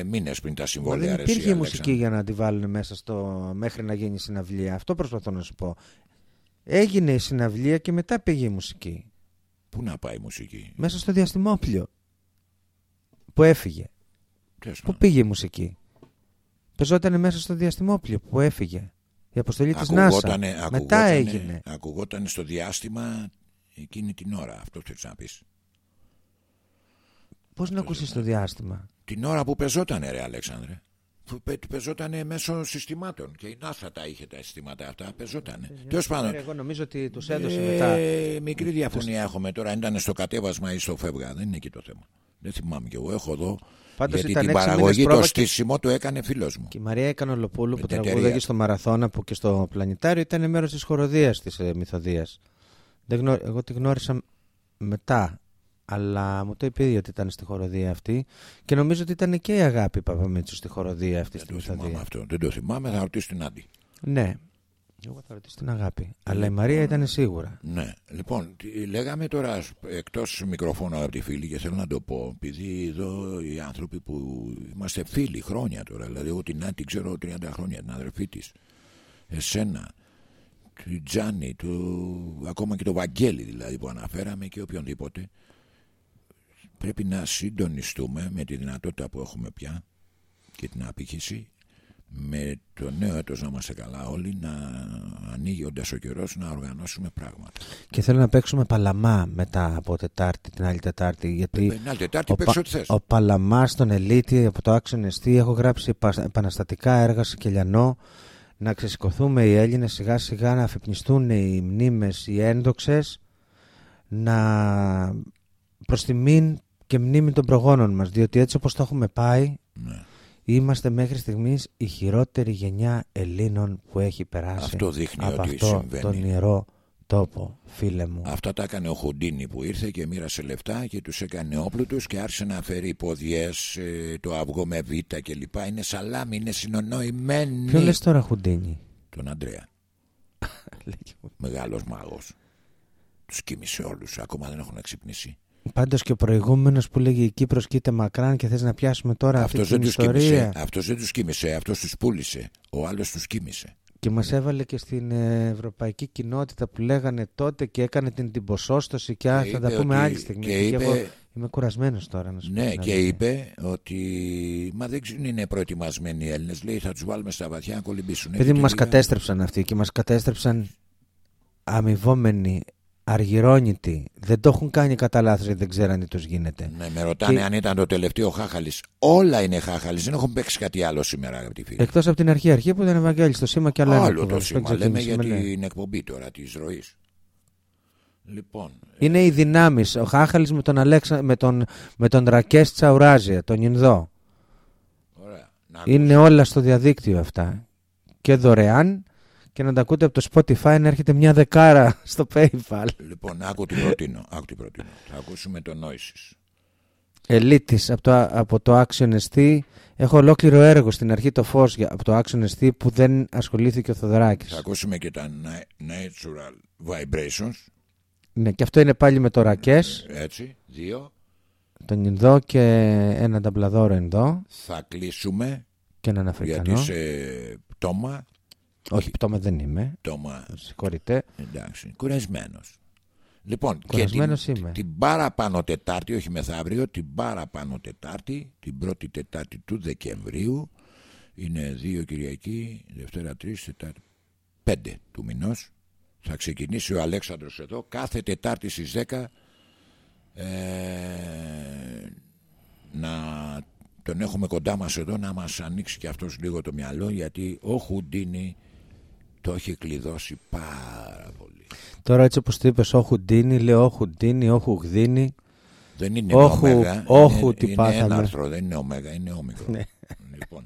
μήνες πριν τα Μα συμβόλαια. δεν ρε, υπήρχε εσύ, η Αλέξανδρε. μουσική για να τη βάλουν μέσα στο. μέχρι να γίνει η συναυλία. Αυτό προσπαθώ να σου πω. Έγινε η συναυλία και μετά πήγε η μουσική. Πού να πάει η μουσική; Μέσα στο διαστημόπλιο. Που έφυγε. Τέλος Πού πάντων. πήγε η μουσική; Πεζόταν μέσα στο διαστημόπλιο που έφυγε; Η αποστολή της NASA. Ακουγότανε- Μετά ακουγότανε- έγινε. Ακουγόταν στο διάστημα εκείνη την ώρα. Αυτό θέλεις να πεις. Πώς να ακούσεις το διάστημα; Την ώρα που πεζόταν, ρε Αλέξανδρε. Που πε- πεζόταν μέσω συστημάτων. Και η NASA τα είχε τα συστήματα αυτά. Πεζόταν. Τέλος πάντων. Εγώ νομίζω ότι τους έδωσε μετά. Ε, μικρή διαφωνία έχουμε τώρα. Αν ήταν στο κατέβασμα ή στο φεύγα. Δεν είναι εκεί το θέμα. Δεν θυμάμαι κι εγώ. Έχω εδώ. Πάντως γιατί ήταν την έξι μήνες παραγωγή, το πρόβα και- στήσιμο το έκανε φίλος μου. Και η Μαρία Κανολοπούλου Με που την τραγούδαγε εταιρεία. στο Μαραθώνα που και στο Πλανητάριο ήταν μέρος της χοροδίας της ε, μυθοδίας. Δεν γνω... Εγώ τη γνώρισα μετά, αλλά μου το είπε ήδη ότι ήταν στη χοροδία αυτή και νομίζω ότι ήταν και η αγάπη Παπαμίτσου στη χοροδία αυτή Δεν στη το θυμάμαι μυθοδία. αυτό. Δεν το θυμάμαι. Θα ρωτήσω την Άντι. Ναι, εγώ θα ρωτήσω την αγάπη. Αλλά η Μαρία ήταν σίγουρα. Ναι, λοιπόν, τι- λέγαμε τώρα εκτός μικροφώνου από τη φίλη και θέλω να το πω, επειδή εδώ οι άνθρωποι που είμαστε φίλοι χρόνια τώρα, δηλαδή εγώ την Άντι ξέρω 30 χρόνια, την αδερφή της, εσένα, του Τζάνι, του, ακόμα και το Βαγγέλη δηλαδή που αναφέραμε και οποιονδήποτε, πρέπει να συντονιστούμε με τη δυνατότητα που έχουμε πια και την απήχηση με το νέο έτος να είμαστε καλά όλοι να ανοίγοντας ο καιρός να οργανώσουμε πράγματα. Και θέλω να παίξουμε Παλαμά μετά από Τετάρτη, την άλλη Τετάρτη. Γιατί Την άλλη Τετάρτη ο, παίξεις Πα- ό,τι θες. ο Παλαμάς στον Ελίτη από το Action ST έχω γράψει επα- επαναστατικά έργα σε Κελιανό να ξεσηκωθούμε οι Έλληνες σιγά σιγά να αφυπνιστούν οι μνήμες οι ένδοξες να προς τιμήν και μνήμη των προγόνων μας διότι έτσι όπως το έχουμε πάει Ναι. είμαστε μέχρι στιγμής η χειρότερη γενιά Ελλήνων που έχει περάσει Αυτό δείχνει από ότι αυτό συμβαίνει. τον ιερό τόπο φίλε μου Αυτά τα έκανε ο Χουντίνη που ήρθε και μοίρασε λεφτά και τους έκανε όπλουτους και άρχισε να φέρει ποδιές, ε, το αυγό με β' και λοιπά. Είναι σαλάμι, είναι συνονοημένοι. Ποιο λες τώρα Χουντίνι Τον Αντρέα. Μεγάλος μάγος. Τους κοίμησε όλους. Ακόμα δεν έχουν ξυπνήσει. Πάντως και ο προηγούμενος που λέγει η Κύπρος κοίτα μακράν και θες να πιάσουμε τώρα Αυτός αυτή δεν την τους κοίμησε. ιστορία Αυτός δεν τους κοίμησε. Αυτός τους πούλησε. Ο άλλος τους κοίμησε. και μας έβαλε και στην ε, ευρωπαϊκή κοινότητα που λέγανε τότε και έκανε την, την ποσόστοση και, α, Και θα τα είπε πούμε ότι- άλλη στιγμή και γιατί είπε- εγώ είμαι κουρασμένος τώρα να σου πω Ναι, την και αλήθεια. είπε ότι. Μα δεν ξέρουν, είναι προετοιμασμένοι οι Έλληνες. Λέει θα τους βάλουμε στα βαθιά να κολυμπήσουν. Παιδί μου Έχετε μας λίγα- κατέστρεψαν αυτοί και μας κατέστρεψαν αμοιβόμενοι, αργυρώνητοι δεν το έχουν κάνει κατά λάθος γιατί δεν ξέραν τι τους γίνεται Ναι, με ρωτάνε Και- αν ήταν το τελευταίο χάχαλης. Όλα είναι χάχαλης. Δεν έχουν παίξει κάτι άλλο σήμερα, αγαπητοί φίλοι. εκτός από την αρχή αρχή που ήταν Ευαγγέλης το σήμα και άλλο ένα Άλλο που το δεν σήμα. ξεκίνησε Λέμε για με, ναι. την εκπομπή τώρα της ροής. Λοιπόν, Είναι οι δυνάμεις. Ο Χάχαλης με τον, Αλέξα, με τον, με τον Ρακές Τσαουράζια, τον Ινδό. ωραία. Να Είναι όλα στο διαδίκτυο αυτά. Και δωρεάν και να τα ακούτε από το Spotify να έρχεται μια δεκάρα στο PayPal. Λοιπόν, άκου την προτείνω. Άκου την προτείνω. Θα ακούσουμε το Noises. Ελίτης από το, από το Action ST. Έχω ολόκληρο έργο στην αρχή το φως για- από το Action ST που δεν ασχολήθηκε ο Θοδωράκης. Θα ακούσουμε και τα na- Natural Vibrations. Ναι, και αυτό είναι πάλι με το Ρακές, Έτσι, δύο. τον Ινδό και έναν ταμπλαδόρο Ινδό Θα κλείσουμε και έναν γιατί Αφρικανό. σε πτώμα Όχι, πτώμα δεν είμαι. Πτώμα, Συγχωρείτε. εντάξει, κουρασμένος. Λοιπόν, και Κουρασμένος την, είμαι. την παραπάνω Τετάρτη, όχι μεθαύριο, την παραπάνω Τετάρτη, την πρώτη Τετάρτη του Δεκεμβρίου, είναι δύο Κυριακή, Δευτέρα, Τρεις, Τετάρτη, πέντε του μηνός. Θα ξεκινήσει ο Αλέξανδρος εδώ κάθε Τετάρτη στις 10 ε, να τον έχουμε κοντά μας εδώ να μας ανοίξει και αυτός λίγο το μυαλό γιατί ο Χουντίνη το έχει κλειδώσει πάρα πολύ. Τώρα έτσι όπως το είπες, όχου Ντίνι, λέω όχου Ντίνι, όχου Γδίνι. Δεν είναι Όχου- ωμέγα, όχου είναι, τι είναι πάθαμε. ένα άρθρο, δεν είναι ωμέγα, είναι όμικρο. Ναι. λοιπόν,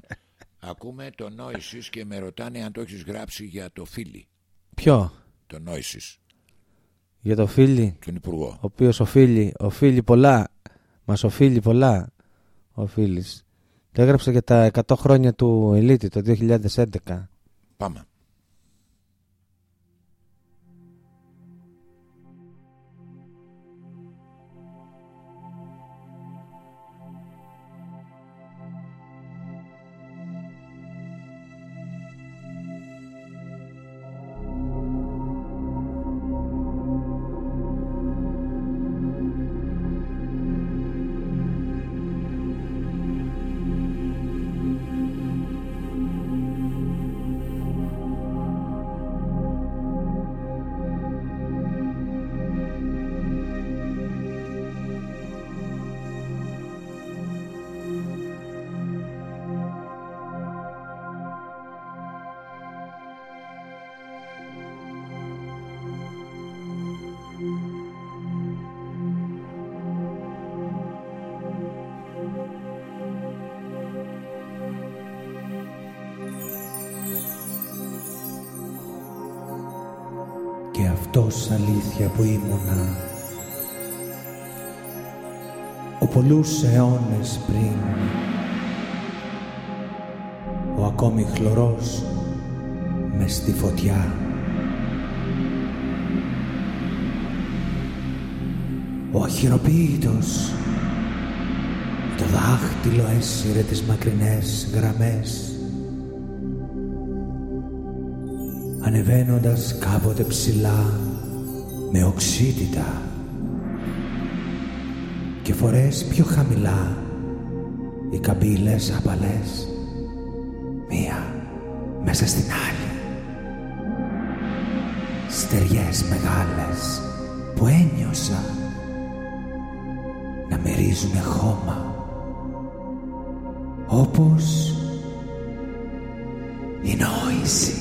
ακούμε το Νόησις και με ρωτάνε αν το έχεις γράψει για το φίλι. Ποιο, Το Νόησις, για το φίλι, τον Υπουργό. ο οποίος οφείλει, οφείλει πολλά, μας οφείλει πολλά, οφείλεις. Το έγραψε για τα 100 χρόνια του Ελίτη το 2011. Πάμε. Αλήθεια που ήμουνα. Ο πολλούς αιώνες πριν ο ακόμη χλωρός με στη φωτιά. Ο αχυροποίητος το δάχτυλο έσυρε τις μακρινές γραμμές ανεβαίνοντας κάποτε ψηλά με οξύτητα και φορές πιο χαμηλά οι καμπύλες απαλές μία μέσα στην άλλη. Στεριές μεγάλες που ένιωσα να μυρίζουνε χώμα όπως η νόηση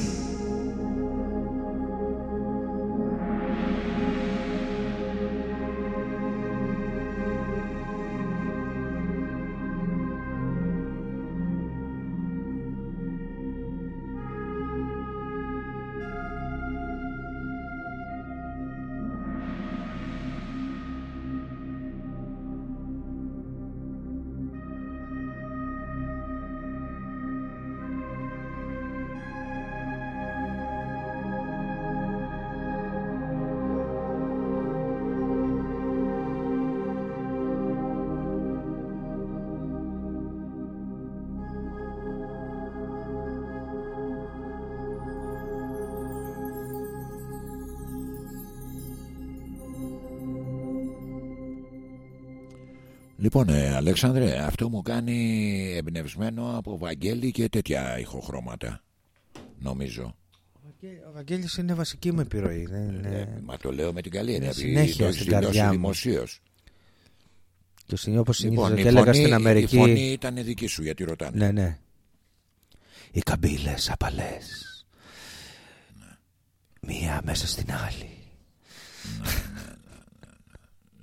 Λοιπόν, ε, Αλέξανδρε, αυτό μου κάνει εμπνευσμένο από Βαγγέλη και τέτοια ηχοχρώματα. Νομίζω. Ο Βαγγέλης είναι βασική μου επιρροή. Δεν Ε, είναι... μα το λέω με την καλή έννοια. επειδή συνέχεια το έχεις στην καρδιά δηλώσει μου. δημοσίως. Και ο συνήθως, όπως Λοιπόν, συνήθως η και έλεγα φωνή, στην Αμερική... η φωνή ήταν δική σου γιατί ρωτάνε. Ναι, ναι. Οι καμπύλες απαλές. Μία μέσα στην άλλη.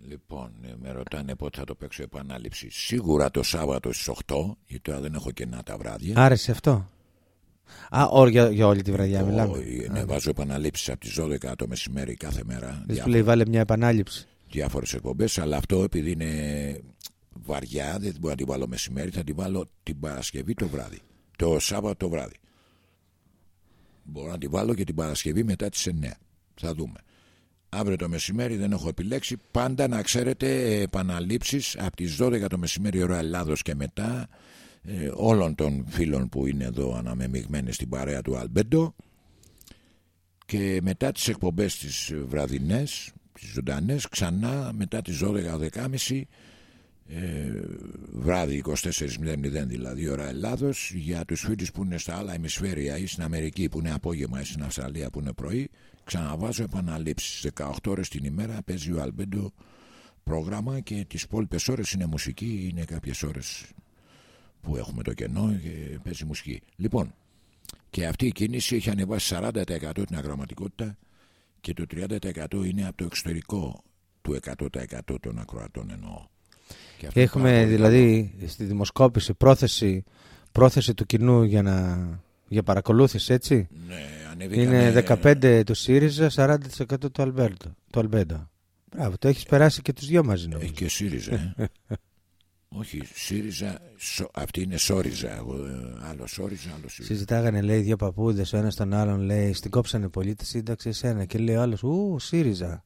Λοιπόν, ε, με ρωτάνε πότε θα το παίξω επανάληψη. Σίγουρα το Σάββατο στις 8, γιατί τώρα δεν έχω κενά τα βράδια. Άρεσε αυτό; Α, ό, για, για όλη τη βραδιά μιλάμε. Όχι, ναι, βάζω επαναλήψεις από τις 12 το μεσημέρι κάθε μέρα. Δεν σου λέει βάλε μια επανάληψη. διάφορες εκπομπές αλλά αυτό επειδή είναι βαριά δεν μπορώ να την βάλω μεσημέρι θα την βάλω την Παρασκευή το βράδυ το Σάββατο το βράδυ μπορώ να την βάλω και την Παρασκευή μετά τις 9 θα δούμε αύριο το μεσημέρι δεν έχω επιλέξει. Πάντα να ξέρετε επαναλήψεις από τις 12 το μεσημέρι ώρα Ελλάδος και μετά ε, όλων των φίλων που είναι εδώ αναμεμειγμένοι στην παρέα του Αλμπέντο. Και μετά τις εκπομπές τις βραδινές, τις ζωντανές, ξανά μετά τις 12-12.30 ε, βράδυ 24.00 δηλαδή ώρα Ελλάδος για τους φίλους που είναι στα άλλα ημισφαίρια ή στην Αμερική που είναι απόγευμα ή στην Αυστραλία που είναι πρωί ξαναβάζω επαναλήψεις. 18 ώρες την ημέρα παίζει ο Αλμπέντο πρόγραμμα και τις υπόλοιπες ώρες είναι μουσική είναι κάποιες ώρες που έχουμε το κενό και παίζει μουσική. Λοιπόν και αυτή η κίνηση έχει ανεβάσει 40% την αγραμματικότητα και το 30% είναι από το εξωτερικό του 100% των ακροατών εννοώ. Και αυτό Έχουμε πάρα πολύ δηλαδή στη δημοσκόπηση πρόθεση, πρόθεση του κοινού για, να, για παρακολούθηση, έτσι. καλό. Ναι, ανεβήκανε- Είναι 15 του ΣΥΡΙΖΑ, 40% του Αλμπέρτο. Του Αλμπέντο. Μπράβο, το έχεις περάσει και τους δυο μαζί νομίζω. Έχει και ΣΥΡΙΖΑ. ε. Όχι, ΣΥΡΙΖΑ, σο- αυτή είναι ΣΟΡΙΖΑ. Εγώ, ε, άλλο ΣΟΡΙΖΑ, άλλο ΣΥΡΙΖΑ. Συζητάγανε, λέει, δύο παππούδες, ο ένας τον άλλον, λέει, στην κόψανε πολύ τη σύνταξη εσένα. Και λέει ο άλλος, Ου, ΣΥΡΙΖΑ.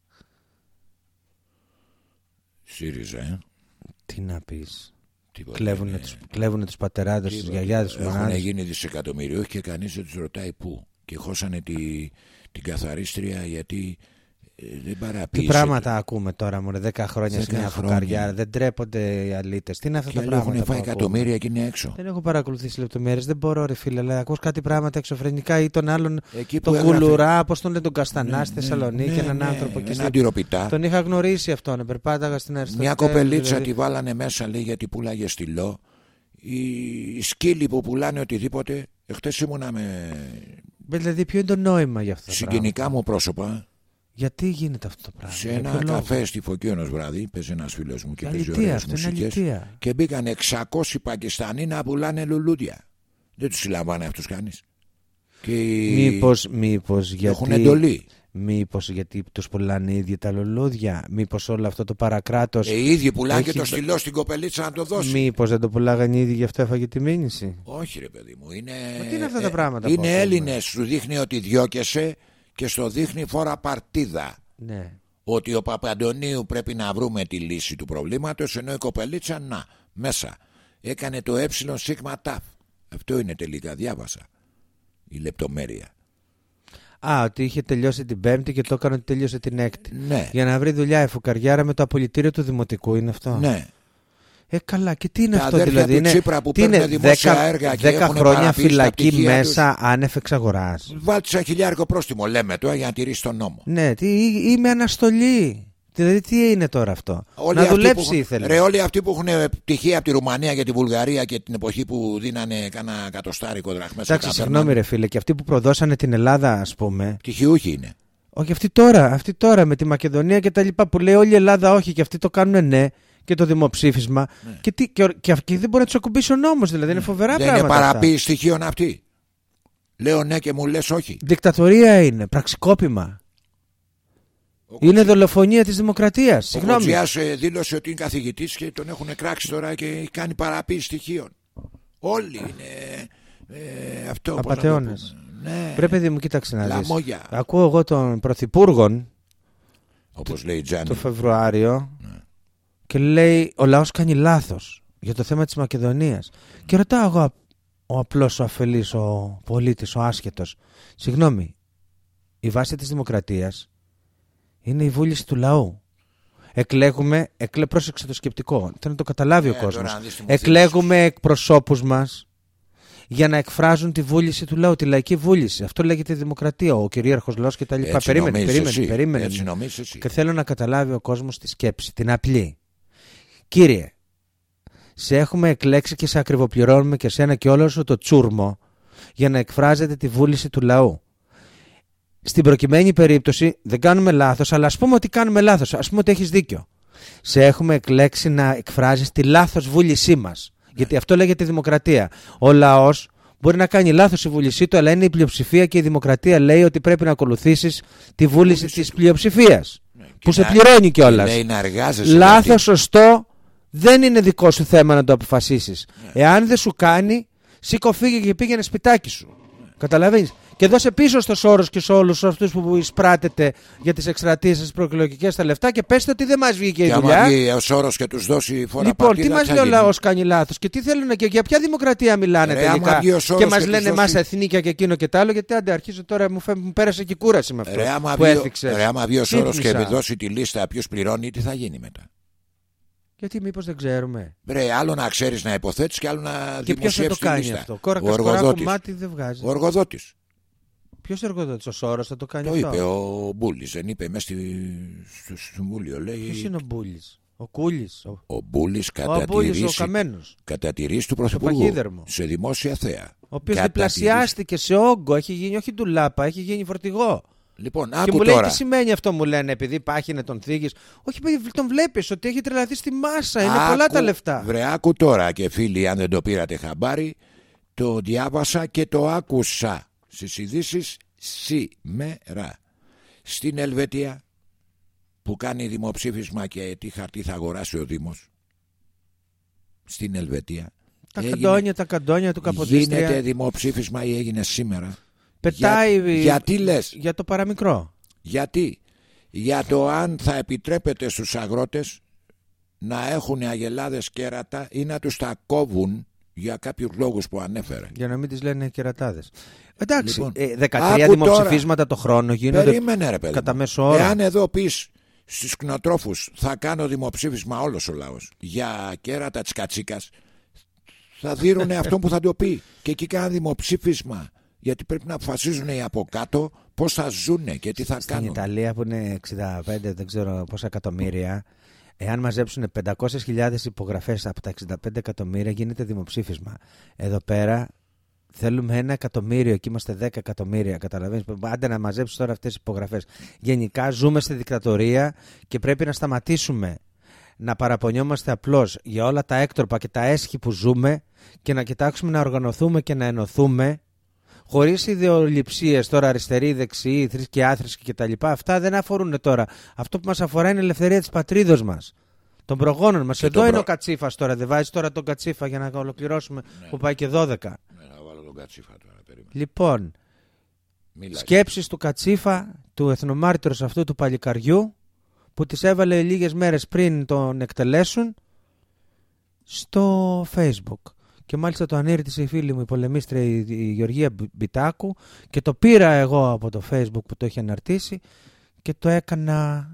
ΣΥΡΙΖΑ, ε. Τι να πεις. Τίποτα, Κλέβουνε είναι- τους, κλέβουνε τους πατεράδες, τους τίποτα. γιαγιάδες, τους Έχουν μανάδες. γίνει δισεκατομμυριούχοι και κανείς δεν τους ρωτάει πού. Και χώσανε τη, την καθαρίστρια γιατί ε, δεν Τι παραποιήσε. πράγματα ακούμε τώρα, μωρέ, 10 χρόνια σε Δέκα μια χρόνια. φουκαριά. Δεν τρέπονται οι αλήτες. Τι είναι αυτά Και τα άλλοι πράγματα. έχουν φάει που ακούμε; εκατομμύρια και είναι έξω. Δεν έχω παρακολουθήσει λεπτομέρειες. Δεν μπορώ, ρε φίλε. Αλλά ακούς κάτι πράγματα εξωφρενικά ή τον άλλον. Εκεί που τον έγραφε- Κουλουρά, πώς τον λέει τον Καστανά Ναι, στη ναι, Θεσσαλονίκη. ναι, έναν ναι, άνθρωπο εκεί. ένα στη- αντιρροπιτά. Τον είχα γνωρίσει αυτόν. Περπάταγα στην αριστερή. Μια κοπελίτσα τη βάλανε μέσα λέει γιατί πουλάγε στυλό. Οι οι σκύλοι που πουλάνε οτιδήποτε. Εχθές ήμουνα με Δηλαδή, ποιο είναι το νόημα για αυτό το πράγμα. συγγενικά μου πρόσωπα Γιατί γίνεται αυτό το πράγμα; σε για ένα ποιο λόγο; καφέ στη Φωκίωνος βράδυ. Παίζει ένας φίλος μου και παίζει Αλητεία, ωραίες αυτό είναι μουσικές αλητεία. Και μπήκαν 600 Πακιστανοί να πουλάνε λουλούδια. Δεν τους συλλαμβάνε αυτούς κανείς. Και Μήπως, μήπως έχουν γιατί, εντολή. μήπως γιατί τους πουλάνε οι ίδιοι τα λουλούδια, μήπως όλο αυτό το παρακράτος, Ε, οι ίδιοι πουλάνε και Έχει- το στυλό στην κοπελίτσα να το δώσει. μήπως δεν το πουλάγανε οι ίδιοι γι' αυτό έφαγε τη μήνυση; Όχι ρε παιδί μου είναι, Μα τι είναι αυτά τα πράγματα που Είναι ακούμε; Έλληνες Σου δείχνει ότι διώκεσαι Και στο δείχνει φορά παρτίδα Ναι. Ότι ο Παπαντονίου πρέπει να βρούμε τη λύση του προβλήματος Ενώ η κοπελίτσα να μέσα Έκανε το ε σίγμα ταφ Αυτό είναι τελικά διάβασα Η λεπτομέρεια Α, ότι είχε τελειώσει την Πέμπτη και το έκανε ότι τελείωσε την Έκτη. Ναι Για να βρει δουλειά η φουκαριάρα με το απολυτήριο του Δημοτικού είναι αυτό; Ναι Ε, καλά, και τι είναι Τα αυτό αδέρφια δηλαδή. του Είναι, Τσίπρα που τι είναι παίρνουν δημόσια 10, έργα και 10 έχουν χρόνια παραποιήσει τα φυλακή πτυχία μέσα άνευ εξαγοράς. Βάλτε σε χιλιάρικο πρόστιμο λέμε τώρα για να τηρήσει τον νόμο Ναι, τι, ή- είμαι αναστολή. Δηλαδή, τι είναι τώρα αυτό; Όλοι να αυτοί δουλέψει που, ήθελε. Ρε, όλοι αυτοί που έχουν πτυχία από τη Ρουμανία και τη Βουλγαρία και την εποχή που δίνανε κάνα κατοστάρικο δραχμές στο Εντάξει, Κάπερμαν, συγγνώμη, ρε φίλε, και αυτοί που προδώσανε την Ελλάδα, ας πούμε. Πτυχιούχοι είναι. Όχι, αυτοί τώρα, αυτοί τώρα με τη Μακεδονία και τα λοιπά που λέει όλη η Ελλάδα όχι και αυτοί το κάνουν ναι και το δημοψήφισμα. Και, τι, και, και, και δεν μπορεί να τους ακουμπήσει ο νόμος, δηλαδή είναι φοβερά Δεν είναι πράγματα. αυτά. παραποίηση στοιχείων αυτή. Λέω ναι και μου λες όχι. Δικτατορία είναι, πραξικόπημα. Ο Είναι δολοφονία της δημοκρατίας. Ο Συγγνώμη. Κοτζιάς ε, δήλωσε ότι είναι καθηγητής και τον έχουν κράξει τώρα και έχει κάνει παραποίηση στοιχείων. Όλοι είναι ε, αυτό. πώς να το Απατεώνες. πούμε. Ναι, Πρέπει παιδί μου, κοίταξε να δεις. Λαμόγια. Ακούω εγώ τον Πρωθυπούργον όπως λέει η Τζάνι. το Φεβρουάριο Ναι. Και λέει ο λαός κάνει λάθος για το θέμα της Μακεδονίας. Και ρωτάω εγώ ο απλός, ο αφελής, ο πολίτης, ο άσχετος. Συγγνώμη, η βάση της δημοκρατίας είναι η βούληση του λαού. Εκλέγουμε, εκλέ, πρόσεξε το σκεπτικό, θέλω να το καταλάβει ο Ε, τώρα κόσμος. να δεις τι μου Εκλέγουμε εκπροσώπους μας για να εκφράζουν τη βούληση του λαού, τη λαϊκή βούληση. Αυτό λέγεται δημοκρατία, ο κυρίαρχος λαός και τα λοιπά. Έτσι Περίμενε, νομίζεις περίμενε, εσύ. περίμενε. Έτσι νομίζεις εσύ. Και θέλω να καταλάβει ο κόσμος τη σκέψη, την απλή. Κύριε, σε έχουμε εκλέξει και σε ακριβοπληρώνουμε και σένα και όλο σου το τσούρμο για να εκφράζετε τη βούληση του λαού. Στην προκειμένη περίπτωση δεν κάνουμε λάθος, αλλά ας πούμε ότι κάνουμε λάθος, ας πούμε ότι έχεις δίκιο. Σε έχουμε εκλέξει να εκφράζεις τη λάθος βούλησή μας. Γιατί αυτό λέγεται δημοκρατία. Ο λαός μπορεί να κάνει λάθος η βούλησή του, αλλά είναι η πλειοψηφία και η δημοκρατία λέει ότι πρέπει να ακολουθήσεις τη βούληση της πλειοψηφίας. Που σε να- πληρώνει κιόλας. Λέει να εργάζεσαι. Λάθος, γιατί- σωστό, δεν είναι δικό σου θέμα να το αποφασίσεις. Εάν δεν σου κάνει, σήκω φύγε και πήγαινε σπιτάκι σου. Καταλαβαίνεις; Και δώσε πίσω στο Σόρο και σε όλους αυτούς που εισπράτετε για τις εκστρατείες τη προεκλογικές τα λεφτά και πέστε ότι δεν μας βγήκε η Και άμα δουλειά. βγει ο Σόρος και τους δώσει φορά Λοιπόν, τι μας λέει ο λαός κάνει λάθος και τι θέλουν και για ποια δημοκρατία μιλάνε Ρε, άμα τελικά. βγει ο Σόρος Και μας και τους λένε δώσει- εμάς εθνίκια και εκείνο και τ' άλλο. Γιατί άντε, αρχίζω τώρα, μου, φε... μου πέρασε και η κούραση με αυτό Ρε άμα, που βγει, έθιξες. ο- ρε, άμα βγει ο Σόρος και Ξύπνησα. δώσει τη λίστα ποιος πληρώνει, τι θα γίνει μετά; Γιατί μήπως δεν ξέρουμε; Ρε, άλλο να ξέρεις να υποθέτεις και άλλο να Και ποιος θα το δημοσιεύσεις τη κάνει λίστα. αυτό; Κόρα Ο κασκοράκου εργοδότης. μάτι δεν βγάζει. Ο εργοδότης. Ποιος εργοδότης, ο Σόρος θα το κάνει Το αυτό; είπε ο Μπούλης, δεν είπε μέσα στη... στο Συμβούλιο. Λέει, Ποιος είναι ο Μπούλης; Ο Κούλης; Ο, ο Μπούλης ο κατά τη Αμπούλης ο ρίση, Καμένος. κατά τη ρίση του Πρωθυπουργού παχύδερμο. σε δημόσια θέα. Ο οποίος Κατά τη διπλασιάστηκε σε όγκο. Έχει γίνει όχι ντουλάπα, έχει γίνει φορτηγό. Ρίση. Λοιπόν, Και άκου μου λέει τώρα. τι σημαίνει αυτό, μου λένε, επειδή πάχινε τον θίγεις. Όχι, παιδί, τον βλέπεις ότι έχει τρελαθεί στη μάσα. Είναι πολλά Άκου- τα λεφτά. Βρε, άκου τώρα και φίλοι, αν δεν το πήρατε χαμπάρι, το διάβασα και το άκουσα στις ειδήσεις σήμερα. Στην Ελβετία που κάνει δημοψήφισμα και τι χαρτί θα αγοράσει ο Δήμος. Στην Ελβετία. Τα έγινε- καντόνια, τα καντόνια του Καποδίστρια. Γίνεται δημοψήφισμα ή έγινε σήμερα. Πετάει Για- γιατί λες; για το παραμικρό. Γιατί; Για το αν θα επιτρέπεται στους αγρότες να έχουν αγελάδες κέρατα ή να τους τα κόβουν για κάποιους λόγους που ανέφερε. Για να μην τις λένε κερατάδες. Εντάξει, Λοιπόν, ε, 13 άκου δημοψηφίσματα το χρόνο γίνονται. Περίμενε ρε παιδί. κατά μου. μέσο όρο. Εάν εδώ πεις στους κτηνοτρόφους θα κάνω δημοψήφισμα όλος ο λαός για κέρατα της κατσίκας θα δίνουνε αυτό που θα το πει. Και εκεί κάνουν δημοψήφισμα. Γιατί πρέπει να αποφασίζουν οι από κάτω πώς θα ζουνε και τι θα Στην κάνουν. Ιταλία που είναι 65, δεν ξέρω πόσα εκατομμύρια, εάν μαζέψουν 500.000 υπογραφές από τα 65 εκατομμύρια γίνεται δημοψήφισμα. Εδώ πέρα θέλουμε ένα εκατομμύριο, εκεί είμαστε 10 εκατομμύρια, καταλαβαίνεις. Άντε να μαζέψεις τώρα αυτές τις υπογραφές. Γενικά ζούμε στη δικτατορία και πρέπει να σταματήσουμε να παραπονιόμαστε απλώς για όλα τα έκτροπα και τα έσχη που ζούμε και να κοιτάξουμε να οργανωθούμε και να ενωθούμε Χωρίς ιδεολειψίες τώρα αριστεροί, δεξιοί, θρησκειάθρησκοι κτλ. Αυτά δεν αφορούν τώρα. Αυτό που μας αφορά είναι η ελευθερία της πατρίδος μας. Των προγόνων μας. Και Εδώ τον είναι προ- ο Κατσίφας τώρα. Δεν βάζεις τώρα τον Κατσίφα για να ολοκληρώσουμε που πάει και 12. Ναι, θα βάλω τον κατσίφα τώρα. Περίμενε. Λοιπόν, Μίλα. σκέψεις του Κατσίφα, του εθνομάρτυρος αυτού του παλικαριού, που τις έβαλε λίγες μέρες πριν τον εκτελέσουν στο facebook. Και μάλιστα το ανήρτησε η φίλη μου η πολεμίστρια η, η Γεωργία Μπι- Μπιτάκου και το πήρα εγώ από το facebook που το είχε αναρτήσει και το έκανα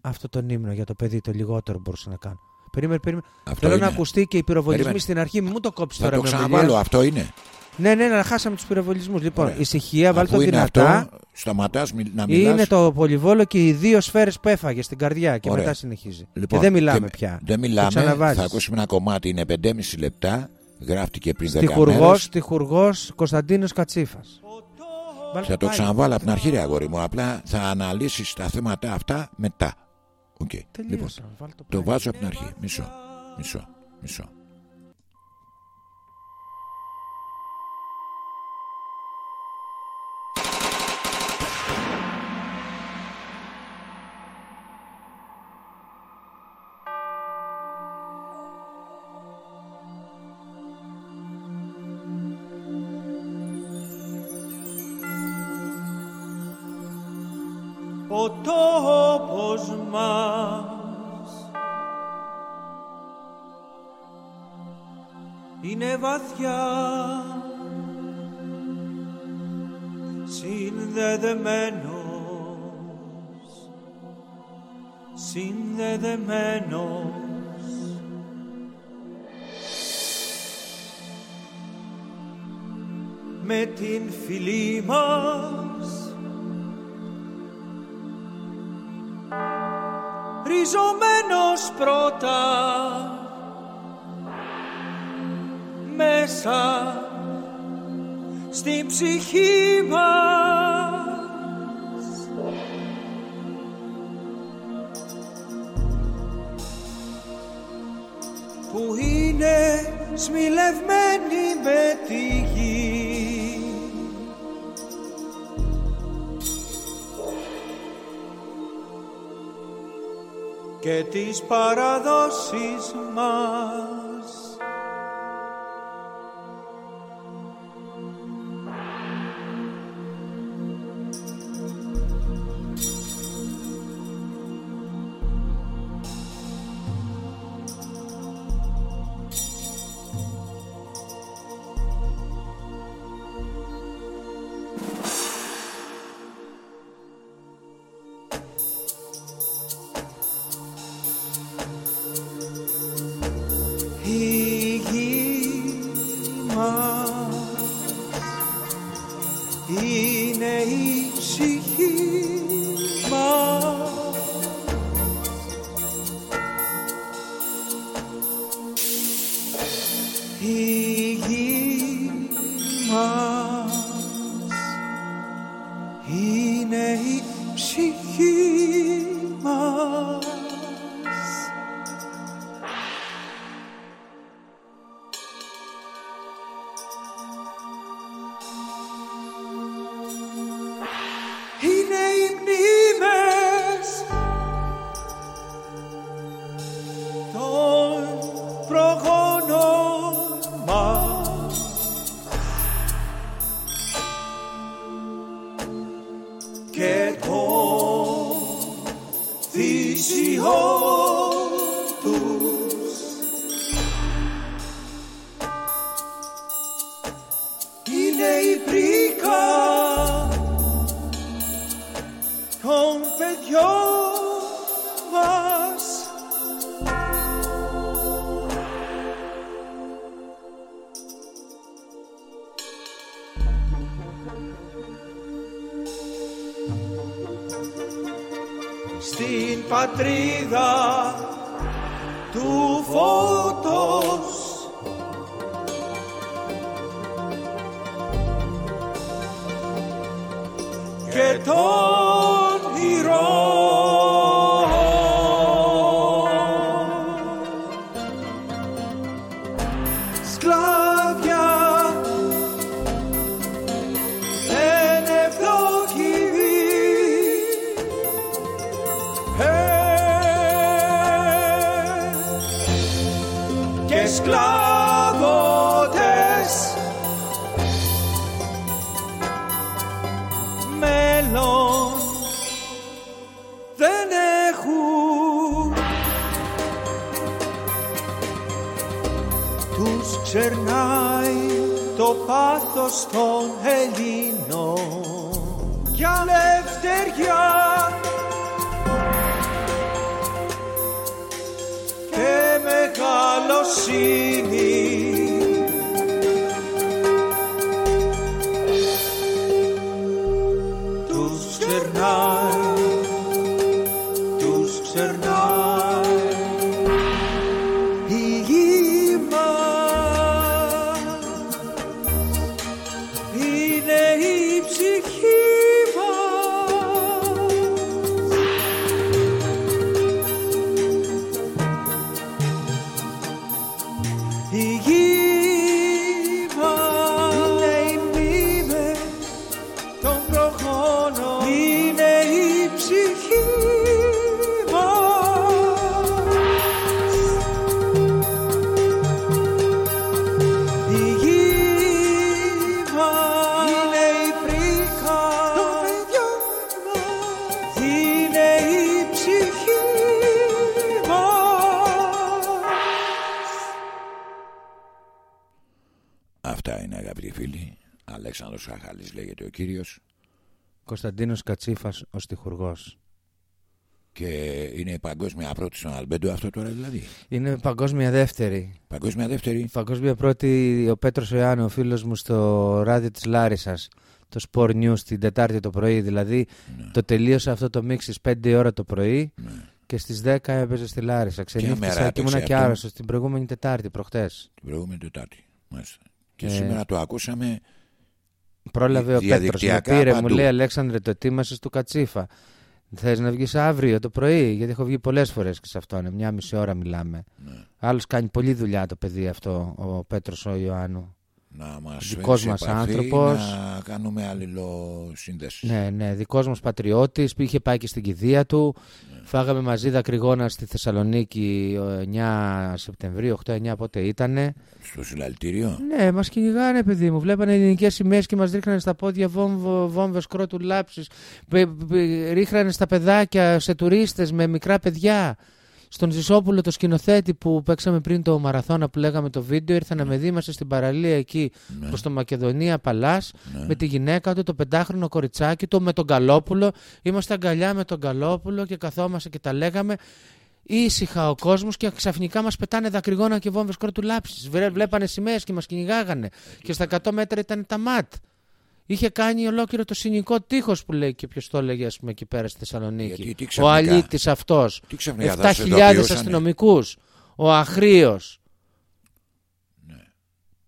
αυτό τον ύμνο για το παιδί το λιγότερο μπορούσα να κάνω. Περίμενε, περίμενε. Αυτό Θέλω να είναι. ακουστεί και οι πυροβολισμοί Περίμενε. στην αρχή. Μην μου το κόψεις Θα τώρα το με ξαναβάλω, ομιλία. αυτό είναι. Ναι, ναι, να χάσαμε τους πυροβολισμούς. Λοιπόν, Ωραία. ησυχία, βάλτε το Αφού είναι δυνατά. αυτό, σταματάς μι- να μιλάς. Είναι το πολυβόλο και οι δύο σφαίρες που έφαγε στην καρδιά και Ωραία. μετά συνεχίζει. Λοιπόν, και δεν μιλάμε και πια. Δεν Το μιλάμε. ξαναβάζεις. Θα ακούσουμε ένα κομμάτι, είναι 5,5 λεπτά. Γράφτηκε πριν 10 Στιχουργός, μέρες. στιχουργός Κωνσταντίνος Κατσίφας. Βάλτε Θα το πάλι. ξαναβάλω από την αρχή, ρε αγόρι μου. Απλά θα αναλύσεις τα θέματα αυτά μετά. Οκ. Λοιπόν, Τελείωσα. Βάλτε το το πάλι. βάζω από την αρχή. Μισό. Μισό. Μισό. Βαθιά. Συνδεδεμένος συνδεδεμένος. Με την φιλή μας ριζωμένος πρώτα μέσα στην ψυχή μας που είναι σμιλευμένη με τη γη και τις παραδόσεις μας. Κωνσταντίνος Κατσίφας ο στιχουργός. και είναι η παγκόσμια πρώτη στον Αλμπέντο αυτό τώρα δηλαδή. Είναι παγκόσμια δεύτερη. Παγκόσμια δεύτερη. Παγκόσμια πρώτη ο Πέτρος Ιωάννη, ο φίλος μου στο ράδιο της Λάρισας, το Sport News την Τετάρτη το πρωί. Δηλαδή το τελείωσα αυτό το μίξ στις 5 η ώρα το πρωί και στις 10 έπαιζε στη Λάρισα. Ξενύχτησα μέρα και ήμουν έπαιξε και αυτό; άρρωστος την προηγούμενη Τετάρτη, προχτές. Την προηγούμενη Τετάρτη. Μάλιστα. Και Ε, σήμερα το ακούσαμε Πρόλαβε ο Πέτρος, με διαδικτυακά πήρε, παντού. μου λέει Αλέξανδρε το ετοίμασες του Κατσίφα. Θες να βγεις αύριο το πρωί, γιατί έχω βγει πολλές φορές και σε αυτόν, μια μισή ώρα μιλάμε. Ναι. Άλλος κάνει πολλή δουλειά το παιδί αυτό, ο Πέτρος ο Ιωάννου. να μας Δικός φέρεις σε μας επαφή, άνθρωπος. να κάνουμε αλληλοσύνδεση. Ναι, ναι, δικός μας πατριώτης, που είχε πάει και στην κηδεία του. Φάγαμε μαζί δακρυγόνα στη Θεσσαλονίκη ο 9 Σεπτεμβρίου, 8-9 πότε ήτανε. Στο συλλαλητήριο. Ναι, μας κυνηγάνε, παιδί μου. Βλέπανε ελληνικές σημαίες και μας ρίχνανε στα πόδια βόμβο, βόμβες κρότου λάψης. Ρίχνανε στα παιδάκια, σε τουρίστες με μικρά παιδιά. Στον Ζησόπουλο, το σκηνοθέτη που παίξαμε πριν το μαραθώνα που λέγαμε το βίντεο, ήρθαν να με δει. Είμαστε στην παραλία εκεί Ναι. προς το Μακεδονία Παλάς με τη γυναίκα του, το πεντάχρονο κοριτσάκι του, με τον Καλόπουλο. Είμαστε αγκαλιά με τον Καλόπουλο και καθόμαστε και τα λέγαμε. Ήσυχα ο κόσμος και ξαφνικά μας πετάνε δακρυγόνα και βόμβες κρότου λάψη. Βλέπανε σημαίες και μας κυνηγάγανε. Και στα 100 μέτρα ήταν τα ματ. Είχε κάνει ολόκληρο το συνοικό τείχος που λέει και ποιος το έλεγε, ας πούμε, εκεί πέρα στη Γιατί, Θεσσαλονίκη. τι Ο ξαφνικά; αλήτης αυτός. Τι ξαφνικά, 7.000 θα σε ειδοποιούσανε; αστυνομικούς. Ο Αχρίος.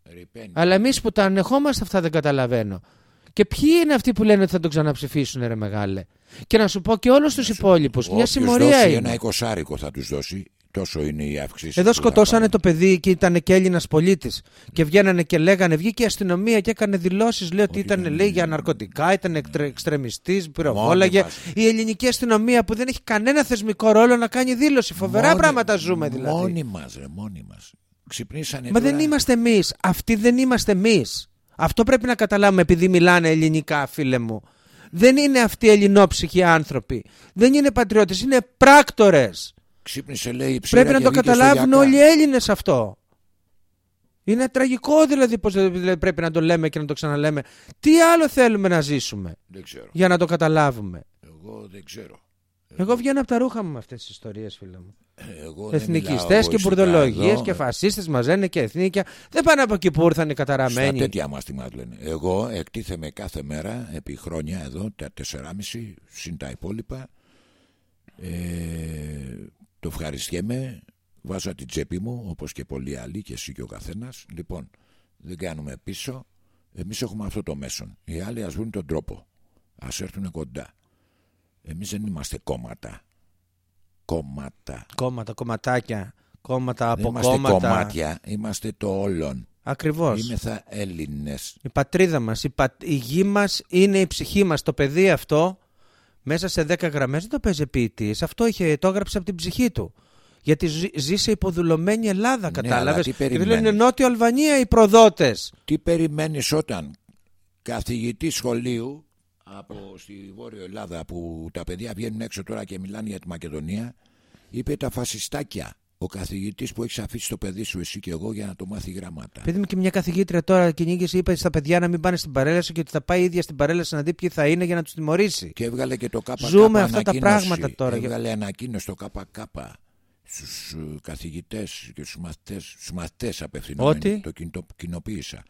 Ρηπαίνει. Αλλά εμείς που τα ανεχόμαστε αυτά δεν καταλαβαίνω. Και ποιοι είναι αυτοί που λένε ότι θα τον ξαναψηφίσουν, ρε μεγάλε; Και να σου πω και όλους τους υπόλοιπους. Μια Όποιος συμμορία δώσει είναι. ένα εικοσάρικο θα τους δώσει. Τόσο είναι η αύξηση. Εδώ που θα σκοτώσανε πάρουν. το παιδί και ήταν και Έλληνας πολίτης. Και βγαίνανε και λέγανε, βγήκε η αστυνομία και έκανε δηλώσεις. Λέει ότι ήταν λέει, για ναρκωτικά, ήταν εκτρε, εξτρεμιστής, πυροβόλαγε. μας. Η ελληνική αστυνομία που δεν έχει κανένα θεσμικό ρόλο να κάνει δήλωση. Φοβερά Μόνοι- πράγματα ζούμε δηλαδή. Μόνοι μας ρε, μόνοι μας. Ξυπνήσανε Μα τώρα. δεν είμαστε εμείς. Αυτοί δεν είμαστε εμείς. Αυτό πρέπει να καταλάβουμε επειδή μιλάνε ελληνικά, φίλε μου. Δεν είναι αυτοί ελληνόψυχοι άνθρωποι. Δεν είναι πατριώτες, είναι πράκτορες. Ξύπνησε λέει η ψήρα Πρέπει να και το βγήκε στο καταλάβουν Γιακά. όλοι οι Έλληνες αυτό. Είναι τραγικό δηλαδή πως δηλαδή, πρέπει να το λέμε και να το ξαναλέμε. Τι άλλο θέλουμε να ζήσουμε Δεν ξέρω. για να το καταλάβουμε; Εγώ δεν ξέρω. Εγώ βγαίνω από τα ρούχα μου με αυτές τις ιστορίες φίλε μου. Εγώ δεν Εθνικιστές μιλάω και εγωιστικά μπουρδολογίες εδώ. και φασίστες μαζένε και εθνίκια. Δεν πάνε από εκεί που ήρθαν οι Στα καταραμένοι. τέτοια μας τι μας λένε. Εγώ εκτίθεμαι κάθε μέρα επί χρόνια εδώ, τα 4,5 συν τα υπόλοιπα. Ε, το ευχαριστιέμαι. Βάζω την τσέπη μου όπως και πολλοί άλλοι και εσύ και ο καθένας. Λοιπόν, δεν κάνουμε πίσω. Εμείς έχουμε αυτό το μέσον. Οι άλλοι ας βρουν τον τρόπο. Ας έρθουν κοντά. Εμείς δεν είμαστε κόμματα. Κόμματα. Κόμματα, κομματάκια, κόμματα Δεν από είμαστε κόμματα. κομμάτια. Είμαστε το όλον. Ακριβώς. Είμαι θα Έλληνες. Η πατρίδα μας, η, πα... η γη μας είναι η ψυχή μας. Το παιδί αυτό μέσα σε 10 γραμμές δεν το παίζει ποιητής. Αυτό είχε, το έγραψε από την ψυχή του. Γιατί ζει, ζει σε υποδουλωμένη Ελλάδα, Ναι, κατάλαβες; αλλά τι Και δεν περιμένεις; λένε Νότιο Αλβανία οι προδότες. Τι περιμένεις όταν καθηγητή σχολείου από στη Βόρειο Ελλάδα που τα παιδιά βγαίνουν έξω τώρα και μιλάνε για τη Μακεδονία είπε τα φασιστάκια. Ο καθηγητής που έχεις αφήσει το παιδί σου εσύ και εγώ για να το μάθει γραμμάτα. Παιδί μου και μια καθηγήτρια τώρα κυνήγησε, είπε στα παιδιά να μην πάνε στην παρέλαση και ότι θα πάει η ίδια στην παρέλαση να δει ποιοι θα είναι για να τους τιμωρήσει. Και έβγαλε και το ΚΚ Ζούμε αυτά τα ανακοίνωση. πράγματα τώρα. Έβγαλε ανακοίνωση το ΚΚ στους ε, καθηγητές και στους μαθητές, στους μαθητές απευθυνόμενοι. Ότι; Το κοινο- κοινοποίησα.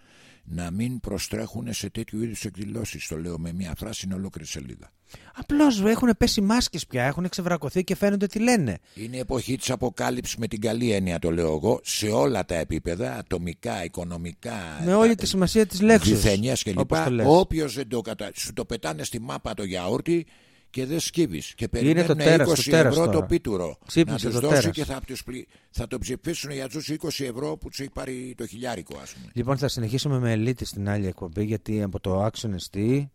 Να μην προστρέχουν σε τέτοιου είδους εκδηλώσεις. Το λέω με μια φράση είναι ολόκληρη σελίδα. Απλώς έχουν πέσει μάσκες πια, έχουν ξεβρακωθεί και φαίνονται τι λένε. Είναι η εποχή της αποκάλυψης με την καλή έννοια το λέω εγώ σε όλα τα επίπεδα, ατομικά, οικονομικά, Με όλη τη σημασία της λέξης. διθενιές κλπ. όπως το λες. Όποιος δεν το κατα... σου το πετάνε στη μάπα το γιαούρτι και δεν σκύβεις και Είναι περιμένουν το τέρας, 20 το τέρας ευρώ τώρα. το πίτουρο Ξύπνησε να τους το δώσει τέρας. και θα, τους πλη- θα το ψηφίσουν για τους 20 ευρώ που τους έχει πάρει το χιλιάρικο ας πούμε. Λοιπόν, θα συνεχίσουμε με ελίτη στην άλλη εκπομπή γιατί από το άξιο εστί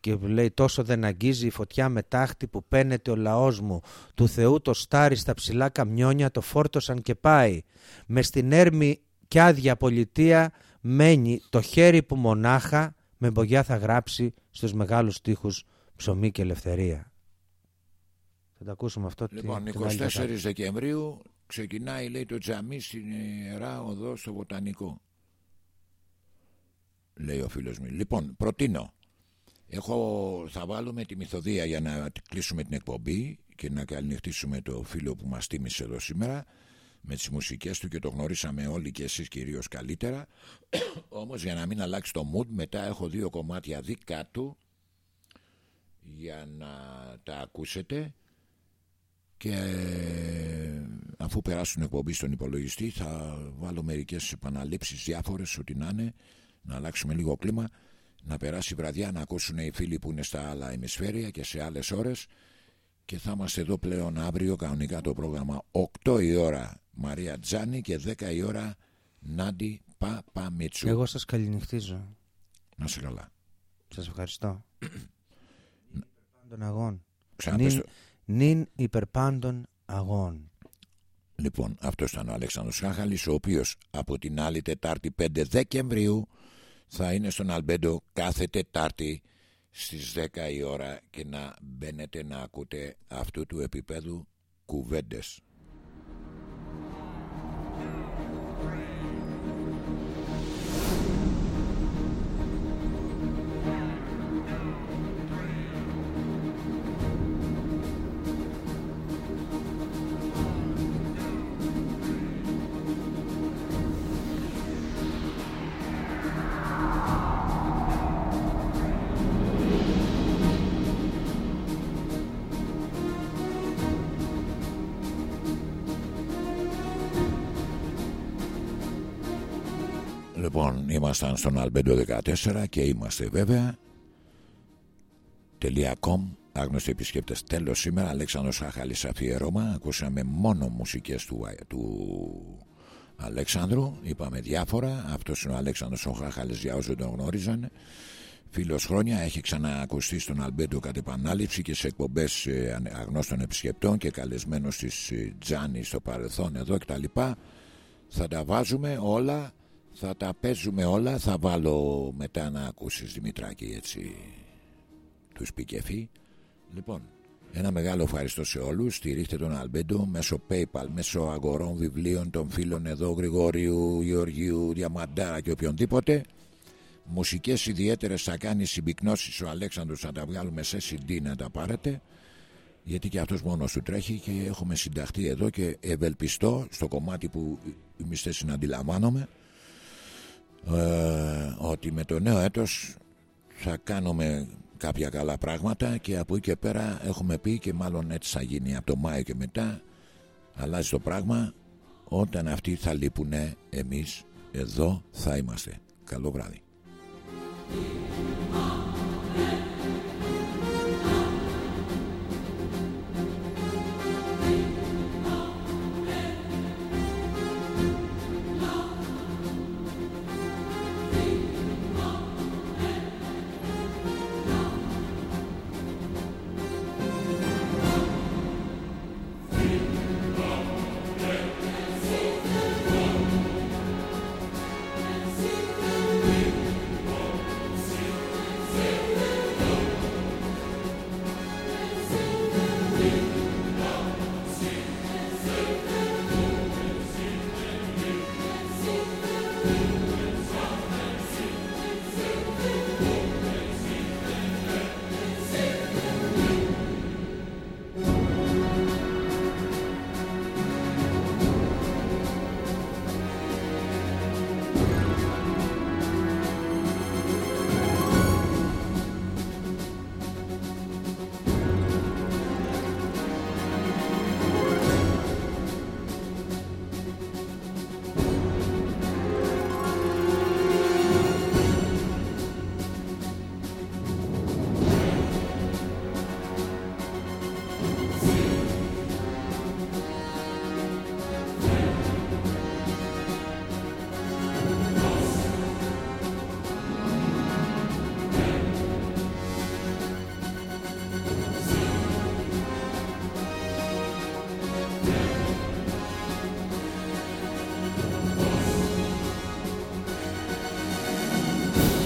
και που λέει τόσο δεν αγγίζει η φωτιά με τάχτη που παίνεται ο λαός μου του Θεού το στάρι στα ψηλά καμιόνια το φόρτωσαν και πάει με στην έρμη κι άδεια πολιτεία μένει το χέρι που μονάχα με μπογιά θα γράψει στους μεγάλους στίχους ψωμί και ελευθερία. Θα τα ακούσουμε αυτό τη- Λοιπόν, την άλλη 24 Τετάρτη. Δεκεμβρίου ξεκινάει λέει το τζαμί στην Ιερά Οδό στο Βοτανικό. Λέει ο φίλος μου. Λοιπόν, προτείνω. Έχω, θα βάλουμε τη μυθοδία για να κλείσουμε την εκπομπή και να καληνυχτήσουμε το φίλο που μας τίμησε εδώ σήμερα με τις μουσικές του και το γνωρίσαμε όλοι και εσείς κυρίως καλύτερα. Όμως για να μην αλλάξει το mood μετά έχω δύο κομμάτια δικά του για να τα ακούσετε και αφού περάσουν εκπομπή στον υπολογιστή θα βάλω μερικές επαναλήψεις διάφορες ό,τι να είναι να αλλάξουμε λίγο κλίμα να περάσει η βραδιά να ακούσουν οι φίλοι που είναι στα άλλα ημισφαίρια και σε άλλες ώρες και θα είμαστε εδώ πλέον αύριο κανονικά το πρόγραμμα 8 η ώρα Μαρία Τζάνη και 10 η ώρα Νάντι Παπαμίτσου Εγώ σας καληνυχτίζω. Να σε καλά Σας ευχαριστώ. Υπερπάντων αγών. Ξαναπες Νυν, το. νυν υπερπάντων αγών. Λοιπόν, αυτός ήταν ο Αλέξανδρος Χάχαλης, ο οποίος από την άλλη Τετάρτη 5 Δεκεμβρίου θα είναι στον Αλμπέντο κάθε Τετάρτη στις 10 η ώρα και να μπαίνετε να ακούτε αυτού του επίπεδου κουβέντες. Ήμασταν στον Αλμπέντο 14 και είμαστε βέβαια. .com Άγνωστοι επισκέπτες, τέλος σήμερα. Αλέξανδρος Χάχαλη αφιέρωμα. Ακούσαμε μόνο μουσικές του, του Αλέξανδρου. Είπαμε διάφορα. Αυτός είναι ο Αλέξανδρος ο Χάχαλη για όσους δεν τον γνώριζαν. Φίλος χρόνια έχει ξαναακουστεί στον Αλμπέντο κατ' επανάληψη και σε εκπομπές ε, αγνώστων επισκεπτών και καλεσμένος της ε, Τζάνι στο παρελθόν εδώ κτλ. Θα τα βάζουμε όλα, θα τα παίζουμε όλα. Θα βάλω μετά να ακούσεις Δημητράκη έτσι τους Πικεφή. Λοιπόν, ένα μεγάλο ευχαριστώ σε όλους Στηρίχτε τον Αλμπέντο μέσω PayPal Μέσω αγορών βιβλίων των φίλων εδώ Γρηγόριου, Γεωργίου, Διαμαντάρα και οποιονδήποτε Μουσικές ιδιαίτερες θα κάνει συμπυκνώσεις ο Αλέξανδρος Θα τα βγάλουμε σε CD να τα πάρετε γιατί και αυτός μόνος του τρέχει και έχουμε συνταχθεί εδώ και ευελπιστώ στο κομμάτι που είμαι θέση να αντιλαμβάνομαι ε, ότι με το νέο έτος θα κάνουμε κάποια καλά πράγματα και από εκεί και πέρα έχουμε πει και μάλλον έτσι θα γίνει από το Μάιο και μετά αλλάζει το πράγμα. Όταν αυτοί θα λείπουν εμείς εδώ θα είμαστε. Καλό βράδυ